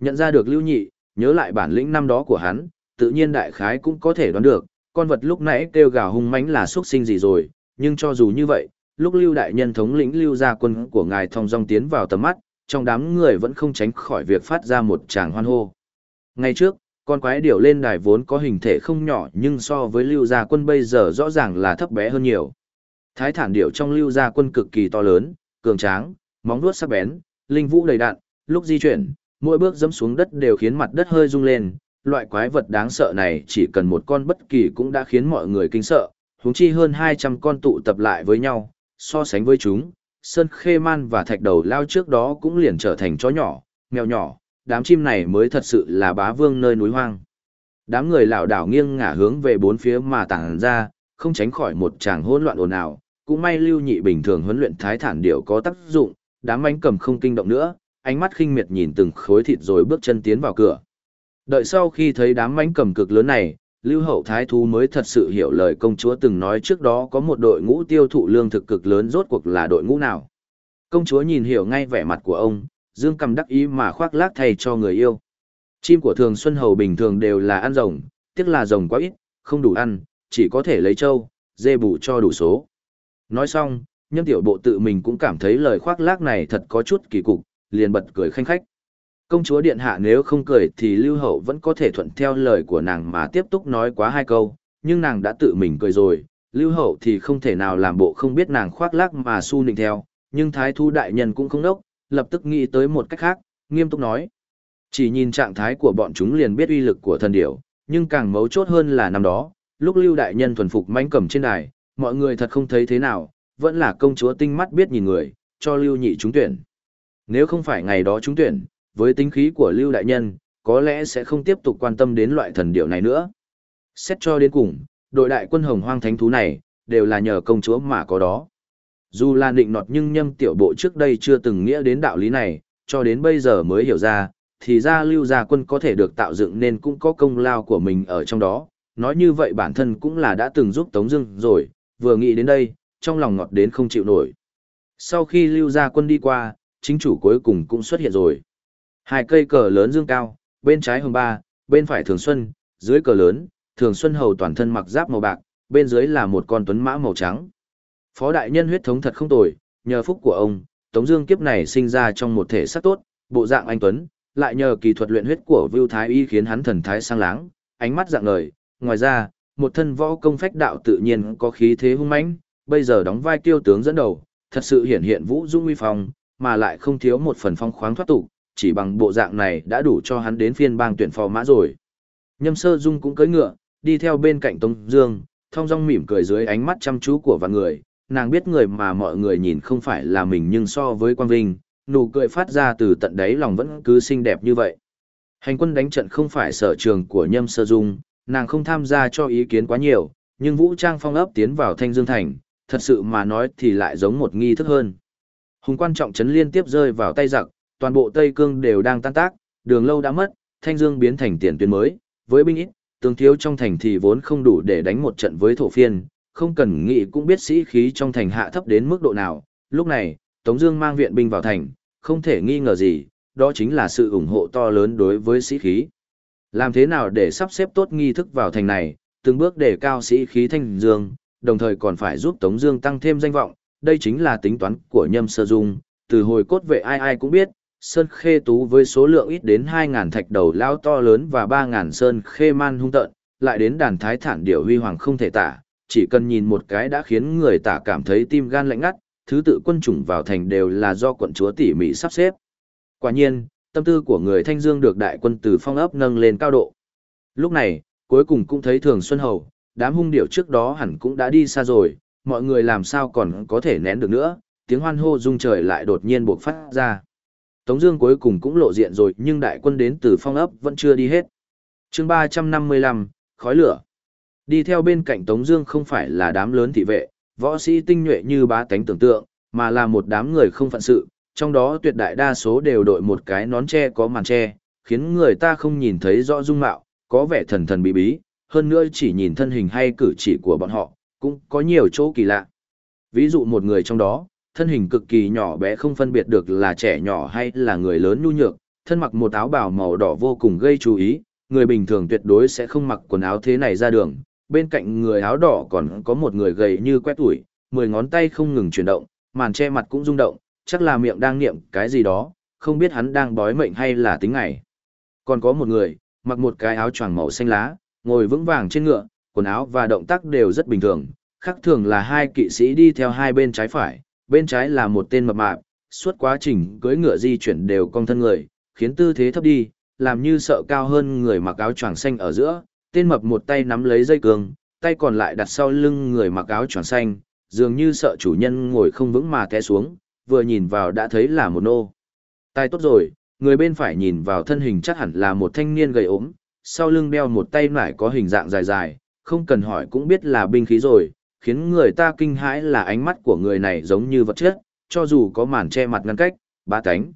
Nhận ra được lưu nhị, nhớ lại bản lĩnh năm đó của hắn, tự nhiên đại khái cũng có thể đoán được, con vật lúc nãy kêu gào hung mãnh là xuất sinh gì rồi, nhưng cho dù như vậy, lúc lưu đại nhân thống lĩnh lưu gia quân của ngài thong dong tiến vào tầm mắt, trong đám người vẫn không tránh khỏi việc phát ra một tràng hoan hô. Ngay trước, con quái điểu lên đài vốn có hình thể không nhỏ nhưng so với lưu gia quân bây giờ rõ ràng là thấp bé hơn nhiều. Thái thản điểu trong lưu gia quân cực kỳ to lớn, cường tráng, móng vuốt sắc bén, linh vũ đầy đạn, lúc di chuyển, mỗi bước dẫm xuống đất đều khiến mặt đất hơi rung lên, loại quái vật đáng sợ này chỉ cần một con bất kỳ cũng đã khiến mọi người kinh sợ, huống chi hơn 200 con tụ tập lại với nhau, so sánh với chúng, Sơn Khê Man và Thạch Đầu Lao trước đó cũng liền trở thành chó nhỏ, mèo nhỏ, đám chim này mới thật sự là bá vương nơi núi hoang. Đám người lảo đảo nghiêng ngả hướng về bốn phía mà tản ra, không tránh khỏi một tràng hỗn loạn ồn ào, cũng may Lưu Nhị bình thường huấn luyện thái thản điệu có tác dụng, đám ánh cầm không kinh động nữa, ánh mắt khinh miệt nhìn từng khối thịt rồi bước chân tiến vào cửa. Đợi sau khi thấy đám mánh cầm cực lớn này, Lưu Hậu Thái Thú mới thật sự hiểu lời công chúa từng nói trước đó có một đội ngũ tiêu thụ lương thực cực lớn rốt cuộc là đội ngũ nào. Công chúa nhìn hiểu ngay vẻ mặt của ông, dương cầm đắc ý mà khoác lác thay cho người yêu. Chim của thường Xuân Hầu bình thường đều là ăn rồng, tiếc là rồng quá ít, không đủ ăn, chỉ có thể lấy trâu, dê bù cho đủ số. Nói xong, Nhâm tiểu bộ tự mình cũng cảm thấy lời khoác lác này thật có chút kỳ cục, liền bật cười khanh khách. Công chúa điện hạ nếu không cười thì Lưu Hậu vẫn có thể thuận theo lời của nàng mà tiếp tục nói quá hai câu, nhưng nàng đã tự mình cười rồi, Lưu Hậu thì không thể nào làm bộ không biết nàng khoác lác mà su nịnh theo, nhưng Thái Thu đại nhân cũng không đốc, lập tức nghĩ tới một cách khác, nghiêm túc nói. Chỉ nhìn trạng thái của bọn chúng liền biết uy lực của thần điểu, nhưng càng mấu chốt hơn là năm đó, lúc Lưu đại nhân thuần phục mãnh cầm trên đài, mọi người thật không thấy thế nào, vẫn là công chúa tinh mắt biết nhìn người, cho Lưu nhị trúng tuyển. Nếu không phải ngày đó trúng tuyển, với tính khí của Lưu đại nhân, có lẽ sẽ không tiếp tục quan tâm đến loại thần điệu này nữa. Xét cho đến cùng, đội đại quân hồng hoang thánh thú này, đều là nhờ công chúa mà có đó. Dù là định nọt nhưng nhâm tiểu bộ trước đây chưa từng nghĩa đến đạo lý này, cho đến bây giờ mới hiểu ra, thì ra lưu gia quân có thể được tạo dựng nên cũng có công lao của mình ở trong đó. Nói như vậy bản thân cũng là đã từng giúp Tống Dương rồi, vừa nghĩ đến đây, trong lòng ngọt đến không chịu nổi. Sau khi lưu gia quân đi qua, chính chủ cuối cùng cũng xuất hiện rồi. Hai cây cờ lớn dương cao, bên trái hồng ba, bên phải thường xuân, dưới cờ lớn, thường xuân hầu toàn thân mặc giáp màu bạc, bên dưới là một con tuấn mã màu trắng. Phó đại nhân huyết thống thật không tồi, nhờ phúc của ông, Tống Dương kiếp này sinh ra trong một thể sắc tốt, bộ dạng anh tuấn, lại nhờ kỳ thuật luyện huyết của Vưu Thái Y khiến hắn thần thái sang láng, ánh mắt dạng ngời. Ngoài ra, một thân võ công phách đạo tự nhiên có khí thế hung mãnh, bây giờ đóng vai tiêu tướng dẫn đầu, thật sự hiển hiện vũ dung uy phong, mà lại không thiếu một phần phong khoáng thoát tục, chỉ bằng bộ dạng này đã đủ cho hắn đến phiên bang tuyển phò mã rồi. Nhâm Sơ Dung cũng cưỡi ngựa, đi theo bên cạnh Tống Dương, thong dong mỉm cười dưới ánh mắt chăm chú của vạn người. Nàng biết người mà mọi người nhìn không phải là mình nhưng so với Quang Vinh, nụ cười phát ra từ tận đáy lòng vẫn cứ xinh đẹp như vậy. Hành quân đánh trận không phải sở trường của Nhâm Sơ Dung, nàng không tham gia cho ý kiến quá nhiều, nhưng vũ trang phong ấp tiến vào Thanh Dương Thành, thật sự mà nói thì lại giống một nghi thức hơn. Hùng quan trọng trấn liên tiếp rơi vào tay giặc, toàn bộ Tây Cương đều đang tan tác, đường lâu đã mất, Thanh Dương biến thành tiền tuyến mới, với binh ít, tướng thiếu trong thành thì vốn không đủ để đánh một trận với thổ phiên, không cần nghĩ cũng biết sĩ khí trong thành hạ thấp đến mức độ nào. Lúc này, Tống Dương mang viện binh vào thành, không thể nghi ngờ gì, đó chính là sự ủng hộ to lớn đối với sĩ khí. Làm thế nào để sắp xếp tốt nghi thức vào thành này, từng bước để cao sĩ khí thanh dương, đồng thời còn phải giúp Tống Dương tăng thêm danh vọng, đây chính là tính toán của Nhâm Sơ Dung. Từ hồi cốt vệ ai ai cũng biết, Sơn Khê Tú với số lượng ít đến 2.000 thạch đầu lao to lớn và 3.000 Sơn Khê Man hung tợn, lại đến đàn thái thản điểu huy hoàng không thể tả, chỉ cần nhìn một cái đã khiến người tả cảm thấy tim gan lạnh ngắt, thứ tự quân chủng vào thành đều là do quận chúa tỉ mỉ sắp xếp. Quả nhiên, tâm tư của người Thanh Dương được đại quân từ phong ấp nâng lên cao độ. Lúc này, cuối cùng cũng thấy Thường Xuân Hầu, đám hung điểu trước đó hẳn cũng đã đi xa rồi, mọi người làm sao còn có thể nén được nữa, tiếng hoan hô rung trời lại đột nhiên buộc phát ra. Tống Dương cuối cùng cũng lộ diện rồi, nhưng đại quân đến từ phong ấp vẫn chưa đi hết. Chương 355, khói lửa. Đi theo bên cạnh Tống Dương không phải là đám lớn thị vệ, võ sĩ tinh nhuệ như bá tánh tưởng tượng, mà là một đám người không phận sự. Trong đó tuyệt đại đa số đều đội một cái nón che có màn che, khiến người ta không nhìn thấy rõ dung mạo, có vẻ thần thần bí bí. Hơn nữa chỉ nhìn thân hình hay cử chỉ của bọn họ, cũng có nhiều chỗ kỳ lạ. Ví dụ một người trong đó, thân hình cực kỳ nhỏ bé không phân biệt được là trẻ nhỏ hay là người lớn nhu nhược, thân mặc một áo bào màu đỏ vô cùng gây chú ý, người bình thường tuyệt đối sẽ không mặc quần áo thế này ra đường. Bên cạnh người áo đỏ còn có một người gầy như quét tuổi, mười ngón tay không ngừng chuyển động, màn che mặt cũng rung động, chắc là miệng đang niệm cái gì đó, không biết hắn đang bói mệnh hay là tính ngày. Còn có một người, mặc một cái áo choàng màu xanh lá, ngồi vững vàng trên ngựa, quần áo và động tác đều rất bình thường, khác thường là hai kỵ sĩ đi theo hai bên trái phải, bên trái là một tên mập mạp, suốt quá trình cưỡi ngựa di chuyển đều cong thân người, khiến tư thế thấp đi, làm như sợ cao hơn người mặc áo choàng xanh ở giữa, tên mập một tay nắm lấy dây cương, tay còn lại đặt sau lưng người mặc áo choàng xanh, dường như sợ chủ nhân ngồi không vững mà té xuống, vừa nhìn vào đã thấy là một nô. Tay tốt rồi, người bên phải nhìn vào thân hình chắc hẳn là một thanh niên gầy ốm, sau lưng đeo một tay nải có hình dạng dài dài, không cần hỏi cũng biết là binh khí rồi, khiến người ta kinh hãi là ánh mắt của người này giống như vật chất, cho dù có màn che mặt ngăn cách, ba cánh.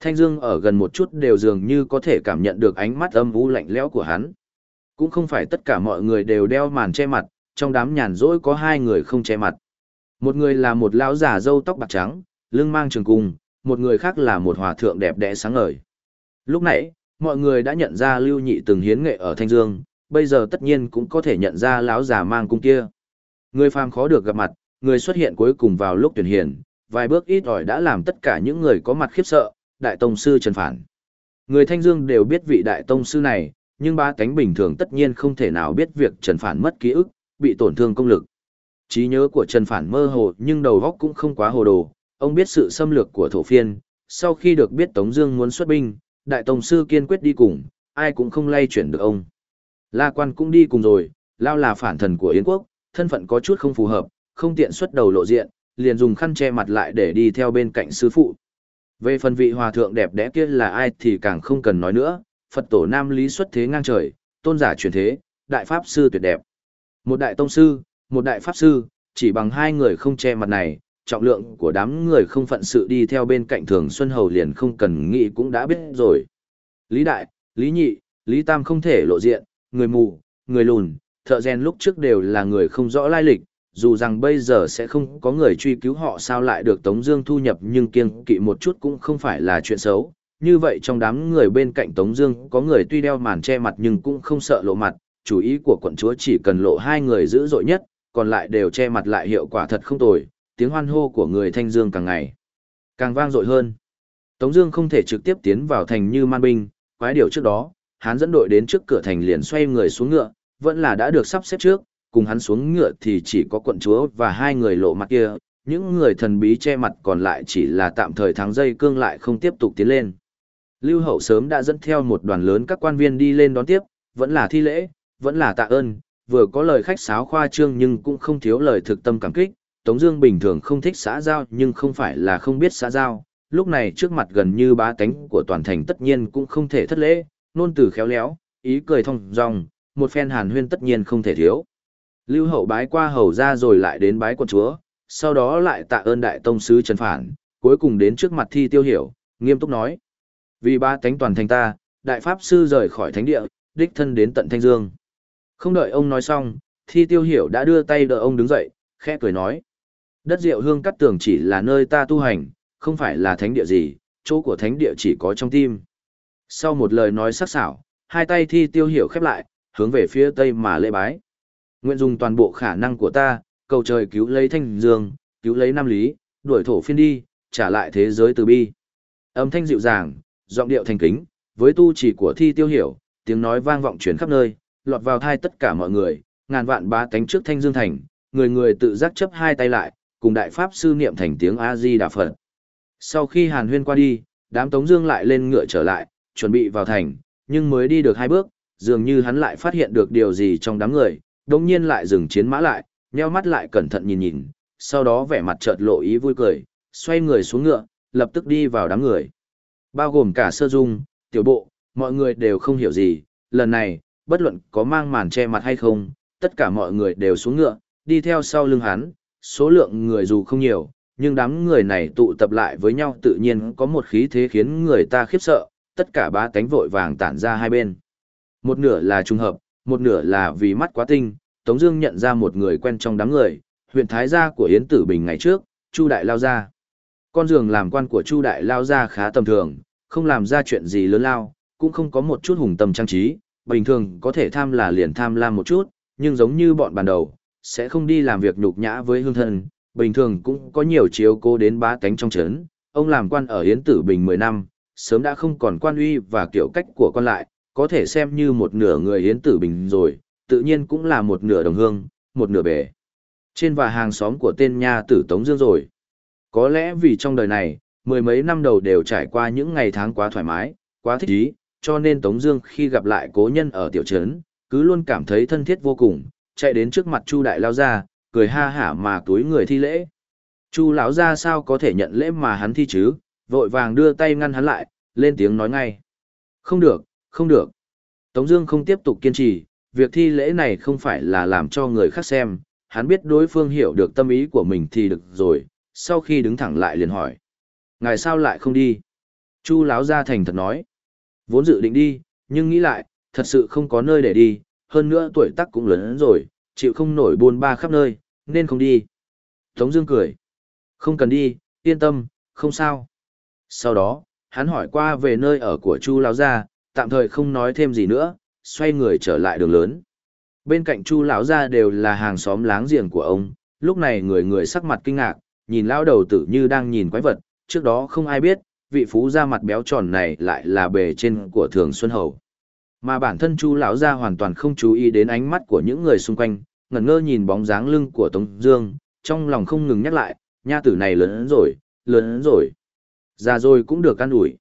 Thanh Dương ở gần một chút đều dường như có thể cảm nhận được ánh mắt âm u lạnh lẽo của hắn. Cũng không phải tất cả mọi người đều đeo màn che mặt, trong đám nhàn rỗi có hai người không che mặt. Một người là một lão già râu tóc bạc trắng, lưng mang trường cung, một người khác là một hòa thượng đẹp đẽ sáng ngời. Lúc nãy, mọi người đã nhận ra Lưu Nhị từng hiến nghệ ở Thanh Dương, bây giờ tất nhiên cũng có thể nhận ra lão già mang cung kia. Người phàm khó được gặp mặt, người xuất hiện cuối cùng vào lúc tuyển hiền, vài bước ít ỏi đã làm tất cả những người có mặt khiếp sợ, đại tông sư Trần Phản. Người Thanh Dương đều biết vị đại tông sư này, nhưng ba cánh bình thường tất nhiên không thể nào biết việc Trần Phản mất ký ức, bị tổn thương công lực. Trí nhớ của Trần Phản mơ hồ nhưng đầu óc cũng không quá hồ đồ, ông biết sự xâm lược của thổ phiên, sau khi được biết Tống Dương muốn xuất binh, đại tông sư kiên quyết đi cùng, ai cũng không lay chuyển được ông. La Quan cũng đi cùng rồi, Lao là phản thần của Yến quốc, thân phận có chút không phù hợp, không tiện xuất đầu lộ diện, liền dùng khăn che mặt lại để đi theo bên cạnh sư phụ. Về phần vị hòa thượng đẹp đẽ kia là ai thì càng không cần nói nữa, Phật tổ Nam Lý xuất thế ngang trời, tôn giả truyền thế, đại pháp sư tuyệt đẹp. Một đại tông sư, một đại pháp sư, chỉ bằng hai người không che mặt này, trọng lượng của đám người không phận sự đi theo bên cạnh thường Xuân Hầu liền không cần nghĩ cũng đã biết rồi. Lý Đại, Lý Nhị, Lý Tam không thể lộ diện, người mù, người lùn, thợ rèn lúc trước đều là người không rõ lai lịch, dù rằng bây giờ sẽ không có người truy cứu họ sao lại được Tống Dương thu nhập nhưng kiêng kỵ một chút cũng không phải là chuyện xấu. Như vậy trong đám người bên cạnh Tống Dương có người tuy đeo màn che mặt nhưng cũng không sợ lộ mặt. Chủ ý của quận chúa chỉ cần lộ hai người dữ dội nhất, còn lại đều che mặt lại hiệu quả thật không tồi. Tiếng hoan hô của người Thanh Dương càng ngày càng vang dội hơn. Tống Dương không thể trực tiếp tiến vào thành như man binh, quái điều trước đó, hắn dẫn đội đến trước cửa thành liền xoay người xuống ngựa, vẫn là đã được sắp xếp trước, cùng hắn xuống ngựa thì chỉ có quận chúa và hai người lộ mặt kia, những người thần bí che mặt còn lại chỉ là tạm thời thắng dây cương lại không tiếp tục tiến lên. Lưu Hậu sớm đã dẫn theo một đoàn lớn các quan viên đi lên đón tiếp, vẫn là thi lễ, vẫn là tạ ơn, vừa có lời khách sáo khoa trương nhưng cũng không thiếu lời thực tâm cảm kích. Tống Dương bình thường không thích xã giao nhưng không phải là không biết xã giao. Lúc này trước mặt gần như bá tánh của toàn thành tất nhiên cũng không thể thất lễ, nôn từ khéo léo, ý cười thông dong, một phen hàn huyên tất nhiên không thể thiếu. Lưu hậu bái qua hầu ra rồi lại đến bái quân chúa, sau đó lại tạ ơn đại tông sứ Trần Phản, cuối cùng đến trước mặt thi tiêu hiểu, nghiêm túc nói. Vì ba tánh toàn thành ta, đại pháp sư rời khỏi thánh địa, đích thân đến tận Thanh Dương. Không đợi ông nói xong, thi tiêu hiểu đã đưa tay đỡ ông đứng dậy, khẽ cười nói. Đất diệu hương cắt tường chỉ là nơi ta tu hành, không phải là thánh địa gì, chỗ của thánh địa chỉ có trong tim. Sau một lời nói sắc sảo, hai tay thi tiêu hiểu khép lại, hướng về phía tây mà lễ bái. Nguyện dùng toàn bộ khả năng của ta, cầu trời cứu lấy thanh dương, cứu lấy nam lý, đuổi thổ phiên đi, trả lại thế giới từ bi. Âm thanh dịu dàng, giọng điệu thành kính, với tu chỉ của thi tiêu hiểu, tiếng nói vang vọng truyền khắp nơi, lọt vào thai tất cả mọi người, ngàn vạn bá tánh trước thanh dương thành, người người tự giác chấp hai tay lại, cùng đại pháp sư niệm thành tiếng A-di Đà Phật. Sau khi hàn huyên qua đi, đám tống dương lại lên ngựa trở lại, chuẩn bị vào thành, nhưng mới đi được hai bước, dường như hắn lại phát hiện được điều gì trong đám người, đồng nhiên lại dừng chiến mã lại, nheo mắt lại cẩn thận nhìn nhìn, sau đó vẻ mặt chợt lộ ý vui cười, xoay người xuống ngựa, lập tức đi vào đám người. Bao gồm cả sơ dung, tiểu bộ, mọi người đều không hiểu gì, lần này, bất luận có mang màn che mặt hay không, tất cả mọi người đều xuống ngựa, đi theo sau lưng hắn, số lượng người dù không nhiều, nhưng đám người này tụ tập lại với nhau tự nhiên có một khí thế khiến người ta khiếp sợ, tất cả ba cánh vội vàng tản ra hai bên. Một nửa là trùng hợp, một nửa là vì mắt quá tinh, Tống Dương nhận ra một người quen trong đám người, huyện thái gia của Yến Tử Bình ngày trước, Chu Đại Lao gia. Con giường làm quan của Chu Đại Lao gia khá tầm thường, không làm ra chuyện gì lớn lao, cũng không có một chút hùng tâm trang trí, bình thường có thể tham là liền tham lam một chút, nhưng giống như bọn ban đầu, sẽ không đi làm việc nhục nhã với hương thân, bình thường cũng có nhiều chiếu cố đến bá tánh trong chấn. Ông làm quan ở Yến Tử Bình 10 năm, sớm đã không còn quan uy và kiểu cách của con lại, có thể xem như một nửa người Yến Tử Bình rồi, tự nhiên cũng là một nửa đồng hương, một nửa bể. Trên và hàng xóm của tên nha tử Tống Dương rồi. Có lẽ vì trong đời này, mười mấy năm đầu đều trải qua những ngày tháng quá thoải mái, quá thích ý, cho nên Tống Dương khi gặp lại cố nhân ở tiểu trấn, cứ luôn cảm thấy thân thiết vô cùng, chạy đến trước mặt Chu Đại Lao gia, cười ha hả mà túi người thi lễ. Chu lão gia sao có thể nhận lễ mà hắn thi chứ? Vội vàng đưa tay ngăn hắn lại, lên tiếng nói ngay. Không được, không được. Tống Dương không tiếp tục kiên trì, việc thi lễ này không phải là làm cho người khác xem, hắn biết đối phương hiểu được tâm ý của mình thì được rồi, sau khi đứng thẳng lại liền hỏi. Ngài sao lại không đi? Chu Láo gia thành thật nói. Vốn dự định đi, nhưng nghĩ lại, thật sự không có nơi để đi, hơn nữa tuổi tác cũng lớn rồi, chịu không nổi buôn ba khắp nơi, nên không đi. Tống Dương cười. Không cần đi, yên tâm, không sao. Sau đó, hắn hỏi qua về nơi ở của Chu Láo gia, tạm thời không nói thêm gì nữa, xoay người trở lại đường lớn. Bên cạnh Chu lão gia đều là hàng xóm láng giềng của ông, lúc này người người sắc mặt kinh ngạc, nhìn lão đầu tử như đang nhìn quái vật, trước đó không ai biết, vị phú gia mặt béo tròn này lại là bề trên của thường Xuân Hầu. Mà bản thân Chu lão gia hoàn toàn không chú ý đến ánh mắt của những người xung quanh, ngẩn ngơ nhìn bóng dáng lưng của Tống Dương, trong lòng không ngừng nhắc lại, nha tử này lớn hơn rồi, lớn hơn rồi, già rồi cũng được căn ủi.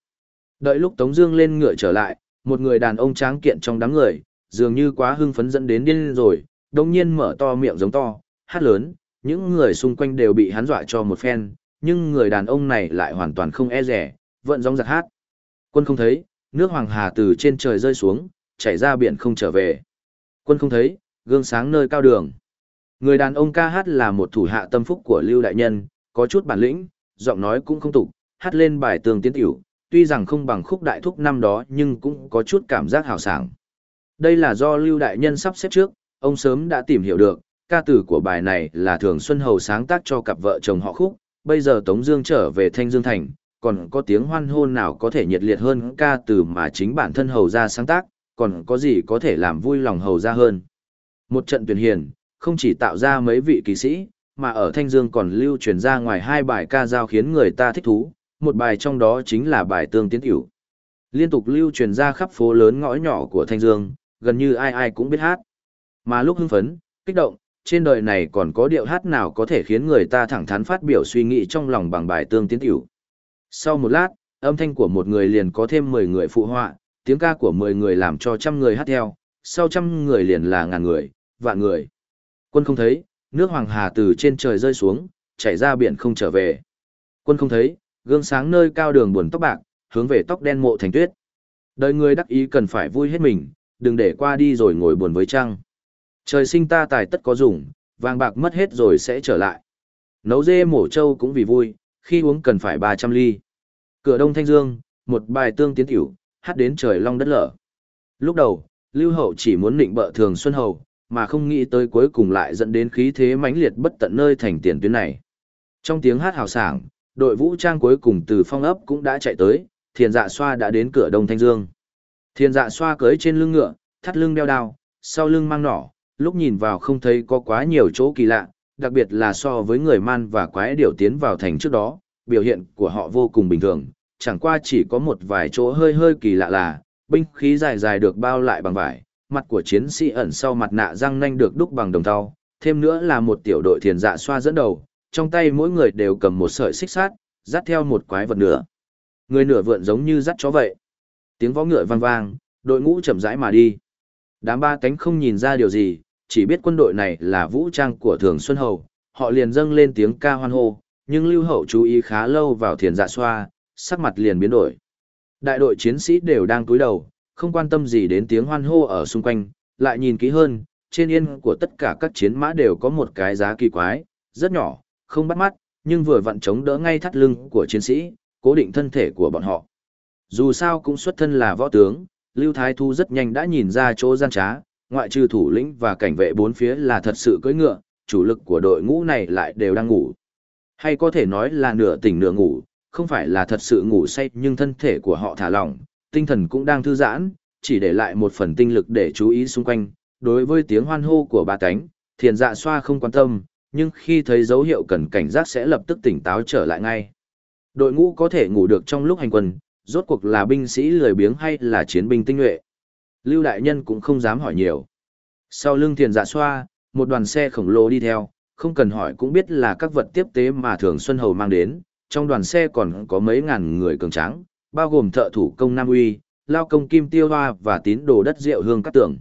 Đợi lúc Tống Dương lên ngựa trở lại, một người đàn ông tráng kiện trong đám người, dường như quá hưng phấn dẫn đến điên rồi, đồng nhiên mở to miệng giống to, hát lớn, những người xung quanh đều bị hắn dọa cho một phen, nhưng người đàn ông này lại hoàn toàn không e rẻ, vẫn giống giặc hát. Quân không thấy, nước hoàng hà từ trên trời rơi xuống, chảy ra biển không trở về. Quân không thấy, gương sáng nơi cao đường. Người đàn ông ca hát là một thủ hạ tâm phúc của Lưu Đại Nhân, có chút bản lĩnh, giọng nói cũng không tục, hát lên bài tường tiến tiểu, tuy rằng không bằng khúc đại thúc năm đó nhưng cũng có chút cảm giác hào sảng. Đây là do Lưu Đại Nhân sắp xếp trước, ông sớm đã tìm hiểu được, ca tử của bài này là Thường Xuân Hầu sáng tác cho cặp vợ chồng họ khúc, bây giờ Tống Dương trở về Thanh Dương Thành, còn có tiếng hoan hôn nào có thể nhiệt liệt hơn ca từ mà chính bản thân hầu gia sáng tác, còn có gì có thể làm vui lòng hầu gia hơn. Một trận tuyển hiền, không chỉ tạo ra mấy vị kỳ sĩ, mà ở Thanh Dương còn lưu truyền ra ngoài hai bài ca giao khiến người ta thích thú, một bài trong đó chính là bài tương tiến tiểu. Liên tục lưu truyền ra khắp phố lớn ngõ nhỏ của Thanh Dương, gần như ai ai cũng biết hát. Mà lúc hưng phấn, kích động, trên đời này còn có điệu hát nào có thể khiến người ta thẳng thắn phát biểu suy nghĩ trong lòng bằng bài tương tiến tiểu. Sau một lát, âm thanh của một người liền có thêm 10 người phụ họa, tiếng ca của 10 người làm cho trăm người hát theo, sau trăm người liền là ngàn người, vạn người. Quân không thấy, nước hoàng hà từ trên trời rơi xuống, chảy ra biển không trở về. Quân không thấy, gương sáng nơi cao đường buồn tóc bạc, hướng về tóc đen mộ thành tuyết. Đời người đắc ý cần phải vui hết mình, đừng để qua đi rồi ngồi buồn với trăng. Trời sinh ta tài tất có dùng, vàng bạc mất hết rồi sẽ trở lại. Nấu dê mổ trâu cũng vì vui, khi uống cần phải 300 ly. Cửa đông thanh dương, một bài tương tiến tiểu, hát đến trời long đất lở. Lúc đầu, Lưu Hậu chỉ muốn định bợ thường Xuân Hầu, mà không nghĩ tới cuối cùng lại dẫn đến khí thế mãnh liệt bất tận nơi thành tiền tuyến này. Trong tiếng hát hào sảng, đội vũ trang cuối cùng từ phong ấp cũng đã chạy tới, thiền dạ xoa đã đến cửa đông thanh dương. Thiền dạ xoa cưới trên lưng ngựa, thắt lưng đeo đao, sau lưng mang nỏ, lúc nhìn vào không thấy có quá nhiều chỗ kỳ lạ, đặc biệt là so với người man và quái điều tiến vào thành trước đó, biểu hiện của họ vô cùng bình thường, chẳng qua chỉ có một vài chỗ hơi hơi kỳ lạ là, binh khí dài dài được bao lại bằng vải, mặt của chiến sĩ ẩn sau mặt nạ răng nanh được đúc bằng đồng thau, thêm nữa là một tiểu đội thiền dạ xoa dẫn đầu, trong tay mỗi người đều cầm một sợi xích sát, dắt theo một quái vật nửa. Người nửa vượn giống như dắt chó vậy. Tiếng võ ngựa vang vang, đội ngũ chậm rãi mà đi. Đám ba cánh không nhìn ra điều gì, chỉ biết quân đội này là vũ trang của Thường Xuân Hầu, họ liền dâng lên tiếng ca hoan hô, nhưng Lưu Hậu chú ý khá lâu vào thiền dạ xoa, sắc mặt liền biến đổi. Đại đội chiến sĩ đều đang cúi đầu, không quan tâm gì đến tiếng hoan hô ở xung quanh, lại nhìn kỹ hơn, trên yên của tất cả các chiến mã đều có một cái giá kỳ quái, rất nhỏ, không bắt mắt, nhưng vừa vặn chống đỡ ngay thắt lưng của chiến sĩ, cố định thân thể của bọn họ. Dù sao cũng xuất thân là võ tướng, Lưu Thái Thu rất nhanh đã nhìn ra chỗ gian trá, ngoại trừ thủ lĩnh và cảnh vệ bốn phía là thật sự cưỡi ngựa, chủ lực của đội ngũ này lại đều đang ngủ. Hay có thể nói là nửa tỉnh nửa ngủ, không phải là thật sự ngủ say nhưng thân thể của họ thả lỏng, tinh thần cũng đang thư giãn, chỉ để lại một phần tinh lực để chú ý xung quanh. Đối với tiếng hoan hô của ba cánh, thiền dạ xoa không quan tâm, nhưng khi thấy dấu hiệu cần cảnh giác sẽ lập tức tỉnh táo trở lại ngay. Đội ngũ có thể ngủ được trong lúc hành quân, rốt cuộc là binh sĩ lười biếng hay là chiến binh tinh nhuệ. Lưu Đại Nhân cũng không dám hỏi nhiều. Sau lưng thiền dạ xoa, một đoàn xe khổng lồ đi theo, không cần hỏi cũng biết là các vật tiếp tế mà Thường Xuân Hầu mang đến, trong đoàn xe còn có mấy ngàn người cường tráng, bao gồm thợ thủ công Nam Uy, lao công Kim Tiêu Hoa và tín đồ đất rượu hương các tưởng.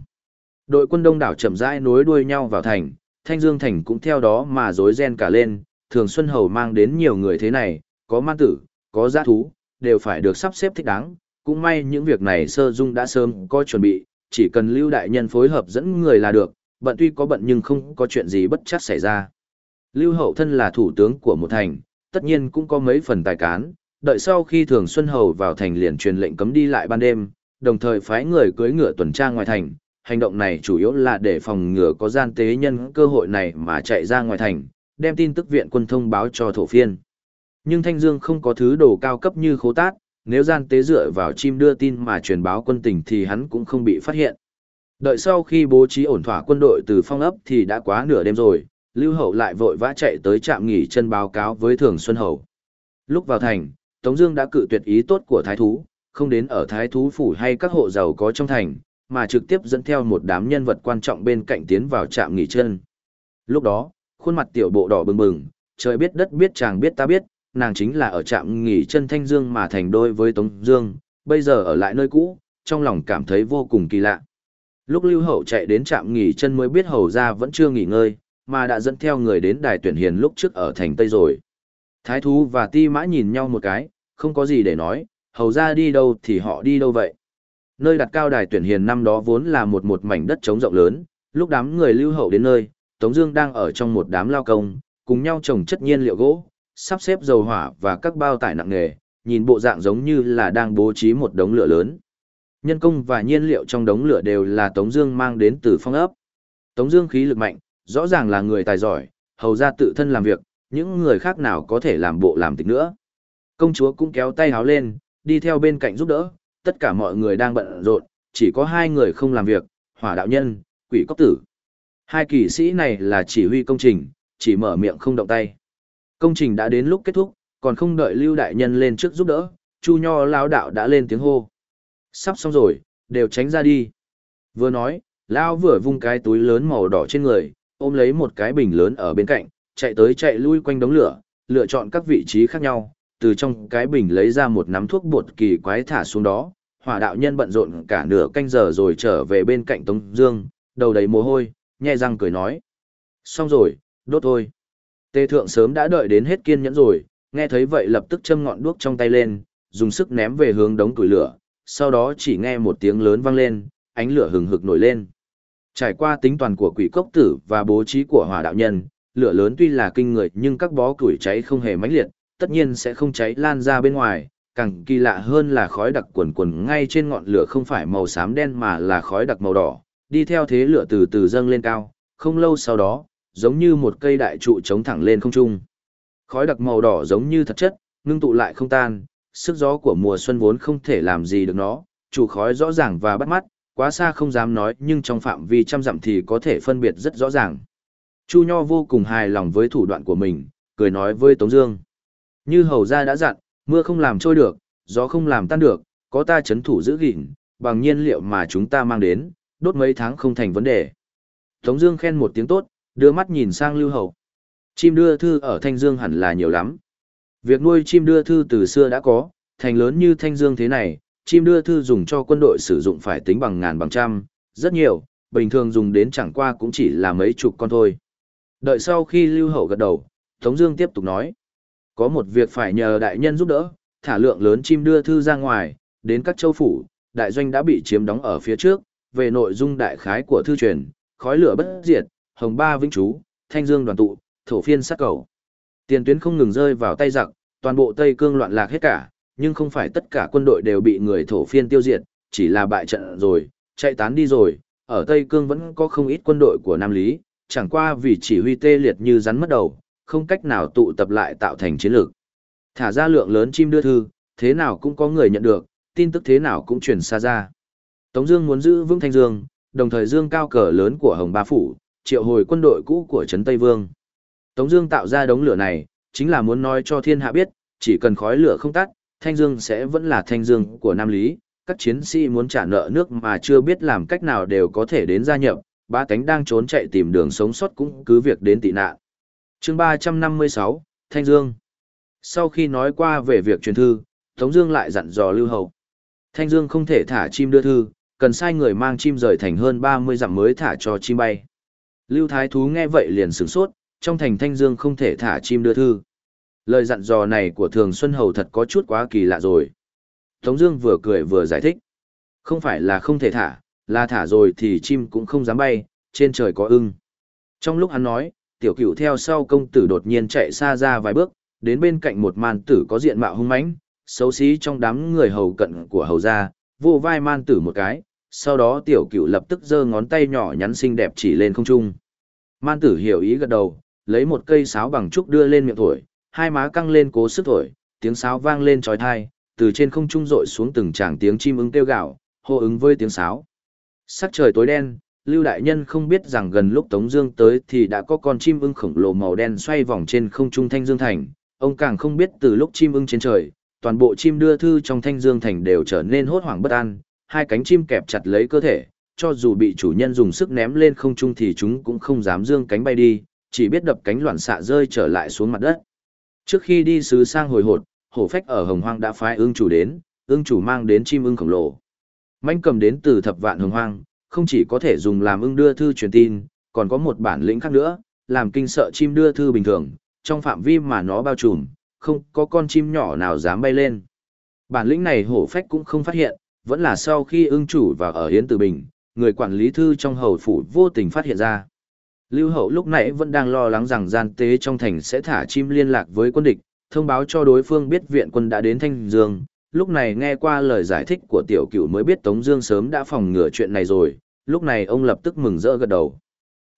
Đội quân đông đảo chậm rãi nối đuôi nhau vào thành, Thanh Dương Thành cũng theo đó mà rối ren cả lên, Thường Xuân Hầu mang đến nhiều người thế này, có man tử, có giã thú, đều phải được sắp xếp thích đáng, cũng may những việc này sơ dung đã sớm có chuẩn bị, chỉ cần lưu đại nhân phối hợp dẫn người là được, bận tuy có bận nhưng không có chuyện gì bất chắc xảy ra. Lưu Hậu thân là thủ tướng của một thành, tất nhiên cũng có mấy phần tài cán, đợi sau khi Thường Xuân Hầu vào thành liền truyền lệnh cấm đi lại ban đêm, đồng thời phái người cưỡi ngựa tuần tra ngoài thành. Hành động này chủ yếu là để phòng ngừa có gian tế nhân cơ hội này mà chạy ra ngoài thành, đem tin tức viện quân thông báo cho thổ phiên. Nhưng Thanh Dương không có thứ đồ cao cấp như khố tát, nếu gian tế dựa vào chim đưa tin mà truyền báo quân tình thì hắn cũng không bị phát hiện. Đợi sau khi bố trí ổn thỏa quân đội từ phong ấp thì đã quá nửa đêm rồi, Lưu Hậu lại vội vã chạy tới trạm nghỉ chân báo cáo với Thường Xuân Hầu. Lúc vào thành, Tống Dương đã cự tuyệt ý tốt của Thái Thú, không đến ở Thái Thú phủ hay các hộ giàu có trong thành, mà trực tiếp dẫn theo một đám nhân vật quan trọng bên cạnh tiến vào trạm nghỉ chân. Lúc đó, khuôn mặt tiểu bộ đỏ bừng bừng, trời biết đất biết chàng biết ta biết, nàng chính là ở trạm nghỉ chân Thanh Dương mà thành đôi với Tống Dương, bây giờ ở lại nơi cũ, trong lòng cảm thấy vô cùng kỳ lạ. Lúc Lưu Hậu chạy đến trạm nghỉ chân mới biết hầu gia vẫn chưa nghỉ ngơi, mà đã dẫn theo người đến đài tuyển hiền lúc trước ở thành Tây rồi. Thái thú và ti mã nhìn nhau một cái, không có gì để nói, hầu gia đi đâu thì họ đi đâu vậy. Nơi đặt cao đài tuyển hiền năm đó vốn là một một mảnh đất trống rộng lớn, lúc đám người lưu hậu đến nơi, Tống Dương đang ở trong một đám lao công, cùng nhau trồng chất nhiên liệu gỗ, sắp xếp dầu hỏa và các bao tải nặng nghề, nhìn bộ dạng giống như là đang bố trí một đống lửa lớn. Nhân công và nhiên liệu trong đống lửa đều là Tống Dương mang đến từ phong ấp. Tống Dương khí lực mạnh, rõ ràng là người tài giỏi, hầu ra tự thân làm việc, những người khác nào có thể làm bộ làm tịch nữa. Công chúa cũng kéo tay háo lên, đi theo bên cạnh giúp đỡ, tất cả mọi người đang bận rộn, chỉ có hai người không làm việc, hỏa đạo nhân, quỷ cốc tử. Hai kỳ sĩ này là chỉ huy công trình, chỉ mở miệng không động tay. Công trình đã đến lúc kết thúc, còn không đợi Lưu Đại Nhân lên trước giúp đỡ, Chu Nho lão đạo đã lên tiếng hô. Sắp xong rồi, đều tránh ra đi. Vừa nói, Lão vừa vung cái túi lớn màu đỏ trên người, ôm lấy một cái bình lớn ở bên cạnh, chạy tới chạy lui quanh đống lửa, lựa chọn các vị trí khác nhau, từ trong cái bình lấy ra một nắm thuốc bột kỳ quái thả xuống đó. Hỏa đạo nhân bận rộn cả nửa canh giờ rồi trở về bên cạnh Tống Dương, đầu đầy mồ hôi, nhẹ răng cười nói: xong rồi, đốt thôi. Tề thượng sớm đã đợi đến hết kiên nhẫn rồi, nghe thấy vậy lập tức châm ngọn đuốc trong tay lên, dùng sức ném về hướng đống củi lửa, sau đó chỉ nghe một tiếng lớn vang lên, ánh lửa hừng hực nổi lên. Trải qua tính toàn của quỷ cốc tử và bố trí của hỏa đạo nhân, lửa lớn tuy là kinh người nhưng các bó củi cháy không hề mãnh liệt, tất nhiên sẽ không cháy lan ra bên ngoài. Càng kỳ lạ hơn là khói đặc quần quần ngay trên ngọn lửa không phải màu xám đen mà là khói đặc màu đỏ, đi theo thế lửa từ từ dâng lên cao, không lâu sau đó, giống như một cây đại trụ chống thẳng lên không trung. Khói đặc màu đỏ giống như thật chất, ngưng tụ lại không tan, sức gió của mùa xuân vốn không thể làm gì được nó, chủ khói rõ ràng và bắt mắt, quá xa không dám nói nhưng trong phạm vi trăm dặm thì có thể phân biệt rất rõ ràng. Chu Nho vô cùng hài lòng với thủ đoạn của mình, cười nói với Tống Dương. Như hầu gia đã dặn, mưa không làm trôi được, gió không làm tan được, có ta chấn thủ giữ gìn, bằng nhiên liệu mà chúng ta mang đến, đốt mấy tháng không thành vấn đề. Tống Dương khen một tiếng tốt, đưa mắt nhìn sang Lưu Hậu. Chim đưa thư ở Thanh Dương hẳn là nhiều lắm. Việc nuôi chim đưa thư từ xưa đã có, thành lớn như Thanh Dương thế này, chim đưa thư dùng cho quân đội sử dụng phải tính bằng ngàn bằng trăm, rất nhiều, bình thường dùng đến chẳng qua cũng chỉ là mấy chục con thôi. Đợi sau khi Lưu Hậu gật đầu, Tống Dương tiếp tục nói, có một việc phải nhờ đại nhân giúp đỡ, thả lượng lớn chim đưa thư ra ngoài, đến các châu phủ, đại doanh đã bị chiếm đóng ở phía trước. Về nội dung đại khái của thư truyền, khói lửa bất diệt, hồng ba vĩnh chú, thanh dương đoàn tụ, thổ phiên sát cầu. Tiền tuyến không ngừng rơi vào tay giặc, toàn bộ Tây Cương loạn lạc hết cả, nhưng không phải tất cả quân đội đều bị người thổ phiên tiêu diệt, chỉ là bại trận rồi, chạy tán đi rồi, ở Tây Cương vẫn có không ít quân đội của Nam Lý, chẳng qua vì chỉ huy tê liệt như rắn mất đầu, không cách nào tụ tập lại tạo thành chiến lược. Thả ra lượng lớn chim đưa thư, thế nào cũng có người nhận được, tin tức thế nào cũng truyền xa ra. Tống Dương muốn giữ vững Thanh Dương, đồng thời dương cao cờ lớn của Hồng Ba Phủ, triệu hồi quân đội cũ của Trấn Tây Vương. Tống Dương tạo ra đống lửa này, chính là muốn nói cho thiên hạ biết, chỉ cần khói lửa không tắt, Thanh Dương sẽ vẫn là Thanh Dương của Nam Lý. Các chiến sĩ muốn trả nợ nước mà chưa biết làm cách nào đều có thể đến gia nhập, ba cánh đang trốn chạy tìm đường sống sót cũng cứ việc đến tị nạn. Chương 356, Thanh Dương. Sau khi nói qua về việc truyền thư, Tống Dương lại dặn dò Lưu Hậu. Thanh Dương không thể thả chim đưa thư, cần sai người mang chim rời thành hơn 30 dặm mới thả cho chim bay. Lưu Thái Thú nghe vậy liền sửng sốt, trong thành Thanh Dương không thể thả chim đưa thư. Lời dặn dò này của Thường Xuân Hầu thật có chút quá kỳ lạ rồi. Tống Dương vừa cười vừa giải thích. Không phải là không thể thả, là thả rồi thì chim cũng không dám bay, trên trời có ưng. Trong lúc hắn nói, tiểu cửu theo sau công tử đột nhiên chạy xa ra vài bước, đến bên cạnh một man tử có diện mạo hung mãnh, xấu xí trong đám người hầu cận của hầu gia, vô vai man tử một cái, sau đó tiểu cửu lập tức giơ ngón tay nhỏ nhắn xinh đẹp chỉ lên không trung. Man tử hiểu ý gật đầu, lấy một cây sáo bằng trúc đưa lên miệng thổi, hai má căng lên cố sức thổi, tiếng sáo vang lên trói thai, từ trên không trung rội xuống từng tràng tiếng chim ưng kêu gạo, hô ứng với tiếng sáo. Sắc trời tối đen, Lưu Đại Nhân không biết rằng gần lúc Tống Dương tới thì đã có con chim ưng khổng lồ màu đen xoay vòng trên không trung Thanh Dương Thành. Ông càng không biết từ lúc chim ưng trên trời, toàn bộ chim đưa thư trong Thanh Dương Thành đều trở nên hốt hoảng bất an, hai cánh chim kẹp chặt lấy cơ thể, cho dù bị chủ nhân dùng sức ném lên không trung thì chúng cũng không dám dương cánh bay đi, chỉ biết đập cánh loạn xạ rơi trở lại xuống mặt đất. Trước khi đi sứ sang hồi hột, hổ phách ở Hồng Hoang đã phái ương chủ đến, ương chủ mang đến chim ưng khổng lồ. Manh cầm đến từ thập vạn Hồng Hoang, không chỉ có thể dùng làm ưng đưa thư truyền tin, còn có một bản lĩnh khác nữa, làm kinh sợ chim đưa thư bình thường, trong phạm vi mà nó bao trùm, không có con chim nhỏ nào dám bay lên. Bản lĩnh này hổ phách cũng không phát hiện, vẫn là sau khi ưng chủ và ở Hiến Tử Bình, người quản lý thư trong hầu phủ vô tình phát hiện ra. Lưu Hậu lúc nãy vẫn đang lo lắng rằng gian tế trong thành sẽ thả chim liên lạc với quân địch, thông báo cho đối phương biết viện quân đã đến Thanh Dương. Lúc này nghe qua lời giải thích của tiểu cửu mới biết Tống Dương sớm đã phòng ngừa chuyện này rồi, lúc này ông lập tức mừng rỡ gật đầu.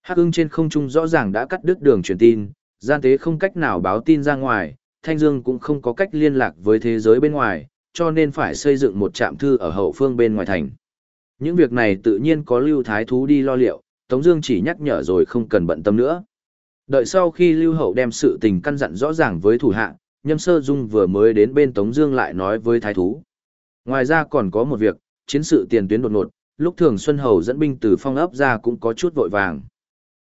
Hắc ưng trên không trung rõ ràng đã cắt đứt đường truyền tin, gian tế không cách nào báo tin ra ngoài, Thanh Dương cũng không có cách liên lạc với thế giới bên ngoài, cho nên phải xây dựng một trạm thư ở hậu phương bên ngoài thành. Những việc này tự nhiên có Lưu Thái Thú đi lo liệu, Tống Dương chỉ nhắc nhở rồi không cần bận tâm nữa. Đợi sau khi Lưu Hậu đem sự tình căn dặn rõ ràng với thủ hạ, Nhâm Sơ Dung vừa mới đến bên Tống Dương lại nói với Thái Thú. Ngoài ra còn có một việc, chiến sự tiền tuyến đột ngột, lúc Thường Xuân Hầu dẫn binh từ phong ấp ra cũng có chút vội vàng.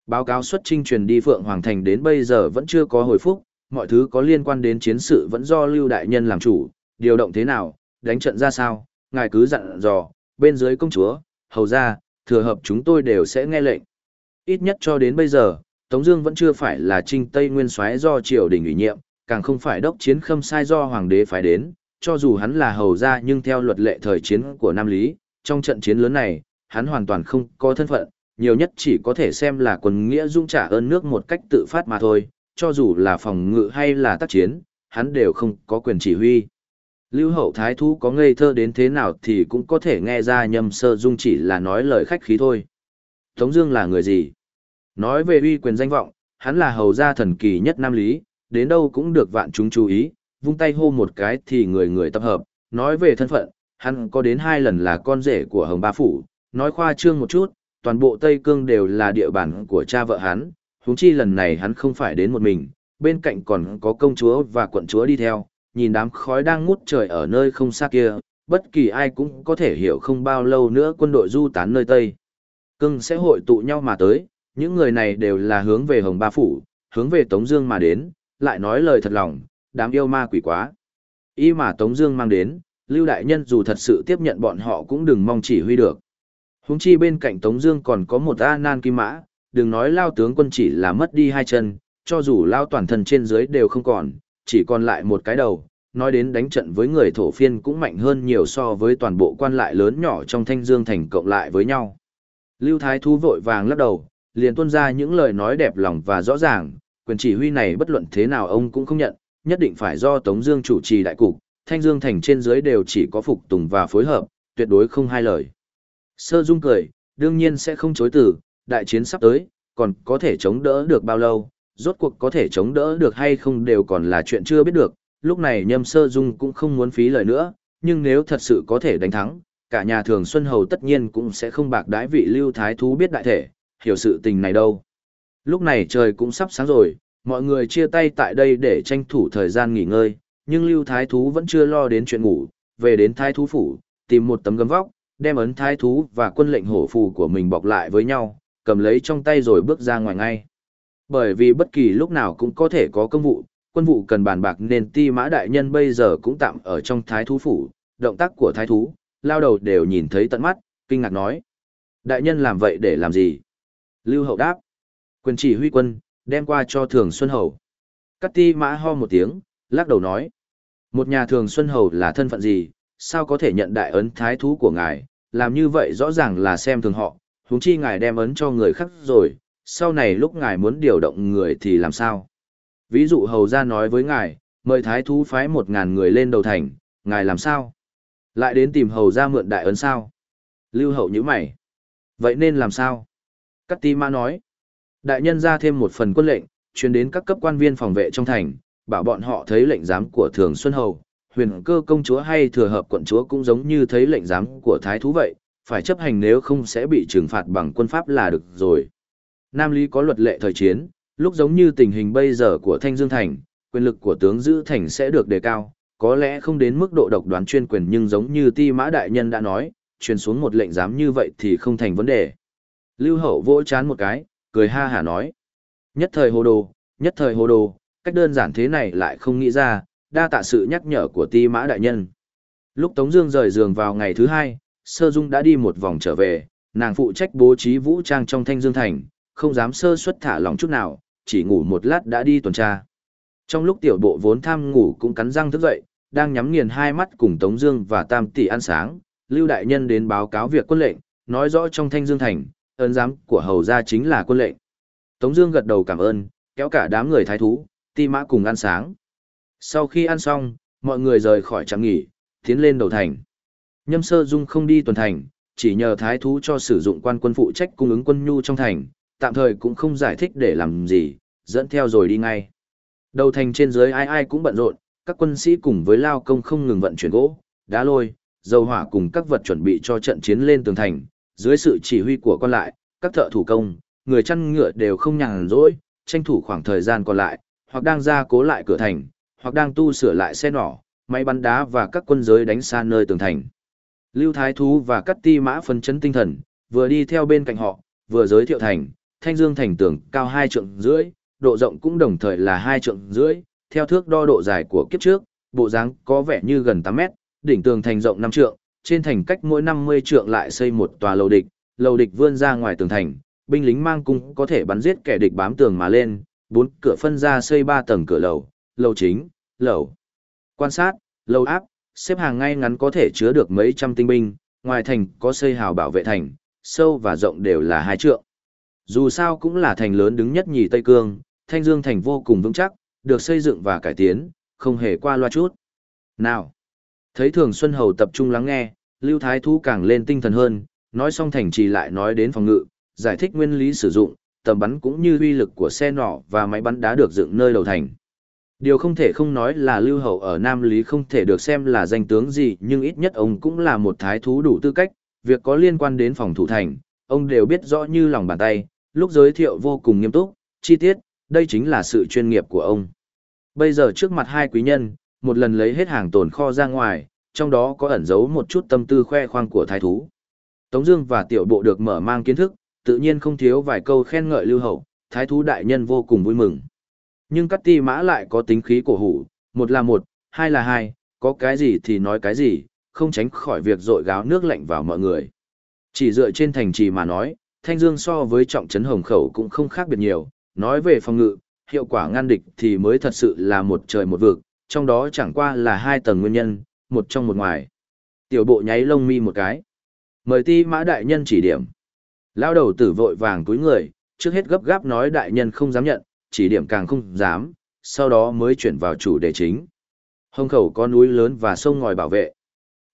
Báo cáo xuất trinh truyền đi Phượng Hoàng Thành đến bây giờ vẫn chưa có hồi phúc, mọi thứ có liên quan đến chiến sự vẫn do Lưu Đại Nhân làm chủ, điều động thế nào, đánh trận ra sao, ngài cứ dặn dò, bên dưới công chúa, hầu gia, thừa hợp chúng tôi đều sẽ nghe lệnh. Ít nhất cho đến bây giờ, Tống Dương vẫn chưa phải là trinh Tây Nguyên soái do triều đình ủy nhiệm, càng không phải đốc chiến khâm sai do hoàng đế phái đến. Cho dù hắn là hầu gia nhưng theo luật lệ thời chiến của Nam Lý, trong trận chiến lớn này, hắn hoàn toàn không có thân phận, nhiều nhất chỉ có thể xem là quân nghĩa dung trả ơn nước một cách tự phát mà thôi. Cho dù là phòng ngự hay là tác chiến, hắn đều không có quyền chỉ huy. Lưu hậu thái thú có ngây thơ đến thế nào thì cũng có thể nghe ra nhầm sơ dung chỉ là nói lời khách khí thôi. Tống Dương là người gì? Nói về uy quyền danh vọng, hắn là hầu gia thần kỳ nhất Nam Lý, đến đâu cũng được vạn chúng chú ý, vung tay hô một cái thì người người tập hợp. Nói về thân phận, hắn có đến hai lần là con rể của Hồng Ba Phủ, nói khoa trương một chút, toàn bộ Tây Cương đều là địa bàn của cha vợ hắn, huống chi lần này hắn không phải đến một mình, bên cạnh còn có công chúa và quận chúa đi theo, nhìn đám khói đang ngút trời ở nơi không xa kia, bất kỳ ai cũng có thể hiểu không bao lâu nữa quân đội du tán nơi Tây. Cưng sẽ hội tụ nhau mà tới, những người này đều là hướng về Hồng Ba Phủ, hướng về Tống Dương mà đến, lại nói lời thật lòng, đám yêu ma quỷ quá. Y mà Tống Dương mang đến, Lưu Đại Nhân dù thật sự tiếp nhận bọn họ cũng đừng mong chỉ huy được. Huống chi bên cạnh Tống Dương còn có một A Nan Kim Mã, đừng nói Lao tướng quân chỉ là mất đi hai chân, cho dù Lao toàn thân trên dưới đều không còn, chỉ còn lại một cái đầu, nói đến đánh trận với người thổ phiên cũng mạnh hơn nhiều so với toàn bộ quan lại lớn nhỏ trong thanh dương thành cộng lại với nhau. Lưu Thái Thú vội vàng lắc đầu, liền tuôn ra những lời nói đẹp lòng và rõ ràng, quyền chỉ huy này bất luận thế nào ông cũng không nhận, nhất định phải do Tống Dương chủ trì đại cục, thanh dương thành trên dưới đều chỉ có phục tùng và phối hợp, tuyệt đối không hai lời. Sơ Dung cười, đương nhiên sẽ không chối từ, đại chiến sắp tới, còn có thể chống đỡ được bao lâu, rốt cuộc có thể chống đỡ được hay không đều còn là chuyện chưa biết được, lúc này nhâm sơ dung cũng không muốn phí lời nữa, nhưng nếu thật sự có thể đánh thắng, cả nhà thường Xuân Hầu tất nhiên cũng sẽ không bạc đái vị lưu thái thú biết đại thể, hiểu sự tình này đâu. Lúc này trời cũng sắp sáng rồi, mọi người chia tay tại đây để tranh thủ thời gian nghỉ ngơi, nhưng lưu thái thú vẫn chưa lo đến chuyện ngủ, về đến thái thú phủ, tìm một tấm gấm vóc, đem ấn thái thú và quân lệnh hổ phù của mình bọc lại với nhau, cầm lấy trong tay rồi bước ra ngoài ngay. Bởi vì bất kỳ lúc nào cũng có thể có công vụ, quân vụ cần bàn bạc nên ti mã đại nhân bây giờ cũng tạm ở trong thái thú phủ, động tác của thái thú, lao đầu đều nhìn thấy tận mắt, kinh ngạc nói. Đại nhân làm vậy để làm gì? Lưu hậu đáp. Quyền chỉ huy quân, đem qua cho thường Xuân Hầu. Cắt ti mã ho một tiếng, lắc đầu nói. Một nhà thường Xuân Hầu là thân phận gì, sao có thể nhận đại ấn thái thú của ngài, làm như vậy rõ ràng là xem thường họ, huống chi ngài đem ấn cho người khác rồi, sau này lúc ngài muốn điều động người thì làm sao? Ví dụ hầu ra nói với ngài, mời thái thú phái một ngàn người lên đầu thành, ngài làm sao? Lại đến tìm hầu ra mượn đại ấn sao? Lưu hậu như mày. Vậy nên làm sao? Cát ti ma nói. Đại nhân ra thêm một phần quân lệnh, truyền đến các cấp quan viên phòng vệ trong thành, bảo bọn họ thấy lệnh giám của thường xuân hầu, huyền cơ công chúa hay thừa hợp quận chúa cũng giống như thấy lệnh giám của thái thú vậy, phải chấp hành nếu không sẽ bị trừng phạt bằng quân pháp là được rồi. Nam Lý có luật lệ thời chiến, lúc giống như tình hình bây giờ của Thanh Dương Thành, quyền lực của tướng giữ thành sẽ được đề cao, có lẽ không đến mức độ độc đoán chuyên quyền nhưng giống như Ti Mã Đại Nhân đã nói, truyền xuống một lệnh giám như vậy thì không thành vấn đề. Lưu Hậu vỗ chán một cái, cười ha hả nói. Nhất thời hồ đồ, nhất thời hồ đồ, cách đơn giản thế này lại không nghĩ ra, đa tạ sự nhắc nhở của Ti Mã Đại Nhân. Lúc Tống Dương rời giường vào ngày thứ hai, Sơ Dung đã đi một vòng trở về, nàng phụ trách bố trí vũ trang trong Thanh Dương Thành, không dám sơ suất thả lỏng chút nào, chỉ ngủ một lát đã đi tuần tra. Trong lúc tiểu bộ vốn tham ngủ cũng cắn răng thức dậy, đang nhắm nghiền hai mắt cùng Tống Dương và Tam Tỷ ăn sáng, Lưu Đại Nhân đến báo cáo việc quân lệnh, nói rõ trong Thanh Dương Thành, ơn giám của hầu gia chính là quân lệnh. Tống Dương gật đầu cảm ơn, kéo cả đám người thái thú, ti mã cùng ăn sáng. Sau khi ăn xong, mọi người rời khỏi trạm nghỉ, tiến lên đầu thành. Nhâm Sơ Dung không đi tuần thành, chỉ nhờ thái thú cho sử dụng quan quân phụ trách cung ứng quân nhu trong thành, tạm thời cũng không giải thích để làm gì, dẫn theo rồi đi ngay. Đầu thành trên dưới ai ai cũng bận rộn, các quân sĩ cùng với lao công không ngừng vận chuyển gỗ, đá lôi, dầu hỏa cùng các vật chuẩn bị cho trận chiến lên tường thành, dưới sự chỉ huy của quan lại, các thợ thủ công, người chăn ngựa đều không nhàn rỗi, tranh thủ khoảng thời gian còn lại, hoặc đang ra cố lại cửa thành, hoặc đang tu sửa lại xe nỏ, máy bắn đá và các quân giới đánh xa nơi tường thành. Lưu Thái Thú và Cắt Ti Mã phân chấn tinh thần, vừa đi theo bên cạnh họ, vừa giới thiệu thành, Thanh Dương thành tường cao hai trượng rưỡi, độ rộng cũng đồng thời là hai trượng rưỡi, theo thước đo độ dài của kiếp trước, bộ dáng có vẻ như gần 8 mét, đỉnh tường thành rộng 5 trượng, trên thành cách mỗi 50 trượng lại xây một tòa lầu địch, lầu địch vươn ra ngoài tường thành, binh lính mang cung có thể bắn giết kẻ địch bám tường mà lên, bốn cửa phân ra xây ba tầng cửa lầu, lầu chính, lầu quan sát, lầu áp, xếp hàng ngay ngắn có thể chứa được mấy trăm tinh binh, ngoài thành có xây hào bảo vệ thành, sâu và rộng đều là hai trượng. Dù sao cũng là thành lớn đứng nhất nhì Tây Cương, Thanh Dương thành vô cùng vững chắc, được xây dựng và cải tiến, không hề qua loa chút. Nào! Thấy Thường Xuân Hầu tập trung lắng nghe, Lưu Thái Thú càng lên tinh thần hơn, nói xong thành trì lại nói đến phòng ngự, giải thích nguyên lý sử dụng, tầm bắn cũng như uy lực của xe nỏ và máy bắn đá được dựng nơi đầu thành. Điều không thể không nói là Lưu Hậu ở Nam Lý không thể được xem là danh tướng gì nhưng ít nhất ông cũng là một thái thú đủ tư cách, việc có liên quan đến phòng thủ thành, ông đều biết rõ như lòng bàn tay, lúc giới thiệu vô cùng nghiêm túc, chi tiết, đây chính là sự chuyên nghiệp của ông. Bây giờ trước mặt hai quý nhân, một lần lấy hết hàng tồn kho ra ngoài, trong đó có ẩn giấu một chút tâm tư khoe khoang của thái thú. Tống Dương và tiểu bộ được mở mang kiến thức, tự nhiên không thiếu vài câu khen ngợi lưu hậu, thái thú đại nhân vô cùng vui mừng. Nhưng Cát ti mã lại có tính khí cổ hủ, một là một, hai là hai, có cái gì thì nói cái gì, không tránh khỏi việc dội gáo nước lạnh vào mọi người. Chỉ dựa trên thành trì mà nói, Thanh Dương so với trọng trấn hồng khẩu cũng không khác biệt nhiều, nói về phòng ngự, hiệu quả ngăn địch thì mới thật sự là một trời một vực, trong đó chẳng qua là hai tầng nguyên nhân, một trong một ngoài. Tiểu bộ nháy lông mi một cái. Mời ti mã đại nhân chỉ điểm. Lao đầu tử vội vàng túi người, trước hết gấp gáp nói đại nhân không dám nhận, chỉ điểm càng không dám, sau đó mới chuyển vào chủ đề chính. Hồng khẩu có núi lớn và sông ngòi bảo vệ.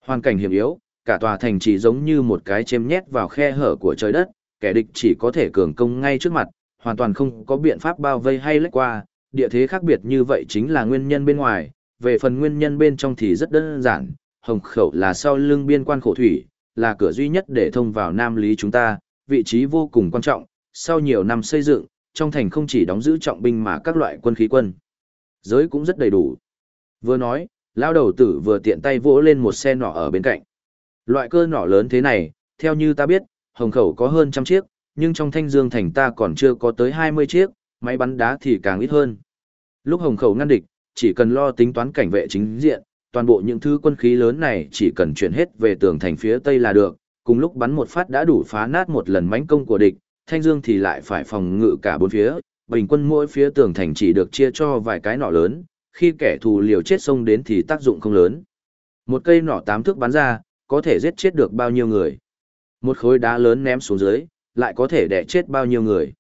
Hoàn cảnh hiểm yếu, cả tòa thành chỉ giống như một cái chêm nhét vào khe hở của trời đất, kẻ địch chỉ có thể cường công ngay trước mặt, hoàn toàn không có biện pháp bao vây hay lách qua, địa thế khác biệt như vậy chính là nguyên nhân bên ngoài, về phần nguyên nhân bên trong thì rất đơn giản, hồng khẩu là sau lưng biên quan khổ thủy, là cửa duy nhất để thông vào Nam Lý chúng ta, vị trí vô cùng quan trọng, sau nhiều năm xây dựng, trong thành không chỉ đóng giữ trọng binh mà các loại quân khí quân. Giới cũng rất đầy đủ. Vừa nói, lao đầu tử vừa tiện tay vỗ lên một xe nỏ ở bên cạnh. Loại cơ nỏ lớn thế này, theo như ta biết, hồng khẩu có hơn trăm chiếc, nhưng trong thanh dương thành ta còn chưa có tới 20 chiếc, máy bắn đá thì càng ít hơn. Lúc hồng khẩu ngăn địch, chỉ cần lo tính toán cảnh vệ chính diện, toàn bộ những thứ quân khí lớn này chỉ cần chuyển hết về tường thành phía tây là được, cùng lúc bắn một phát đã đủ phá nát một lần mánh công của địch, Thanh Dương thì lại phải phòng ngự cả bốn phía, bình quân mỗi phía tường thành chỉ được chia cho vài cái nỏ lớn, khi kẻ thù liều chết xông đến thì tác dụng không lớn. Một cây nỏ tám thước bắn ra, có thể giết chết được bao nhiêu người. Một khối đá lớn ném xuống dưới, lại có thể đẻ chết bao nhiêu người.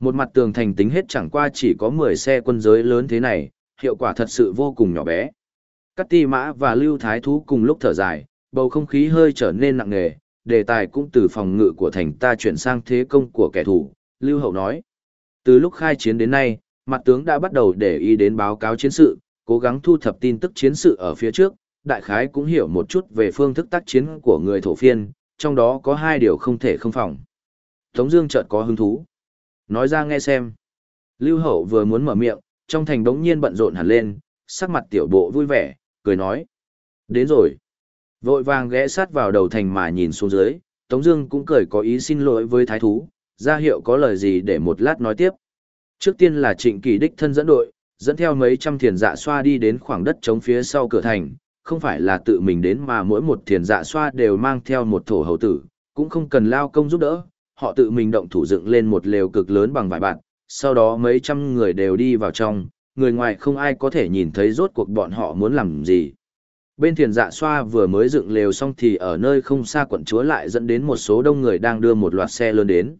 Một mặt tường thành tính hết chẳng qua chỉ có 10 xe quân giới lớn thế này, hiệu quả thật sự vô cùng nhỏ bé. Cát ti mã và lưu thái thú cùng lúc thở dài, bầu không khí hơi trở nên nặng nề, đề tài cũng từ phòng ngự của thành ta chuyển sang thế công của kẻ thù, lưu hậu nói. Từ lúc khai chiến đến nay, mặt tướng đã bắt đầu để ý đến báo cáo chiến sự, cố gắng thu thập tin tức chiến sự ở phía trước, đại khái cũng hiểu một chút về phương thức tác chiến của người thổ phiên, trong đó có hai điều không thể không phòng. Tống Dương chợt có hứng thú, nói ra nghe xem. Lưu Hậu vừa muốn mở miệng, trong thành đống nhiên bận rộn hẳn lên, sắc mặt tiểu bộ vui vẻ, cười nói: đến rồi. Vội vàng ghé sát vào đầu thành mà nhìn xuống dưới, Tống Dương cũng cười có ý xin lỗi với thái thú, ra hiệu có lời gì để một lát nói tiếp. Trước tiên là Trịnh Kỳ đích thân dẫn đội, dẫn theo mấy trăm thiền dạ xoa đi đến khoảng đất trống phía sau cửa thành, không phải là tự mình đến mà mỗi một thiền dạ xoa đều mang theo một thổ hầu tử, cũng không cần lao công giúp đỡ, họ tự mình động thủ dựng lên một lều cực lớn bằng vải bạt, sau đó mấy trăm người đều đi vào trong, người ngoài không ai có thể nhìn thấy rốt cuộc bọn họ muốn làm gì. Bên thiền dạ xoa vừa mới dựng lều xong thì ở nơi không xa quận chúa lại dẫn đến một số đông người đang đưa một loạt xe lớn đến.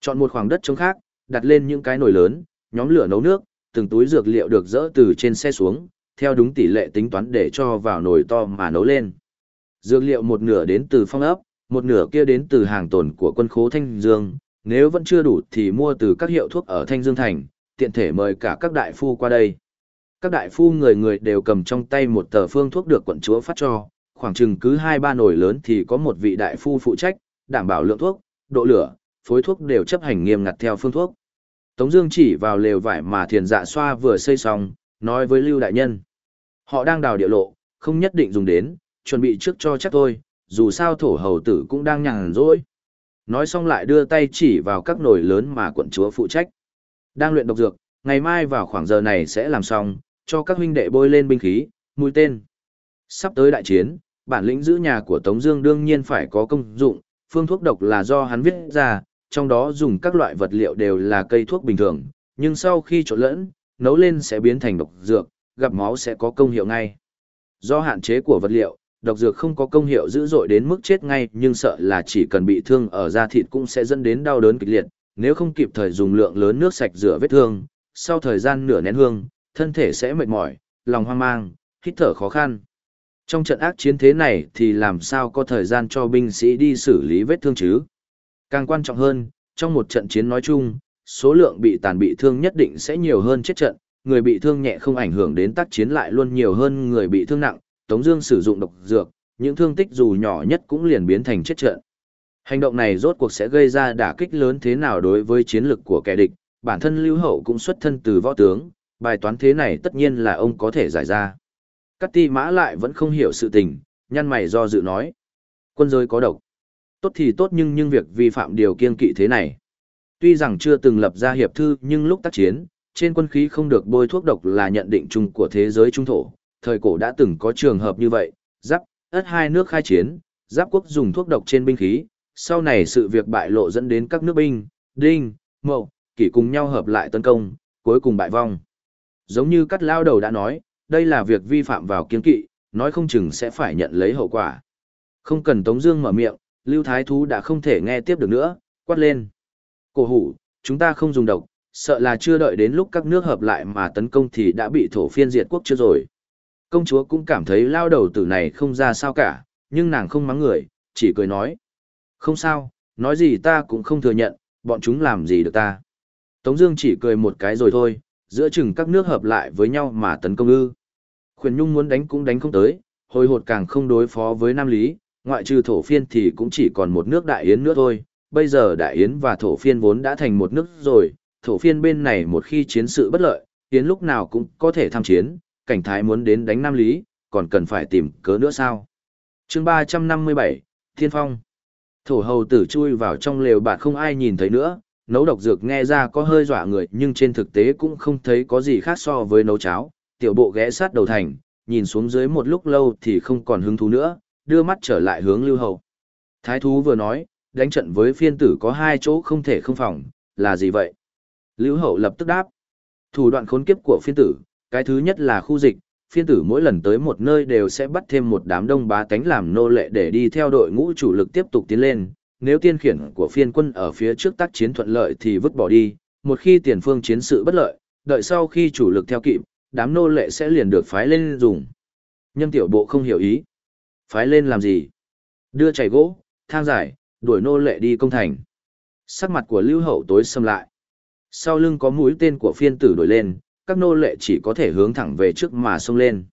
Chọn một khoảng đất trống khác, đặt lên những cái nồi lớn, nhóm lửa nấu nước, từng túi dược liệu được dỡ từ trên xe xuống, theo đúng tỷ lệ tính toán để cho vào nồi to mà nấu lên. Dược liệu một nửa đến từ phong ấp, một nửa kia đến từ hàng tồn của quân khố Thanh Dương, nếu vẫn chưa đủ thì mua từ các hiệu thuốc ở Thanh Dương Thành, tiện thể mời cả các đại phu qua đây. Các đại phu người người đều cầm trong tay một tờ phương thuốc được quận chúa phát cho, khoảng chừng cứ hai ba nồi lớn thì có một vị đại phu phụ trách, đảm bảo lượng thuốc, độ lửa, phối thuốc đều chấp hành nghiêm ngặt theo phương thuốc. Tống Dương chỉ vào lều vải mà thiền dạ xoa vừa xây xong, nói với Lưu Đại Nhân. Họ đang đào địa lộ, không nhất định dùng đến, chuẩn bị trước cho chắc thôi, dù sao thổ hầu tử cũng đang nhàn rỗi. Nói xong lại đưa tay chỉ vào các nồi lớn mà quận chúa phụ trách. Đang luyện độc dược, ngày mai vào khoảng giờ này sẽ làm xong, cho các huynh đệ bôi lên binh khí, mũi tên. Sắp tới đại chiến, bản lĩnh giữ nhà của Tống Dương đương nhiên phải có công dụng, phương thuốc độc là do hắn viết ra, trong đó dùng các loại vật liệu đều là cây thuốc bình thường, nhưng sau khi trộn lẫn, nấu lên sẽ biến thành độc dược, gặp máu sẽ có công hiệu ngay. Do hạn chế của vật liệu, độc dược không có công hiệu dữ dội đến mức chết ngay, nhưng sợ là chỉ cần bị thương ở da thịt cũng sẽ dẫn đến đau đớn kịch liệt, nếu không kịp thời dùng lượng lớn nước sạch rửa vết thương, sau thời gian nửa nén hương, thân thể sẽ mệt mỏi, lòng hoang mang, hít thở khó khăn. Trong trận ác chiến thế này thì làm sao có thời gian cho binh sĩ đi xử lý vết thương chứ? Càng quan trọng hơn, trong một trận chiến nói chung, số lượng bị tàn bị thương nhất định sẽ nhiều hơn chết trận, người bị thương nhẹ không ảnh hưởng đến tác chiến lại luôn nhiều hơn người bị thương nặng, Tống Dương sử dụng độc dược, những thương tích dù nhỏ nhất cũng liền biến thành chết trận. Hành động này rốt cuộc sẽ gây ra đả kích lớn thế nào đối với chiến lực của kẻ địch, bản thân Lưu Hậu cũng xuất thân từ võ tướng, bài toán thế này tất nhiên là ông có thể giải ra. Cát ti mã lại vẫn không hiểu sự tình, nhăn mày do dự nói. Quân giới có độc. Tốt thì tốt nhưng nhưng việc vi phạm điều kiên kỵ thế này. Tuy rằng chưa từng lập ra hiệp thư nhưng lúc tác chiến, trên quân khí không được bôi thuốc độc là nhận định chung của thế giới trung thổ. Thời cổ đã từng có trường hợp như vậy, giáp, ất hai nước khai chiến, giáp quốc dùng thuốc độc trên binh khí, sau này sự việc bại lộ dẫn đến các nước binh, đinh, mậu, kỷ cùng nhau hợp lại tấn công, cuối cùng bại vong. Giống như cắt lao đầu đã nói, đây là việc vi phạm vào kiên kỵ, nói không chừng sẽ phải nhận lấy hậu quả. Không cần Tống Dương mở miệng, Lưu Thái Thú đã không thể nghe tiếp được nữa, quát lên. Cổ hủ, chúng ta không dùng độc, sợ là chưa đợi đến lúc các nước hợp lại mà tấn công thì đã bị thổ phiên diệt quốc chưa rồi. Công chúa cũng cảm thấy lao đầu tử này không ra sao cả, nhưng nàng không mắng người, chỉ cười nói. Không sao, nói gì ta cũng không thừa nhận, bọn chúng làm gì được ta. Tống Dương chỉ cười một cái rồi thôi, giữa chừng các nước hợp lại với nhau mà tấn công ư. Khuyển Nhung muốn đánh cũng đánh không tới, hồi hột càng không đối phó với Nam Lý, ngoại trừ thổ phiên thì cũng chỉ còn một nước Đại Yến nữa thôi. Bây giờ Đại Yến và thổ phiên vốn đã thành một nước rồi, thổ phiên bên này một khi chiến sự bất lợi, Yến lúc nào cũng có thể tham chiến, cảnh thái muốn đến đánh Nam Lý, còn cần phải tìm cớ nữa sao. chương 357, Thiên Phong Thổ hầu tử chui vào trong lều bạt không ai nhìn thấy nữa, nấu độc dược nghe ra có hơi dọa người nhưng trên thực tế cũng không thấy có gì khác so với nấu cháo. Tiểu bộ ghé sát đầu thành, nhìn xuống dưới một lúc lâu thì không còn hứng thú nữa, đưa mắt trở lại hướng lưu hầu. Thái thú vừa nói, đánh trận với phiên tử có hai chỗ không thể không phòng, là gì vậy? Lưu hậu lập tức đáp. Thủ đoạn khốn kiếp của phiên tử, cái thứ nhất là khu dịch, phiên tử mỗi lần tới một nơi đều sẽ bắt thêm một đám đông bá tánh làm nô lệ để đi theo đội ngũ chủ lực tiếp tục tiến lên. Nếu tiên khiển của phiên quân ở phía trước tác chiến thuận lợi thì vứt bỏ đi, một khi tiền phương chiến sự bất lợi, đợi sau khi chủ lực theo kịp, đám nô lệ sẽ liền được phái lên dùng. Nhân tiểu bộ không hiểu ý. Phái lên làm gì? Đưa chảy gỗ, thang giải, đuổi nô lệ đi công thành. Sắc mặt của lưu hậu tối xâm lại. Sau lưng có mũi tên của phiên tử đổi lên, các nô lệ chỉ có thể hướng thẳng về trước mà xông lên.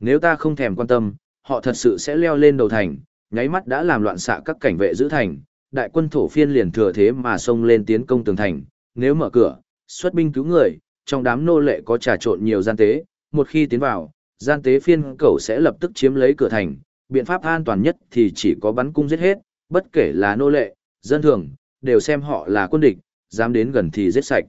Nếu ta không thèm quan tâm, họ thật sự sẽ leo lên đầu thành, nháy mắt đã làm loạn xạ các cảnh vệ giữ thành, đại quân thổ phiên liền thừa thế mà xông lên tiến công tường thành, nếu mở cửa, xuất binh cứu người, trong đám nô lệ có trà trộn nhiều gian tế, một khi tiến vào, gian tế phiên cẩu sẽ lập tức chiếm lấy cửa thành, biện pháp an toàn nhất thì chỉ có bắn cung giết hết, bất kể là nô lệ, dân thường, đều xem họ là quân địch, dám đến gần thì giết sạch.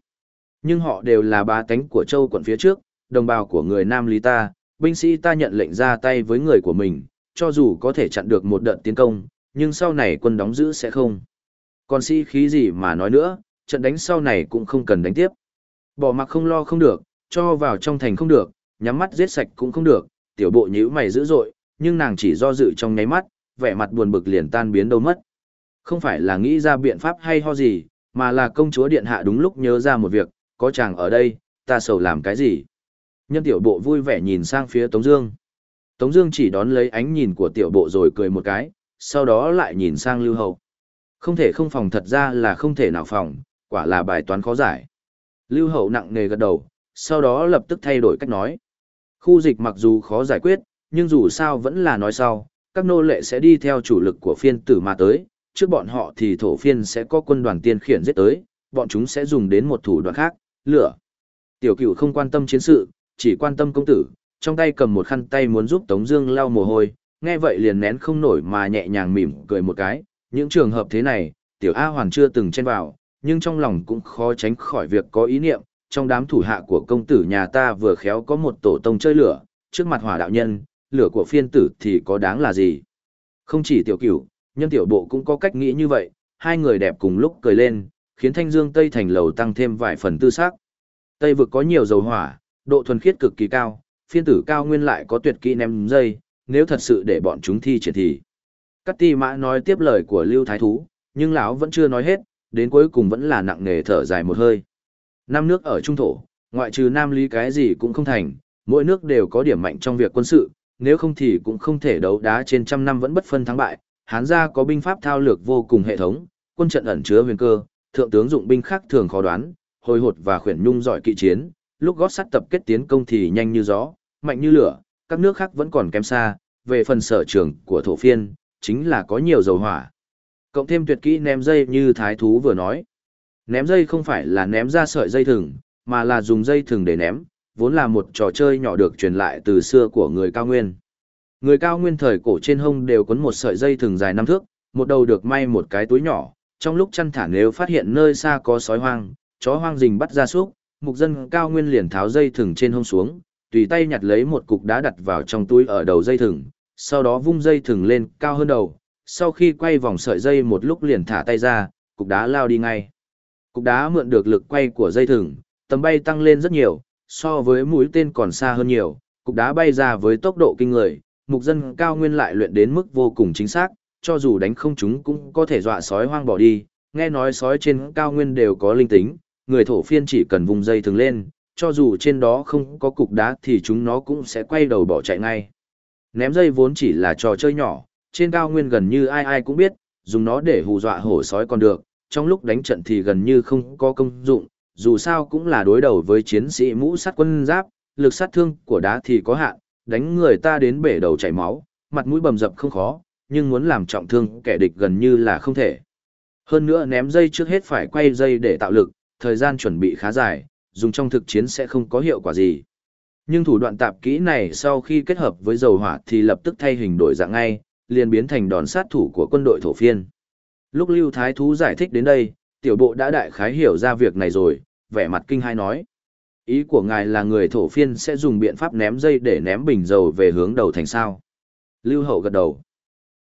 Nhưng họ đều là bá tánh của châu quận phía trước, đồng bào của người Nam Lý ta, binh sĩ ta nhận lệnh ra tay với người của mình, cho dù có thể chặn được một đợt tiến công, nhưng sau này quân đóng giữ sẽ không. Còn sĩ khí gì mà nói nữa, trận đánh sau này cũng không cần đánh tiếp. Bỏ mặc không lo không được, cho vào trong thành không được, nhắm mắt giết sạch cũng không được, tiểu bộ nhíu mày dữ dội, nhưng nàng chỉ do dự trong nháy mắt, vẻ mặt buồn bực liền tan biến đâu mất. Không phải là nghĩ ra biện pháp hay ho gì, mà là công chúa điện hạ đúng lúc nhớ ra một việc, có chàng ở đây, ta sầu làm cái gì. Nhân tiểu bộ vui vẻ nhìn sang phía Tống Dương. Tống Dương chỉ đón lấy ánh nhìn của tiểu bộ rồi cười một cái, sau đó lại nhìn sang Lưu Hậu. Không thể không phòng thật ra là không thể nào phòng, quả là bài toán khó giải. Lưu Hậu nặng nề gật đầu, sau đó lập tức thay đổi cách nói. Khu dịch mặc dù khó giải quyết, nhưng dù sao vẫn là nói sau, các nô lệ sẽ đi theo chủ lực của phiên tử mà tới, trước bọn họ thì thổ phiên sẽ có quân đoàn tiên khiển giết tới, bọn chúng sẽ dùng đến một thủ đoạn khác, lửa. Tiểu cửu không quan tâm chiến sự, chỉ quan tâm công tử, trong tay cầm một khăn tay muốn giúp Tống Dương lau mồ hôi, nghe vậy liền nén không nổi mà nhẹ nhàng mỉm cười một cái. Những trường hợp thế này, Tiểu A Hoàn chưa từng chen vào, nhưng trong lòng cũng khó tránh khỏi việc có ý niệm. Trong đám thủ hạ của công tử nhà ta vừa khéo có một tổ tông chơi lửa, trước mặt hỏa đạo nhân, lửa của phiên tử thì có đáng là gì? Không chỉ Tiểu Cửu, nhân Tiểu Bộ cũng có cách nghĩ như vậy. Hai người đẹp cùng lúc cười lên, khiến Thanh Dương Tây thành lầu tăng thêm vài phần tư sắc. Tây vực có nhiều dầu hỏa, độ thuần khiết cực kỳ cao, phiên tử cao nguyên lại có tuyệt kỹ ném dây, nếu thật sự để bọn chúng thi triển thì. Cát ti mã nói tiếp lời của Lưu Thái Thú, nhưng lão vẫn chưa nói hết, đến cuối cùng vẫn là nặng nề thở dài một hơi. Năm nước ở trung thổ, ngoại trừ Nam Lý cái gì cũng không thành, mỗi nước đều có điểm mạnh trong việc quân sự, nếu không thì cũng không thể đấu đá trên trăm năm vẫn bất phân thắng bại. Hán gia có binh pháp thao lược vô cùng hệ thống, quân trận ẩn chứa huyền cơ, thượng tướng dụng binh khác thường khó đoán, hồi hột và khuyển nhung giỏi kỵ chiến, lúc gót sắt tập kết tiến công thì nhanh như gió, mạnh như lửa, các nước khác vẫn còn kém xa, về phần sở trường của thổ phiên, chính là có nhiều dầu hỏa. Cộng thêm tuyệt kỹ ném dây như thái thú vừa nói. Ném dây không phải là ném ra sợi dây thừng, mà là dùng dây thừng để ném, vốn là một trò chơi nhỏ được truyền lại từ xưa của người cao nguyên. Người cao nguyên thời cổ trên hông đều quấn một sợi dây thừng dài năm thước, một đầu được may một cái túi nhỏ, trong lúc chăn thả nếu phát hiện nơi xa có sói hoang, chó hoang rình bắt ra súc, mục dân cao nguyên liền tháo dây thừng trên hông xuống, tùy tay nhặt lấy một cục đá đặt vào trong túi ở đầu dây thừng, sau đó vung dây thừng lên cao hơn đầu, sau khi quay vòng sợi dây một lúc liền thả tay ra, cục đá lao đi ngay. Cục đá mượn được lực quay của dây thừng, tầm bay tăng lên rất nhiều, so với mũi tên còn xa hơn nhiều, cục đá bay ra với tốc độ kinh người, mục dân cao nguyên lại luyện đến mức vô cùng chính xác, cho dù đánh không chúng cũng có thể dọa sói hoang bỏ đi, nghe nói sói trên cao nguyên đều có linh tính, người thổ phiên chỉ cần vùng dây thừng lên, cho dù trên đó không có cục đá thì chúng nó cũng sẽ quay đầu bỏ chạy ngay. Ném dây vốn chỉ là trò chơi nhỏ, trên cao nguyên gần như ai ai cũng biết, dùng nó để hù dọa hổ sói còn được, trong lúc đánh trận thì gần như không có công dụng, dù sao cũng là đối đầu với chiến sĩ mũ sắt quân giáp, lực sát thương của đá thì có hạn, đánh người ta đến bể đầu chảy máu, mặt mũi bầm dập không khó, nhưng muốn làm trọng thương kẻ địch gần như là không thể. Hơn nữa ném dây trước hết phải quay dây để tạo lực, thời gian chuẩn bị khá dài, dùng trong thực chiến sẽ không có hiệu quả gì. Nhưng thủ đoạn tạp kỹ này sau khi kết hợp với dầu hỏa thì lập tức thay hình đổi dạng ngay, liền biến thành đòn sát thủ của quân đội thổ phiên. Lúc Lưu Thái Thú giải thích đến đây, tiểu bộ đã đại khái hiểu ra việc này rồi, vẻ mặt kinh hai nói. Ý của ngài là người thổ phiên sẽ dùng biện pháp ném dây để ném bình dầu về hướng đầu thành sao. Lưu Hậu gật đầu.